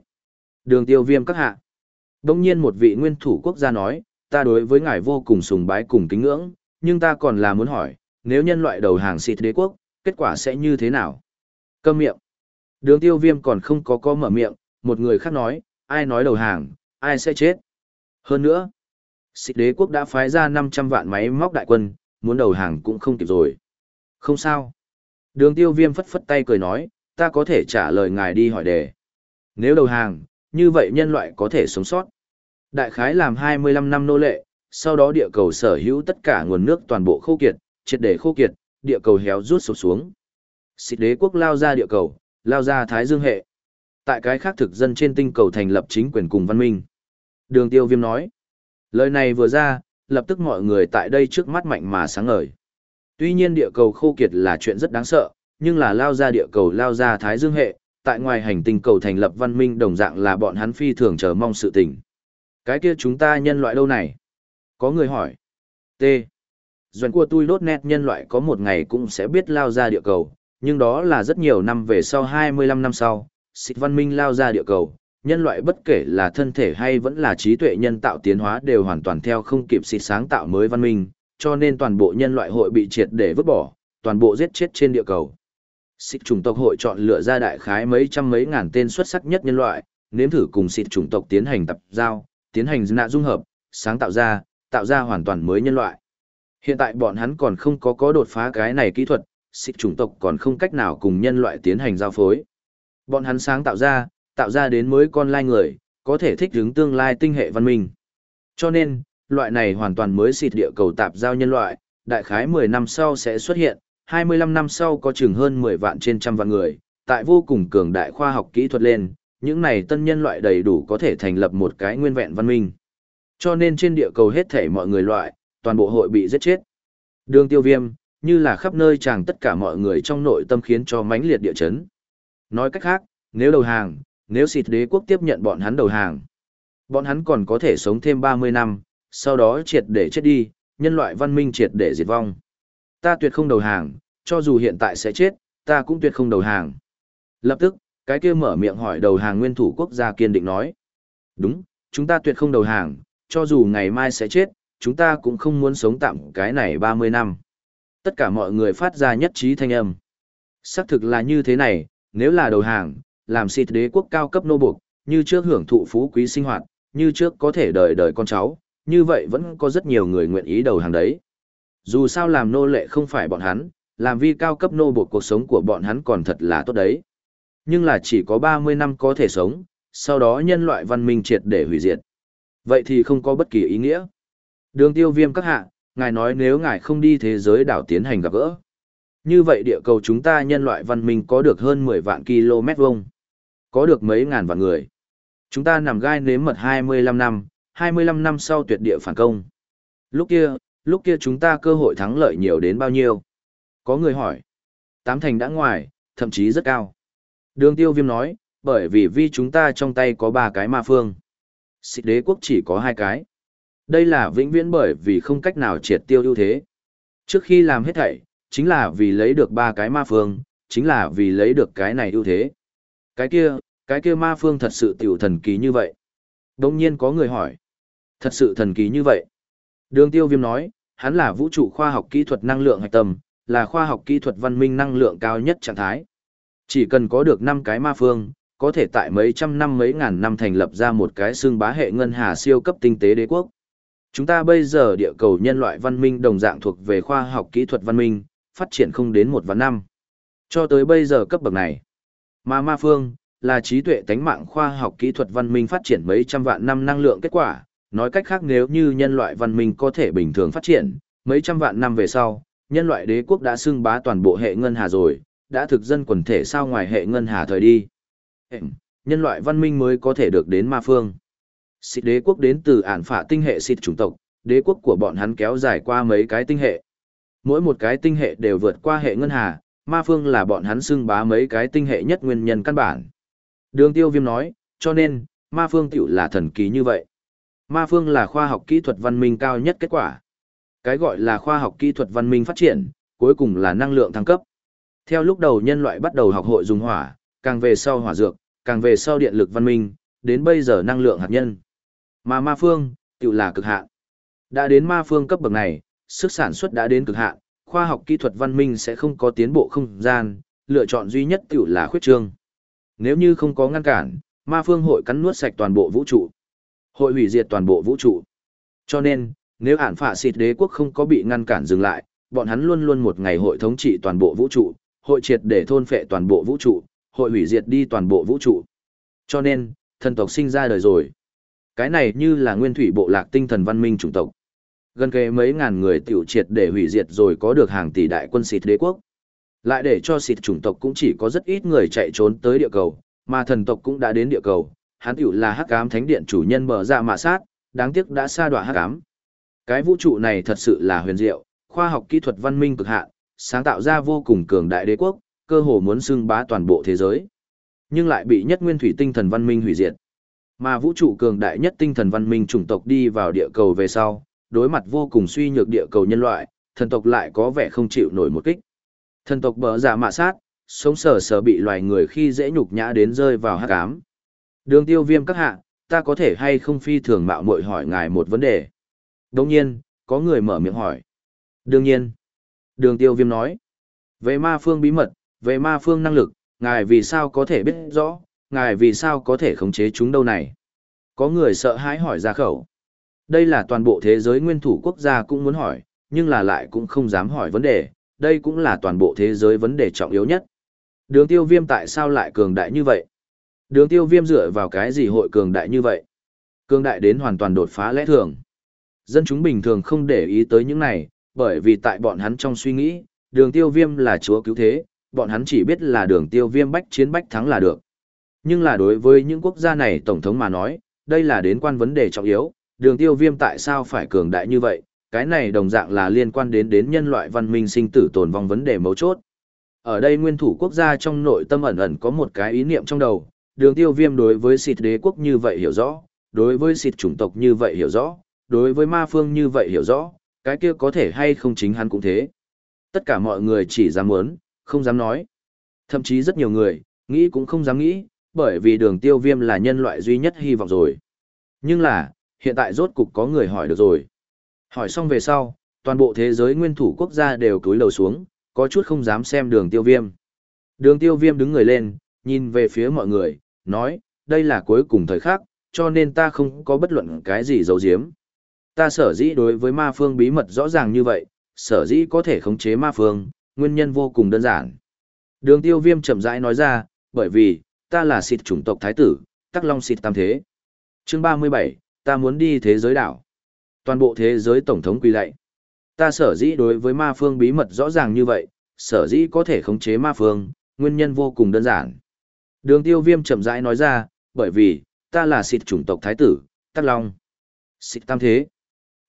Speaker 1: Đường tiêu viêm các hạ. Đông nhiên một vị nguyên thủ quốc gia nói, ta đối với ngài vô cùng sùng bái cùng kính ngưỡng, nhưng ta còn là muốn hỏi, nếu nhân loại đầu hàng xịt đế quốc, kết quả sẽ như thế nào? Câm miệng. Đường tiêu viêm còn không có có mở miệng, một người khác nói, ai nói đầu hàng, ai sẽ chết. Hơn nữa, xịt đế quốc đã phái ra 500 vạn máy móc đại quân, muốn đầu hàng cũng không kịp rồi. Không sao. Đường tiêu viêm phất phất tay cười nói, ta có thể trả lời ngài đi hỏi đề. Nếu đầu hàng, như vậy nhân loại có thể sống sót. Đại khái làm 25 năm nô lệ, sau đó địa cầu sở hữu tất cả nguồn nước toàn bộ khô kiệt, triệt để khô kiệt, địa cầu héo rút sụp xuống. Xịt đế quốc lao ra địa cầu, lao ra Thái Dương hệ. Tại cái khác thực dân trên tinh cầu thành lập chính quyền cùng văn minh. Đường tiêu viêm nói. Lời này vừa ra, lập tức mọi người tại đây trước mắt mạnh mà sáng ngời. Tuy nhiên địa cầu khô kiệt là chuyện rất đáng sợ, nhưng là lao ra địa cầu lao ra Thái Dương hệ, tại ngoài hành tinh cầu thành lập văn minh đồng dạng là bọn hắn phi thường chờ mong sự tình. Cái kia chúng ta nhân loại đâu này? Có người hỏi. T. doanh của tôi đốt nét nhân loại có một ngày cũng sẽ biết lao ra địa cầu, nhưng đó là rất nhiều năm về sau 25 năm sau, xịt văn minh lao ra địa cầu, nhân loại bất kể là thân thể hay vẫn là trí tuệ nhân tạo tiến hóa đều hoàn toàn theo không kịp xịt sáng tạo mới văn minh, cho nên toàn bộ nhân loại hội bị triệt để vứt bỏ, toàn bộ giết chết trên địa cầu. Xịt chủng tộc hội chọn lựa ra đại khái mấy trăm mấy ngàn tên xuất sắc nhất nhân loại, nếm thử cùng xịt chủng tộc tiến hành tập giao, tiến hành nạ dung hợp, sáng tạo ra, tạo ra hoàn toàn mới nhân loại. Hiện tại bọn hắn còn không có có đột phá cái này kỹ thuật, xịt chủng tộc còn không cách nào cùng nhân loại tiến hành giao phối. Bọn hắn sáng tạo ra, tạo ra đến mới con lai người, có thể thích ứng tương lai tinh hệ văn minh. Cho nên, loại này hoàn toàn mới xịt địa cầu tạp giao nhân loại, đại khái 10 năm sau sẽ xuất hiện, 25 năm sau có chừng hơn 10 vạn trên trăm vạn người, tại vô cùng cường đại khoa học kỹ thuật lên, những này tân nhân loại đầy đủ có thể thành lập một cái nguyên vẹn văn minh. Cho nên trên địa cầu hết thể mọi người loại, toàn bộ hội bị giết chết. Đường tiêu viêm, như là khắp nơi chàng tất cả mọi người trong nội tâm khiến cho mãnh liệt địa chấn. Nói cách khác, nếu đầu hàng, nếu xịt đế quốc tiếp nhận bọn hắn đầu hàng, bọn hắn còn có thể sống thêm 30 năm, sau đó triệt để chết đi, nhân loại văn minh triệt để diệt vong. Ta tuyệt không đầu hàng, cho dù hiện tại sẽ chết, ta cũng tuyệt không đầu hàng. Lập tức, cái kia mở miệng hỏi đầu hàng nguyên thủ quốc gia kiên định nói. Đúng, chúng ta tuyệt không đầu hàng, cho dù ngày mai sẽ chết, chúng ta cũng không muốn sống tạm cái này 30 năm. Tất cả mọi người phát ra nhất trí thanh âm. Xác thực là như thế này, nếu là đầu hàng, làm xịt đế quốc cao cấp nô buộc, như trước hưởng thụ phú quý sinh hoạt, như trước có thể đời đời con cháu, như vậy vẫn có rất nhiều người nguyện ý đầu hàng đấy. Dù sao làm nô lệ không phải bọn hắn, làm vi cao cấp nô buộc cuộc sống của bọn hắn còn thật là tốt đấy. Nhưng là chỉ có 30 năm có thể sống, sau đó nhân loại văn minh triệt để hủy diệt. Vậy thì không có bất kỳ ý nghĩa. Đường tiêu viêm các hạ, ngài nói nếu ngài không đi thế giới đảo tiến hành gặp gỡ. Như vậy địa cầu chúng ta nhân loại văn minh có được hơn 10 vạn km vuông, Có được mấy ngàn vạn người. Chúng ta nằm gai nếm mật 25 năm, 25 năm sau tuyệt địa phản công. Lúc kia, lúc kia chúng ta cơ hội thắng lợi nhiều đến bao nhiêu? Có người hỏi. Tám thành đã ngoài, thậm chí rất cao. Đường tiêu viêm nói, bởi vì vi chúng ta trong tay có ba cái ma phương. Xịt đế quốc chỉ có hai cái. Đây là vĩnh viễn bởi vì không cách nào triệt tiêu ưu thế. Trước khi làm hết thảy, chính là vì lấy được ba cái ma phương, chính là vì lấy được cái này ưu thế. Cái kia, cái kia ma phương thật sự tiểu thần kỳ như vậy. Đông nhiên có người hỏi. Thật sự thần kỳ như vậy. Đường tiêu viêm nói, hắn là vũ trụ khoa học kỹ thuật năng lượng hạch tâm, là khoa học kỹ thuật văn minh năng lượng cao nhất trạng thái. Chỉ cần có được 5 cái ma phương, có thể tại mấy trăm năm mấy ngàn năm thành lập ra một cái xương bá hệ ngân hà siêu cấp tinh tế đế quốc. Chúng ta bây giờ địa cầu nhân loại văn minh đồng dạng thuộc về khoa học kỹ thuật văn minh, phát triển không đến một vạn năm. Cho tới bây giờ cấp bậc này. Mà ma phương, là trí tuệ tánh mạng khoa học kỹ thuật văn minh phát triển mấy trăm vạn năm năng lượng kết quả. Nói cách khác nếu như nhân loại văn minh có thể bình thường phát triển, mấy trăm vạn năm về sau, nhân loại đế quốc đã xưng bá toàn bộ hệ ngân hà rồi, đã thực dân quần thể sao ngoài hệ ngân hà thời đi. Nhân loại văn minh mới có thể được đến ma phương. Xịt đế quốc đến từ ản phả tinh hệ xịt chủng tộc, đế quốc của bọn hắn kéo dài qua mấy cái tinh hệ. Mỗi một cái tinh hệ đều vượt qua hệ ngân hà, ma phương là bọn hắn xưng bá mấy cái tinh hệ nhất nguyên nhân căn bản. Đường tiêu viêm nói, cho nên, ma phương tiểu là thần kỳ như vậy. Ma phương là khoa học kỹ thuật văn minh cao nhất kết quả. Cái gọi là khoa học kỹ thuật văn minh phát triển, cuối cùng là năng lượng thăng cấp. Theo lúc đầu nhân loại bắt đầu học hội dùng hỏa, càng về sau hỏa dược, càng về sau điện lực văn minh, đến bây giờ năng lượng hạt nhân. Mà ma phương, tự là cực hạn. Đã đến ma phương cấp bậc này, sức sản xuất đã đến cực hạn, khoa học kỹ thuật văn minh sẽ không có tiến bộ không gian, lựa chọn duy nhất tự là khuyết trương. Nếu như không có ngăn cản, ma phương hội cắn nuốt sạch toàn bộ vũ trụ. Hội hủy diệt toàn bộ vũ trụ. Cho nên, nếu ản phạ xịt đế quốc không có bị ngăn cản dừng lại, bọn hắn luôn luôn một ngày hội thống trị toàn bộ vũ trụ, hội triệt để thôn phệ toàn bộ vũ trụ, hội hủy diệt đi toàn bộ vũ trụ. Cho nên, thần tộc sinh ra đời rồi. Cái này như là nguyên thủy bộ lạc tinh thần văn minh chủng tộc. Gần kề mấy ngàn người tiểu triệt để hủy diệt rồi có được hàng tỷ đại quân xịt đế quốc. Lại để cho xịt chủng tộc cũng chỉ có rất ít người chạy trốn tới địa cầu, mà thần tộc cũng đã đến địa cầu. Hắn tiểu là hắc ám thánh điện chủ nhân mở ra mạ sát, đáng tiếc đã xa đoạn hắc ám. Cái vũ trụ này thật sự là huyền diệu, khoa học kỹ thuật văn minh cực hạn, sáng tạo ra vô cùng cường đại đế quốc, cơ hồ muốn xưng bá toàn bộ thế giới. Nhưng lại bị nhất nguyên thủy tinh thần văn minh hủy diệt. Mà vũ trụ cường đại nhất tinh thần văn minh chủng tộc đi vào địa cầu về sau, đối mặt vô cùng suy nhược địa cầu nhân loại, thần tộc lại có vẻ không chịu nổi một kích. Thần tộc bỡ giả dạ mạ sát, sống sờ sờ bị loài người khi dễ nhục nhã đến rơi vào hắc ám. Đường tiêu viêm các hạ, ta có thể hay không phi thường mạo muội hỏi ngài một vấn đề. Đồng nhiên, có người mở miệng hỏi. Đương nhiên. Đường tiêu viêm nói. Về ma phương bí mật, về ma phương năng lực, ngài vì sao có thể biết rõ, ngài vì sao có thể khống chế chúng đâu này? Có người sợ hãi hỏi ra khẩu. Đây là toàn bộ thế giới nguyên thủ quốc gia cũng muốn hỏi, nhưng là lại cũng không dám hỏi vấn đề, đây cũng là toàn bộ thế giới vấn đề trọng yếu nhất. Đường tiêu viêm tại sao lại cường đại như vậy? Đường tiêu viêm dựa vào cái gì hội cường đại như vậy? Cường đại đến hoàn toàn đột phá lẽ thường. Dân chúng bình thường không để ý tới những này, bởi vì tại bọn hắn trong suy nghĩ, đường tiêu viêm là chúa cứu thế, bọn hắn chỉ biết là đường tiêu viêm bách chiến bách thắng là được. Nhưng là đối với những quốc gia này Tổng thống mà nói, đây là đến quan vấn đề trọng yếu, đường tiêu viêm tại sao phải cường đại như vậy, cái này đồng dạng là liên quan đến đến nhân loại văn minh sinh tử tồn vong vấn đề mấu chốt. Ở đây nguyên thủ quốc gia trong nội tâm ẩn ẩn có một cái ý niệm trong đầu, đường tiêu viêm đối với xịt đế quốc như vậy hiểu rõ, đối với xịt chủng tộc như vậy hiểu rõ, đối với ma phương như vậy hiểu rõ, cái kia có thể hay không chính hắn cũng thế. Tất cả mọi người chỉ dám muốn, không dám nói. Thậm chí rất nhiều người, nghĩ cũng không dám nghĩ, bởi vì đường tiêu viêm là nhân loại duy nhất hy vọng rồi. Nhưng là, hiện tại rốt cục có người hỏi được rồi. Hỏi xong về sau, toàn bộ thế giới nguyên thủ quốc gia đều cúi đầu xuống, có chút không dám xem đường tiêu viêm. Đường tiêu viêm đứng người lên, nhìn về phía mọi người, nói, đây là cuối cùng thời khắc, cho nên ta không có bất luận cái gì giấu giếm. Ta sở dĩ đối với ma phương bí mật rõ ràng như vậy, sở dĩ có thể khống chế ma phương, nguyên nhân vô cùng đơn giản. Đường tiêu viêm chậm rãi nói ra, bởi vì, ta là xịt chủng tộc thái tử, tắc long xịt tam thế. chương 37, ta muốn đi thế giới đảo. Toàn bộ thế giới tổng thống quy lạy. Ta sở dĩ đối với ma phương bí mật rõ ràng như vậy, sở dĩ có thể khống chế ma phương, nguyên nhân vô cùng đơn giản. Đường tiêu viêm chậm rãi nói ra, bởi vì, ta là xịt chủng tộc thái tử, tắc long. Xịt tam thế.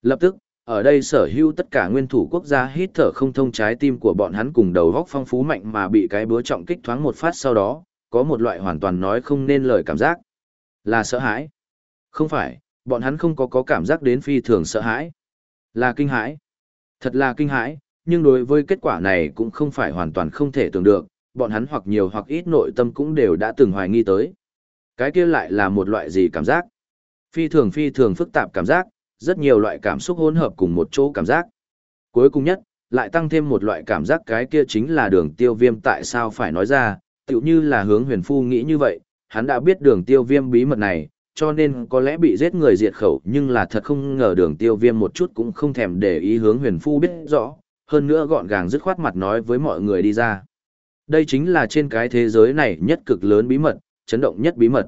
Speaker 1: Lập tức, ở đây sở hữu tất cả nguyên thủ quốc gia hít thở không thông trái tim của bọn hắn cùng đầu góc phong phú mạnh mà bị cái búa trọng kích thoáng một phát sau đó, có một loại hoàn toàn nói không nên lời cảm giác. Là sợ hãi. Không phải, bọn hắn không có có cảm giác đến phi thường sợ hãi. Là kinh hãi. Thật là kinh hãi, nhưng đối với kết quả này cũng không phải hoàn toàn không thể tưởng được, bọn hắn hoặc nhiều hoặc ít nội tâm cũng đều đã từng hoài nghi tới. Cái kia lại là một loại gì cảm giác? Phi thường phi thường phức tạp cảm giác, rất nhiều loại cảm xúc hỗn hợp cùng một chỗ cảm giác. Cuối cùng nhất, lại tăng thêm một loại cảm giác cái kia chính là đường tiêu viêm tại sao phải nói ra, tựu như là hướng huyền phu nghĩ như vậy, hắn đã biết đường tiêu viêm bí mật này, cho nên có lẽ bị giết người diệt khẩu nhưng là thật không ngờ đường tiêu viêm một chút cũng không thèm để ý hướng huyền phu biết rõ, hơn nữa gọn gàng dứt khoát mặt nói với mọi người đi ra. Đây chính là trên cái thế giới này nhất cực lớn bí mật, chấn động nhất bí mật.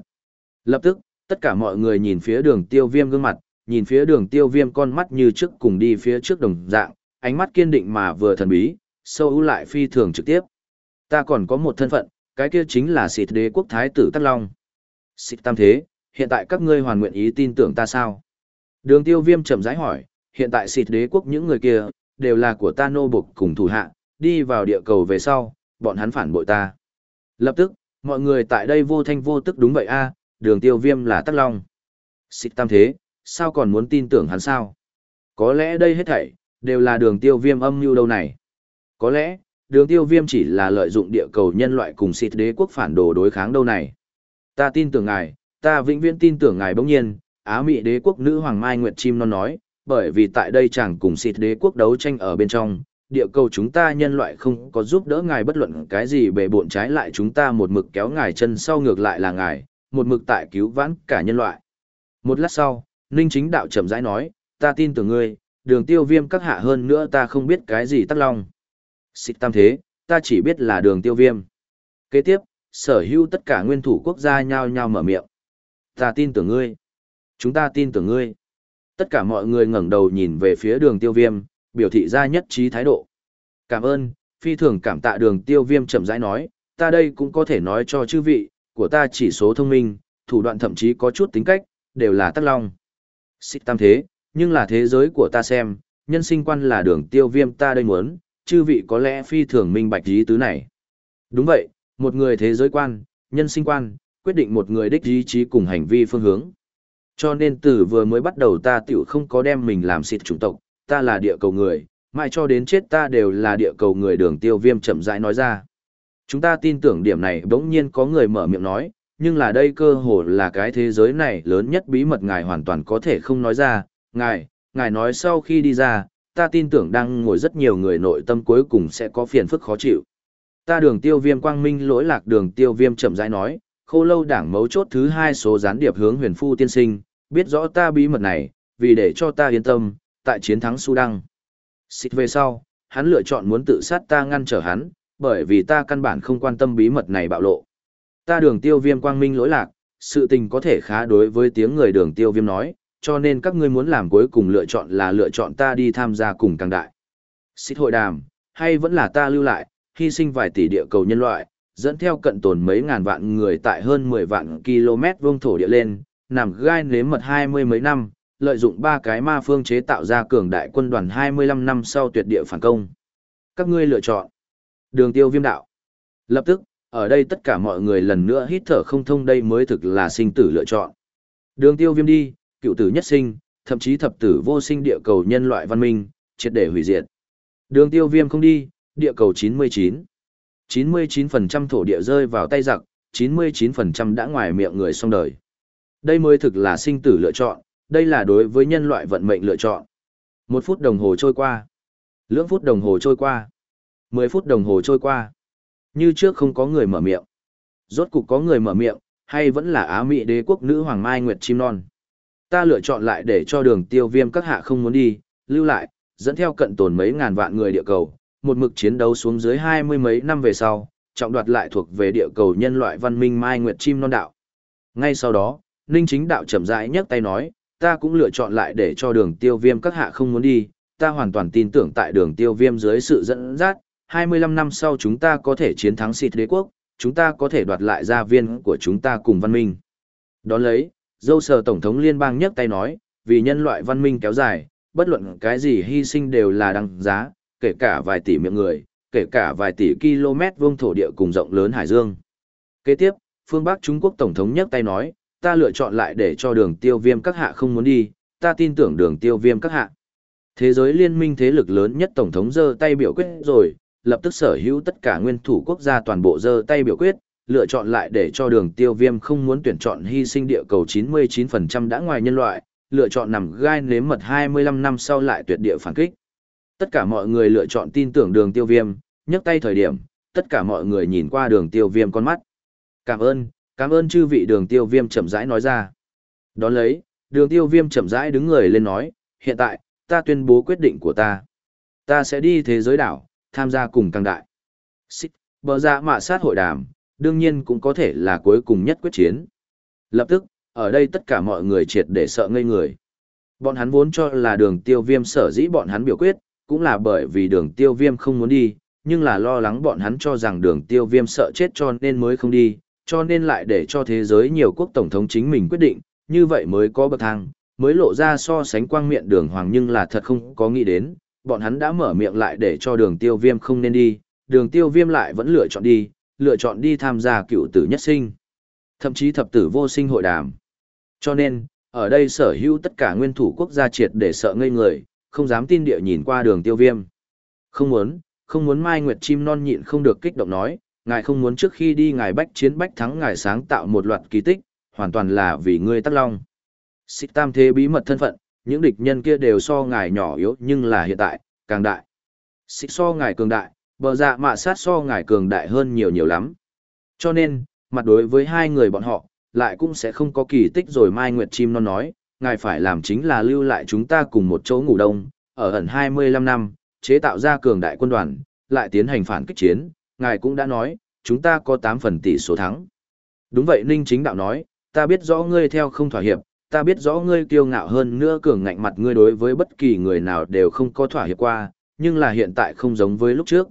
Speaker 1: Lập tức, tất cả mọi người nhìn phía đường tiêu viêm gương mặt, nhìn phía đường tiêu viêm con mắt như trước cùng đi phía trước đồng dạng, ánh mắt kiên định mà vừa thần bí, sâu lại phi thường trực tiếp. Ta còn có một thân phận, cái kia chính là xịt đế quốc thái tử Tắc Long. Xịt tam thế, hiện tại các ngươi hoàn nguyện ý tin tưởng ta sao? Đường tiêu viêm chậm rãi hỏi, hiện tại xịt đế quốc những người kia, đều là của ta nô bục cùng thủ hạ, đi vào địa cầu về sau, bọn hắn phản bội ta. Lập tức, mọi người tại đây vô thanh vô tức đúng vậy a đường tiêu viêm là Tắc Long. Xịt tam thế, sao còn muốn tin tưởng hắn sao? Có lẽ đây hết thảy, đều là đường tiêu viêm âm mưu đâu này. Có lẽ, đường tiêu viêm chỉ là lợi dụng địa cầu nhân loại cùng xịt đế quốc phản đồ đối kháng đâu này. Ta tin tưởng ngài, ta vĩnh viễn tin tưởng ngài bỗng nhiên, Á Mỹ đế quốc nữ Hoàng Mai Nguyệt Chim non nói, bởi vì tại đây chẳng cùng xịt đế quốc đấu tranh ở bên trong, địa cầu chúng ta nhân loại không có giúp đỡ ngài bất luận cái gì bề bộn trái lại chúng ta một mực kéo ngài chân sau ngược lại là ngài, một mực tại cứu vãn cả nhân loại. Một lát sau, Ninh chính đạo chậm rãi nói, ta tin tưởng ngươi, đường tiêu viêm các hạ hơn nữa ta không biết cái gì tắc long. Xịt tam thế, ta chỉ biết là đường tiêu viêm. Kế tiếp, sở hữu tất cả nguyên thủ quốc gia nhao nhao mở miệng. Ta tin tưởng ngươi. Chúng ta tin tưởng ngươi. Tất cả mọi người ngẩng đầu nhìn về phía đường tiêu viêm, biểu thị ra nhất trí thái độ. Cảm ơn, phi thường cảm tạ đường tiêu viêm chậm rãi nói, ta đây cũng có thể nói cho chư vị, của ta chỉ số thông minh, thủ đoạn thậm chí có chút tính cách, đều là tắc long. Xích tam thế, nhưng là thế giới của ta xem, nhân sinh quan là đường tiêu viêm ta đây muốn, chư vị có lẽ phi thường minh bạch ý tứ này. Đúng vậy, một người thế giới quan, nhân sinh quan, quyết định một người đích ý chí cùng hành vi phương hướng. Cho nên từ vừa mới bắt đầu ta tiểu không có đem mình làm xịt chủng tộc, ta là địa cầu người, mãi cho đến chết ta đều là địa cầu người đường tiêu viêm chậm rãi nói ra. Chúng ta tin tưởng điểm này bỗng nhiên có người mở miệng nói, nhưng là đây cơ hồ là cái thế giới này lớn nhất bí mật ngài hoàn toàn có thể không nói ra, ngài, ngài nói sau khi đi ra, ta tin tưởng đang ngồi rất nhiều người nội tâm cuối cùng sẽ có phiền phức khó chịu. Ta đường tiêu viêm quang minh lỗi lạc đường tiêu viêm chậm rãi nói, khô lâu đảng mấu chốt thứ hai số gián điệp hướng huyền phu tiên sinh, biết rõ ta bí mật này, vì để cho ta yên tâm, tại chiến thắng su đăng. Xịt về sau, hắn lựa chọn muốn tự sát ta ngăn trở hắn, bởi vì ta căn bản không quan tâm bí mật này bạo lộ. Ta đường tiêu viêm quang minh lỗi lạc, sự tình có thể khá đối với tiếng người đường tiêu viêm nói, cho nên các ngươi muốn làm cuối cùng lựa chọn là lựa chọn ta đi tham gia cùng càng đại. Xích hội đàm, hay vẫn là ta lưu lại, hy sinh vài tỷ địa cầu nhân loại, dẫn theo cận tồn mấy ngàn vạn người tại hơn 10 vạn km vuông thổ địa lên, nằm gai nếm mật hai mươi mấy năm, lợi dụng ba cái ma phương chế tạo ra cường đại quân đoàn 25 năm sau tuyệt địa phản công. Các ngươi lựa chọn. Đường tiêu viêm đạo. Lập tức, ở đây tất cả mọi người lần nữa hít thở không thông đây mới thực là sinh tử lựa chọn. Đường tiêu viêm đi, cựu tử nhất sinh, thậm chí thập tử vô sinh địa cầu nhân loại văn minh, triệt để hủy diệt. Đường tiêu viêm không đi, địa cầu 99. 99% thổ địa rơi vào tay giặc, 99% đã ngoài miệng người xong đời. Đây mới thực là sinh tử lựa chọn, đây là đối với nhân loại vận mệnh lựa chọn. Một phút đồng hồ trôi qua. Lưỡng phút đồng hồ trôi qua. Mười phút đồng hồ trôi qua. Như trước không có người mở miệng. Rốt cục có người mở miệng, hay vẫn là Á Mỹ đế quốc nữ Hoàng Mai Nguyệt Chim Non. Ta lựa chọn lại để cho đường tiêu viêm các hạ không muốn đi, lưu lại, dẫn theo cận tồn mấy ngàn vạn người địa cầu, một mực chiến đấu xuống dưới hai mươi mấy năm về sau, trọng đoạt lại thuộc về địa cầu nhân loại văn minh Mai Nguyệt Chim Non Đạo. Ngay sau đó, Ninh Chính Đạo chậm rãi nhấc tay nói, ta cũng lựa chọn lại để cho đường tiêu viêm các hạ không muốn đi, ta hoàn toàn tin tưởng tại đường tiêu viêm dưới sự dẫn dắt, 25 năm sau chúng ta có thể chiến thắng xịt đế quốc, chúng ta có thể đoạt lại gia viên của chúng ta cùng văn minh. Đón lấy, dâu sờ Tổng thống liên bang nhấc tay nói, vì nhân loại văn minh kéo dài, bất luận cái gì hy sinh đều là đăng giá, kể cả vài tỷ miệng người, kể cả vài tỷ km vuông thổ địa cùng rộng lớn hải dương. Kế tiếp, phương Bắc Trung Quốc Tổng thống nhấc tay nói, ta lựa chọn lại để cho đường tiêu viêm các hạ không muốn đi, ta tin tưởng đường tiêu viêm các hạ. Thế giới liên minh thế lực lớn nhất Tổng thống giơ tay biểu quyết rồi, lập tức sở hữu tất cả nguyên thủ quốc gia toàn bộ giơ tay biểu quyết, lựa chọn lại để cho đường tiêu viêm không muốn tuyển chọn hy sinh địa cầu 99% đã ngoài nhân loại, lựa chọn nằm gai nếm mật 25 năm sau lại tuyệt địa phản kích. Tất cả mọi người lựa chọn tin tưởng đường tiêu viêm, nhấc tay thời điểm, tất cả mọi người nhìn qua đường tiêu viêm con mắt. Cảm ơn, cảm ơn chư vị đường tiêu viêm chậm rãi nói ra. Đón lấy, đường tiêu viêm chậm rãi đứng người lên nói, hiện tại, ta tuyên bố quyết định của ta. Ta sẽ đi thế giới đảo, tham gia cùng càng đại. Xích, bờ ra mạ sát hội đàm, đương nhiên cũng có thể là cuối cùng nhất quyết chiến. Lập tức, ở đây tất cả mọi người triệt để sợ ngây người. Bọn hắn vốn cho là đường tiêu viêm sở dĩ bọn hắn biểu quyết, cũng là bởi vì đường tiêu viêm không muốn đi, nhưng là lo lắng bọn hắn cho rằng đường tiêu viêm sợ chết cho nên mới không đi, cho nên lại để cho thế giới nhiều quốc tổng thống chính mình quyết định, như vậy mới có bậc thang, mới lộ ra so sánh quang miệng đường hoàng nhưng là thật không có nghĩ đến, bọn hắn đã mở miệng lại để cho đường tiêu viêm không nên đi, đường tiêu viêm lại vẫn lựa chọn đi, lựa chọn đi tham gia cựu tử nhất sinh, thậm chí thập tử vô sinh hội đàm. Cho nên, ở đây sở hữu tất cả nguyên thủ quốc gia triệt để sợ ngây người, không dám tin địa nhìn qua đường tiêu viêm. Không muốn, không muốn Mai Nguyệt Chim Non nhịn không được kích động nói, ngài không muốn trước khi đi ngài bách chiến bách thắng ngài sáng tạo một loạt kỳ tích, hoàn toàn là vì ngươi tắc long. Xích tam thế bí mật thân phận, những địch nhân kia đều so ngài nhỏ yếu nhưng là hiện tại, càng đại. Xích so ngài cường đại, bờ dạ mạ sát so ngài cường đại hơn nhiều nhiều lắm. Cho nên, mặt đối với hai người bọn họ, lại cũng sẽ không có kỳ tích rồi Mai Nguyệt Chim non nói, ngài phải làm chính là lưu lại chúng ta cùng một chỗ ngủ đông, ở ẩn 25 năm, chế tạo ra cường đại quân đoàn, lại tiến hành phản kích chiến, ngài cũng đã nói, chúng ta có 8 phần tỷ số thắng. Đúng vậy Ninh Chính Đạo nói, ta biết rõ ngươi theo không thỏa hiệp, ta biết rõ ngươi kiêu ngạo hơn nữa cường ngạnh mặt ngươi đối với bất kỳ người nào đều không có thỏa hiệp qua, nhưng là hiện tại không giống với lúc trước.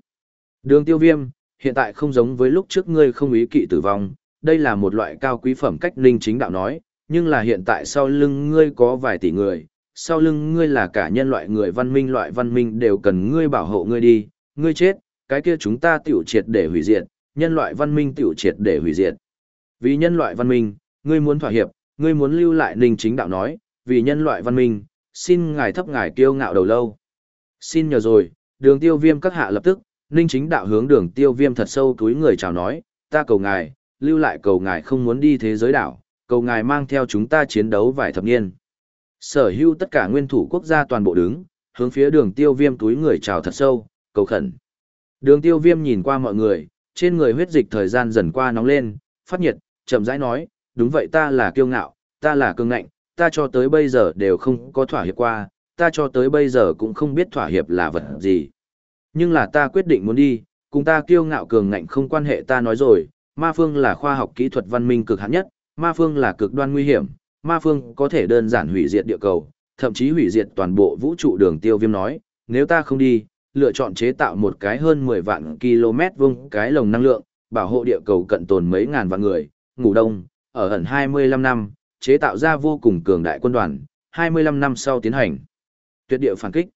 Speaker 1: Đường tiêu viêm, hiện tại không giống với lúc trước ngươi không ý kỵ tử vong, đây là một loại cao quý phẩm cách Ninh Chính Đạo nói, nhưng là hiện tại sau lưng ngươi có vài tỷ người, sau lưng ngươi là cả nhân loại người văn minh loại văn minh đều cần ngươi bảo hộ ngươi đi, ngươi chết, cái kia chúng ta tiểu triệt để hủy diệt, nhân loại văn minh tiểu triệt để hủy diệt. Vì nhân loại văn minh, ngươi muốn thỏa hiệp, ngươi muốn lưu lại ninh chính đạo nói, vì nhân loại văn minh, xin ngài thấp ngài kiêu ngạo đầu lâu. Xin nhờ rồi, đường tiêu viêm các hạ lập tức, ninh chính đạo hướng đường tiêu viêm thật sâu túi người chào nói, ta cầu ngài, lưu lại cầu ngài không muốn đi thế giới đảo, cầu ngài mang theo chúng ta chiến đấu vài thập niên. Sở hữu tất cả nguyên thủ quốc gia toàn bộ đứng, hướng phía đường tiêu viêm túi người chào thật sâu, cầu khẩn. Đường tiêu viêm nhìn qua mọi người, trên người huyết dịch thời gian dần qua nóng lên, phát nhiệt, chậm rãi nói, đúng vậy ta là kiêu ngạo, ta là cương ngạnh, ta cho tới bây giờ đều không có thỏa hiệp qua, ta cho tới bây giờ cũng không biết thỏa hiệp là vật gì. Nhưng là ta quyết định muốn đi, cùng ta kiêu ngạo cường ngạnh không quan hệ ta nói rồi, ma phương là khoa học kỹ thuật văn minh cực hạn nhất, ma phương là cực đoan nguy hiểm, ma phương có thể đơn giản hủy diệt địa cầu, thậm chí hủy diệt toàn bộ vũ trụ đường tiêu viêm nói, nếu ta không đi, lựa chọn chế tạo một cái hơn 10 vạn km vuông cái lồng năng lượng, bảo hộ địa cầu cận tồn mấy ngàn vạn người, ngủ đông, ở hẳn 25 năm, chế tạo ra vô cùng cường đại quân đoàn, 25 năm sau tiến hành. Tuyệt địa phản kích.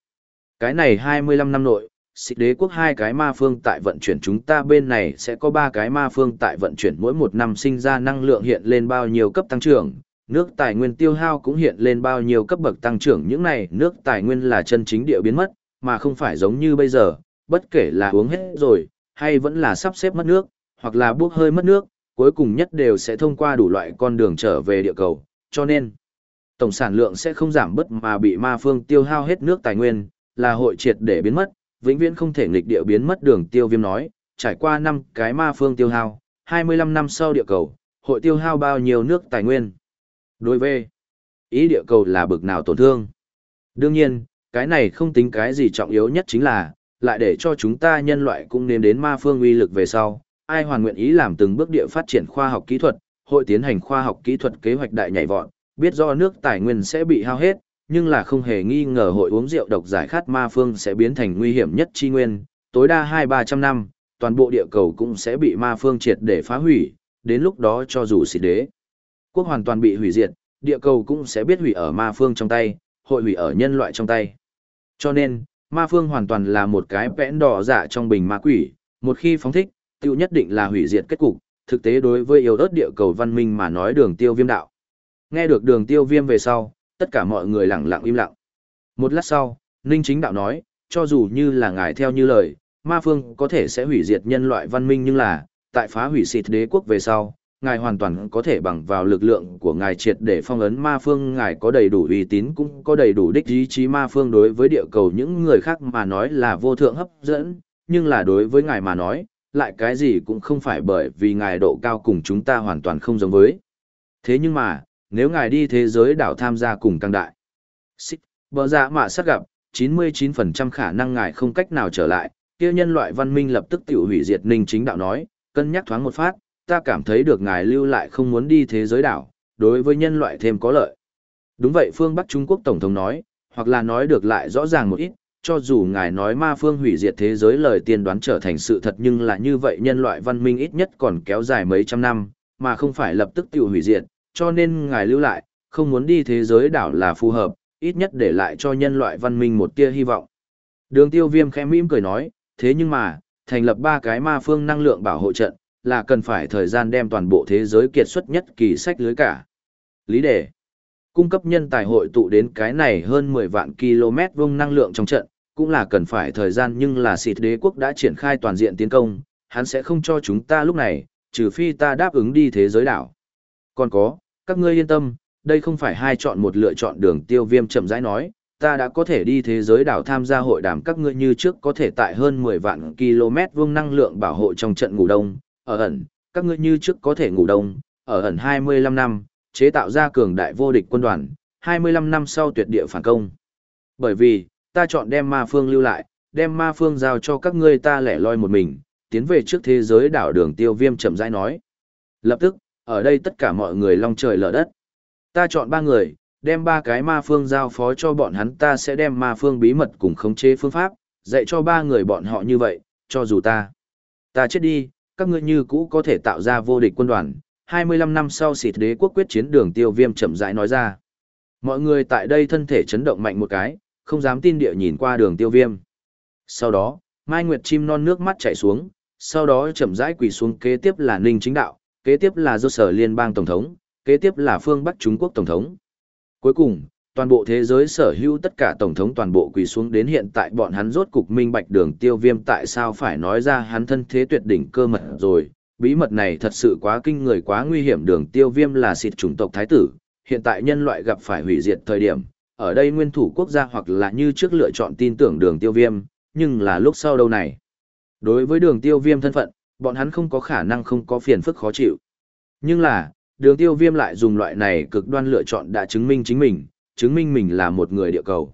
Speaker 1: Cái này 25 năm nội, xích đế quốc hai cái ma phương tại vận chuyển chúng ta bên này sẽ có ba cái ma phương tại vận chuyển mỗi một năm sinh ra năng lượng hiện lên bao nhiêu cấp tăng trưởng, nước tài nguyên tiêu hao cũng hiện lên bao nhiêu cấp bậc tăng trưởng. Những này nước tài nguyên là chân chính địa biến mất, mà không phải giống như bây giờ, bất kể là uống hết rồi, hay vẫn là sắp xếp mất nước, hoặc là buốc hơi mất nước, cuối cùng nhất đều sẽ thông qua đủ loại con đường trở về địa cầu, cho nên tổng sản lượng sẽ không giảm bớt mà bị ma phương tiêu hao hết nước tài nguyên, là hội triệt để biến mất, vĩnh viễn không thể nghịch địa biến mất đường tiêu viêm nói, trải qua năm cái ma phương tiêu hao, 25 năm sau địa cầu, hội tiêu hao bao nhiêu nước tài nguyên. Đối với ý địa cầu là bực nào tổn thương. Đương nhiên, cái này không tính cái gì trọng yếu nhất chính là, lại để cho chúng ta nhân loại cũng nên đến ma phương uy lực về sau, ai hoàn nguyện ý làm từng bước địa phát triển khoa học kỹ thuật, hội tiến hành khoa học kỹ thuật kế hoạch đại nhảy vọt, biết do nước tài nguyên sẽ bị hao hết, nhưng là không hề nghi ngờ hội uống rượu độc giải khát ma phương sẽ biến thành nguy hiểm nhất chi nguyên, tối đa hai ba trăm năm, toàn bộ địa cầu cũng sẽ bị ma phương triệt để phá hủy, đến lúc đó cho dù xịt đế. Quốc hoàn toàn bị hủy diệt, địa cầu cũng sẽ biết hủy ở ma phương trong tay, hội hủy ở nhân loại trong tay. Cho nên, ma phương hoàn toàn là một cái vẽn đỏ dạ trong bình ma quỷ, một khi phóng thích, tiêu nhất định là hủy diệt kết cục, thực tế đối với yêu ớt địa cầu văn minh mà nói đường tiêu viêm đạo. Nghe được đường tiêu viêm về sau, tất cả mọi người lặng lặng im lặng. Một lát sau, Ninh Chính Đạo nói, cho dù như là ngài theo như lời, ma phương có thể sẽ hủy diệt nhân loại văn minh nhưng là, tại phá hủy xịt đế quốc về sau, ngài hoàn toàn có thể bằng vào lực lượng của ngài triệt để phong ấn ma phương ngài có đầy đủ uy tín cũng có đầy đủ đích ý chí ma phương đối với địa cầu những người khác mà nói là vô thượng hấp dẫn, nhưng là đối với ngài mà nói, lại cái gì cũng không phải bởi vì ngài độ cao cùng chúng ta hoàn toàn không giống với. Thế nhưng mà, nếu ngài đi thế giới đảo tham gia cùng càng đại. Xích, bờ dạ mạ sát gặp, 99% khả năng ngài không cách nào trở lại, kia nhân loại văn minh lập tức tiểu hủy diệt ninh chính đạo nói, cân nhắc thoáng một phát, ta cảm thấy được ngài lưu lại không muốn đi thế giới đảo, đối với nhân loại thêm có lợi. Đúng vậy phương Bắc Trung Quốc Tổng thống nói, hoặc là nói được lại rõ ràng một ít, cho dù ngài nói ma phương hủy diệt thế giới lời tiên đoán trở thành sự thật nhưng là như vậy nhân loại văn minh ít nhất còn kéo dài mấy trăm năm, mà không phải lập tức tiêu hủy diệt, cho nên ngài lưu lại, không muốn đi thế giới đảo là phù hợp, ít nhất để lại cho nhân loại văn minh một tia hy vọng. Đường tiêu viêm khẽ mỉm cười nói, thế nhưng mà, thành lập ba cái ma phương năng lượng bảo hộ trận, là cần phải thời gian đem toàn bộ thế giới kiệt xuất nhất kỳ sách lưới cả. Lý đề Cung cấp nhân tài hội tụ đến cái này hơn 10 vạn km vuông năng lượng trong trận, cũng là cần phải thời gian nhưng là xịt đế quốc đã triển khai toàn diện tiến công, hắn sẽ không cho chúng ta lúc này, trừ phi ta đáp ứng đi thế giới đảo. Còn có, các ngươi yên tâm, đây không phải hai chọn một lựa chọn đường tiêu viêm chậm rãi nói, ta đã có thể đi thế giới đảo tham gia hội đàm các ngươi như trước có thể tại hơn 10 vạn km vuông năng lượng bảo hộ trong trận ngủ đông, ở ẩn, các ngươi như trước có thể ngủ đông, ở ẩn 25 năm, chế tạo ra cường đại vô địch quân đoàn, 25 năm sau tuyệt địa phản công. Bởi vì, ta chọn đem ma phương lưu lại, đem ma phương giao cho các ngươi ta lẻ loi một mình, tiến về trước thế giới đảo đường tiêu viêm chậm rãi nói. Lập tức, ở đây tất cả mọi người long trời lở đất. Ta chọn ba người, đem ba cái ma phương giao phó cho bọn hắn ta sẽ đem ma phương bí mật cùng khống chế phương pháp, dạy cho ba người bọn họ như vậy, cho dù ta. Ta chết đi, các ngươi như cũ có thể tạo ra vô địch quân đoàn, 25 năm sau xịt đế quốc quyết chiến đường tiêu viêm chậm rãi nói ra. Mọi người tại đây thân thể chấn động mạnh một cái, không dám tin địa nhìn qua đường tiêu viêm. Sau đó, Mai Nguyệt chim non nước mắt chảy xuống, sau đó chậm rãi quỳ xuống kế tiếp là Ninh Chính Đạo, kế tiếp là do sở liên bang tổng thống, kế tiếp là phương Bắc Trung Quốc tổng thống. Cuối cùng, toàn bộ thế giới sở hữu tất cả tổng thống toàn bộ quỳ xuống đến hiện tại bọn hắn rốt cục minh bạch đường tiêu viêm tại sao phải nói ra hắn thân thế tuyệt đỉnh cơ mật rồi. Bí mật này thật sự quá kinh người quá nguy hiểm đường tiêu viêm là xịt chủng tộc thái tử, hiện tại nhân loại gặp phải hủy diệt thời điểm, ở đây nguyên thủ quốc gia hoặc là như trước lựa chọn tin tưởng đường tiêu viêm, nhưng là lúc sau đâu này. Đối với đường tiêu viêm thân phận, bọn hắn không có khả năng không có phiền phức khó chịu. Nhưng là, đường tiêu viêm lại dùng loại này cực đoan lựa chọn đã chứng minh chính mình, chứng minh mình là một người địa cầu.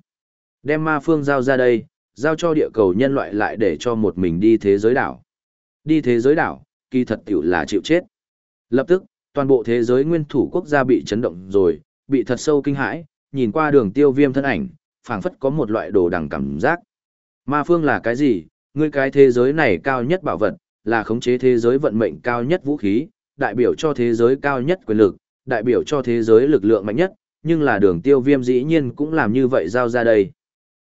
Speaker 1: Đem ma phương giao ra đây, giao cho địa cầu nhân loại lại để cho một mình đi thế giới đảo. Đi thế giới đảo, kỳ thật tiểu là chịu chết. Lập tức, toàn bộ thế giới nguyên thủ quốc gia bị chấn động rồi, bị thật sâu kinh hãi, nhìn qua đường tiêu viêm thân ảnh, phảng phất có một loại đồ đằng cảm giác. Ma phương là cái gì? Ngươi cái thế giới này cao nhất bảo vật, là khống chế thế giới vận mệnh cao nhất vũ khí, đại biểu cho thế giới cao nhất quyền lực, đại biểu cho thế giới lực lượng mạnh nhất, nhưng là đường tiêu viêm dĩ nhiên cũng làm như vậy giao ra đây.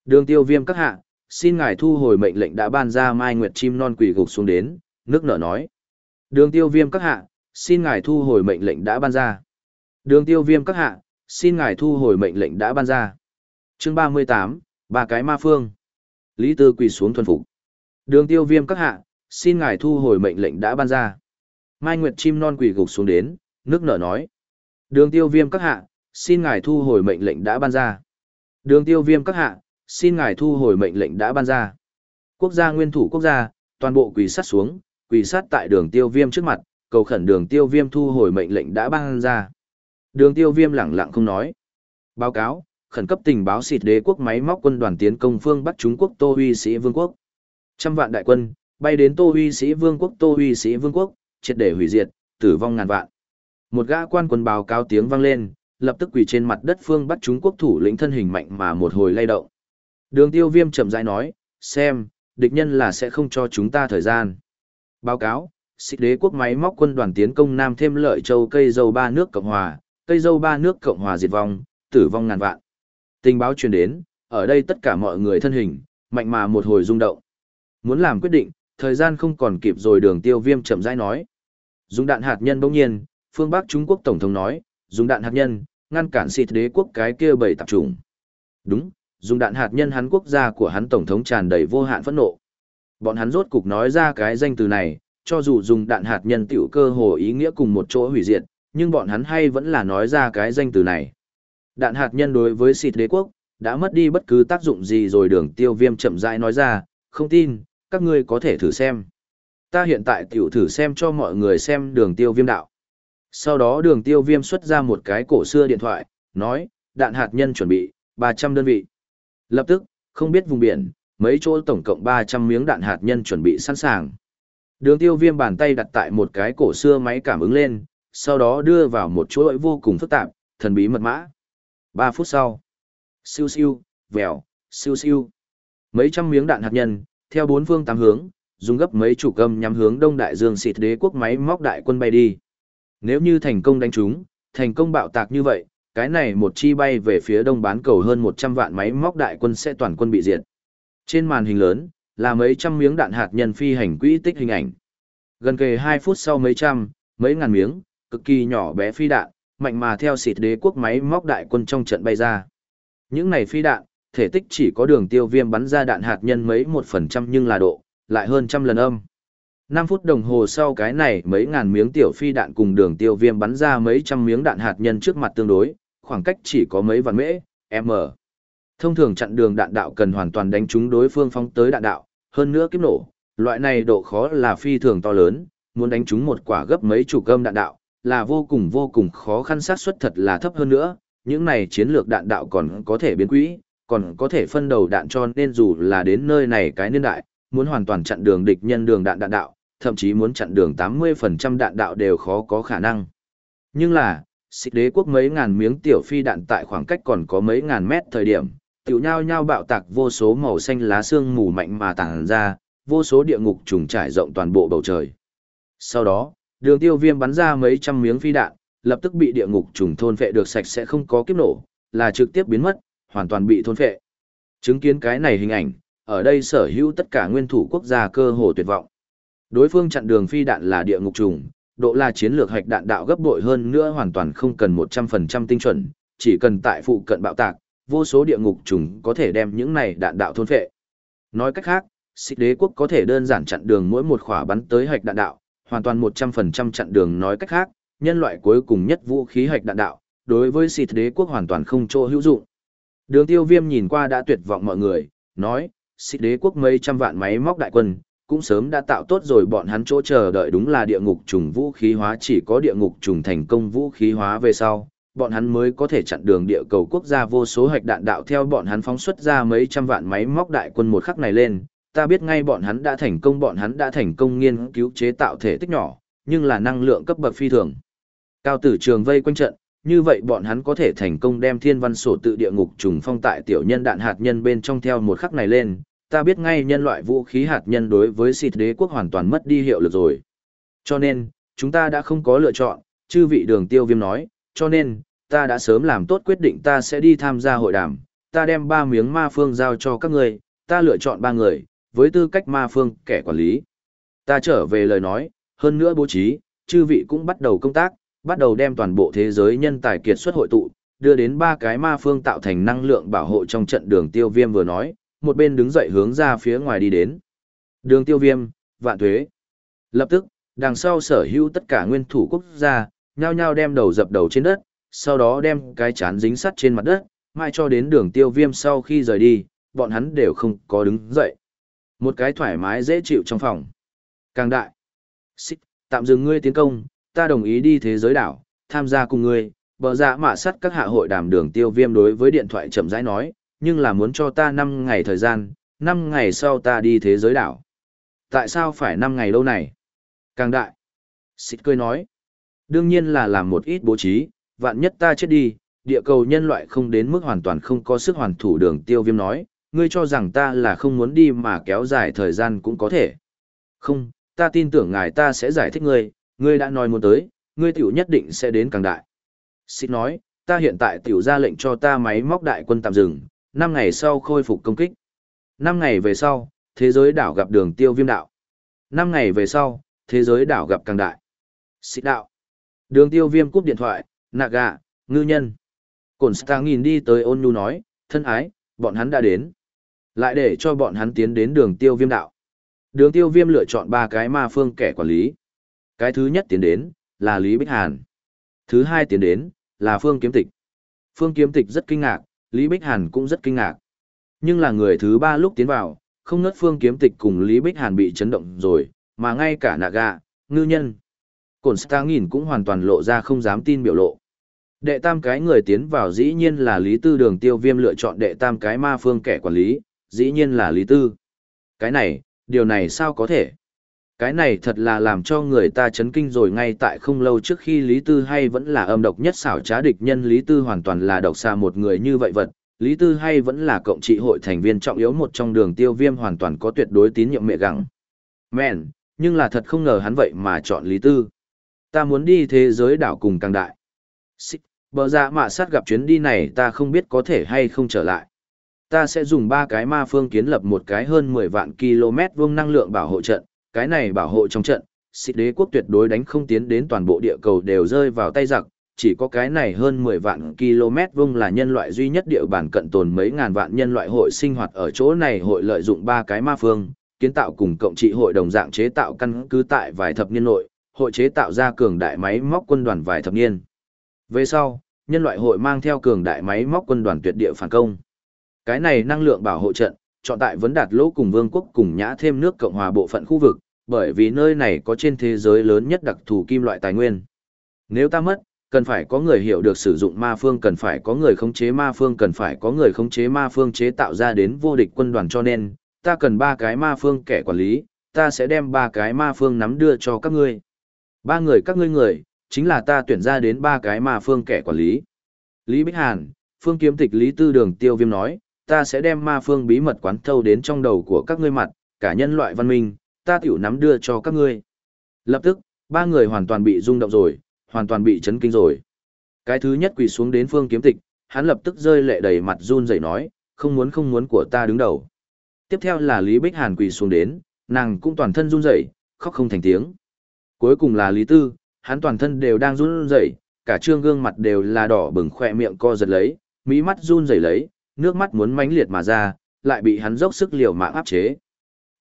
Speaker 1: Đường tiêu viêm các hạ, xin ngài thu hồi mệnh lệnh đã ban ra mai nguyệt chim non quỷ gục xuống đến, nước nở nói. Đường tiêu viêm các hạ, xin ngài thu hồi mệnh lệnh đã ban ra. Đường tiêu viêm các hạ, xin ngài thu hồi mệnh lệnh đã ban ra. chương 38, ba cái ma phương. Lý Tư quỳ xuống thuần phục. Đường tiêu viêm các hạ, xin ngài thu hồi mệnh lệnh đã ban ra. Mai Nguyệt chim non quỳ gục xuống đến, nước nở nói. Đường tiêu viêm các hạ, xin ngài thu hồi mệnh lệnh đã ban ra. Đường tiêu viêm các hạ, xin ngài thu hồi mệnh lệnh đã ban ra. Quốc gia nguyên thủ quốc gia, toàn bộ quỳ sát xuống, quỳ sát tại đường tiêu viêm trước mặt, cầu khẩn đường tiêu viêm thu hồi mệnh lệnh đã ban ra. Đường tiêu viêm lẳng lặng không nói. Báo cáo, khẩn cấp tình báo xịt đế quốc máy móc quân đoàn tiến công phương Bắc Trung Quốc Tô Huy Sĩ Vương quốc. Trăm vạn đại quân, bay đến Tô Huy Sĩ Vương quốc Tô Huy Sĩ Vương quốc, triệt để hủy diệt, tử vong ngàn vạn. Một gã quan quân báo cáo tiếng vang lên, lập tức quỳ trên mặt đất phương Bắc Trung Quốc thủ lĩnh thân hình mạnh mà một hồi lay động. Đường tiêu viêm chậm rãi nói, xem, địch nhân là sẽ không cho chúng ta thời gian. Báo cáo, xích đế quốc máy móc quân đoàn tiến công Nam thêm lợi châu cây dâu ba nước Cộng Hòa, cây dâu ba nước Cộng Hòa diệt vong, tử vong ngàn vạn. Tình báo truyền đến, ở đây tất cả mọi người thân hình, mạnh mà một hồi rung động. Muốn làm quyết định, thời gian không còn kịp rồi đường tiêu viêm chậm rãi nói. Dùng đạn hạt nhân bỗng nhiên, phương Bắc Trung Quốc Tổng thống nói, dùng đạn hạt nhân, ngăn cản xịt đế quốc cái kia bảy tập trùng. Đúng, dùng đạn hạt nhân hắn quốc gia của hắn Tổng thống tràn đầy vô hạn phẫn nộ. Bọn hắn rốt cục nói ra cái danh từ này, cho dù dùng đạn hạt nhân tiểu cơ hồ ý nghĩa cùng một chỗ hủy diệt, nhưng bọn hắn hay vẫn là nói ra cái danh từ này. Đạn hạt nhân đối với xịt đế quốc, đã mất đi bất cứ tác dụng gì rồi đường tiêu viêm chậm rãi nói ra, không tin, các ngươi có thể thử xem. Ta hiện tại tiểu thử xem cho mọi người xem đường tiêu viêm đạo. Sau đó đường tiêu viêm xuất ra một cái cổ xưa điện thoại, nói, đạn hạt nhân chuẩn bị, 300 đơn vị. Lập tức, không biết vùng biển, mấy chỗ tổng cộng 300 miếng đạn hạt nhân chuẩn bị sẵn sàng. Đường tiêu viêm bàn tay đặt tại một cái cổ xưa máy cảm ứng lên, sau đó đưa vào một chỗ vô cùng phức tạp, thần bí mật mã. 3 phút sau, siêu siêu, vèo, siêu siêu. Mấy trăm miếng đạn hạt nhân, theo bốn phương tám hướng, dùng gấp mấy chủ cầm nhắm hướng Đông Đại Dương xịt đế quốc máy móc đại quân bay đi. Nếu như thành công đánh chúng, thành công bạo tạc như vậy, cái này một chi bay về phía đông bán cầu hơn 100 vạn máy móc đại quân sẽ toàn quân bị diệt. Trên màn hình lớn, là mấy trăm miếng đạn hạt nhân phi hành quỹ tích hình ảnh. Gần kề 2 phút sau mấy trăm, mấy ngàn miếng, cực kỳ nhỏ bé phi đạn, mạnh mà theo xịt đế quốc máy móc đại quân trong trận bay ra. Những này phi đạn, thể tích chỉ có đường tiêu viêm bắn ra đạn hạt nhân mấy một phần trăm nhưng là độ, lại hơn trăm lần âm. 5 phút đồng hồ sau cái này mấy ngàn miếng tiểu phi đạn cùng đường tiêu viêm bắn ra mấy trăm miếng đạn hạt nhân trước mặt tương đối, khoảng cách chỉ có mấy vạn mễ, m. Thông thường chặn đường đạn đạo cần hoàn toàn đánh trúng đối phương phóng tới đạn đạo, hơn nữa kiếp nổ, loại này độ khó là phi thường to lớn, muốn đánh trúng một quả gấp mấy chủ cơm đạn đạo, là vô cùng vô cùng khó khăn sát suất thật là thấp hơn nữa, những này chiến lược đạn đạo còn có thể biến quỹ, còn có thể phân đầu đạn cho nên dù là đến nơi này cái niên đại, muốn hoàn toàn chặn đường địch nhân đường đạn đạn đạo, thậm chí muốn chặn đường 80% đạn đạo đều khó có khả năng. Nhưng là, xích đế quốc mấy ngàn miếng tiểu phi đạn tại khoảng cách còn có mấy ngàn mét thời điểm, tiểu nhau nhau bạo tạc vô số màu xanh lá xương mù mạnh mà tàng ra, vô số địa ngục trùng trải rộng toàn bộ bầu trời. Sau đó, đường tiêu viêm bắn ra mấy trăm miếng phi đạn, lập tức bị địa ngục trùng thôn vệ được sạch sẽ không có kiếp nổ, là trực tiếp biến mất, hoàn toàn bị thôn phệ. Chứng kiến cái này hình ảnh, ở đây sở hữu tất cả nguyên thủ quốc gia cơ hồ tuyệt vọng. Đối phương chặn đường phi đạn là địa ngục trùng, độ là chiến lược hạch đạn đạo gấp bội hơn nữa hoàn toàn không cần 100% tinh chuẩn, chỉ cần tại phụ cận bạo tạc, vô số địa ngục trùng có thể đem những này đạn đạo thôn phệ. Nói cách khác, xích đế quốc có thể đơn giản chặn đường mỗi một khỏa bắn tới hạch đạn đạo, hoàn toàn 100% chặn đường nói cách khác, nhân loại cuối cùng nhất vũ khí hạch đạn đạo, đối với xích đế quốc hoàn toàn không chỗ hữu dụng. Đường tiêu viêm nhìn qua đã tuyệt vọng mọi người, nói, xích đế quốc mấy trăm vạn máy móc đại quân, cũng sớm đã tạo tốt rồi bọn hắn chỗ chờ đợi đúng là địa ngục trùng vũ khí hóa chỉ có địa ngục trùng thành công vũ khí hóa về sau, bọn hắn mới có thể chặn đường địa cầu quốc gia vô số hạch đạn đạo theo bọn hắn phóng xuất ra mấy trăm vạn máy móc đại quân một khắc này lên. Ta biết ngay bọn hắn đã thành công bọn hắn đã thành công nghiên cứu chế tạo thể tích nhỏ, nhưng là năng lượng cấp bậc phi thường. Cao tử trường vây quanh trận, như vậy bọn hắn có thể thành công đem thiên văn sổ tự địa ngục trùng phong tại tiểu nhân đạn hạt nhân bên trong theo một khắc này lên. Ta biết ngay nhân loại vũ khí hạt nhân đối với xịt đế quốc hoàn toàn mất đi hiệu lực rồi. Cho nên, chúng ta đã không có lựa chọn, chư vị đường tiêu viêm nói, cho nên, ta đã sớm làm tốt quyết định ta sẽ đi tham gia hội đàm, ta đem ba miếng ma phương giao cho các người, ta lựa chọn ba người, với tư cách ma phương kẻ quản lý. Ta trở về lời nói, hơn nữa bố trí, chư vị cũng bắt đầu công tác, bắt đầu đem toàn bộ thế giới nhân tài kiệt xuất hội tụ, đưa đến ba cái ma phương tạo thành năng lượng bảo hộ trong trận đường tiêu viêm vừa nói, một bên đứng dậy hướng ra phía ngoài đi đến. Đường tiêu viêm, vạn thuế. Lập tức, đằng sau sở hữu tất cả nguyên thủ quốc gia, nhao nhao đem đầu dập đầu trên đất, sau đó đem cái chán dính sắt trên mặt đất, mai cho đến đường tiêu viêm sau khi rời đi, bọn hắn đều không có đứng dậy. Một cái thoải mái dễ chịu trong phòng. Càng đại. Xích, tạm dừng ngươi tiến công, ta đồng ý đi thế giới đảo, tham gia cùng ngươi, bờ dạ mạ sắt các hạ hội đàm đường tiêu viêm đối với điện thoại chậm rãi nói, nhưng là muốn cho ta 5 ngày thời gian, 5 ngày sau ta đi thế giới đảo. Tại sao phải 5 ngày lâu này? Càng đại. Xịt cười nói. Đương nhiên là làm một ít bố trí, vạn nhất ta chết đi, địa cầu nhân loại không đến mức hoàn toàn không có sức hoàn thủ đường tiêu viêm nói, ngươi cho rằng ta là không muốn đi mà kéo dài thời gian cũng có thể. Không, ta tin tưởng ngài ta sẽ giải thích ngươi, ngươi đã nói muốn tới, ngươi tiểu nhất định sẽ đến càng đại. Xích nói, ta hiện tại tiểu ra lệnh cho ta máy móc đại quân tạm dừng, 5 ngày sau khôi phục công kích. 5 ngày về sau, thế giới đảo gặp đường tiêu viêm đạo. 5 ngày về sau, thế giới đảo gặp càng đại. Xịt đạo. Đường tiêu viêm cúp điện thoại, Naga, ngư nhân. Cổn Star nhìn đi tới ôn nhu nói, thân ái, bọn hắn đã đến. Lại để cho bọn hắn tiến đến đường tiêu viêm đạo. Đường tiêu viêm lựa chọn ba cái ma phương kẻ quản lý. Cái thứ nhất tiến đến, là Lý Bích Hàn. Thứ hai tiến đến, là Phương Kiếm Tịch. Phương Kiếm Tịch rất kinh ngạc, Lý Bích Hàn cũng rất kinh ngạc. Nhưng là người thứ ba lúc tiến vào, không ngất Phương Kiếm Tịch cùng Lý Bích Hàn bị chấn động rồi, mà ngay cả Naga, ngư nhân. Cổn Star nhìn cũng hoàn toàn lộ ra không dám tin biểu lộ. Đệ tam cái người tiến vào dĩ nhiên là Lý Tư đường tiêu viêm lựa chọn đệ tam cái ma phương kẻ quản lý, dĩ nhiên là Lý Tư. Cái này, điều này sao có thể? Cái này thật là làm cho người ta chấn kinh rồi ngay tại không lâu trước khi Lý Tư hay vẫn là âm độc nhất xảo trá địch nhân Lý Tư hoàn toàn là độc xa một người như vậy vật. Lý Tư hay vẫn là cộng trị hội thành viên trọng yếu một trong đường tiêu viêm hoàn toàn có tuyệt đối tín nhiệm mẹ gặng. Mẹn, nhưng là thật không ngờ hắn vậy mà chọn Lý Tư. Ta muốn đi thế giới đảo cùng càng đại. Xích, bờ dạ mạ sát gặp chuyến đi này ta không biết có thể hay không trở lại. Ta sẽ dùng ba cái ma phương kiến lập một cái hơn 10 vạn km vuông năng lượng bảo hộ trận, cái này bảo hộ trong trận, xích đế quốc tuyệt đối đánh không tiến đến toàn bộ địa cầu đều rơi vào tay giặc, chỉ có cái này hơn 10 vạn km vuông là nhân loại duy nhất địa bàn cận tồn mấy ngàn vạn nhân loại hội sinh hoạt ở chỗ này hội lợi dụng ba cái ma phương, kiến tạo cùng cộng trị hội đồng dạng chế tạo căn cứ tại vài thập niên nội, hội chế tạo ra cường đại máy móc quân đoàn vài thập niên. Về sau, nhân loại hội mang theo cường đại máy móc quân đoàn tuyệt địa phản công. Cái này năng lượng bảo hộ trận, chọn tại vấn đạt lỗ cùng vương quốc cùng nhã thêm nước Cộng hòa bộ phận khu vực, bởi vì nơi này có trên thế giới lớn nhất đặc thù kim loại tài nguyên. Nếu ta mất, cần phải có người hiểu được sử dụng ma phương cần phải có người khống chế ma phương cần phải có người khống chế ma phương chế tạo ra đến vô địch quân đoàn cho nên, ta cần ba cái ma phương kẻ quản lý, ta sẽ đem ba cái ma phương nắm đưa cho các ngươi. Ba người các ngươi người, chính là ta tuyển ra đến ba cái ma phương kẻ quản lý. Lý Bích Hàn, phương kiếm tịch Lý Tư Đường Tiêu Viêm nói, ta sẽ đem ma phương bí mật quán thâu đến trong đầu của các ngươi mặt, cả nhân loại văn minh, ta tiểu nắm đưa cho các ngươi. Lập tức, ba người hoàn toàn bị rung động rồi, hoàn toàn bị chấn kinh rồi. Cái thứ nhất quỳ xuống đến phương kiếm tịch, hắn lập tức rơi lệ đầy mặt run rẩy nói, không muốn không muốn của ta đứng đầu. Tiếp theo là Lý Bích Hàn quỳ xuống đến, nàng cũng toàn thân run rẩy, khóc không thành tiếng. Cuối cùng là Lý Tư, hắn toàn thân đều đang run rẩy, cả trương gương mặt đều là đỏ bừng khỏe miệng co giật lấy, mỹ mắt run rẩy lấy, nước mắt muốn mãnh liệt mà ra, lại bị hắn dốc sức liều mạng áp chế.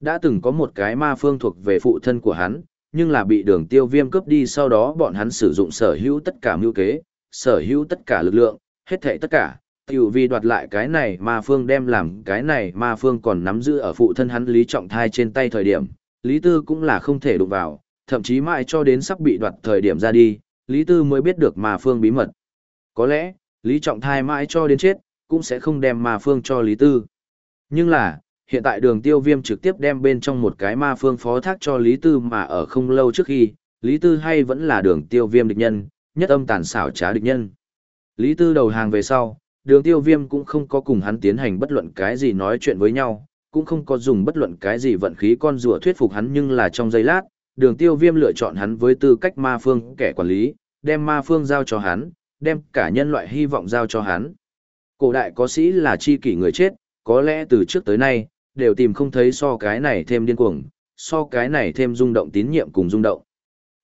Speaker 1: Đã từng có một cái ma phương thuộc về phụ thân của hắn, nhưng là bị đường tiêu viêm cướp đi sau đó bọn hắn sử dụng sở hữu tất cả mưu kế, sở hữu tất cả lực lượng, hết thảy tất cả, tiểu vì đoạt lại cái này ma phương đem làm cái này ma phương còn nắm giữ ở phụ thân hắn Lý Trọng Thai trên tay thời điểm, Lý Tư cũng là không thể đụng vào, thậm chí mãi cho đến sắp bị đoạt thời điểm ra đi, Lý Tư mới biết được ma phương bí mật. có lẽ, Lý Trọng thai mãi cho đến chết, cũng sẽ không đem ma phương cho Lý Tư. Nhưng là, hiện tại đường tiêu viêm trực tiếp đem bên trong một cái ma phương phó thác cho Lý Tư mà ở không lâu trước khi, Lý Tư hay vẫn là đường tiêu viêm địch nhân, nhất âm tàn xảo trá địch nhân. Lý Tư đầu hàng về sau, đường tiêu viêm cũng không có cùng hắn tiến hành bất luận cái gì nói chuyện với nhau, cũng không có dùng bất luận cái gì vận khí con rùa thuyết phục hắn nhưng là trong giây lát, đường tiêu viêm lựa chọn hắn với tư cách ma phương kẻ quản lý, đem ma phương giao cho hắn, đem cả nhân loại hy vọng giao cho hắn. Cổ đại có sĩ là chi kỷ người chết, có lẽ từ trước tới nay, đều tìm không thấy so cái này thêm điên cuồng, so cái này thêm rung động tín nhiệm cùng rung động.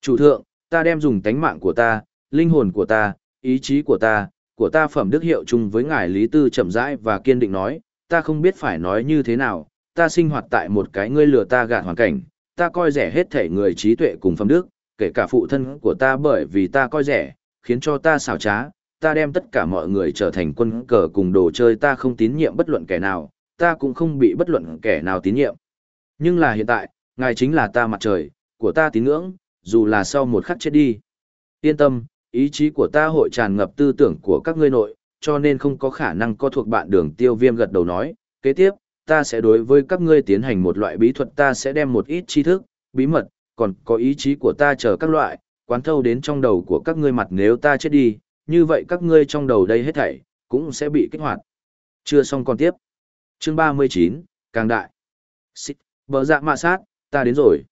Speaker 1: Chủ thượng, ta đem dùng tánh mạng của ta, linh hồn của ta, ý chí của ta, của ta phẩm đức hiệu chung với ngài Lý Tư chậm rãi và kiên định nói, ta không biết phải nói như thế nào, ta sinh hoạt tại một cái ngươi lừa ta gạt hoàn cảnh, ta coi rẻ hết thể người trí tuệ cùng phẩm đức, kể cả phụ thân của ta bởi vì ta coi rẻ, khiến cho ta xảo trá, ta đem tất cả mọi người trở thành quân cờ cùng đồ chơi ta không tín nhiệm bất luận kẻ nào, ta cũng không bị bất luận kẻ nào tín nhiệm. Nhưng là hiện tại, ngài chính là ta mặt trời, của ta tín ngưỡng, dù là sau một khắc chết đi. Yên tâm, ý chí của ta hội tràn ngập tư tưởng của các ngươi nội, cho nên không có khả năng có thuộc bạn đường tiêu viêm gật đầu nói. Kế tiếp, ta sẽ đối với các ngươi tiến hành một loại bí thuật ta sẽ đem một ít tri thức, bí mật, còn có ý chí của ta chờ các loại, quán thâu đến trong đầu của các ngươi mặt nếu ta chết đi, như vậy các ngươi trong đầu đây hết thảy, cũng sẽ bị kích hoạt. Chưa xong còn tiếp. Chương 39, Càng Đại. Xích, bờ dạ mạ sát, ta đến rồi.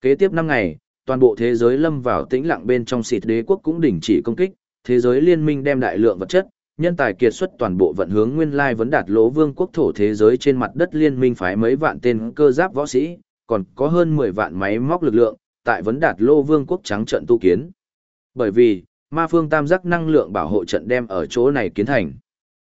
Speaker 1: Kế tiếp 5 ngày, toàn bộ thế giới lâm vào tĩnh lặng bên trong xịt đế quốc cũng đình chỉ công kích, thế giới liên minh đem đại lượng vật chất, nhân tài kiệt xuất toàn bộ vận hướng nguyên lai vấn đạt lỗ vương quốc thổ thế giới trên mặt đất liên minh phái mấy vạn tên cơ giáp võ sĩ, còn có hơn 10 vạn máy móc lực lượng, tại vấn đạt lô vương quốc trắng trận tu kiến. Bởi vì, ma phương tam giác năng lượng bảo hộ trận đem ở chỗ này kiến thành.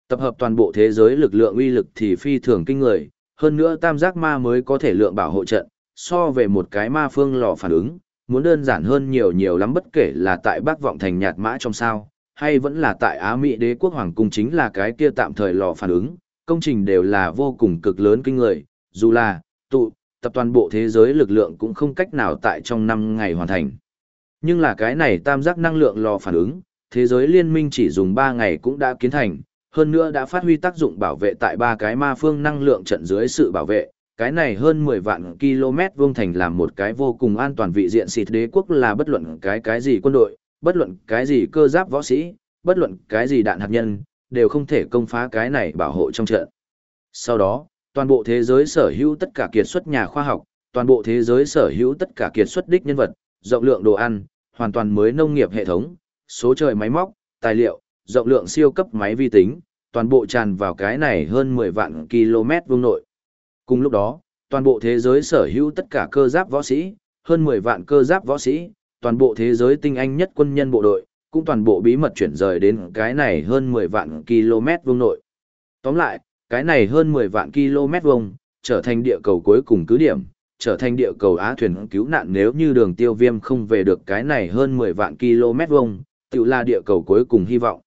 Speaker 1: Tập hợp toàn bộ thế giới lực lượng uy lực thì phi thường kinh người, hơn nữa tam giác ma mới có thể lượng bảo hộ trận, so về một cái ma phương lò phản ứng, muốn đơn giản hơn nhiều nhiều lắm bất kể là tại bác Vọng Thành nhạt mã trong sao, hay vẫn là tại Á Mỹ đế quốc hoàng cung chính là cái kia tạm thời lò phản ứng, công trình đều là vô cùng cực lớn kinh người, dù là, tụ, tập toàn bộ thế giới lực lượng cũng không cách nào tại trong 5 ngày hoàn thành. Nhưng là cái này tam giác năng lượng lò phản ứng, thế giới liên minh chỉ dùng 3 ngày cũng đã kiến thành, hơn nữa đã phát huy tác dụng bảo vệ tại ba cái ma phương năng lượng trận dưới sự bảo vệ. Cái này hơn 10 vạn km vuông thành làm một cái vô cùng an toàn vị diện xịt đế quốc là bất luận cái cái gì quân đội, bất luận cái gì cơ giáp võ sĩ, bất luận cái gì đạn hạt nhân, đều không thể công phá cái này bảo hộ trong trận. Sau đó, toàn bộ thế giới sở hữu tất cả kiệt xuất nhà khoa học, toàn bộ thế giới sở hữu tất cả kiệt xuất đích nhân vật, rộng lượng đồ ăn, hoàn toàn mới nông nghiệp hệ thống, số trời máy móc, tài liệu, rộng lượng siêu cấp máy vi tính, toàn bộ tràn vào cái này hơn 10 vạn km vuông nội. Cùng lúc đó, toàn bộ thế giới sở hữu tất cả cơ giáp võ sĩ, hơn 10 vạn cơ giáp võ sĩ, toàn bộ thế giới tinh anh nhất quân nhân bộ đội, cũng toàn bộ bí mật chuyển rời đến cái này hơn 10 vạn km vuông nội. Tóm lại, cái này hơn 10 vạn km vuông, trở thành địa cầu cuối cùng cứ điểm, trở thành địa cầu á thuyền cứu nạn nếu như đường tiêu viêm không về được cái này hơn 10 vạn km vuông, tự là địa cầu cuối cùng hy vọng.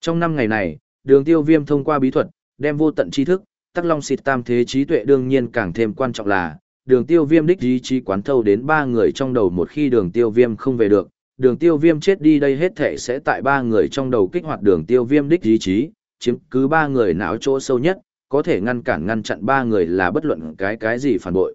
Speaker 1: Trong năm ngày này, đường tiêu viêm thông qua bí thuật, đem vô tận tri thức, tắc long xịt tam thế trí tuệ đương nhiên càng thêm quan trọng là, đường tiêu viêm đích ý chí quán thâu đến ba người trong đầu một khi đường tiêu viêm không về được, đường tiêu viêm chết đi đây hết thể sẽ tại ba người trong đầu kích hoạt đường tiêu viêm đích ý chí, chiếm cứ ba người não chỗ sâu nhất, có thể ngăn cản ngăn chặn ba người là bất luận cái cái gì phản bội.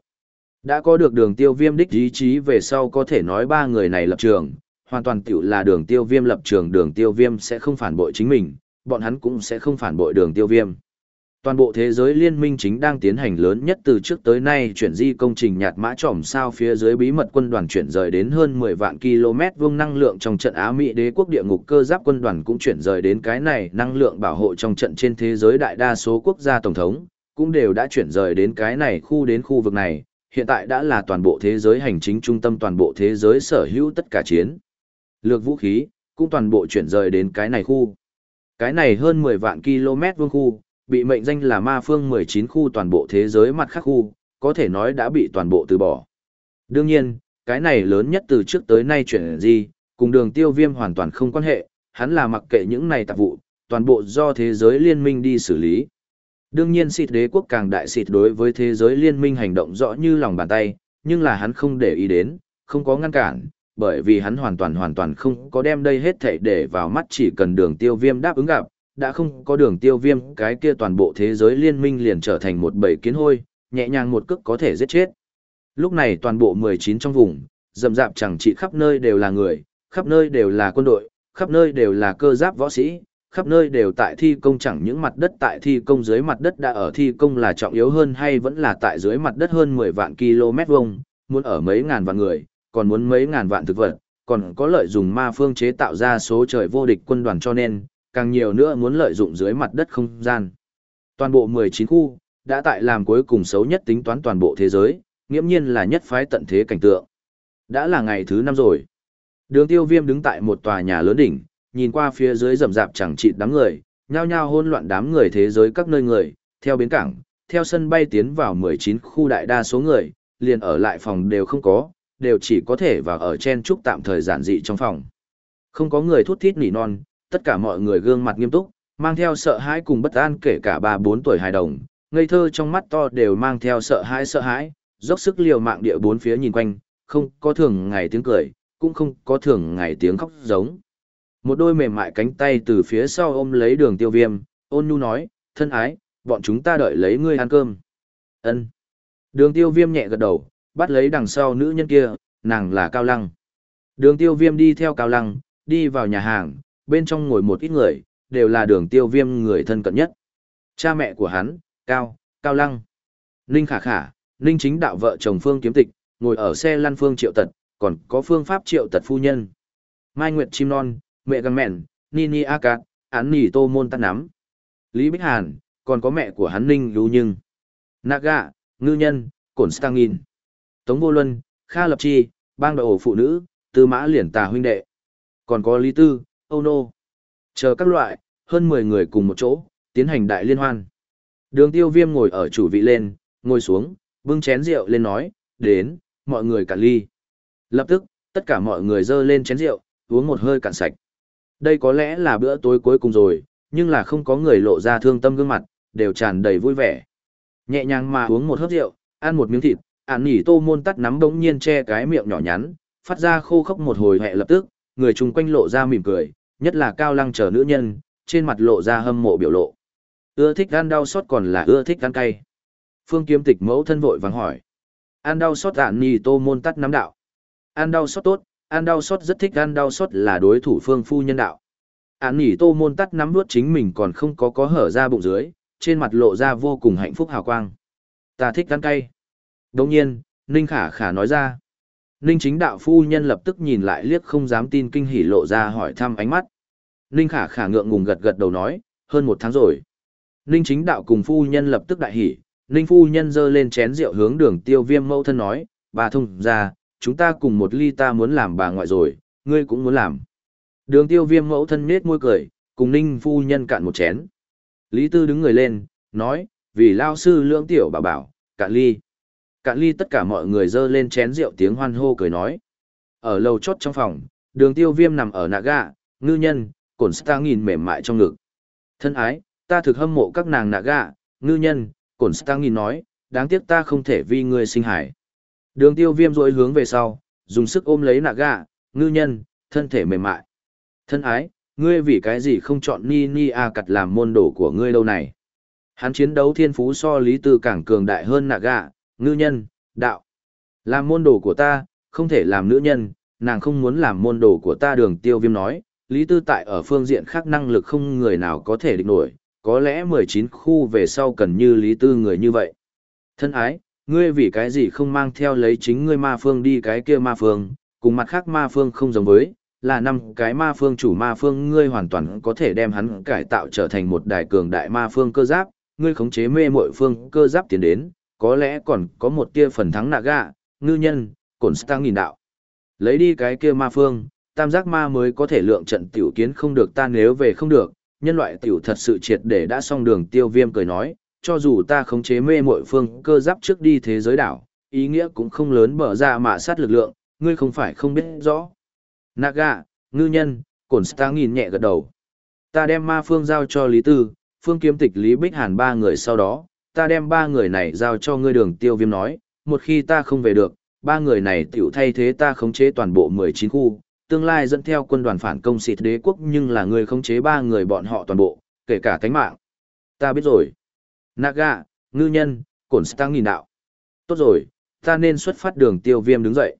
Speaker 1: Đã có được đường tiêu viêm đích ý chí về sau có thể nói ba người này lập trường, hoàn toàn tiểu là đường tiêu viêm lập trường đường tiêu viêm sẽ không phản bội chính mình, bọn hắn cũng sẽ không phản bội đường tiêu viêm. Toàn bộ thế giới liên minh chính đang tiến hành lớn nhất từ trước tới nay chuyển di công trình nhạt mã trỏm sao phía dưới bí mật quân đoàn chuyển rời đến hơn 10 vạn km vuông năng lượng trong trận Á Mỹ đế quốc địa ngục cơ giáp quân đoàn cũng chuyển rời đến cái này năng lượng bảo hộ trong trận trên thế giới đại đa số quốc gia tổng thống cũng đều đã chuyển rời đến cái này khu đến khu vực này, hiện tại đã là toàn bộ thế giới hành chính trung tâm toàn bộ thế giới sở hữu tất cả chiến. Lược vũ khí, cũng toàn bộ chuyển rời đến cái này khu. Cái này hơn 10 vạn km vuông khu, bị mệnh danh là ma phương 19 khu toàn bộ thế giới mặt khác khu, có thể nói đã bị toàn bộ từ bỏ. Đương nhiên, cái này lớn nhất từ trước tới nay chuyển gì, cùng đường tiêu viêm hoàn toàn không quan hệ, hắn là mặc kệ những này tạp vụ, toàn bộ do thế giới liên minh đi xử lý. Đương nhiên xịt đế quốc càng đại xịt đối với thế giới liên minh hành động rõ như lòng bàn tay, nhưng là hắn không để ý đến, không có ngăn cản, bởi vì hắn hoàn toàn hoàn toàn không có đem đây hết thảy để vào mắt chỉ cần đường tiêu viêm đáp ứng gặp, đã không có đường tiêu viêm cái kia toàn bộ thế giới liên minh liền trở thành một bầy kiến hôi, nhẹ nhàng một cước có thể giết chết. Lúc này toàn bộ 19 trong vùng, rầm rạp chẳng chỉ khắp nơi đều là người, khắp nơi đều là quân đội, khắp nơi đều là cơ giáp võ sĩ, khắp nơi đều tại thi công chẳng những mặt đất tại thi công dưới mặt đất đã ở thi công là trọng yếu hơn hay vẫn là tại dưới mặt đất hơn 10 vạn km vuông, muốn ở mấy ngàn vạn người, còn muốn mấy ngàn vạn thực vật, còn có lợi dụng ma phương chế tạo ra số trời vô địch quân đoàn cho nên, càng nhiều nữa muốn lợi dụng dưới mặt đất không gian. Toàn bộ 19 khu, đã tại làm cuối cùng xấu nhất tính toán toàn bộ thế giới, nghiễm nhiên là nhất phái tận thế cảnh tượng. Đã là ngày thứ năm rồi. Đường tiêu viêm đứng tại một tòa nhà lớn đỉnh, nhìn qua phía dưới rầm rạp chẳng chịt đám người, nhao nhao hôn loạn đám người thế giới các nơi người, theo bến cảng, theo sân bay tiến vào 19 khu đại đa số người, liền ở lại phòng đều không có, đều chỉ có thể vào ở chen trúc tạm thời giản dị trong phòng. Không có người thút thít nỉ non, tất cả mọi người gương mặt nghiêm túc, mang theo sợ hãi cùng bất an kể cả ba bốn tuổi hài đồng, ngây thơ trong mắt to đều mang theo sợ hãi sợ hãi, dốc sức liều mạng địa bốn phía nhìn quanh, không có thường ngày tiếng cười, cũng không có thường ngày tiếng khóc giống. Một đôi mềm mại cánh tay từ phía sau ôm lấy đường tiêu viêm, ôn nhu nói, thân ái, bọn chúng ta đợi lấy ngươi ăn cơm. ân Đường tiêu viêm nhẹ gật đầu, bắt lấy đằng sau nữ nhân kia, nàng là Cao Lăng. Đường tiêu viêm đi theo Cao Lăng, đi vào nhà hàng, bên trong ngồi một ít người, đều là đường tiêu viêm người thân cận nhất. Cha mẹ của hắn, Cao, Cao Lăng. Ninh Khả Khả, Ninh chính đạo vợ chồng Phương Kiếm Tịch, ngồi ở xe lăn Phương Triệu Tật, còn có phương pháp Triệu Tật phu nhân. Mai Nguyệt Chim Non, mẹ gần mẹn, Nini A Cát, án nỉ tô môn tắt nắm. Lý Bích Hàn, còn có mẹ của hắn Ninh Lưu Nhưng. Naga, Ngư Nhân, Cổn Stangin. Tống Vô Luân, Kha Lập Chi, bang đội ổ phụ nữ, tư mã liền tà huynh đệ. Còn có Lý Tư, Âu Nô. Chờ các loại, hơn 10 người cùng một chỗ, tiến hành đại liên hoan. Đường tiêu viêm ngồi ở chủ vị lên, ngồi xuống, bưng chén rượu lên nói, đến, mọi người cạn ly. Lập tức, tất cả mọi người dơ lên chén rượu, uống một hơi cạn sạch. Đây có lẽ là bữa tối cuối cùng rồi, nhưng là không có người lộ ra thương tâm gương mặt, đều tràn đầy vui vẻ. Nhẹ nhàng mà uống một hớp rượu, ăn một miếng thịt, ản nỉ tô môn tắt nắm bỗng nhiên che cái miệng nhỏ nhắn, phát ra khô khốc một hồi hẹ lập tức, người chung quanh lộ ra mỉm cười, nhất là cao lăng chờ nữ nhân, trên mặt lộ ra hâm mộ biểu lộ. Ưa thích ăn đau xót còn là ưa thích ăn cay. Phương kiếm tịch mẫu thân vội vàng hỏi. Ăn đau xót ản nỉ tô môn tắt nắm đạo. Ăn đau xót tốt, ăn đau xót rất thích ăn đau xót là đối thủ phương phu nhân đạo. An nỉ tô môn tắt nắm nuốt chính mình còn không có có hở ra bụng dưới, trên mặt lộ ra vô cùng hạnh phúc hào quang. Ta thích ăn cay. Đồng nhiên, Ninh Khả Khả nói ra. Ninh chính đạo phu nhân lập tức nhìn lại liếc không dám tin kinh hỉ lộ ra hỏi thăm ánh mắt. Ninh Khả Khả ngượng ngùng gật gật đầu nói, hơn một tháng rồi. Ninh chính đạo cùng phu nhân lập tức đại hỉ, Ninh phu nhân giơ lên chén rượu hướng đường tiêu viêm mẫu thân nói, bà thông ra, chúng ta cùng một ly ta muốn làm bà ngoại rồi, ngươi cũng muốn làm. Đường tiêu viêm mẫu thân nết môi cười, cùng Ninh phu nhân cạn một chén. Lý Tư đứng người lên, nói, vì lao sư lưỡng tiểu bảo bảo, cạn ly. Cạn ly tất cả mọi người dơ lên chén rượu tiếng hoan hô cười nói. Ở lầu chốt trong phòng, đường tiêu viêm nằm ở nạ gạ, ngư nhân, cổn star nghìn mềm mại trong ngực. Thân ái, ta thực hâm mộ các nàng nạ gạ, ngư nhân, cổn star nghìn nói, đáng tiếc ta không thể vì ngươi sinh hải. Đường tiêu viêm rỗi hướng về sau, dùng sức ôm lấy nạ gạ, ngư nhân, thân thể mềm mại. Thân ái, ngươi vì cái gì không chọn ni ni a cặt làm môn đồ của ngươi lâu này. Hắn chiến đấu thiên phú so lý tư càng cường đại hơn nạ gạ, ngư nhân, đạo. Làm môn đồ của ta, không thể làm nữ nhân, nàng không muốn làm môn đồ của ta đường tiêu viêm nói, lý tư tại ở phương diện khác năng lực không người nào có thể địch nổi, có lẽ 19 khu về sau cần như lý tư người như vậy. Thân ái, ngươi vì cái gì không mang theo lấy chính ngươi ma phương đi cái kia ma phương, cùng mặt khác ma phương không giống với, là năm cái ma phương chủ ma phương ngươi hoàn toàn có thể đem hắn cải tạo trở thành một đại cường đại ma phương cơ giáp, ngươi khống chế mê mội phương cơ giáp tiến đến, có lẽ còn có một tia phần thắng nạ gạ, ngư nhân, cổn stang nghìn đạo. Lấy đi cái kia ma phương, tam giác ma mới có thể lượng trận tiểu kiến không được ta nếu về không được, nhân loại tiểu thật sự triệt để đã xong đường tiêu viêm cười nói, cho dù ta khống chế mê mội phương cơ giáp trước đi thế giới đảo, ý nghĩa cũng không lớn bở ra mạ sát lực lượng, ngươi không phải không biết rõ. Naga, ngư nhân, cổn stang nghìn nhẹ gật đầu. Ta đem ma phương giao cho Lý Tư, phương kiếm tịch Lý Bích Hàn ba người sau đó, ta đem ba người này giao cho ngươi đường tiêu viêm nói, một khi ta không về được, ba người này tiểu thay thế ta khống chế toàn bộ 19 khu, tương lai dẫn theo quân đoàn phản công xịt đế quốc nhưng là người khống chế ba người bọn họ toàn bộ, kể cả tánh mạng. Ta biết rồi. Naga, ngư nhân, cổn stang nghìn đạo. Tốt rồi, ta nên xuất phát đường tiêu viêm đứng dậy.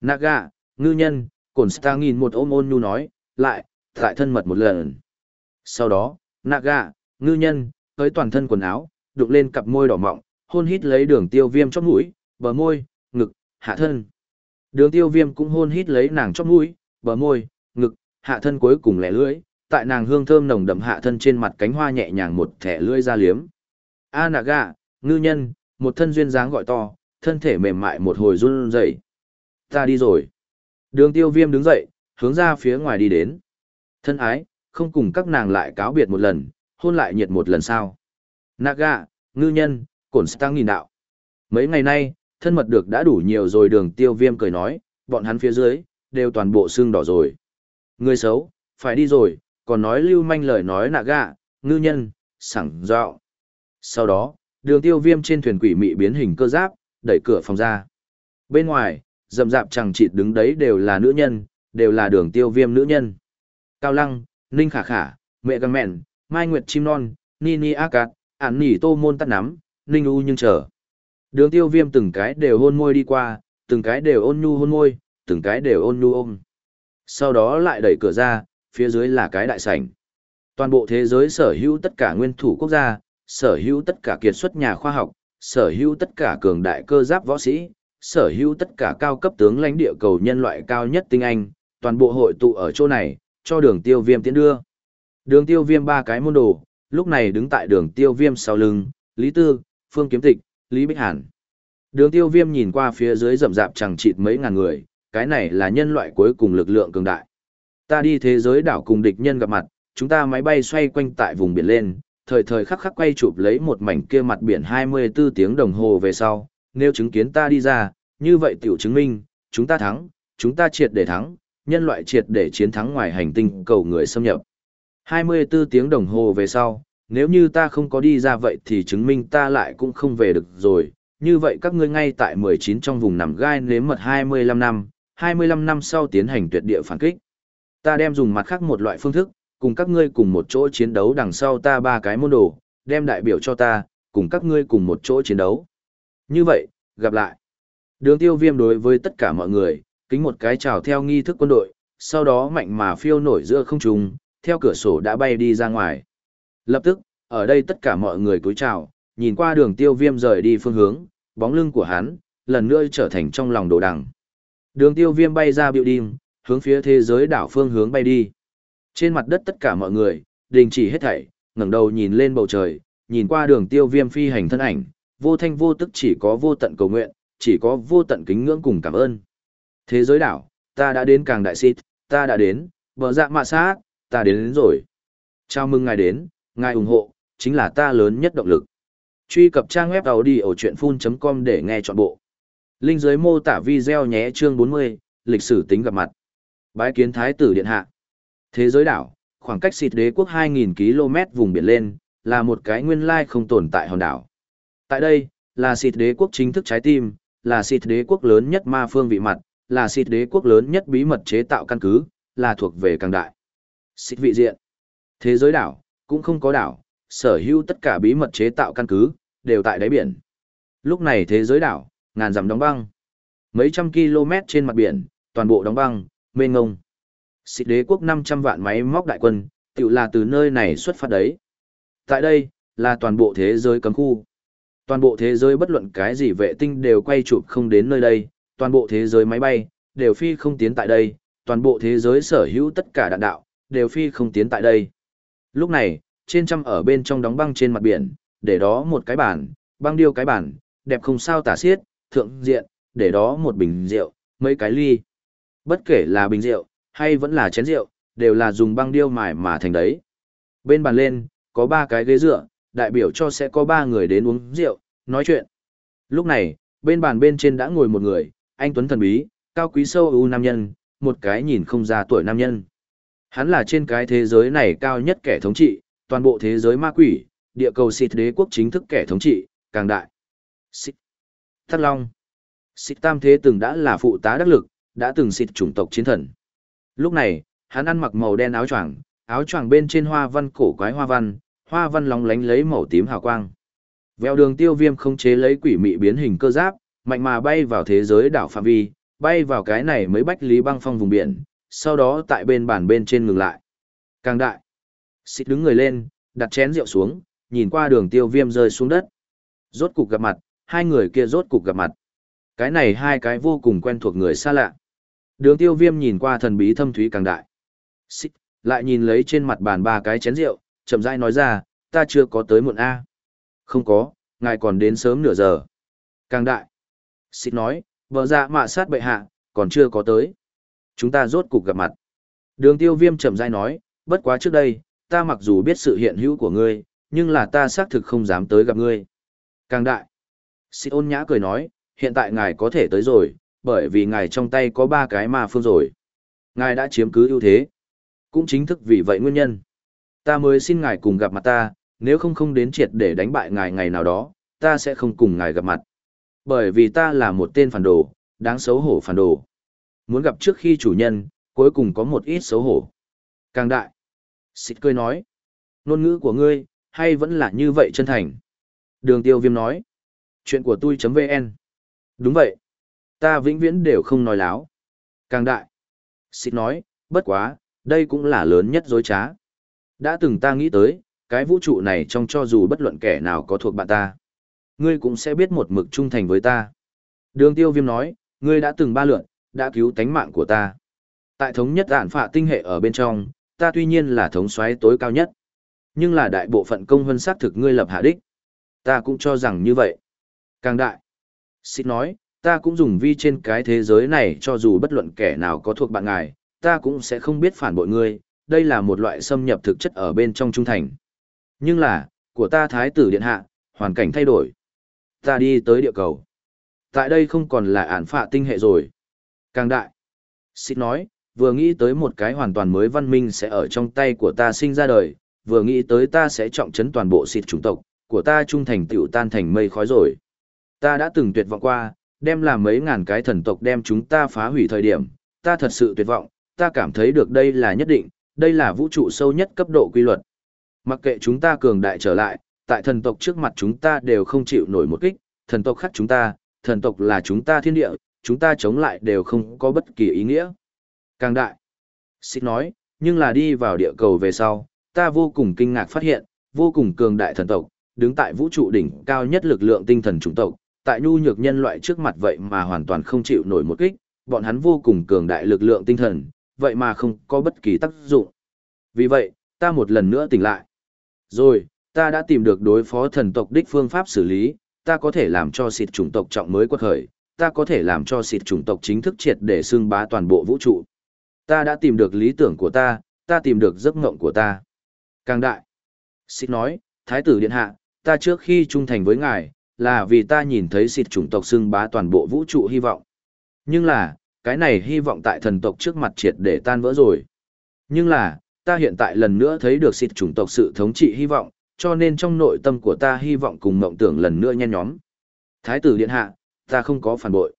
Speaker 1: Naga, ngư nhân, cổn stang nghìn một ôm ôn nhu nói, lại, tại thân mật một lần. Sau đó, Naga, ngư nhân, tới toàn thân quần áo, đụng lên cặp môi đỏ mọng, hôn hít lấy đường tiêu viêm chóp mũi, bờ môi, ngực, hạ thân. Đường tiêu viêm cũng hôn hít lấy nàng chóp mũi, bờ môi, ngực, hạ thân cuối cùng lẻ lưỡi, tại nàng hương thơm nồng đậm hạ thân trên mặt cánh hoa nhẹ nhàng một thẻ lưỡi ra liếm. A nạ gà, ngư nhân, một thân duyên dáng gọi to, thân thể mềm mại một hồi run rẩy. Ta đi rồi. Đường tiêu viêm đứng dậy, hướng ra phía ngoài đi đến. Thân ái, không cùng các nàng lại cáo biệt một lần, hôn lại nhiệt một lần sao. Naga, ngư nhân, cổn stang nghìn đạo. Mấy ngày nay, thân mật được đã đủ nhiều rồi đường tiêu viêm cười nói, bọn hắn phía dưới, đều toàn bộ xương đỏ rồi. Người xấu, phải đi rồi, còn nói lưu manh lời nói nạ gạ, ngư nhân, sẵn dạo. Sau đó, đường tiêu viêm trên thuyền quỷ mị biến hình cơ giáp, đẩy cửa phòng ra. Bên ngoài, rậm rạp chẳng chịt đứng đấy đều là nữ nhân, đều là đường tiêu viêm nữ nhân. Cao Lăng, Ninh Khả Khả, Mẹ Găng Mẹn, Mai Nguyệt Chim Non, Nini A Cát, Ản Nỉ Tô Môn Tắt Nắm, Ninh U Nhưng Chờ. Đường tiêu viêm từng cái đều hôn môi đi qua, từng cái đều ôn nhu hôn môi, từng cái đều ôn nhu ôm. Sau đó lại đẩy cửa ra, phía dưới là cái đại sảnh. Toàn bộ thế giới sở hữu tất cả nguyên thủ quốc gia, sở hữu tất cả kiệt xuất nhà khoa học, sở hữu tất cả cường đại cơ giáp võ sĩ, sở hữu tất cả cao cấp tướng lãnh địa cầu nhân loại cao nhất tinh anh, toàn bộ hội tụ ở chỗ này, cho đường tiêu viêm tiến đưa. Đường tiêu viêm ba cái môn đồ, lúc này đứng tại đường tiêu viêm sau lưng, Lý Tư, Phương Kiếm Tịch, Lý Bích Hàn. Đường tiêu viêm nhìn qua phía dưới rậm rạp chẳng chịt mấy ngàn người, cái này là nhân loại cuối cùng lực lượng cường đại. Ta đi thế giới đảo cùng địch nhân gặp mặt, chúng ta máy bay xoay quanh tại vùng biển lên, thời thời khắc khắc quay chụp lấy một mảnh kia mặt biển 24 tiếng đồng hồ về sau, nếu chứng kiến ta đi ra, như vậy tiểu chứng minh, chúng ta thắng, chúng ta triệt để thắng, nhân loại triệt để chiến thắng ngoài hành tinh cầu người xâm nhập. 24 tiếng đồng hồ về sau, nếu như ta không có đi ra vậy thì chứng minh ta lại cũng không về được rồi, như vậy các ngươi ngay tại 19 trong vùng nằm gai nếm mật 25 năm, 25 năm sau tiến hành tuyệt địa phản kích. Ta đem dùng mặt khác một loại phương thức, cùng các ngươi cùng một chỗ chiến đấu đằng sau ta ba cái môn đồ, đem đại biểu cho ta, cùng các ngươi cùng một chỗ chiến đấu. Như vậy, gặp lại. Đường tiêu viêm đối với tất cả mọi người, kính một cái chào theo nghi thức quân đội, sau đó mạnh mà phiêu nổi giữa không trung, theo cửa sổ đã bay đi ra ngoài. Lập tức, ở đây tất cả mọi người cúi chào, nhìn qua đường tiêu viêm rời đi phương hướng, bóng lưng của hắn, lần nữa trở thành trong lòng đồ đằng. Đường tiêu viêm bay ra biểu đêm, hướng phía thế giới đảo phương hướng bay đi. Trên mặt đất tất cả mọi người, đình chỉ hết thảy, ngẩng đầu nhìn lên bầu trời, nhìn qua đường tiêu viêm phi hành thân ảnh, vô thanh vô tức chỉ có vô tận cầu nguyện, chỉ có vô tận kính ngưỡng cùng cảm ơn. Thế giới đảo, ta đã đến càng đại xít, ta đã đến, bờ dạ mạ sát, ta đến, đến rồi. Chào mừng ngài đến, ngài ủng hộ, chính là ta lớn nhất động lực. Truy cập trang web đầu đi ở chuyện full.com để nghe trọn bộ. Linh dưới mô tả video nhé chương 40, lịch sử tính gặp mặt. Bái kiến thái tử điện hạ. Thế giới đảo, khoảng cách xịt đế quốc 2.000 km vùng biển lên, là một cái nguyên lai không tồn tại hòn đảo. Tại đây, là xịt đế quốc chính thức trái tim, là xịt đế quốc lớn nhất ma phương vị mặt, là xịt đế quốc lớn nhất bí mật chế tạo căn cứ, là thuộc về càng đại. Xịt vị diện. Thế giới đảo, cũng không có đảo, sở hữu tất cả bí mật chế tạo căn cứ, đều tại đáy biển. Lúc này thế giới đảo, ngàn dặm đóng băng. Mấy trăm km trên mặt biển, toàn bộ đóng băng, mênh ngông. Xịt đế quốc 500 vạn máy móc đại quân, tự là từ nơi này xuất phát đấy. Tại đây, là toàn bộ thế giới cấm khu. Toàn bộ thế giới bất luận cái gì vệ tinh đều quay chụp không đến nơi đây, toàn bộ thế giới máy bay, đều phi không tiến tại đây, toàn bộ thế giới sở hữu tất cả đạn đạo, đều phi không tiến tại đây. Lúc này, trên trăm ở bên trong đóng băng trên mặt biển, để đó một cái bản, băng điêu cái bản, đẹp không sao tả xiết, thượng diện, để đó một bình rượu, mấy cái ly. Bất kể là bình rượu, hay vẫn là chén rượu, đều là dùng băng điêu mài mà thành đấy. Bên bàn lên, có ba cái ghế dựa, đại biểu cho sẽ có ba người đến uống rượu, nói chuyện. Lúc này, bên bàn bên trên đã ngồi một người, anh Tuấn thần bí, cao quý sâu ưu nam nhân, một cái nhìn không ra tuổi nam nhân. Hắn là trên cái thế giới này cao nhất kẻ thống trị, toàn bộ thế giới ma quỷ, địa cầu xịt đế quốc chính thức kẻ thống trị, càng đại. Xịt. Thắt Long. Xịt tam thế từng đã là phụ tá đắc lực, đã từng xịt chủng tộc chiến thần. Lúc này, hắn ăn mặc màu đen áo choàng, áo choàng bên trên hoa văn cổ quái hoa văn, hoa văn lóng lánh lấy màu tím hào quang. Vèo đường tiêu viêm không chế lấy quỷ mị biến hình cơ giáp, mạnh mà bay vào thế giới đảo phạm vi, bay vào cái này mới bách lý băng phong vùng biển, sau đó tại bên bàn bên trên ngừng lại. Càng đại, xịt đứng người lên, đặt chén rượu xuống, nhìn qua đường tiêu viêm rơi xuống đất. Rốt cục gặp mặt, hai người kia rốt cục gặp mặt. Cái này hai cái vô cùng quen thuộc người xa lạ. Đường tiêu viêm nhìn qua thần bí thâm thúy càng đại. Xích, lại nhìn lấy trên mặt bàn ba cái chén rượu, chậm rãi nói ra, ta chưa có tới muộn A. Không có, ngài còn đến sớm nửa giờ. Càng đại. Xích nói, vợ dạ mạ sát bệ hạ, còn chưa có tới. Chúng ta rốt cục gặp mặt. Đường tiêu viêm chậm rãi nói, bất quá trước đây, ta mặc dù biết sự hiện hữu của ngươi, nhưng là ta xác thực không dám tới gặp ngươi. Càng đại. Xích ôn nhã cười nói, hiện tại ngài có thể tới rồi, bởi vì ngài trong tay có ba cái ma phương rồi. Ngài đã chiếm cứ ưu thế. Cũng chính thức vì vậy nguyên nhân. Ta mới xin ngài cùng gặp mặt ta, nếu không không đến triệt để đánh bại ngài ngày nào đó, ta sẽ không cùng ngài gặp mặt. Bởi vì ta là một tên phản đồ, đáng xấu hổ phản đồ. Muốn gặp trước khi chủ nhân, cuối cùng có một ít xấu hổ. Càng đại. Xịt cười nói. Nôn ngữ của ngươi, hay vẫn là như vậy chân thành. Đường tiêu viêm nói. Chuyện của tôi.vn Đúng vậy. Ta vĩnh viễn đều không nói láo. Càng đại. Xịt nói, bất quá, đây cũng là lớn nhất dối trá. Đã từng ta nghĩ tới, cái vũ trụ này trong cho dù bất luận kẻ nào có thuộc bạn ta. Ngươi cũng sẽ biết một mực trung thành với ta. Đường tiêu viêm nói, ngươi đã từng ba lượn, đã cứu tánh mạng của ta. Tại thống nhất ản phạ tinh hệ ở bên trong, ta tuy nhiên là thống soái tối cao nhất. Nhưng là đại bộ phận công hơn xác thực ngươi lập hạ đích. Ta cũng cho rằng như vậy. Càng đại. Xích nói, ta cũng dùng vi trên cái thế giới này cho dù bất luận kẻ nào có thuộc bạn ngài, ta cũng sẽ không biết phản bội ngươi, đây là một loại xâm nhập thực chất ở bên trong trung thành. Nhưng là, của ta thái tử điện hạ, hoàn cảnh thay đổi. Ta đi tới địa cầu. Tại đây không còn là án phạ tinh hệ rồi. Càng đại. Xích nói, vừa nghĩ tới một cái hoàn toàn mới văn minh sẽ ở trong tay của ta sinh ra đời, vừa nghĩ tới ta sẽ trọng trấn toàn bộ xịt chủng tộc, của ta trung thành tiểu tan thành mây khói rồi. Ta đã từng tuyệt vọng qua, đem làm mấy ngàn cái thần tộc đem chúng ta phá hủy thời điểm, ta thật sự tuyệt vọng, ta cảm thấy được đây là nhất định, đây là vũ trụ sâu nhất cấp độ quy luật. Mặc kệ chúng ta cường đại trở lại, tại thần tộc trước mặt chúng ta đều không chịu nổi một kích, thần tộc khác chúng ta, thần tộc là chúng ta thiên địa, chúng ta chống lại đều không có bất kỳ ý nghĩa. Càng đại, xích nói, nhưng là đi vào địa cầu về sau, ta vô cùng kinh ngạc phát hiện, vô cùng cường đại thần tộc, đứng tại vũ trụ đỉnh cao nhất lực lượng tinh thần chủng tộc, tại nhu nhược nhân loại trước mặt vậy mà hoàn toàn không chịu nổi một kích, bọn hắn vô cùng cường đại lực lượng tinh thần, vậy mà không có bất kỳ tác dụng. Vì vậy, ta một lần nữa tỉnh lại. Rồi, ta đã tìm được đối phó thần tộc đích phương pháp xử lý, ta có thể làm cho xịt chủng tộc trọng mới quật khởi, ta có thể làm cho xịt chủng tộc chính thức triệt để xưng bá toàn bộ vũ trụ. Ta đã tìm được lý tưởng của ta, ta tìm được giấc mộng của ta. Càng đại. Xịt nói, Thái tử Điện Hạ, ta trước khi trung thành với ngài, là vì ta nhìn thấy xịt chủng tộc xưng bá toàn bộ vũ trụ hy vọng. Nhưng là, cái này hy vọng tại thần tộc trước mặt triệt để tan vỡ rồi. Nhưng là, ta hiện tại lần nữa thấy được xịt chủng tộc sự thống trị hy vọng, cho nên trong nội tâm của ta hy vọng cùng mộng tưởng lần nữa nhen nhóm. Thái tử điện hạ, ta không có phản bội.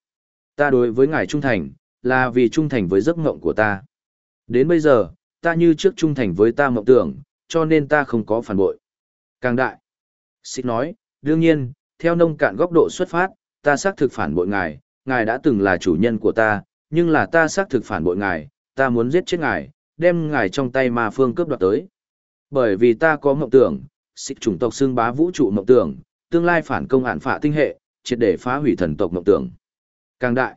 Speaker 1: Ta đối với ngài trung thành, là vì trung thành với giấc mộng của ta. Đến bây giờ, ta như trước trung thành với ta mộng tưởng, cho nên ta không có phản bội. Càng đại. Xịt nói, đương nhiên, theo nông cạn góc độ xuất phát, ta xác thực phản bội ngài, ngài đã từng là chủ nhân của ta, nhưng là ta xác thực phản bội ngài, ta muốn giết chết ngài, đem ngài trong tay ma phương cướp đoạt tới. Bởi vì ta có mộng tưởng, xích chủng tộc xương bá vũ trụ mộng tưởng, tương lai phản công hạn phạ tinh hệ, triệt để phá hủy thần tộc mộng tưởng. Càng đại,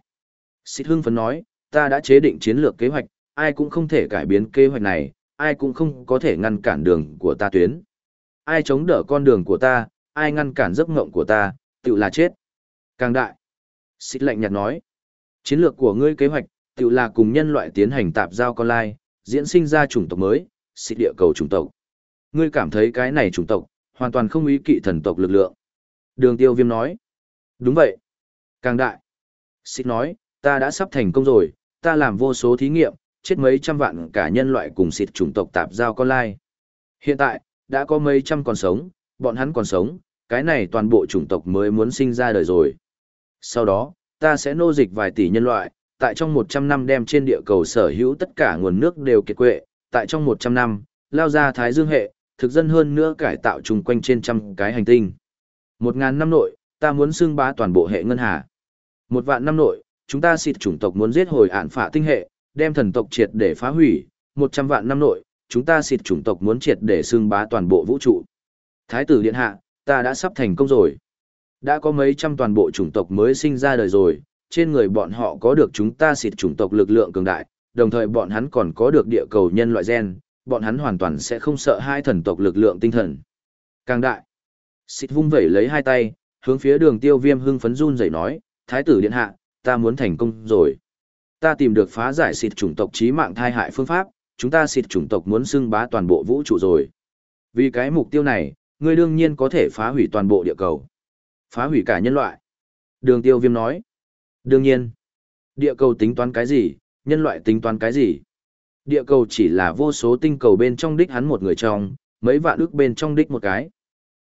Speaker 1: xích hưng phấn nói, ta đã chế định chiến lược kế hoạch, ai cũng không thể cải biến kế hoạch này, ai cũng không có thể ngăn cản đường của ta tuyến. Ai chống đỡ con đường của ta, ai ngăn cản giấc ngộng của ta, tự là chết. Càng đại, xích lạnh nhạt nói, chiến lược của ngươi kế hoạch, tự là cùng nhân loại tiến hành tạp giao con lai, diễn sinh ra chủng tộc mới, xích địa cầu chủng tộc. Ngươi cảm thấy cái này chủng tộc, hoàn toàn không ý kỵ thần tộc lực lượng. Đường tiêu viêm nói. Đúng vậy. Càng đại. Xích nói, ta đã sắp thành công rồi, ta làm vô số thí nghiệm, chết mấy trăm vạn cả nhân loại cùng xịt chủng tộc tạp giao con lai. Hiện tại, đã có mấy trăm còn sống, bọn hắn còn sống, cái này toàn bộ chủng tộc mới muốn sinh ra đời rồi. Sau đó, ta sẽ nô dịch vài tỷ nhân loại, tại trong 100 năm đem trên địa cầu sở hữu tất cả nguồn nước đều kiệt quệ, tại trong 100 năm, lao ra Thái Dương hệ, thực dân hơn nữa cải tạo chung quanh trên trăm cái hành tinh. Một ngàn năm nội, ta muốn xưng bá toàn bộ hệ ngân hà. Một vạn năm nội, chúng ta xịt chủng tộc muốn giết hồi ản phả tinh hệ, đem thần tộc triệt để phá hủy. Một trăm vạn năm nội, chúng ta xịt chủng tộc muốn triệt để xưng bá toàn bộ vũ trụ. Thái tử điện hạ, ta đã sắp thành công rồi. Đã có mấy trăm toàn bộ chủng tộc mới sinh ra đời rồi, trên người bọn họ có được chúng ta xịt chủng tộc lực lượng cường đại, đồng thời bọn hắn còn có được địa cầu nhân loại gen, bọn hắn hoàn toàn sẽ không sợ hai thần tộc lực lượng tinh thần. Càng đại, xịt vung vẩy lấy hai tay, hướng phía đường tiêu viêm hưng phấn run rẩy nói, Thái tử điện hạ, ta muốn thành công rồi. Ta tìm được phá giải xịt chủng tộc trí mạng thai hại phương pháp, chúng ta xịt chủng tộc muốn xưng bá toàn bộ vũ trụ rồi. Vì cái mục tiêu này, ngươi đương nhiên có thể phá hủy toàn bộ địa cầu. Phá hủy cả nhân loại. Đường tiêu viêm nói. Đương nhiên. Địa cầu tính toán cái gì, nhân loại tính toán cái gì. Địa cầu chỉ là vô số tinh cầu bên trong đích hắn một người trong, mấy vạn ước bên trong đích một cái.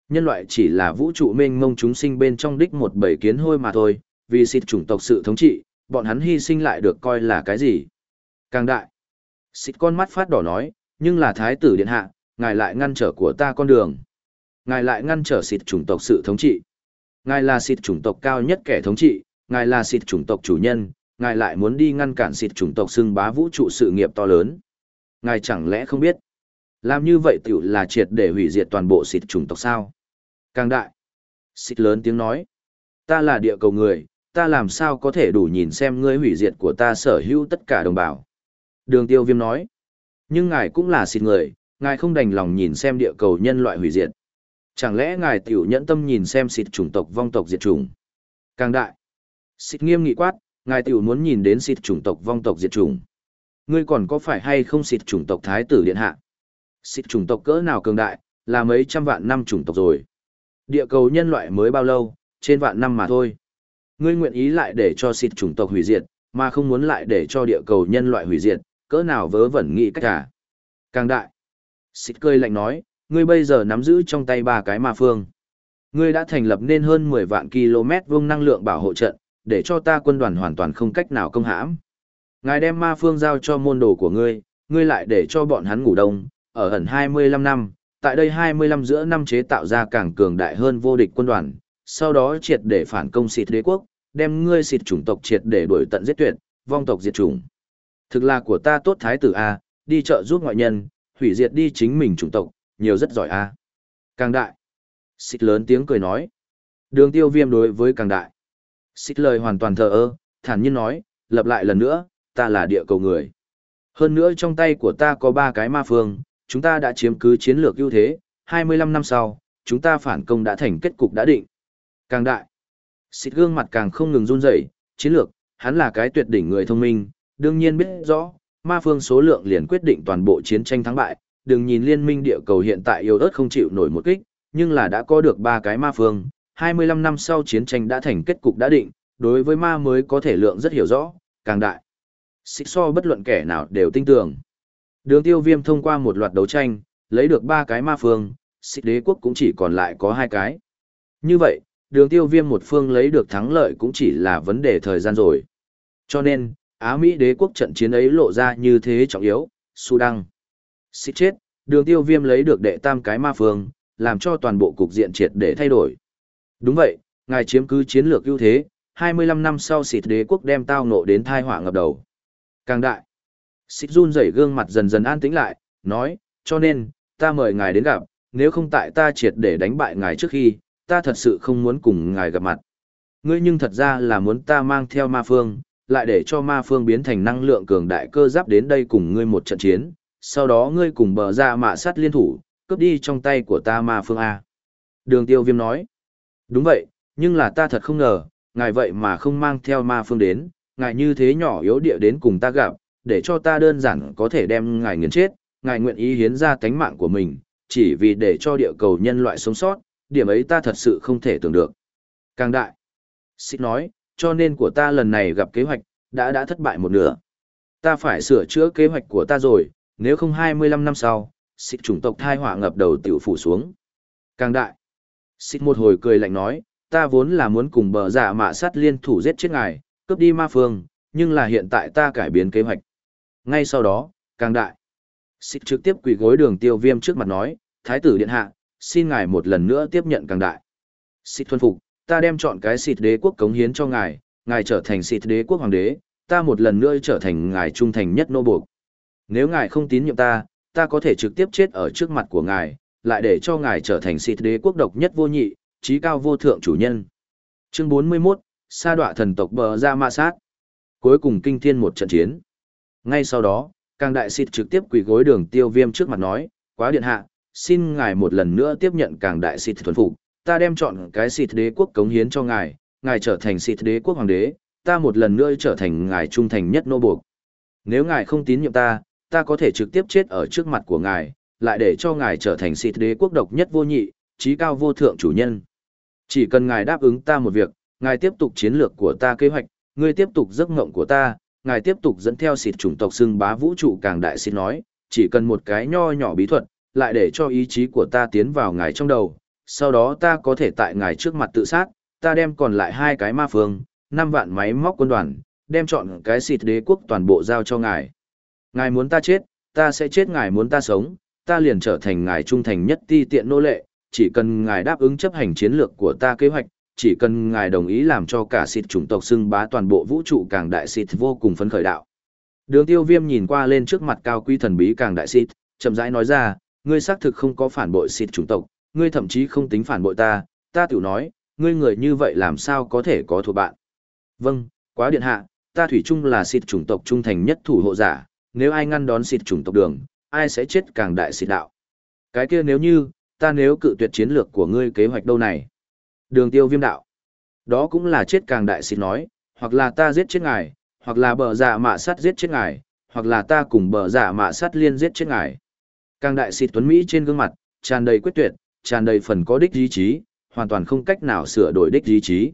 Speaker 1: Nhân loại chỉ là vũ trụ mênh mông chúng sinh bên trong đích một bầy kiến hôi mà thôi, vì xịt chủng tộc sự thống trị, bọn hắn hy sinh lại được coi là cái gì. Càng đại. Xịt con mắt phát đỏ nói, nhưng là thái tử điện hạ, ngài lại ngăn trở của ta con đường. Ngài lại ngăn trở xịt chủng tộc sự thống trị. Ngài là xịt chủng tộc cao nhất kẻ thống trị, ngài là xịt chủng tộc chủ nhân, ngài lại muốn đi ngăn cản xịt chủng tộc xưng bá vũ trụ sự nghiệp to lớn. Ngài chẳng lẽ không biết? Làm như vậy tiểu là triệt để hủy diệt toàn bộ xịt chủng tộc sao? Càng đại. Xịt lớn tiếng nói. Ta là địa cầu người, ta làm sao có thể đủ nhìn xem ngươi hủy diệt của ta sở hữu tất cả đồng bào. Đường tiêu viêm nói. Nhưng ngài cũng là xịt người, ngài không đành lòng nhìn xem địa cầu nhân loại hủy diệt. Chẳng lẽ ngài tiểu nhẫn tâm nhìn xem xịt chủng tộc vong tộc diệt chủng? Càng đại. Xịt nghiêm nghị quát, ngài tiểu muốn nhìn đến xịt chủng tộc vong tộc diệt chủng. Ngươi còn có phải hay không xịt chủng tộc thái tử điện hạ? Xịt chủng tộc cỡ nào cường đại, là mấy trăm vạn năm chủng tộc rồi. Địa cầu nhân loại mới bao lâu, trên vạn năm mà thôi. Ngươi nguyện ý lại để cho xịt chủng tộc hủy diệt, mà không muốn lại để cho địa cầu nhân loại hủy diệt, cỡ nào vớ vẩn nghĩ cách cả. Càng đại. Xịt cười lạnh nói, ngươi bây giờ nắm giữ trong tay ba cái ma phương. Ngươi đã thành lập nên hơn 10 vạn km vuông năng lượng bảo hộ trận, để cho ta quân đoàn hoàn toàn không cách nào công hãm. Ngài đem ma phương giao cho môn đồ của ngươi, ngươi lại để cho bọn hắn ngủ đông, ở ẩn 25 năm, tại đây 25 giữa năm chế tạo ra càng cường đại hơn vô địch quân đoàn, sau đó triệt để phản công xịt đế quốc, đem ngươi xịt chủng tộc triệt để đuổi tận giết tuyệt, vong tộc diệt chủng. Thực là của ta tốt thái tử A, đi chợ giúp ngoại nhân, hủy diệt đi chính mình chủng tộc, nhiều rất giỏi A. Càng đại. xích lớn tiếng cười nói. Đường tiêu viêm đối với càng đại. xích lời hoàn toàn thờ ơ, thản nhiên nói, lập lại lần nữa, ta là địa cầu người. Hơn nữa trong tay của ta có ba cái ma phương, chúng ta đã chiếm cứ chiến lược ưu thế, 25 năm sau, chúng ta phản công đã thành kết cục đã định. Càng đại, xích gương mặt càng không ngừng run rẩy, chiến lược, hắn là cái tuyệt đỉnh người thông minh, đương nhiên biết rõ, ma phương số lượng liền quyết định toàn bộ chiến tranh thắng bại, đừng nhìn liên minh địa cầu hiện tại yếu ớt không chịu nổi một kích, nhưng là đã có được ba cái ma phương, 25 năm sau chiến tranh đã thành kết cục đã định, đối với ma mới có thể lượng rất hiểu rõ, càng đại. Xích so bất luận kẻ nào đều tin tưởng. Đường tiêu viêm thông qua một loạt đấu tranh, lấy được ba cái ma phương, xích đế quốc cũng chỉ còn lại có hai cái. Như vậy, đường tiêu viêm một phương lấy được thắng lợi cũng chỉ là vấn đề thời gian rồi. Cho nên, Á Mỹ đế quốc trận chiến ấy lộ ra như thế trọng yếu, Sudan. đăng. Xích chết, đường tiêu viêm lấy được đệ tam cái ma phương, làm cho toàn bộ cục diện triệt để thay đổi. Đúng vậy, ngài chiếm cứ chiến lược ưu thế, 25 năm sau xịt đế quốc đem tao nộ đến thai họa ngập đầu. Càng đại, xịt run rẩy gương mặt dần dần an tĩnh lại, nói, cho nên, ta mời ngài đến gặp, nếu không tại ta triệt để đánh bại ngài trước khi, ta thật sự không muốn cùng ngài gặp mặt. Ngươi nhưng thật ra là muốn ta mang theo ma phương, lại để cho ma phương biến thành năng lượng cường đại cơ giáp đến đây cùng ngươi một trận chiến, sau đó ngươi cùng bờ ra mạ sát liên thủ, cướp đi trong tay của ta ma phương A. Đường tiêu viêm nói, đúng vậy, nhưng là ta thật không ngờ, ngài vậy mà không mang theo ma phương đến, ngài như thế nhỏ yếu địa đến cùng ta gặp, để cho ta đơn giản có thể đem ngài nghiền chết, ngài nguyện ý hiến ra tánh mạng của mình, chỉ vì để cho địa cầu nhân loại sống sót, điểm ấy ta thật sự không thể tưởng được. Càng đại, xích nói, cho nên của ta lần này gặp kế hoạch, đã đã thất bại một nửa. Ta phải sửa chữa kế hoạch của ta rồi, nếu không 25 năm sau, xịt chủng tộc thai họa ngập đầu tiểu phủ xuống. Càng đại, xịt một hồi cười lạnh nói, ta vốn là muốn cùng bờ giả mạ sát liên thủ giết chết ngài, cướp đi ma phương, nhưng là hiện tại ta cải biến kế hoạch. Ngay sau đó, càng đại. Xịt trực tiếp quỳ gối đường tiêu viêm trước mặt nói, Thái tử điện hạ, xin ngài một lần nữa tiếp nhận càng đại. Xịt thuần phục, ta đem chọn cái xịt đế quốc cống hiến cho ngài, ngài trở thành xịt đế quốc hoàng đế, ta một lần nữa trở thành ngài trung thành nhất nô buộc. Nếu ngài không tín nhiệm ta, ta có thể trực tiếp chết ở trước mặt của ngài, lại để cho ngài trở thành xịt đế quốc độc nhất vô nhị, trí cao vô thượng chủ nhân. Chương 41, sa đọa thần tộc bờ ra ma sát. Cuối cùng kinh thiên một trận chiến. Ngay sau đó, càng đại xịt trực tiếp quỳ gối đường tiêu viêm trước mặt nói, quá điện hạ, xin ngài một lần nữa tiếp nhận càng đại xịt thuần phục, ta đem chọn cái xịt đế quốc cống hiến cho ngài, ngài trở thành xịt đế quốc hoàng đế, ta một lần nữa trở thành ngài trung thành nhất nô buộc. Nếu ngài không tín nhiệm ta, ta có thể trực tiếp chết ở trước mặt của ngài, lại để cho ngài trở thành xịt đế quốc độc nhất vô nhị, trí cao vô thượng chủ nhân. Chỉ cần ngài đáp ứng ta một việc, ngài tiếp tục chiến lược của ta kế hoạch, ngươi tiếp tục giấc ngộng của ta, ngài tiếp tục dẫn theo xịt chủng tộc xưng bá vũ trụ càng đại xin nói, chỉ cần một cái nho nhỏ bí thuật, lại để cho ý chí của ta tiến vào ngài trong đầu, sau đó ta có thể tại ngài trước mặt tự sát, ta đem còn lại hai cái ma phương, năm vạn máy móc quân đoàn, đem chọn cái xịt đế quốc toàn bộ giao cho ngài. Ngài muốn ta chết, ta sẽ chết ngài muốn ta sống, ta liền trở thành ngài trung thành nhất ti tiện nô lệ, chỉ cần ngài đáp ứng chấp hành chiến lược của ta kế hoạch, chỉ cần ngài đồng ý làm cho cả xịt chủng tộc xưng bá toàn bộ vũ trụ càng đại xịt vô cùng phấn khởi đạo. Đường tiêu viêm nhìn qua lên trước mặt cao quý thần bí càng đại xịt, chậm rãi nói ra, ngươi xác thực không có phản bội xịt chủng tộc, ngươi thậm chí không tính phản bội ta, ta tiểu nói, ngươi người như vậy làm sao có thể có thuộc bạn. Vâng, quá điện hạ, ta thủy chung là xịt chủng tộc trung thành nhất thủ hộ giả, nếu ai ngăn đón xịt chủng tộc đường, ai sẽ chết càng đại xịt đạo. Cái kia nếu như, ta nếu cự tuyệt chiến lược của ngươi kế hoạch đâu này. Đường tiêu viêm đạo. Đó cũng là chết càng đại xịt nói, hoặc là ta giết chết ngài, hoặc là bờ giả mạ sát giết chết ngài, hoặc là ta cùng bờ giả mạ sát liên giết chết ngài. Càng đại xịt tuấn Mỹ trên gương mặt, tràn đầy quyết tuyệt, tràn đầy phần có đích ý chí, hoàn toàn không cách nào sửa đổi đích ý chí.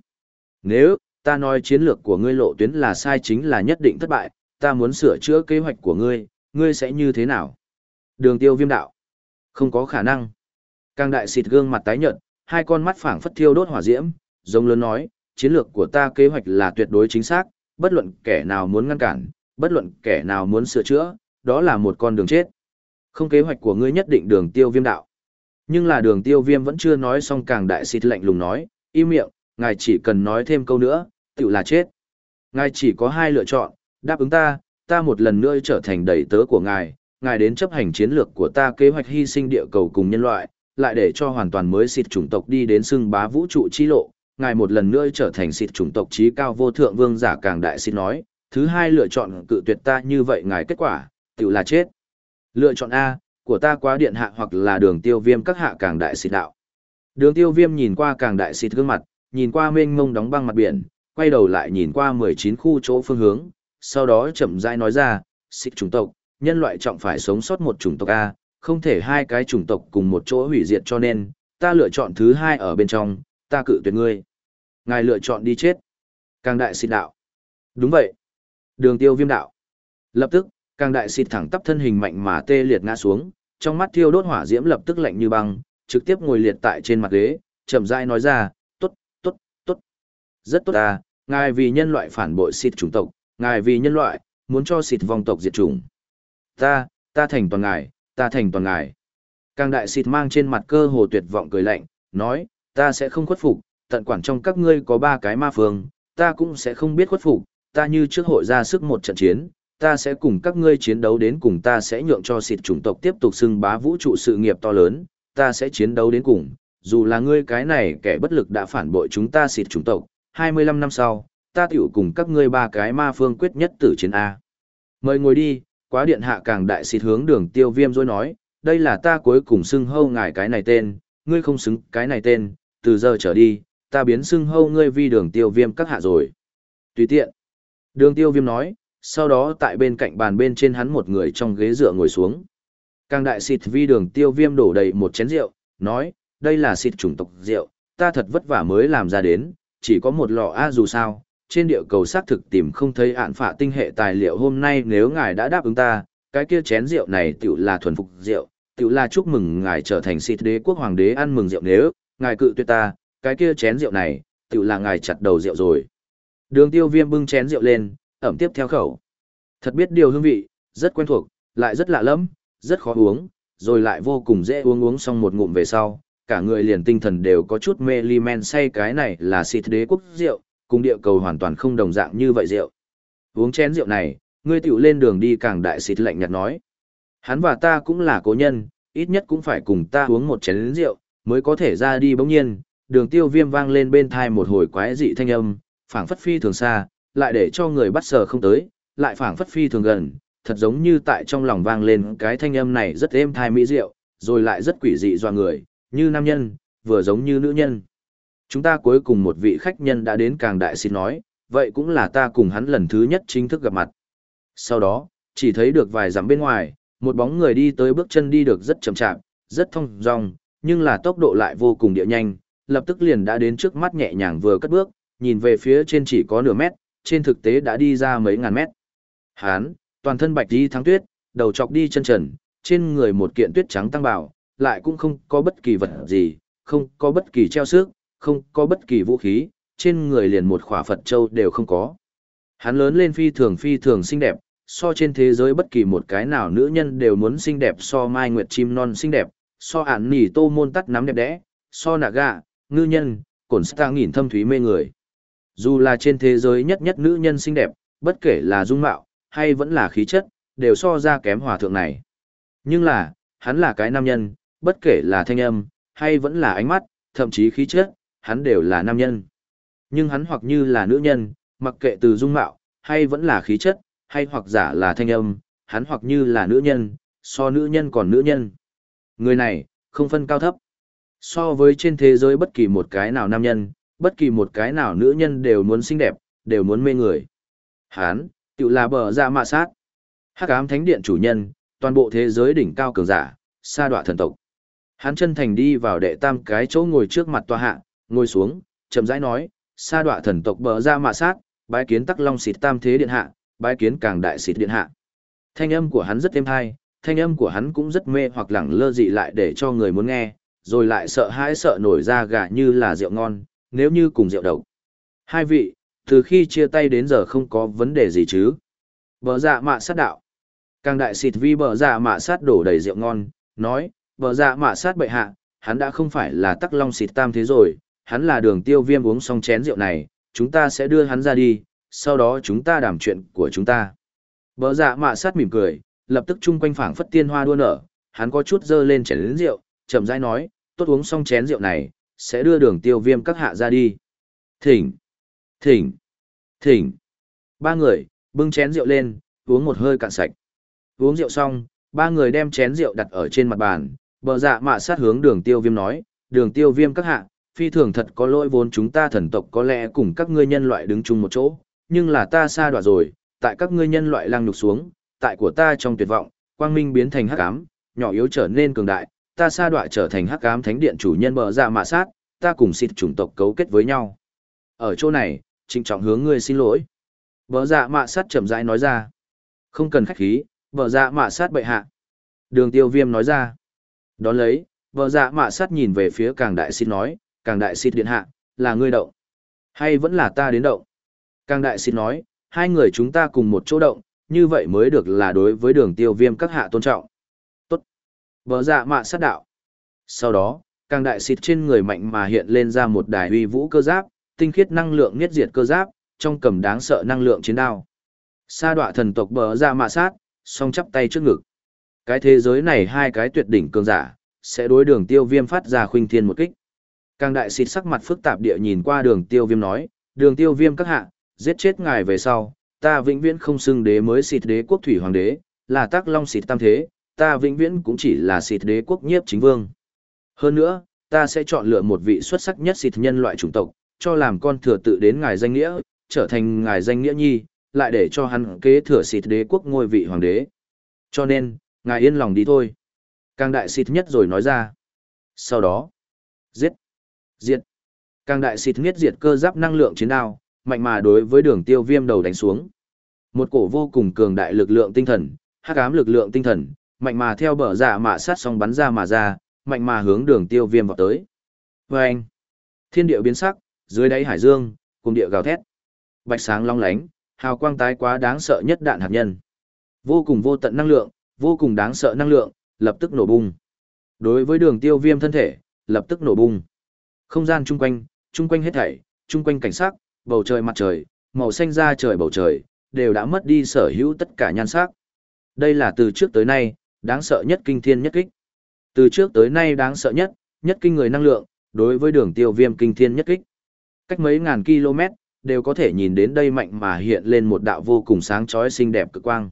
Speaker 1: Nếu, ta nói chiến lược của ngươi lộ tuyến là sai chính là nhất định thất bại, ta muốn sửa chữa kế hoạch của ngươi, ngươi sẽ như thế nào? Đường tiêu viêm đạo. Không có khả năng. Càng đại xịt gương mặt tái nhợt, hai con mắt phảng phất thiêu đốt hỏa diễm, giống lớn nói, chiến lược của ta kế hoạch là tuyệt đối chính xác, bất luận kẻ nào muốn ngăn cản, bất luận kẻ nào muốn sửa chữa, đó là một con đường chết. Không kế hoạch của ngươi nhất định đường tiêu viêm đạo. Nhưng là đường tiêu viêm vẫn chưa nói xong càng đại xịt lạnh lùng nói, im miệng, ngài chỉ cần nói thêm câu nữa, tự là chết. Ngài chỉ có hai lựa chọn, đáp ứng ta, ta một lần nữa trở thành đầy tớ của ngài, ngài đến chấp hành chiến lược của ta kế hoạch hy sinh địa cầu cùng nhân loại, lại để cho hoàn toàn mới xịt chủng tộc đi đến xưng bá vũ trụ chi lộ, ngài một lần nữa trở thành xịt chủng tộc trí cao vô thượng vương giả càng đại xịt nói, thứ hai lựa chọn cự tuyệt ta như vậy ngài kết quả, tự là chết. Lựa chọn A, của ta quá điện hạ hoặc là đường tiêu viêm các hạ càng đại xịt đạo. Đường tiêu viêm nhìn qua càng đại xịt gương mặt, nhìn qua mênh mông đóng băng mặt biển, quay đầu lại nhìn qua 19 khu chỗ phương hướng, sau đó chậm rãi nói ra, xích chủng tộc, nhân loại trọng phải sống sót một chủng tộc A, không thể hai cái chủng tộc cùng một chỗ hủy diệt cho nên, ta lựa chọn thứ hai ở bên trong, ta cự tuyệt ngươi. Ngài lựa chọn đi chết. Càng đại xịt đạo. Đúng vậy. Đường tiêu viêm đạo. Lập tức, càng đại xịt thẳng tắp thân hình mạnh mà tê liệt ngã xuống, trong mắt thiêu đốt hỏa diễm lập tức lạnh như băng, trực tiếp ngồi liệt tại trên mặt ghế, chậm rãi nói ra, tốt, tốt, tốt. Rất tốt à, ngài vì nhân loại phản bội xịt chủng tộc, ngài vì nhân loại, muốn cho xịt vong tộc diệt chủng. Ta, ta thành toàn ngài, ta thành toàn ngài. Càng đại xịt mang trên mặt cơ hồ tuyệt vọng cười lạnh, nói, ta sẽ không khuất phục, tận quản trong các ngươi có ba cái ma phương, ta cũng sẽ không biết khuất phục, ta như trước hội ra sức một trận chiến, ta sẽ cùng các ngươi chiến đấu đến cùng ta sẽ nhượng cho xịt chủng tộc tiếp tục xưng bá vũ trụ sự nghiệp to lớn, ta sẽ chiến đấu đến cùng, dù là ngươi cái này kẻ bất lực đã phản bội chúng ta xịt chủng tộc, 25 năm sau, ta tiểu cùng các ngươi ba cái ma phương quyết nhất tử chiến A. Mời ngồi đi, quá điện hạ càng đại xịt hướng đường tiêu viêm rồi nói, đây là ta cuối cùng xưng hâu ngài cái này tên, ngươi không xứng cái này tên, từ giờ trở đi, ta biến xưng hâu ngươi vi đường tiêu viêm các hạ rồi. Tùy tiện. Đường tiêu viêm nói, sau đó tại bên cạnh bàn bên trên hắn một người trong ghế dựa ngồi xuống. Càng đại xịt vi đường tiêu viêm đổ đầy một chén rượu, nói, đây là xịt chủng tộc rượu, ta thật vất vả mới làm ra đến, chỉ có một lọ A dù sao, trên địa cầu xác thực tìm không thấy ạn phạ tinh hệ tài liệu hôm nay nếu ngài đã đáp ứng ta, cái kia chén rượu này tiểu là thuần phục rượu, tiểu là chúc mừng ngài trở thành xịt đế quốc hoàng đế ăn mừng rượu nếu, ngài cự tuyệt ta, cái kia chén rượu này, tiểu là ngài chặt đầu rượu rồi. Đường tiêu viêm bưng chén rượu lên, ẩm tiếp theo khẩu. Thật biết điều hương vị, rất quen thuộc, lại rất lạ lẫm, rất khó uống, rồi lại vô cùng dễ uống uống xong một ngụm về sau, cả người liền tinh thần đều có chút mê ly men say cái này là xịt đế quốc rượu, cùng địa cầu hoàn toàn không đồng dạng như vậy rượu. Uống chén rượu này, ngươi tiểu lên đường đi càng đại xịt lạnh nhạt nói. Hắn và ta cũng là cố nhân, ít nhất cũng phải cùng ta uống một chén rượu, mới có thể ra đi bỗng nhiên, đường tiêu viêm vang lên bên thai một hồi quái dị thanh âm, phảng phất phi thường xa, lại để cho người bắt sờ không tới, lại phảng phất phi thường gần, thật giống như tại trong lòng vang lên cái thanh âm này rất êm thai mỹ diệu, rồi lại rất quỷ dị doa người, như nam nhân, vừa giống như nữ nhân. Chúng ta cuối cùng một vị khách nhân đã đến càng đại xin nói, vậy cũng là ta cùng hắn lần thứ nhất chính thức gặp mặt. Sau đó, chỉ thấy được vài dặm bên ngoài, một bóng người đi tới bước chân đi được rất chậm chạp, rất thong dong, nhưng là tốc độ lại vô cùng địa nhanh, lập tức liền đã đến trước mắt nhẹ nhàng vừa cất bước, nhìn về phía trên chỉ có nửa mét, trên thực tế đã đi ra mấy ngàn mét. Hán, toàn thân bạch đi thắng tuyết, đầu chọc đi chân trần, trên người một kiện tuyết trắng tăng bảo, lại cũng không có bất kỳ vật gì, không có bất kỳ treo xước, không có bất kỳ vũ khí, trên người liền một khỏa Phật châu đều không có. Hắn lớn lên phi thường phi thường xinh đẹp, so trên thế giới bất kỳ một cái nào nữ nhân đều muốn xinh đẹp so mai nguyệt chim non xinh đẹp, so ản nỉ tô môn tắt nắm đẹp đẽ, so nạ gạ, ngư nhân, cổn stạ nghìn thâm thúy mê người. Dù là trên thế giới nhất nhất nữ nhân xinh đẹp, bất kể là dung mạo, hay vẫn là khí chất, đều so ra kém hòa thượng này. Nhưng là, hắn là cái nam nhân, bất kể là thanh âm, hay vẫn là ánh mắt, thậm chí khí chất, hắn đều là nam nhân. Nhưng hắn hoặc như là nữ nhân, mặc kệ từ dung mạo, hay vẫn là khí chất, hay hoặc giả là thanh âm, hắn hoặc như là nữ nhân, so nữ nhân còn nữ nhân. Người này, không phân cao thấp. So với trên thế giới bất kỳ một cái nào nam nhân, bất kỳ một cái nào nữ nhân đều muốn xinh đẹp, đều muốn mê người. Hắn, tự là bờ ra mạ sát. Hắc ám thánh điện chủ nhân, toàn bộ thế giới đỉnh cao cường giả, sa đọa thần tộc. Hắn chân thành đi vào đệ tam cái chỗ ngồi trước mặt tòa hạ, ngồi xuống, chậm rãi nói, sa đọa thần tộc bờ ra mạ sát, bái kiến tắc long xịt tam thế điện hạ, bái kiến càng đại xịt điện hạ. Thanh âm của hắn rất êm hay, thanh âm của hắn cũng rất mê hoặc lẳng lơ dị lại để cho người muốn nghe, rồi lại sợ hãi sợ nổi ra gà như là rượu ngon, nếu như cùng rượu độc. Hai vị, từ khi chia tay đến giờ không có vấn đề gì chứ. Bờ dạ mạ sát đạo. Càng đại xịt vi bờ dạ mạ sát đổ đầy rượu ngon, nói, bờ dạ mạ sát bệ hạ, hắn đã không phải là tắc long xịt tam thế rồi, hắn là đường tiêu viêm uống xong chén rượu này, chúng ta sẽ đưa hắn ra đi, sau đó chúng ta đảm chuyện của chúng ta. Bờ dạ mạ sát mỉm cười, lập tức chung quanh phảng phất tiên hoa đua nở, hắn có chút dơ lên chén lớn rượu, chậm rãi nói, tốt uống xong chén rượu này, sẽ đưa đường tiêu viêm các hạ ra đi. Thỉnh, thỉnh, thỉnh. Ba người, bưng chén rượu lên, uống một hơi cạn sạch. Uống rượu xong, ba người đem chén rượu đặt ở trên mặt bàn, bờ dạ mạ sát hướng đường tiêu viêm nói, đường tiêu viêm các hạ, phi thường thật có lỗi vốn chúng ta thần tộc có lẽ cùng các ngươi nhân loại đứng chung một chỗ, nhưng là ta xa đoạ rồi, tại các ngươi nhân loại lăng nhục xuống, tại của ta trong tuyệt vọng, quang minh biến thành hắc ám, nhỏ yếu trở nên cường đại, ta sa đoạ trở thành hắc ám thánh điện chủ nhân bờ dạ mạ sát, ta cùng xịt chủng tộc cấu kết với nhau. Ở chỗ này, trịnh trọng hướng ngươi xin lỗi. Bờ dạ mạ sát chậm rãi nói ra. Không cần khách khí, bờ dạ mạ sát bệ hạ. Đường tiêu viêm nói ra. Đón lấy, bờ dạ mạ sát nhìn về phía càng đại xin nói, càng đại xịt điện hạ, là ngươi động. Hay vẫn là ta đến động? Càng đại xịt nói, hai người chúng ta cùng một chỗ động, như vậy mới được là đối với đường tiêu viêm các hạ tôn trọng. Tốt. Vợ dạ mạ sát đạo. Sau đó, càng đại xịt trên người mạnh mà hiện lên ra một đài uy vũ cơ giáp, tinh khiết năng lượng niết diệt cơ giáp, trong cầm đáng sợ năng lượng chiến đao. Sa đọa thần tộc bờ ra mạ sát, song chắp tay trước ngực. Cái thế giới này hai cái tuyệt đỉnh cường giả, sẽ đối đường tiêu viêm phát ra khuynh thiên một kích. Càng đại xịt sắc mặt phức tạp địa nhìn qua đường tiêu viêm nói, đường tiêu viêm các hạ, giết chết ngài về sau, ta vĩnh viễn không xưng đế mới xịt đế quốc thủy hoàng đế, là tác long xịt tam thế, ta vĩnh viễn cũng chỉ là xịt đế quốc nhiếp chính vương. Hơn nữa, ta sẽ chọn lựa một vị xuất sắc nhất xịt nhân loại chủng tộc, cho làm con thừa tự đến ngài danh nghĩa, trở thành ngài danh nghĩa nhi, lại để cho hắn kế thừa xịt đế quốc ngôi vị hoàng đế. Cho nên, ngài yên lòng đi thôi. Càng đại xịt nhất rồi nói ra. Sau đó, giết, diệt. Càng đại xịt nghiết diệt cơ giáp năng lượng chiến đao, mạnh mà đối với đường tiêu viêm đầu đánh xuống. Một cổ vô cùng cường đại lực lượng tinh thần, hắc ám lực lượng tinh thần, mạnh mà theo bờ dạ mạ sát xong bắn ra mà ra, mạnh mà hướng đường tiêu viêm vào tới. Và anh, thiên địa biến sắc, dưới đáy hải dương, cùng địa gào thét. bạch sáng long lánh, hào quang tái quá đáng sợ nhất đạn hạt nhân. Vô cùng vô tận năng lượng, vô cùng đáng sợ năng lượng, lập tức nổ bung. Đối với đường tiêu viêm thân thể, lập tức nổ bung. Không gian chung quanh, chung quanh hết thảy, chung quanh cảnh sắc, bầu trời mặt trời, màu xanh da trời bầu trời, đều đã mất đi sở hữu tất cả nhan sắc. Đây là từ trước tới nay, đáng sợ nhất kinh thiên nhất kích. Từ trước tới nay đáng sợ nhất, nhất kinh người năng lượng, đối với đường tiêu viêm kinh thiên nhất kích. Cách mấy ngàn km, đều có thể nhìn đến đây mạnh mà hiện lên một đạo vô cùng sáng chói xinh đẹp cực quang.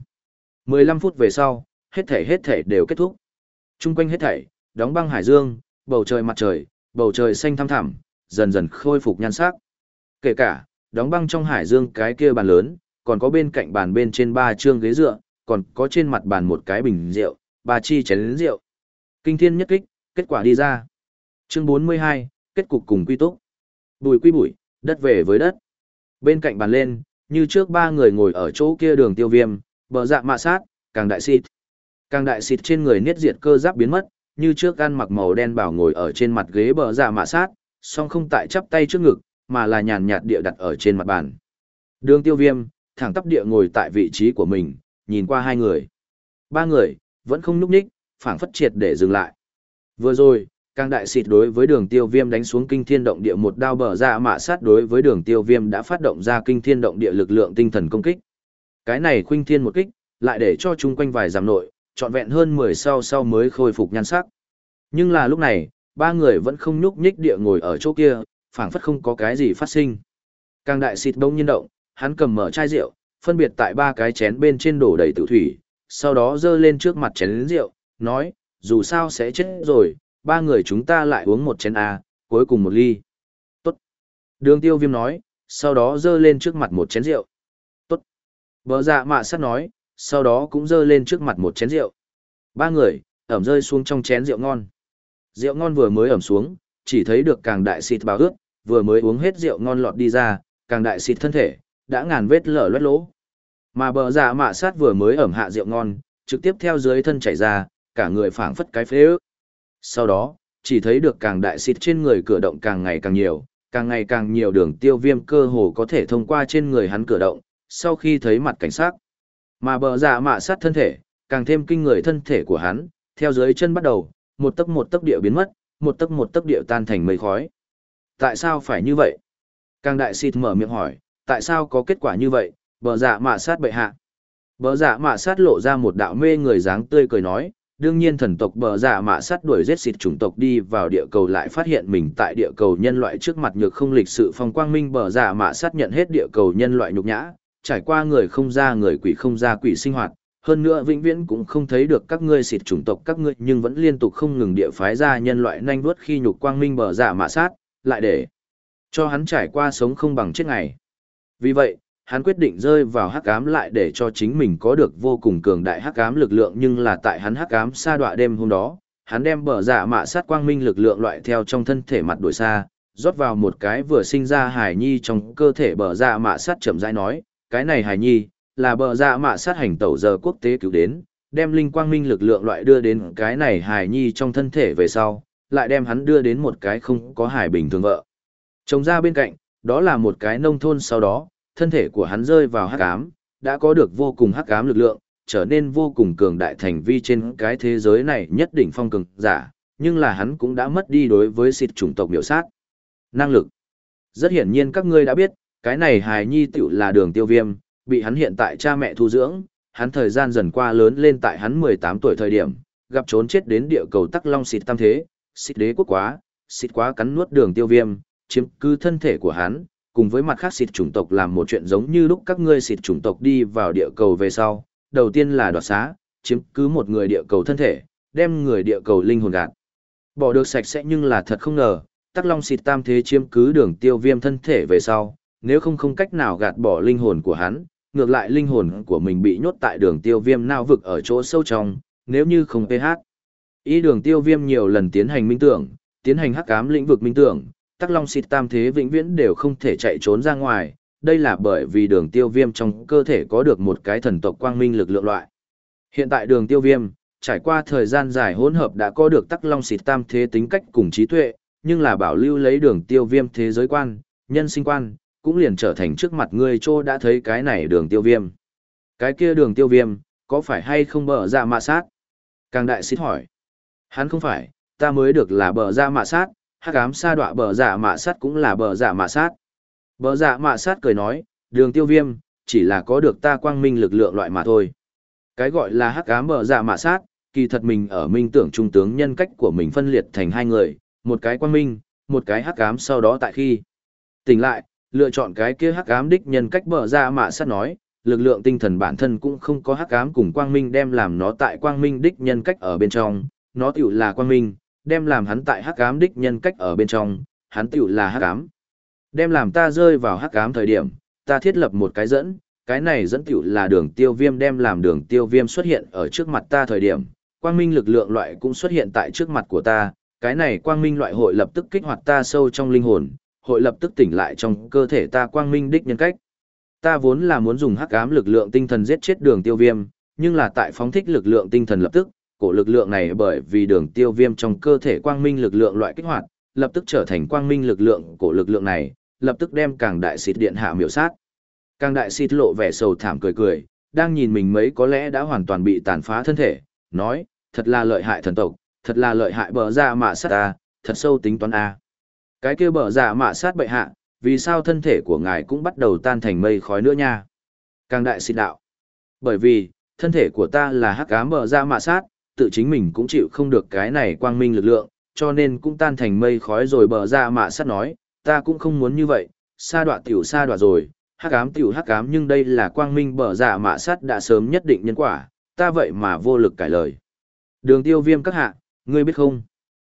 Speaker 1: 15 phút về sau, hết thể hết thể đều kết thúc. Trung quanh hết thảy, đóng băng hải dương, bầu trời mặt trời, bầu trời xanh thăm thẳm, dần dần khôi phục nhan sắc. Kể cả, đóng băng trong hải dương cái kia bàn lớn, còn có bên cạnh bàn bên trên ba chương ghế dựa, còn có trên mặt bàn một cái bình rượu, ba chi chén rượu. Kinh thiên nhất kích, kết quả đi ra. Chương 42, kết cục cùng quy túc. Bùi quy bụi, đất về với đất. Bên cạnh bàn lên, như trước ba người ngồi ở chỗ kia đường tiêu viêm, bờ dạ mạ sát, càng đại xịt. Càng đại xịt trên người niết diệt cơ giáp biến mất, như trước ăn mặc màu đen bảo ngồi ở trên mặt ghế bờ dạ mạ sát, song không tại chắp tay trước ngực, mà là nhàn nhạt địa đặt ở trên mặt bàn. Đường tiêu viêm, thẳng tắp địa ngồi tại vị trí của mình, nhìn qua hai người. Ba người, vẫn không núp ních, phảng phất triệt để dừng lại. Vừa rồi, càng đại xịt đối với đường tiêu viêm đánh xuống kinh thiên động địa một đao bờ ra mạ sát đối với đường tiêu viêm đã phát động ra kinh thiên động địa lực lượng tinh thần công kích. Cái này khuynh thiên một kích, lại để cho chung quanh vài giảm nội, trọn vẹn hơn 10 sau sau mới khôi phục nhan sắc. Nhưng là lúc này, ba người vẫn không nhúc nhích địa ngồi ở chỗ kia, phảng phất không có cái gì phát sinh. Càng đại xịt bỗng nhiên động, hắn cầm mở chai rượu, phân biệt tại ba cái chén bên trên đổ đầy tử thủy, sau đó dơ lên trước mặt chén rượu, nói, dù sao sẽ chết rồi, ba người chúng ta lại uống một chén A, cuối cùng một ly. Tốt. Đường tiêu viêm nói, sau đó dơ lên trước mặt một chén rượu. Tốt. Bờ dạ mạ sát nói, sau đó cũng dơ lên trước mặt một chén rượu. Ba người, ẩm rơi xuống trong chén rượu ngon. Rượu ngon vừa mới ẩm xuống, chỉ thấy được càng đại xịt bào ướt, vừa mới uống hết rượu ngon lọt đi ra, càng đại xịt thân thể, đã ngàn vết lở loét lỗ. Mà bờ giả mạ sát vừa mới ẩm hạ rượu ngon, trực tiếp theo dưới thân chảy ra, cả người phảng phất cái phế ước. Sau đó, chỉ thấy được càng đại xịt trên người cửa động càng ngày càng nhiều, càng ngày càng nhiều đường tiêu viêm cơ hồ có thể thông qua trên người hắn cửa động, sau khi thấy mặt cảnh sát. Mà bờ dạ mạ sát thân thể, càng thêm kinh người thân thể của hắn, theo dưới chân bắt đầu, một tấc một tấc địa biến mất, một tấc một tấc địa tan thành mây khói. Tại sao phải như vậy? Càng đại xịt mở miệng hỏi, tại sao có kết quả như vậy, bờ dạ mạ sát bệ hạ. Bờ dạ mạ sát lộ ra một đạo mê người dáng tươi cười nói, đương nhiên thần tộc bờ dạ mạ sát đuổi giết xịt chủng tộc đi vào địa cầu lại phát hiện mình tại địa cầu nhân loại trước mặt nhược không lịch sự phong quang minh bờ dạ mạ sát nhận hết địa cầu nhân loại nhục nhã, trải qua người không ra người quỷ không ra quỷ sinh hoạt, hơn nữa vĩnh viễn cũng không thấy được các ngươi xịt chủng tộc các ngươi nhưng vẫn liên tục không ngừng địa phái ra nhân loại nhanh vuốt khi nhục quang minh bờ giả mạ sát, lại để cho hắn trải qua sống không bằng chết ngày. Vì vậy, hắn quyết định rơi vào hắc ám lại để cho chính mình có được vô cùng cường đại hắc ám lực lượng nhưng là tại hắn hắc ám sa đọa đêm hôm đó, hắn đem bờ giả mạ sát quang minh lực lượng loại theo trong thân thể mặt đuổi xa, rót vào một cái vừa sinh ra hài nhi trong cơ thể bờ giả mạ sát chậm rãi nói, cái này hài nhi, là bờ dạ mạ sát hành tẩu giờ quốc tế cứu đến, đem linh quang minh lực lượng loại đưa đến cái này hài nhi trong thân thể về sau, lại đem hắn đưa đến một cái không có hài bình thường vợ. Trông ra bên cạnh, đó là một cái nông thôn sau đó, thân thể của hắn rơi vào hắc ám, đã có được vô cùng hắc ám lực lượng, trở nên vô cùng cường đại thành vi trên cái thế giới này nhất định phong cường giả, nhưng là hắn cũng đã mất đi đối với xịt chủng tộc biểu sát. Năng lực. Rất hiển nhiên các ngươi đã biết, cái này hài nhi tiểu là đường tiêu viêm, bị hắn hiện tại cha mẹ thu dưỡng, hắn thời gian dần qua lớn lên tại hắn 18 tuổi thời điểm, gặp trốn chết đến địa cầu tắc long xịt tam thế, xịt đế quốc quá, xịt quá cắn nuốt đường tiêu viêm, chiếm cứ thân thể của hắn, cùng với mặt khác xịt chủng tộc làm một chuyện giống như lúc các ngươi xịt chủng tộc đi vào địa cầu về sau, đầu tiên là đoạt xá, chiếm cứ một người địa cầu thân thể, đem người địa cầu linh hồn gạt. Bỏ được sạch sẽ nhưng là thật không ngờ, tắc long xịt tam thế chiếm cứ đường tiêu viêm thân thể về sau, nếu không không cách nào gạt bỏ linh hồn của hắn, ngược lại linh hồn của mình bị nhốt tại đường tiêu viêm nao vực ở chỗ sâu trong, nếu như không PH. Ý đường tiêu viêm nhiều lần tiến hành minh tưởng, tiến hành hắc ám lĩnh vực minh tưởng, tắc long xịt tam thế vĩnh viễn đều không thể chạy trốn ra ngoài, đây là bởi vì đường tiêu viêm trong cơ thể có được một cái thần tộc quang minh lực lượng loại. Hiện tại đường tiêu viêm, trải qua thời gian dài hỗn hợp đã có được tắc long xịt tam thế tính cách cùng trí tuệ, nhưng là bảo lưu lấy đường tiêu viêm thế giới quan, nhân sinh quan, cũng liền trở thành trước mặt ngươi trô đã thấy cái này đường tiêu viêm. Cái kia đường tiêu viêm, có phải hay không bờ ra mạ sát? Càng đại xít hỏi. Hắn không phải, ta mới được là bờ ra mạ sát, hắc ám sa đọa bờ giả mạ sát cũng là bờ giả mạ sát. Bờ giả mạ sát cười nói, đường tiêu viêm, chỉ là có được ta quang minh lực lượng loại mà thôi. Cái gọi là hắc ám bờ giả mạ sát, kỳ thật mình ở minh tưởng trung tướng nhân cách của mình phân liệt thành hai người, một cái quang minh, một cái hắc ám sau đó tại khi tỉnh lại, lựa chọn cái kia hắc ám đích nhân cách bờ ra mạ sát nói, lực lượng tinh thần bản thân cũng không có hắc ám cùng quang minh đem làm nó tại quang minh đích nhân cách ở bên trong, nó tiểu là quang minh, đem làm hắn tại hắc ám đích nhân cách ở bên trong, hắn tiểu là hắc ám. Đem làm ta rơi vào hắc ám thời điểm, ta thiết lập một cái dẫn, cái này dẫn tiểu là đường tiêu viêm đem làm đường tiêu viêm xuất hiện ở trước mặt ta thời điểm, quang minh lực lượng loại cũng xuất hiện tại trước mặt của ta, cái này quang minh loại hội lập tức kích hoạt ta sâu trong linh hồn, hội lập tức tỉnh lại trong cơ thể ta quang minh đích nhân cách. Ta vốn là muốn dùng hắc ám lực lượng tinh thần giết chết đường tiêu viêm, nhưng là tại phóng thích lực lượng tinh thần lập tức, cổ lực lượng này bởi vì đường tiêu viêm trong cơ thể quang minh lực lượng loại kích hoạt, lập tức trở thành quang minh lực lượng cổ lực lượng này, lập tức đem càng đại xịt điện hạ miểu sát. Càng đại xịt lộ vẻ sầu thảm cười cười, đang nhìn mình mấy có lẽ đã hoàn toàn bị tàn phá thân thể, nói, thật là lợi hại thần tộc, thật là lợi hại bờ ra mà sát ta, thật sâu tính toán A. Cái kia bờ ra mạ sát bệ hạ, vì sao thân thể của ngài cũng bắt đầu tan thành mây khói nữa nha? Càng đại xịt đạo. Bởi vì, thân thể của ta là hắc ám bờ ra mạ sát, tự chính mình cũng chịu không được cái này quang minh lực lượng, cho nên cũng tan thành mây khói rồi bờ ra mạ sát nói, ta cũng không muốn như vậy, sa đoạ tiểu sa đoạ rồi, hắc ám tiểu hắc ám nhưng đây là quang minh bờ ra mạ sát đã sớm nhất định nhân quả, ta vậy mà vô lực cải lời. Đường tiêu viêm các hạ, ngươi biết không?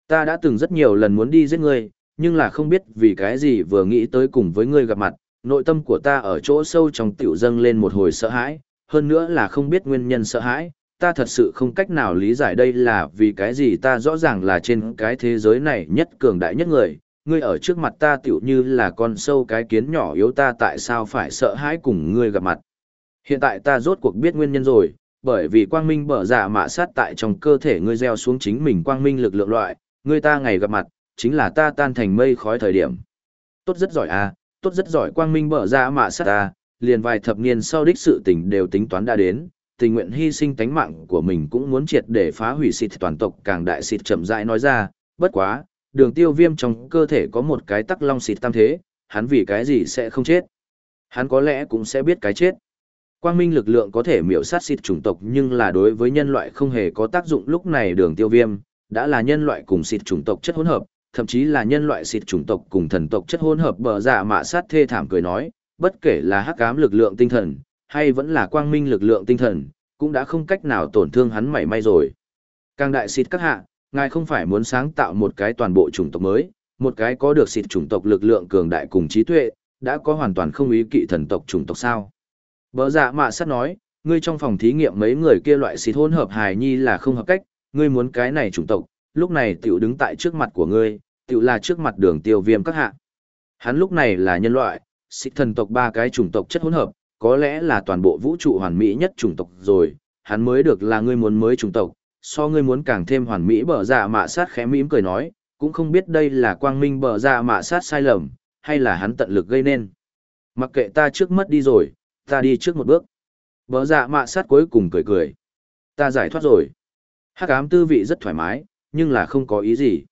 Speaker 1: Ta đã từng rất nhiều lần muốn đi giết ngươi, nhưng là không biết vì cái gì vừa nghĩ tới cùng với ngươi gặp mặt, nội tâm của ta ở chỗ sâu trong tiểu dâng lên một hồi sợ hãi, hơn nữa là không biết nguyên nhân sợ hãi, ta thật sự không cách nào lý giải đây là vì cái gì ta rõ ràng là trên cái thế giới này nhất cường đại nhất người, ngươi ở trước mặt ta tiểu như là con sâu cái kiến nhỏ yếu ta tại sao phải sợ hãi cùng ngươi gặp mặt. Hiện tại ta rốt cuộc biết nguyên nhân rồi, bởi vì quang minh bở dạ mạ sát tại trong cơ thể ngươi gieo xuống chính mình quang minh lực lượng loại, ngươi ta ngày gặp mặt, chính là ta tan thành mây khói thời điểm. Tốt rất giỏi à, tốt rất giỏi quang minh bở ra mạ sát ta, liền vài thập niên sau đích sự tình đều tính toán đã đến, tình nguyện hy sinh tánh mạng của mình cũng muốn triệt để phá hủy xịt toàn tộc càng đại xịt chậm rãi nói ra, bất quá, đường tiêu viêm trong cơ thể có một cái tắc long xịt tam thế, hắn vì cái gì sẽ không chết. Hắn có lẽ cũng sẽ biết cái chết. Quang minh lực lượng có thể miểu sát xịt chủng tộc nhưng là đối với nhân loại không hề có tác dụng lúc này đường tiêu viêm, đã là nhân loại cùng xịt chủng tộc chất hỗn hợp, thậm chí là nhân loại xịt chủng tộc cùng thần tộc chất hỗn hợp bờ dạ mạ sát thê thảm cười nói, bất kể là hắc ám lực lượng tinh thần, hay vẫn là quang minh lực lượng tinh thần, cũng đã không cách nào tổn thương hắn mảy may rồi. Càng đại xịt các hạ, ngài không phải muốn sáng tạo một cái toàn bộ chủng tộc mới, một cái có được xịt chủng tộc lực lượng cường đại cùng trí tuệ, đã có hoàn toàn không ý kỵ thần tộc chủng tộc sao. Bờ dạ mạ sát nói, ngươi trong phòng thí nghiệm mấy người kia loại xịt hỗn hợp hài nhi là không hợp cách, ngươi muốn cái này chủng tộc, lúc này tiểu đứng tại trước mặt của ngươi, tiểu là trước mặt đường tiêu viêm các hạ. Hắn lúc này là nhân loại, xịt thần tộc ba cái chủng tộc chất hỗn hợp, có lẽ là toàn bộ vũ trụ hoàn mỹ nhất chủng tộc rồi, hắn mới được là ngươi muốn mới chủng tộc, so ngươi muốn càng thêm hoàn mỹ bờ dạ mạ sát khẽ mỉm cười nói, cũng không biết đây là quang minh bờ dạ mạ sát sai lầm, hay là hắn tận lực gây nên. Mặc kệ ta trước mất đi rồi, ta đi trước một bước. Bờ dạ mạ sát cuối cùng cười cười. Ta giải thoát rồi. Hắc ám tư vị rất thoải mái, nhưng là không có ý gì.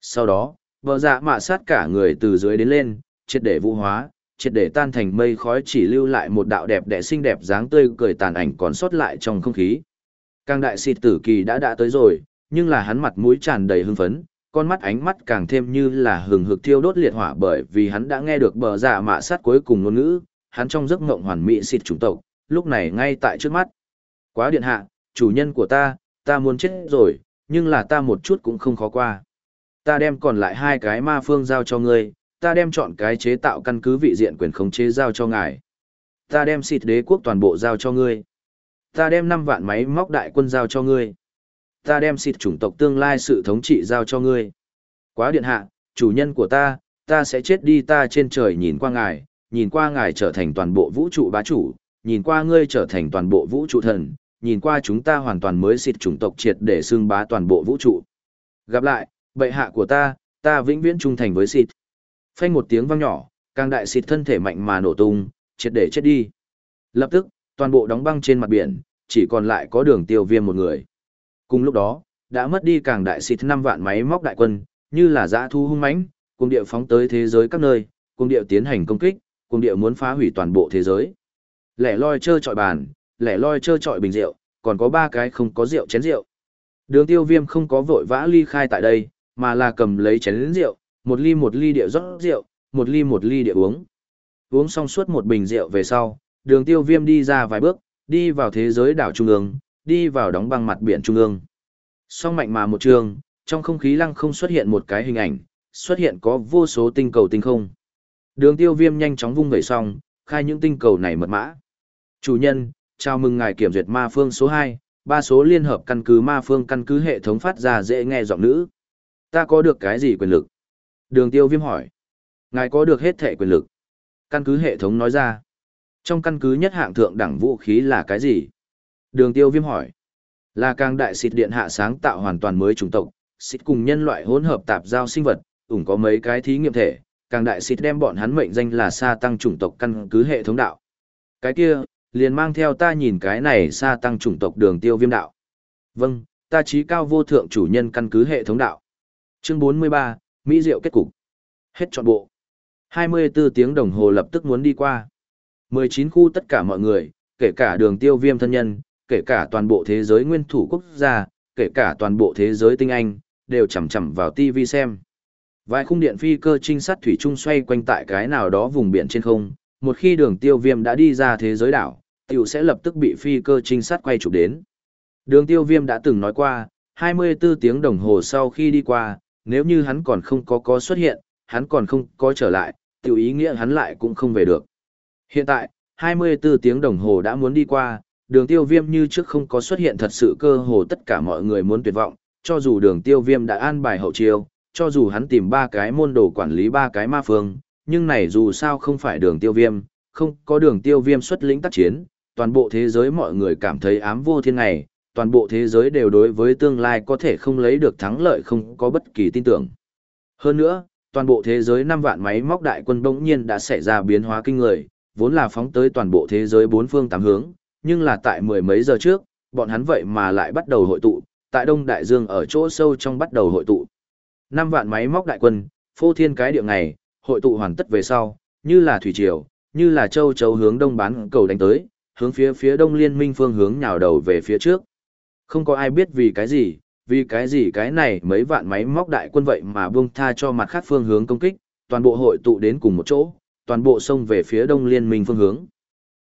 Speaker 1: Sau đó, bờ dạ mạ sát cả người từ dưới đến lên, triệt để vũ hóa, triệt để tan thành mây khói chỉ lưu lại một đạo đẹp đẽ xinh đẹp dáng tươi cười tàn ảnh còn sót lại trong không khí. Càng đại xịt tử kỳ đã đã tới rồi, nhưng là hắn mặt mũi tràn đầy hưng phấn, con mắt ánh mắt càng thêm như là hừng hực thiêu đốt liệt hỏa bởi vì hắn đã nghe được bờ dạ mạ sát cuối cùng ngôn ngữ, hắn trong giấc mộng hoàn mỹ xịt chủng tộc, lúc này ngay tại trước mắt. Quá điện hạ, chủ nhân của ta, ta muốn chết rồi, nhưng là ta một chút cũng không khó qua. Ta đem còn lại hai cái ma phương giao cho ngươi, ta đem chọn cái chế tạo căn cứ vị diện quyền khống chế giao cho ngài. Ta đem xịt đế quốc toàn bộ giao cho ngươi. Ta đem 5 vạn máy móc đại quân giao cho ngươi. Ta đem xịt chủng tộc tương lai sự thống trị giao cho ngươi. Quá điện hạ, chủ nhân của ta, ta sẽ chết đi ta trên trời nhìn qua ngài, nhìn qua ngài trở thành toàn bộ vũ trụ bá chủ, nhìn qua ngươi trở thành toàn bộ vũ trụ thần, nhìn qua chúng ta hoàn toàn mới xịt chủng tộc triệt để xương bá toàn bộ vũ trụ. Gặp lại, bệ hạ của ta, ta vĩnh viễn trung thành với xịt. Phanh một tiếng vang nhỏ, Càng đại xịt thân thể mạnh mà nổ tung, triệt để chết đi. Lập tức, toàn bộ đóng băng trên mặt biển, chỉ còn lại có đường tiêu viêm một người. Cùng lúc đó, đã mất đi càng đại xịt 5 vạn máy móc đại quân, như là dã thu hung mãnh, cùng địa phóng tới thế giới các nơi, cùng địa tiến hành công kích, cùng địa muốn phá hủy toàn bộ thế giới. Lẻ loi chơi trọi bàn, lẻ loi chơi trọi bình rượu, còn có ba cái không có rượu chén rượu. Đường tiêu viêm không có vội vã ly khai tại đây, mà là cầm lấy chén rượu, một ly một ly địa rót rượu, một ly một ly địa uống. Uống xong suốt một bình rượu về sau, đường tiêu viêm đi ra vài bước, đi vào thế giới đảo Trung ương, đi vào đóng băng mặt biển Trung ương. Song mạnh mà một trường, trong không khí lăng không xuất hiện một cái hình ảnh, xuất hiện có vô số tinh cầu tinh không. Đường tiêu viêm nhanh chóng vung vẩy xong, khai những tinh cầu này mật mã. Chủ nhân, chào mừng ngài kiểm duyệt ma phương số 2, ba số liên hợp căn cứ ma phương căn cứ hệ thống phát ra dễ nghe giọng nữ. Ta có được cái gì quyền lực? Đường tiêu viêm hỏi. Ngài có được hết thể quyền lực. Căn cứ hệ thống nói ra. Trong căn cứ nhất hạng thượng đẳng vũ khí là cái gì? Đường tiêu viêm hỏi. Là càng đại xịt điện hạ sáng tạo hoàn toàn mới chủng tộc, xịt cùng nhân loại hỗn hợp tạp giao sinh vật, ủng có mấy cái thí nghiệm thể, càng đại xịt đem bọn hắn mệnh danh là sa tăng chủng tộc căn cứ hệ thống đạo. Cái kia, liền mang theo ta nhìn cái này xa tăng chủng tộc đường tiêu viêm đạo. Vâng, ta trí cao vô thượng chủ nhân căn cứ hệ thống đạo. Chương 43, Mỹ Diệu kết cục. Hết trọn bộ. 24 tiếng đồng hồ lập tức muốn đi qua. 19 khu tất cả mọi người, kể cả đường tiêu viêm thân nhân, kể cả toàn bộ thế giới nguyên thủ quốc gia, kể cả toàn bộ thế giới tinh anh, đều chầm chầm vào TV xem. Vài khung điện phi cơ trinh sát thủy trung xoay quanh tại cái nào đó vùng biển trên không, một khi đường tiêu viêm đã đi ra thế giới đảo, tiểu sẽ lập tức bị phi cơ trinh sát quay chụp đến. Đường tiêu viêm đã từng nói qua, 24 tiếng đồng hồ sau khi đi qua, nếu như hắn còn không có có xuất hiện, hắn còn không có trở lại, tiểu ý nghĩa hắn lại cũng không về được. Hiện tại, 24 tiếng đồng hồ đã muốn đi qua, đường tiêu viêm như trước không có xuất hiện thật sự cơ hồ tất cả mọi người muốn tuyệt vọng, cho dù đường tiêu viêm đã an bài hậu chiêu, cho dù hắn tìm ba cái môn đồ quản lý ba cái ma phương, nhưng này dù sao không phải đường tiêu viêm, không có đường tiêu viêm xuất lĩnh tác chiến, toàn bộ thế giới mọi người cảm thấy ám vô thiên này. toàn bộ thế giới đều đối với tương lai có thể không lấy được thắng lợi không có bất kỳ tin tưởng. Hơn nữa, toàn bộ thế giới 5 vạn máy móc đại quân bỗng nhiên đã xảy ra biến hóa kinh người, vốn là phóng tới toàn bộ thế giới bốn phương tám hướng, nhưng là tại mười mấy giờ trước, bọn hắn vậy mà lại bắt đầu hội tụ, tại Đông Đại Dương ở chỗ sâu trong bắt đầu hội tụ. 5 vạn máy móc đại quân, phô thiên cái địa này hội tụ hoàn tất về sau, như là thủy triều, như là châu chấu hướng đông bán cầu đánh tới, hướng phía phía đông liên minh phương hướng nhào đầu về phía trước. Không có ai biết vì cái gì, vì cái gì cái này mấy vạn máy móc đại quân vậy mà buông tha cho mặt khác phương hướng công kích, toàn bộ hội tụ đến cùng một chỗ, toàn bộ xông về phía đông liên minh phương hướng.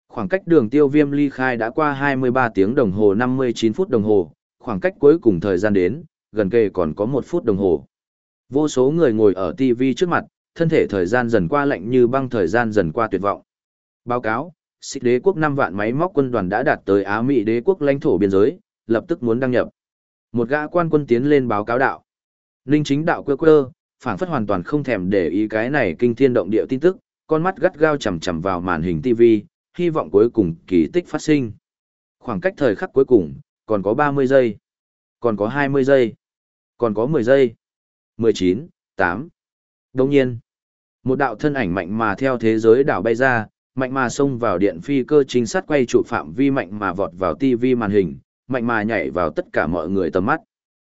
Speaker 1: Khoảng cách đường tiêu viêm ly khai đã qua 23 tiếng đồng hồ 59 phút đồng hồ, khoảng cách cuối cùng thời gian đến, gần kề còn có một phút đồng hồ. Vô số người ngồi ở TV trước mặt, thân thể thời gian dần qua lạnh như băng thời gian dần qua tuyệt vọng. Báo cáo, xích đế quốc năm vạn máy móc quân đoàn đã đạt tới Á Mỹ đế quốc lãnh thổ biên giới, lập tức muốn đăng nhập. Một gã quan quân tiến lên báo cáo đạo. Ninh chính đạo quơ quơ, phản phất hoàn toàn không thèm để ý cái này kinh thiên động địa tin tức, con mắt gắt gao chằm chằm vào màn hình TV, hy vọng cuối cùng kỳ tích phát sinh. Khoảng cách thời khắc cuối cùng, còn có 30 giây, còn có 20 giây, còn có 10 giây, 19, 8. Đồng nhiên, một đạo thân ảnh mạnh mà theo thế giới đảo bay ra, mạnh mà xông vào điện phi cơ chính sát quay trụ phạm vi mạnh mà vọt vào tivi màn hình, mạnh mà nhảy vào tất cả mọi người tầm mắt.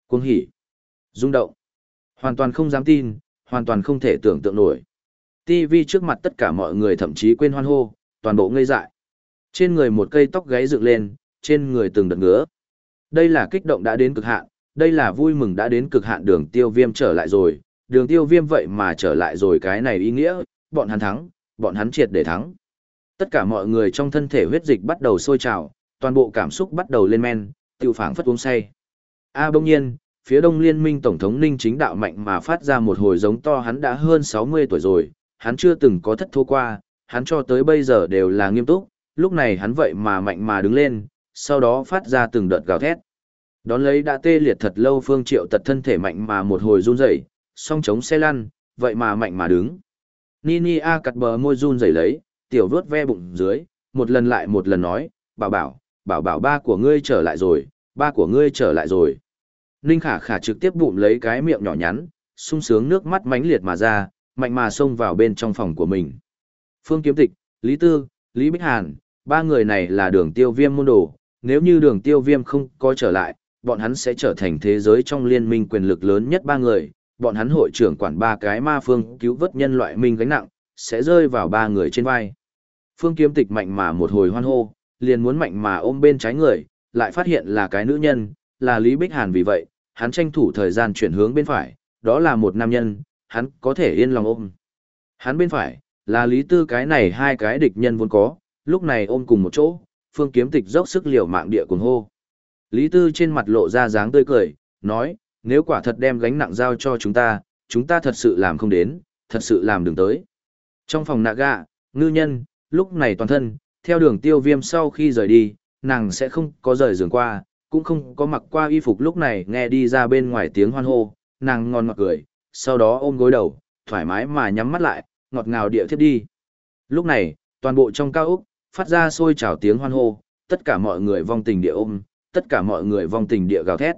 Speaker 1: Cuồng hỉ, rung động, hoàn toàn không dám tin, hoàn toàn không thể tưởng tượng nổi. tivi trước mặt tất cả mọi người thậm chí quên hoan hô, toàn bộ ngây dại. Trên người một cây tóc gáy dựng lên, trên người từng đợt ngứa. Đây là kích động đã đến cực hạn, đây là vui mừng đã đến cực hạn đường tiêu viêm trở lại rồi, đường tiêu viêm vậy mà trở lại rồi cái này ý nghĩa, bọn hắn thắng, bọn hắn triệt để thắng. Tất cả mọi người trong thân thể huyết dịch bắt đầu sôi trào, toàn bộ cảm xúc bắt đầu lên men, tiêu phảng phất uống say. A à, bỗng nhiên, phía đông liên minh tổng thống ninh chính đạo mạnh mà phát ra một hồi giống to hắn đã hơn 60 tuổi rồi, hắn chưa từng có thất thố qua, hắn cho tới bây giờ đều là nghiêm túc, lúc này hắn vậy mà mạnh mà đứng lên, sau đó phát ra từng đợt gào thét. Đón lấy đã tê liệt thật lâu Phương Triệu tật thân thể mạnh mà một hồi run rẩy, song chống xe lăn, vậy mà mạnh mà đứng. Nini A cặt bờ môi run rẩy lấy, tiểu vớt ve bụng dưới, một lần lại một lần nói, bảo bảo, bảo bảo ba của ngươi trở lại rồi, ba của ngươi trở lại rồi. Ninh khả khả trực tiếp bụng lấy cái miệng nhỏ nhắn, sung sướng nước mắt mãnh liệt mà ra, mạnh mà xông vào bên trong phòng của mình. Phương Kiếm Tịch, Lý Tư, Lý Bích Hàn, ba người này là đường tiêu viêm môn đồ, nếu như đường tiêu viêm không có trở lại, bọn hắn sẽ trở thành thế giới trong liên minh quyền lực lớn nhất ba người, bọn hắn hội trưởng quản ba cái ma phương cứu vớt nhân loại minh gánh nặng, sẽ rơi vào ba người trên vai. Phương kiếm tịch mạnh mà một hồi hoan hô, liền muốn mạnh mà ôm bên trái người, lại phát hiện là cái nữ nhân, là Lý Bích Hàn vì vậy, hắn tranh thủ thời gian chuyển hướng bên phải, đó là một nam nhân, hắn có thể yên lòng ôm. Hắn bên phải, là Lý Tư cái này hai cái địch nhân vốn có, lúc này ôm cùng một chỗ, phương kiếm tịch dốc sức liều mạng địa cùng hô. Lý Tư trên mặt lộ ra dáng tươi cười, nói, nếu quả thật đem gánh nặng giao cho chúng ta, chúng ta thật sự làm không đến, thật sự làm đường tới. Trong phòng nạ gạ, ngư nhân, lúc này toàn thân, theo đường tiêu viêm sau khi rời đi, nàng sẽ không có rời giường qua, cũng không có mặc qua y phục lúc này nghe đi ra bên ngoài tiếng hoan hô, nàng ngon ngọt cười, sau đó ôm gối đầu, thoải mái mà nhắm mắt lại, ngọt ngào địa thiếp đi. Lúc này, toàn bộ trong cao úc, phát ra sôi trào tiếng hoan hô, tất cả mọi người vong tình địa ôm, tất cả mọi người vong tình địa gào thét.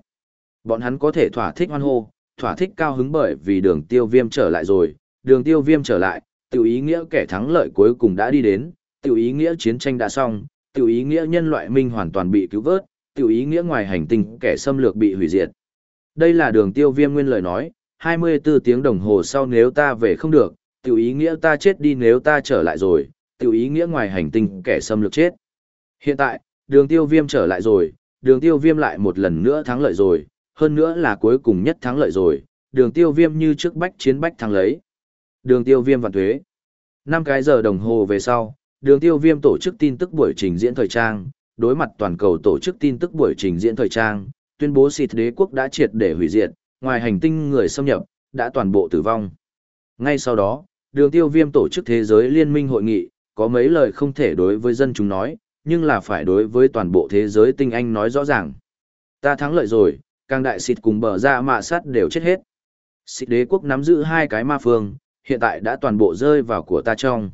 Speaker 1: Bọn hắn có thể thỏa thích hoan hô, thỏa thích cao hứng bởi vì đường tiêu viêm trở lại rồi, đường tiêu viêm trở lại, tiểu ý nghĩa kẻ thắng lợi cuối cùng đã đi đến, tiểu ý nghĩa chiến tranh đã xong, tiểu ý nghĩa nhân loại minh hoàn toàn bị cứu vớt, tiểu ý nghĩa ngoài hành tinh kẻ xâm lược bị hủy diệt. Đây là đường tiêu viêm nguyên lời nói, 24 tiếng đồng hồ sau nếu ta về không được, tiểu ý nghĩa ta chết đi nếu ta trở lại rồi, tiểu ý nghĩa ngoài hành tinh kẻ xâm lược chết. Hiện tại, đường tiêu viêm trở lại rồi, đường tiêu viêm lại một lần nữa thắng lợi rồi, hơn nữa là cuối cùng nhất thắng lợi rồi, đường tiêu viêm như trước bách chiến bách thắng lấy. Đường tiêu viêm vạn thuế. 5 cái giờ đồng hồ về sau, đường tiêu viêm tổ chức tin tức buổi trình diễn thời trang, đối mặt toàn cầu tổ chức tin tức buổi trình diễn thời trang, tuyên bố xịt đế quốc đã triệt để hủy diệt, ngoài hành tinh người xâm nhập, đã toàn bộ tử vong. Ngay sau đó, đường tiêu viêm tổ chức thế giới liên minh hội nghị, có mấy lời không thể đối với dân chúng nói, nhưng là phải đối với toàn bộ thế giới tinh anh nói rõ ràng. Ta thắng lợi rồi, càng đại xịt cùng bờ ra mạ sát đều chết hết. Xịt đế quốc nắm giữ hai cái ma phương, hiện tại đã toàn bộ rơi vào của ta trong.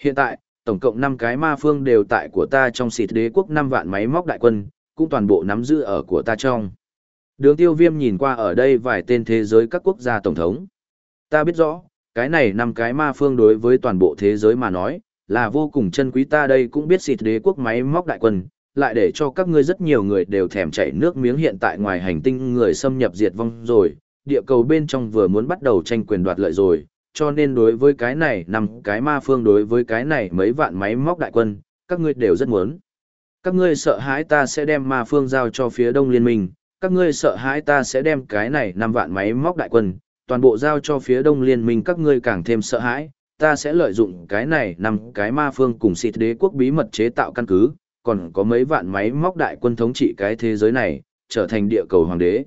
Speaker 1: Hiện tại, tổng cộng 5 cái ma phương đều tại của ta trong xịt đế quốc 5 vạn máy móc đại quân, cũng toàn bộ nắm giữ ở của ta trong. Đường tiêu viêm nhìn qua ở đây vài tên thế giới các quốc gia tổng thống. Ta biết rõ, cái này năm cái ma phương đối với toàn bộ thế giới mà nói, là vô cùng chân quý ta đây cũng biết xịt đế quốc máy móc đại quân, lại để cho các ngươi rất nhiều người đều thèm chảy nước miếng hiện tại ngoài hành tinh người xâm nhập diệt vong rồi, địa cầu bên trong vừa muốn bắt đầu tranh quyền đoạt lợi rồi, cho nên đối với cái này nằm cái ma phương đối với cái này mấy vạn máy móc đại quân, các ngươi đều rất muốn. Các ngươi sợ hãi ta sẽ đem ma phương giao cho phía đông liên minh, các ngươi sợ hãi ta sẽ đem cái này năm vạn máy móc đại quân, toàn bộ giao cho phía đông liên minh các ngươi càng thêm sợ hãi, ta sẽ lợi dụng cái này năm cái ma phương cùng xịt đế quốc bí mật chế tạo căn cứ, còn có mấy vạn máy móc đại quân thống trị cái thế giới này, trở thành địa cầu hoàng đế.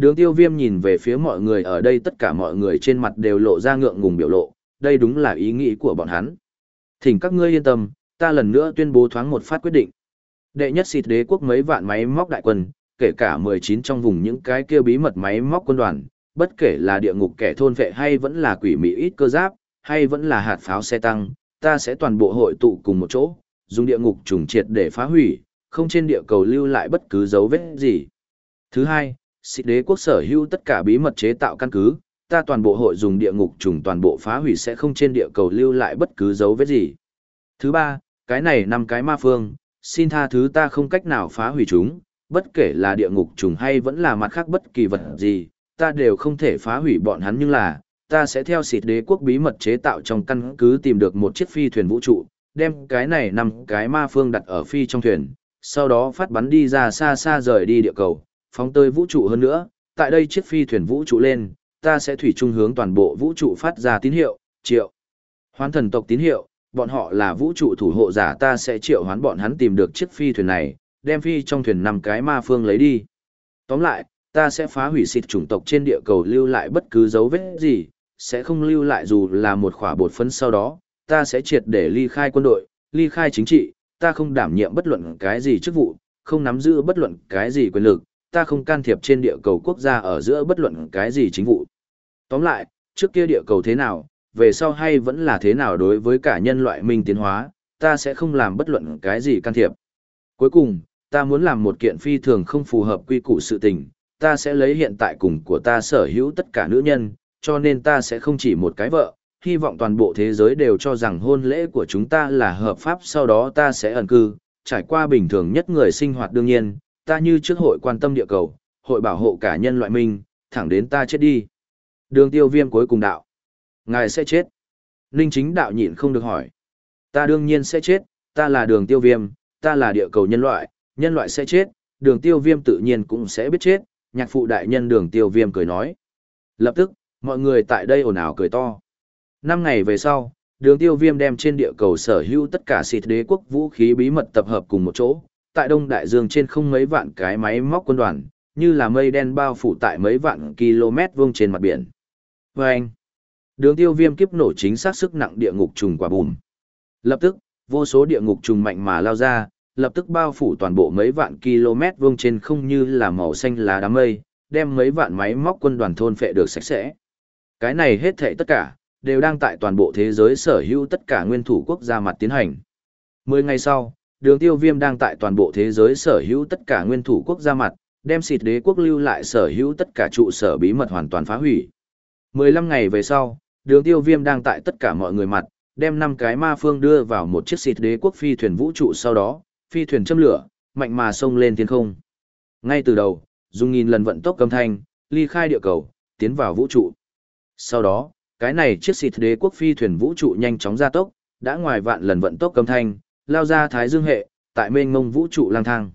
Speaker 1: Đường tiêu viêm nhìn về phía mọi người ở đây tất cả mọi người trên mặt đều lộ ra ngượng ngùng biểu lộ, đây đúng là ý nghĩ của bọn hắn. Thỉnh các ngươi yên tâm, ta lần nữa tuyên bố thoáng một phát quyết định. Đệ nhất xịt đế quốc mấy vạn máy móc đại quân, kể cả 19 trong vùng những cái kia bí mật máy móc quân đoàn, bất kể là địa ngục kẻ thôn vệ hay vẫn là quỷ mỹ ít cơ giáp, hay vẫn là hạt pháo xe tăng, ta sẽ toàn bộ hội tụ cùng một chỗ, dùng địa ngục trùng triệt để phá hủy, không trên địa cầu lưu lại bất cứ dấu vết gì. Thứ hai, xịt đế quốc sở hữu tất cả bí mật chế tạo căn cứ, ta toàn bộ hội dùng địa ngục trùng toàn bộ phá hủy sẽ không trên địa cầu lưu lại bất cứ dấu vết gì. Thứ ba, cái này năm cái ma phương, xin tha thứ ta không cách nào phá hủy chúng, bất kể là địa ngục trùng hay vẫn là mặt khác bất kỳ vật gì, ta đều không thể phá hủy bọn hắn nhưng là, ta sẽ theo xịt đế quốc bí mật chế tạo trong căn cứ tìm được một chiếc phi thuyền vũ trụ, đem cái này nằm cái ma phương đặt ở phi trong thuyền, sau đó phát bắn đi ra xa xa rời đi địa cầu, phóng tơi vũ trụ hơn nữa, tại đây chiếc phi thuyền vũ trụ lên, ta sẽ thủy chung hướng toàn bộ vũ trụ phát ra tín hiệu, triệu. Hoán thần tộc tín hiệu, bọn họ là vũ trụ thủ hộ giả ta sẽ triệu hoán bọn hắn tìm được chiếc phi thuyền này, đem phi trong thuyền nằm cái ma phương lấy đi. Tóm lại, ta sẽ phá hủy xịt chủng tộc trên địa cầu lưu lại bất cứ dấu vết gì, sẽ không lưu lại dù là một khỏa bột phấn sau đó, ta sẽ triệt để ly khai quân đội, ly khai chính trị, ta không đảm nhiệm bất luận cái gì chức vụ, không nắm giữ bất luận cái gì quyền lực, ta không can thiệp trên địa cầu quốc gia ở giữa bất luận cái gì chính vụ. Tóm lại, trước kia địa cầu thế nào, về sau hay vẫn là thế nào đối với cả nhân loại mình tiến hóa, ta sẽ không làm bất luận cái gì can thiệp. Cuối cùng, ta muốn làm một kiện phi thường không phù hợp quy củ sự tình, ta sẽ lấy hiện tại cùng của ta sở hữu tất cả nữ nhân, cho nên ta sẽ không chỉ một cái vợ, hy vọng toàn bộ thế giới đều cho rằng hôn lễ của chúng ta là hợp pháp sau đó ta sẽ ẩn cư, trải qua bình thường nhất người sinh hoạt đương nhiên, ta như trước hội quan tâm địa cầu, hội bảo hộ cả nhân loại mình, thẳng đến ta chết đi. Đường tiêu viêm cuối cùng đạo. Ngài sẽ chết. Ninh chính đạo nhịn không được hỏi. Ta đương nhiên sẽ chết, ta là đường tiêu viêm, ta là địa cầu nhân loại, nhân loại sẽ chết, đường tiêu viêm tự nhiên cũng sẽ biết chết, nhạc phụ đại nhân đường tiêu viêm cười nói. Lập tức, mọi người tại đây ồn ào cười to. Năm ngày về sau, đường tiêu viêm đem trên địa cầu sở hữu tất cả xịt đế quốc vũ khí bí mật tập hợp cùng một chỗ, tại Đông Đại Dương trên không mấy vạn cái máy móc quân đoàn, như là mây đen bao phủ tại mấy vạn km vuông trên mặt biển. Và anh, đường tiêu viêm kiếp nổ chính xác sức nặng địa ngục trùng quả bùm. Lập tức, vô số địa ngục trùng mạnh mà lao ra, lập tức bao phủ toàn bộ mấy vạn km vuông trên không như là màu xanh lá đám mây, đem mấy vạn máy móc quân đoàn thôn phệ được sạch sẽ. Cái này hết thảy tất cả, đều đang tại toàn bộ thế giới sở hữu tất cả nguyên thủ quốc gia mặt tiến hành. Mười ngày sau, đường tiêu viêm đang tại toàn bộ thế giới sở hữu tất cả nguyên thủ quốc gia mặt, đem xịt đế quốc lưu lại sở hữu tất cả trụ sở bí mật hoàn toàn phá hủy. 15 ngày về sau, đường tiêu viêm đang tại tất cả mọi người mặt, đem năm cái ma phương đưa vào một chiếc xịt đế quốc phi thuyền vũ trụ sau đó, phi thuyền châm lửa, mạnh mà xông lên thiên không. Ngay từ đầu, dùng nghìn lần vận tốc cầm thanh, ly khai địa cầu, tiến vào vũ trụ. Sau đó, cái này chiếc xịt đế quốc phi thuyền vũ trụ nhanh chóng gia tốc, đã ngoài vạn lần vận tốc cầm thanh, lao ra thái dương hệ, tại mênh mông vũ trụ lang thang.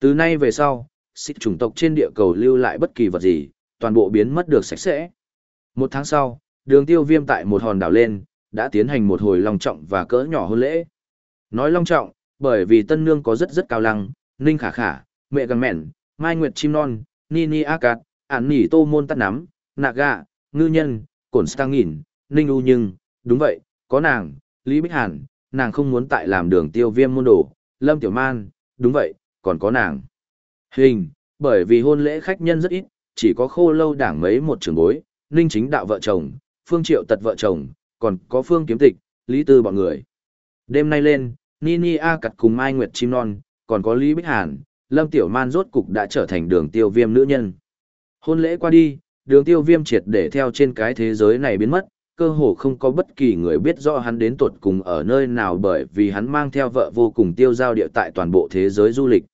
Speaker 1: Từ nay về sau, xích chủng tộc trên địa cầu lưu lại bất kỳ vật gì, toàn bộ biến mất được sạch sẽ. Một tháng sau, đường tiêu viêm tại một hòn đảo lên, đã tiến hành một hồi long trọng và cỡ nhỏ hôn lễ. Nói long trọng, bởi vì tân nương có rất rất cao lăng, ninh khả khả, mẹ gần mẹn, mai nguyệt chim non, nini akat, ản nỉ tô môn tắt nắm, nạ gạ, ngư nhân, cổn stang nghìn, ninh u nhưng, đúng vậy, có nàng, Lý Bích Hàn, nàng không muốn tại làm đường tiêu viêm môn đồ, lâm tiểu man, đúng vậy, còn có nàng. Hình, bởi vì hôn lễ khách nhân rất ít, chỉ có khô lâu đảng mấy một trường bối, ninh chính đạo vợ chồng, phương triệu tật vợ chồng, còn có phương kiếm tịch, lý tư bọn người. Đêm nay lên, Nini A cặt cùng Mai Nguyệt Chim Non, còn có Lý Bích Hàn, Lâm Tiểu Man rốt cục đã trở thành đường tiêu viêm nữ nhân. Hôn lễ qua đi, đường tiêu viêm triệt để theo trên cái thế giới này biến mất, cơ hồ không có bất kỳ người biết rõ hắn đến tuột cùng ở nơi nào bởi vì hắn mang theo vợ vô cùng tiêu giao địa tại toàn bộ thế giới du lịch.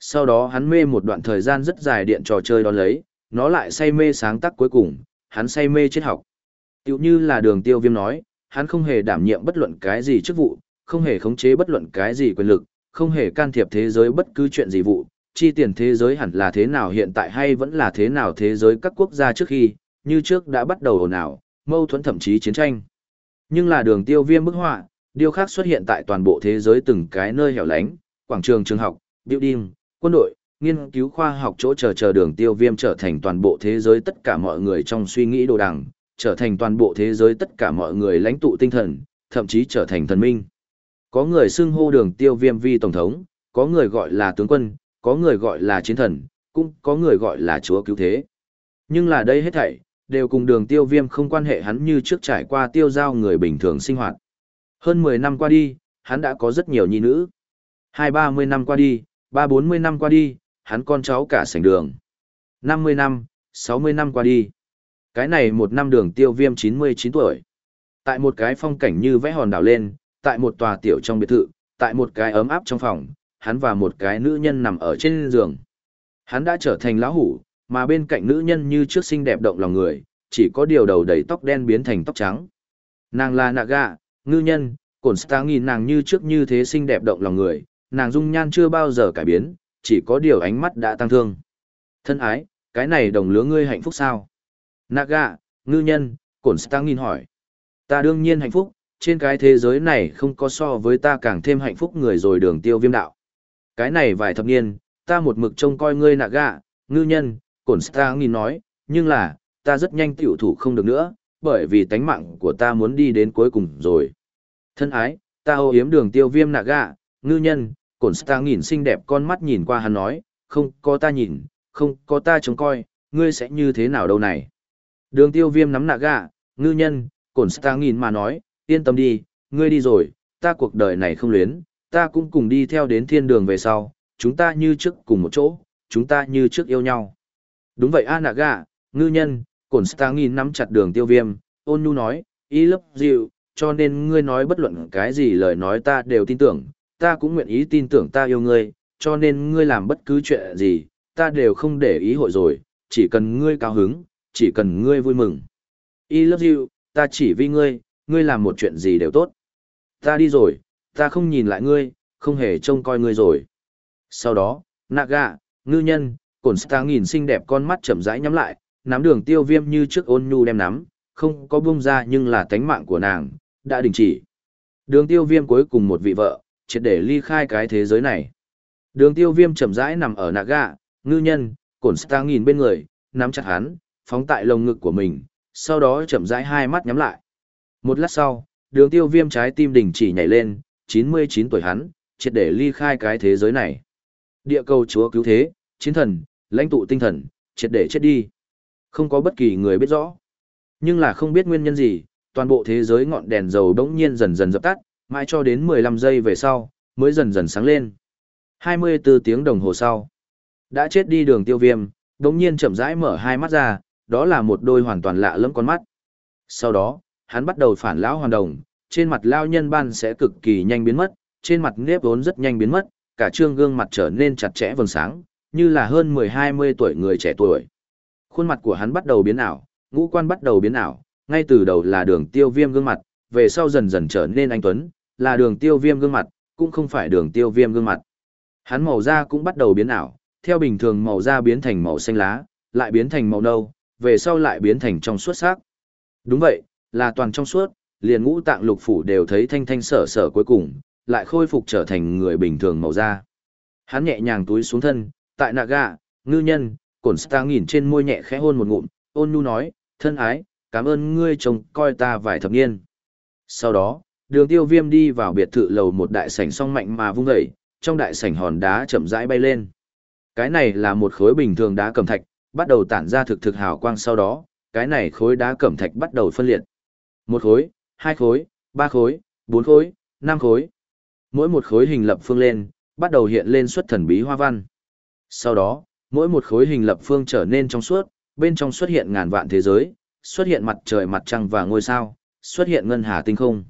Speaker 1: Sau đó hắn mê một đoạn thời gian rất dài điện trò chơi đó lấy, nó lại say mê sáng tác cuối cùng, hắn say mê triết học. Tiểu như là đường tiêu viêm nói, hắn không hề đảm nhiệm bất luận cái gì chức vụ, không hề khống chế bất luận cái gì quyền lực, không hề can thiệp thế giới bất cứ chuyện gì vụ, chi tiền thế giới hẳn là thế nào hiện tại hay vẫn là thế nào thế giới các quốc gia trước khi, như trước đã bắt đầu ồn ào, mâu thuẫn thậm chí chiến tranh. Nhưng là đường tiêu viêm bức họa, điều khác xuất hiện tại toàn bộ thế giới từng cái nơi hẻo lánh, quảng trường trường học, building, quân đội, nghiên cứu khoa học chỗ chờ chờ đường tiêu viêm trở thành toàn bộ thế giới tất cả mọi người trong suy nghĩ đồ đằng, trở thành toàn bộ thế giới tất cả mọi người lãnh tụ tinh thần, thậm chí trở thành thần minh. Có người xưng hô đường tiêu viêm vi tổng thống, có người gọi là tướng quân, có người gọi là chiến thần, cũng có người gọi là chúa cứu thế. Nhưng là đây hết thảy, đều cùng đường tiêu viêm không quan hệ hắn như trước trải qua tiêu giao người bình thường sinh hoạt. Hơn 10 năm qua đi, hắn đã có rất nhiều nhi nữ. Hai ba mươi năm qua đi, ba bốn mươi năm qua đi, hắn con cháu cả sảnh đường. 50 năm, 60 năm qua đi. Cái này một năm đường tiêu viêm 99 tuổi. Tại một cái phong cảnh như vẽ hòn đảo lên, tại một tòa tiểu trong biệt thự, tại một cái ấm áp trong phòng, hắn và một cái nữ nhân nằm ở trên giường. Hắn đã trở thành lão hủ, mà bên cạnh nữ nhân như trước xinh đẹp động lòng người, chỉ có điều đầu đầy tóc đen biến thành tóc trắng. Nàng là Naga, ngư nhân, cổn stang nhìn nàng như trước như thế xinh đẹp động lòng người, nàng dung nhan chưa bao giờ cải biến, chỉ có điều ánh mắt đã tăng thương. Thân ái, cái này đồng lứa ngươi hạnh phúc sao? Naga, ngư nhân, cổn stang nhìn hỏi. Ta đương nhiên hạnh phúc, trên cái thế giới này không có so với ta càng thêm hạnh phúc người rồi đường tiêu viêm đạo. Cái này vài thập niên, ta một mực trông coi ngươi nạ gạ, ngư nhân, cổn stang nhìn nói, nhưng là, ta rất nhanh tiểu thủ không được nữa, bởi vì tánh mạng của ta muốn đi đến cuối cùng rồi. Thân ái, ta ô yếm đường tiêu viêm nạ gạ, ngư nhân, cổn stang nhìn xinh đẹp con mắt nhìn qua hắn nói, không có ta nhìn, không có ta trông coi, ngươi sẽ như thế nào đâu này. Đường tiêu viêm nắm nạ gạ, ngư nhân, cổn stang nhìn mà nói, yên tâm đi, ngươi đi rồi, ta cuộc đời này không luyến, ta cũng cùng đi theo đến thiên đường về sau, chúng ta như trước cùng một chỗ, chúng ta như trước yêu nhau. Đúng vậy A Naga, ngư nhân, cổn stang nắm chặt đường tiêu viêm, ôn nhu nói, y lấp dịu, cho nên ngươi nói bất luận cái gì lời nói ta đều tin tưởng, ta cũng nguyện ý tin tưởng ta yêu ngươi, cho nên ngươi làm bất cứ chuyện gì, ta đều không để ý hội rồi, chỉ cần ngươi cao hứng, chỉ cần ngươi vui mừng. I love you, ta chỉ vì ngươi, ngươi làm một chuyện gì đều tốt. Ta đi rồi, ta không nhìn lại ngươi, không hề trông coi ngươi rồi. Sau đó, Naga, ngư nhân, cổn stang nhìn xinh đẹp con mắt chậm rãi nhắm lại, nắm đường tiêu viêm như trước ôn nhu đem nắm, không có buông ra nhưng là tánh mạng của nàng, đã đình chỉ. Đường tiêu viêm cuối cùng một vị vợ, triệt để ly khai cái thế giới này. Đường tiêu viêm chậm rãi nằm ở Naga, ngư nhân, cổn stang nhìn bên người, nắm chặt hắn, phóng tại lồng ngực của mình, sau đó chậm rãi hai mắt nhắm lại. Một lát sau, đường tiêu viêm trái tim đình chỉ nhảy lên, 99 tuổi hắn, triệt để ly khai cái thế giới này. Địa cầu chúa cứu thế, chiến thần, lãnh tụ tinh thần, triệt để chết đi. Không có bất kỳ người biết rõ. Nhưng là không biết nguyên nhân gì, toàn bộ thế giới ngọn đèn dầu đống nhiên dần dần dập tắt, mãi cho đến 15 giây về sau, mới dần dần sáng lên. 24 tiếng đồng hồ sau, đã chết đi đường tiêu viêm, đống nhiên chậm rãi mở hai mắt ra, đó là một đôi hoàn toàn lạ lẫm con mắt. Sau đó, hắn bắt đầu phản lão hoàn đồng, trên mặt lao nhân ban sẽ cực kỳ nhanh biến mất, trên mặt nếp vốn rất nhanh biến mất, cả trương gương mặt trở nên chặt chẽ vầng sáng, như là hơn 10-20 tuổi người trẻ tuổi. Khuôn mặt của hắn bắt đầu biến ảo, ngũ quan bắt đầu biến ảo, ngay từ đầu là đường tiêu viêm gương mặt, về sau dần dần trở nên anh Tuấn, là đường tiêu viêm gương mặt, cũng không phải đường tiêu viêm gương mặt. Hắn màu da cũng bắt đầu biến ảo, theo bình thường màu da biến thành màu xanh lá, lại biến thành màu nâu, về sau lại biến thành trong suốt sắc. Đúng vậy, là toàn trong suốt, liền ngũ tạng lục phủ đều thấy thanh thanh sở sở cuối cùng, lại khôi phục trở thành người bình thường màu da. Hắn nhẹ nhàng túi xuống thân, tại Naga, ngư nhân, cổn ta nhìn trên môi nhẹ khẽ hôn một ngụm, ôn nhu nói, thân ái, cảm ơn ngươi chồng coi ta vài thập niên. Sau đó, đường tiêu viêm đi vào biệt thự lầu một đại sảnh song mạnh mà vung dậy, trong đại sảnh hòn đá chậm rãi bay lên. Cái này là một khối bình thường đá cẩm thạch, bắt đầu tản ra thực thực hào quang sau đó, cái này khối đá cẩm thạch bắt đầu phân liệt. Một khối, hai khối, ba khối, bốn khối, năm khối. Mỗi một khối hình lập phương lên, bắt đầu hiện lên xuất thần bí hoa văn. Sau đó, mỗi một khối hình lập phương trở nên trong suốt, bên trong xuất hiện ngàn vạn thế giới, xuất hiện mặt trời mặt trăng và ngôi sao, xuất hiện ngân hà tinh không.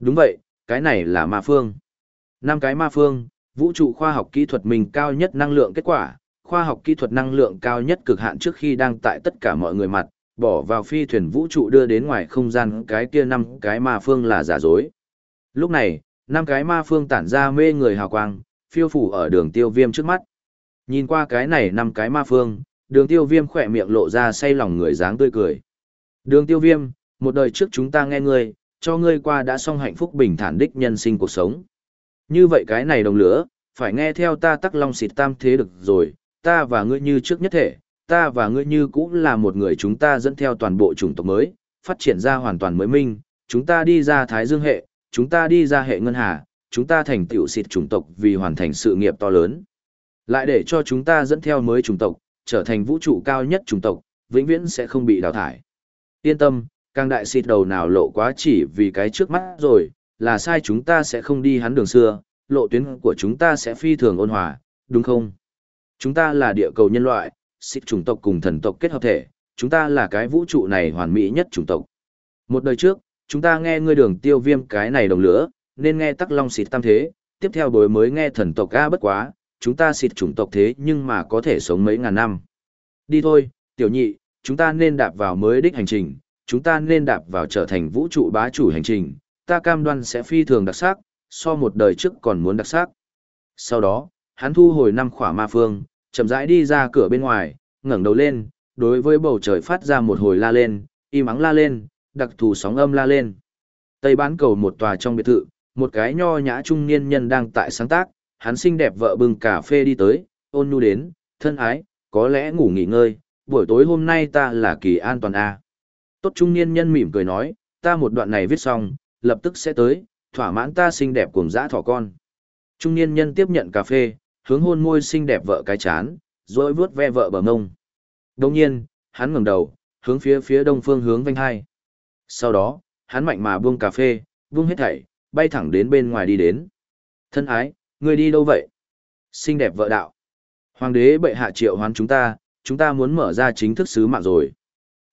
Speaker 1: Đúng vậy, cái này là ma phương. Năm cái ma phương, vũ trụ khoa học kỹ thuật mình cao nhất năng lượng kết quả, khoa học kỹ thuật năng lượng cao nhất cực hạn trước khi đang tại tất cả mọi người mặt, bỏ vào phi thuyền vũ trụ đưa đến ngoài không gian cái kia năm cái ma phương là giả dối. Lúc này, năm cái ma phương tản ra mê người hào quang, phiêu phủ ở đường tiêu viêm trước mắt. Nhìn qua cái này năm cái ma phương, đường tiêu viêm khỏe miệng lộ ra say lòng người dáng tươi cười. Đường tiêu viêm, một đời trước chúng ta nghe ngươi, cho ngươi qua đã xong hạnh phúc bình thản đích nhân sinh cuộc sống. Như vậy cái này đồng lửa, phải nghe theo ta tắc long xịt tam thế được rồi, ta và ngươi như trước nhất thể, ta và ngươi như cũng là một người chúng ta dẫn theo toàn bộ chủng tộc mới, phát triển ra hoàn toàn mới minh, chúng ta đi ra Thái Dương hệ, chúng ta đi ra hệ ngân hà, chúng ta thành tựu xịt chủng tộc vì hoàn thành sự nghiệp to lớn. Lại để cho chúng ta dẫn theo mới chủng tộc, trở thành vũ trụ cao nhất chủng tộc, vĩnh viễn sẽ không bị đào thải. Yên tâm, càng đại xịt đầu nào lộ quá chỉ vì cái trước mắt rồi, là sai chúng ta sẽ không đi hắn đường xưa, lộ tuyến của chúng ta sẽ phi thường ôn hòa, đúng không? Chúng ta là địa cầu nhân loại, xịt chủng tộc cùng thần tộc kết hợp thể, chúng ta là cái vũ trụ này hoàn mỹ nhất chủng tộc. Một đời trước, chúng ta nghe ngươi đường tiêu viêm cái này đồng lửa, nên nghe tắc long xịt tam thế, tiếp theo đối mới nghe thần tộc A bất quá, chúng ta xịt chủng tộc thế nhưng mà có thể sống mấy ngàn năm. Đi thôi, tiểu nhị, chúng ta nên đạp vào mới đích hành trình, chúng ta nên đạp vào trở thành vũ trụ bá chủ hành trình, ta cam đoan sẽ phi thường đặc sắc, so một đời trước còn muốn đặc sắc. Sau đó, hắn thu hồi năm khỏa ma phương, chậm rãi đi ra cửa bên ngoài, ngẩng đầu lên, đối với bầu trời phát ra một hồi la lên, im ắng la lên, đặc thù sóng âm la lên. Tây bán cầu một tòa trong biệt thự, một cái nho nhã trung niên nhân đang tại sáng tác, hắn xinh đẹp vợ bưng cà phê đi tới, ôn nhu đến, thân ái, có lẽ ngủ nghỉ ngơi, buổi tối hôm nay ta là kỳ an toàn A. Tốt trung niên nhân mỉm cười nói, ta một đoạn này viết xong, lập tức sẽ tới, thỏa mãn ta xinh đẹp cùng dã thỏ con. Trung niên nhân tiếp nhận cà phê, hướng hôn môi xinh đẹp vợ cái chán, rồi vướt ve vợ bờ ngông. Đồng nhiên, hắn ngẩng đầu, hướng phía phía đông phương hướng vanh hai. Sau đó, hắn mạnh mà buông cà phê, buông hết thảy, bay thẳng đến bên ngoài đi đến. Thân ái, ngươi đi đâu vậy? Xinh đẹp vợ đạo. Hoàng đế bệ hạ triệu hoán chúng ta, chúng ta muốn mở ra chính thức sứ mạng rồi.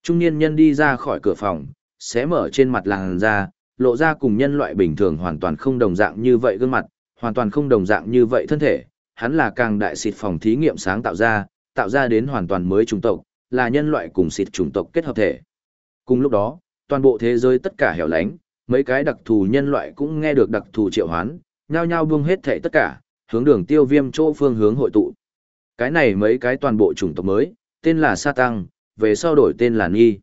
Speaker 1: Trung niên nhân đi ra khỏi cửa phòng, xé mở trên mặt làn da, lộ ra cùng nhân loại bình thường hoàn toàn không đồng dạng như vậy gương mặt, hoàn toàn không đồng dạng như vậy thân thể, hắn là càng đại xịt phòng thí nghiệm sáng tạo ra, tạo ra đến hoàn toàn mới chủng tộc, là nhân loại cùng xịt chủng tộc kết hợp thể. Cùng lúc đó, toàn bộ thế giới tất cả hẻo lánh, mấy cái đặc thù nhân loại cũng nghe được đặc thù triệu hoán, nhao nhao buông hết thệ tất cả, hướng đường tiêu viêm chỗ phương hướng hội tụ. Cái này mấy cái toàn bộ chủng tộc mới, tên là Sa Tăng, về sau đổi tên là Nghi.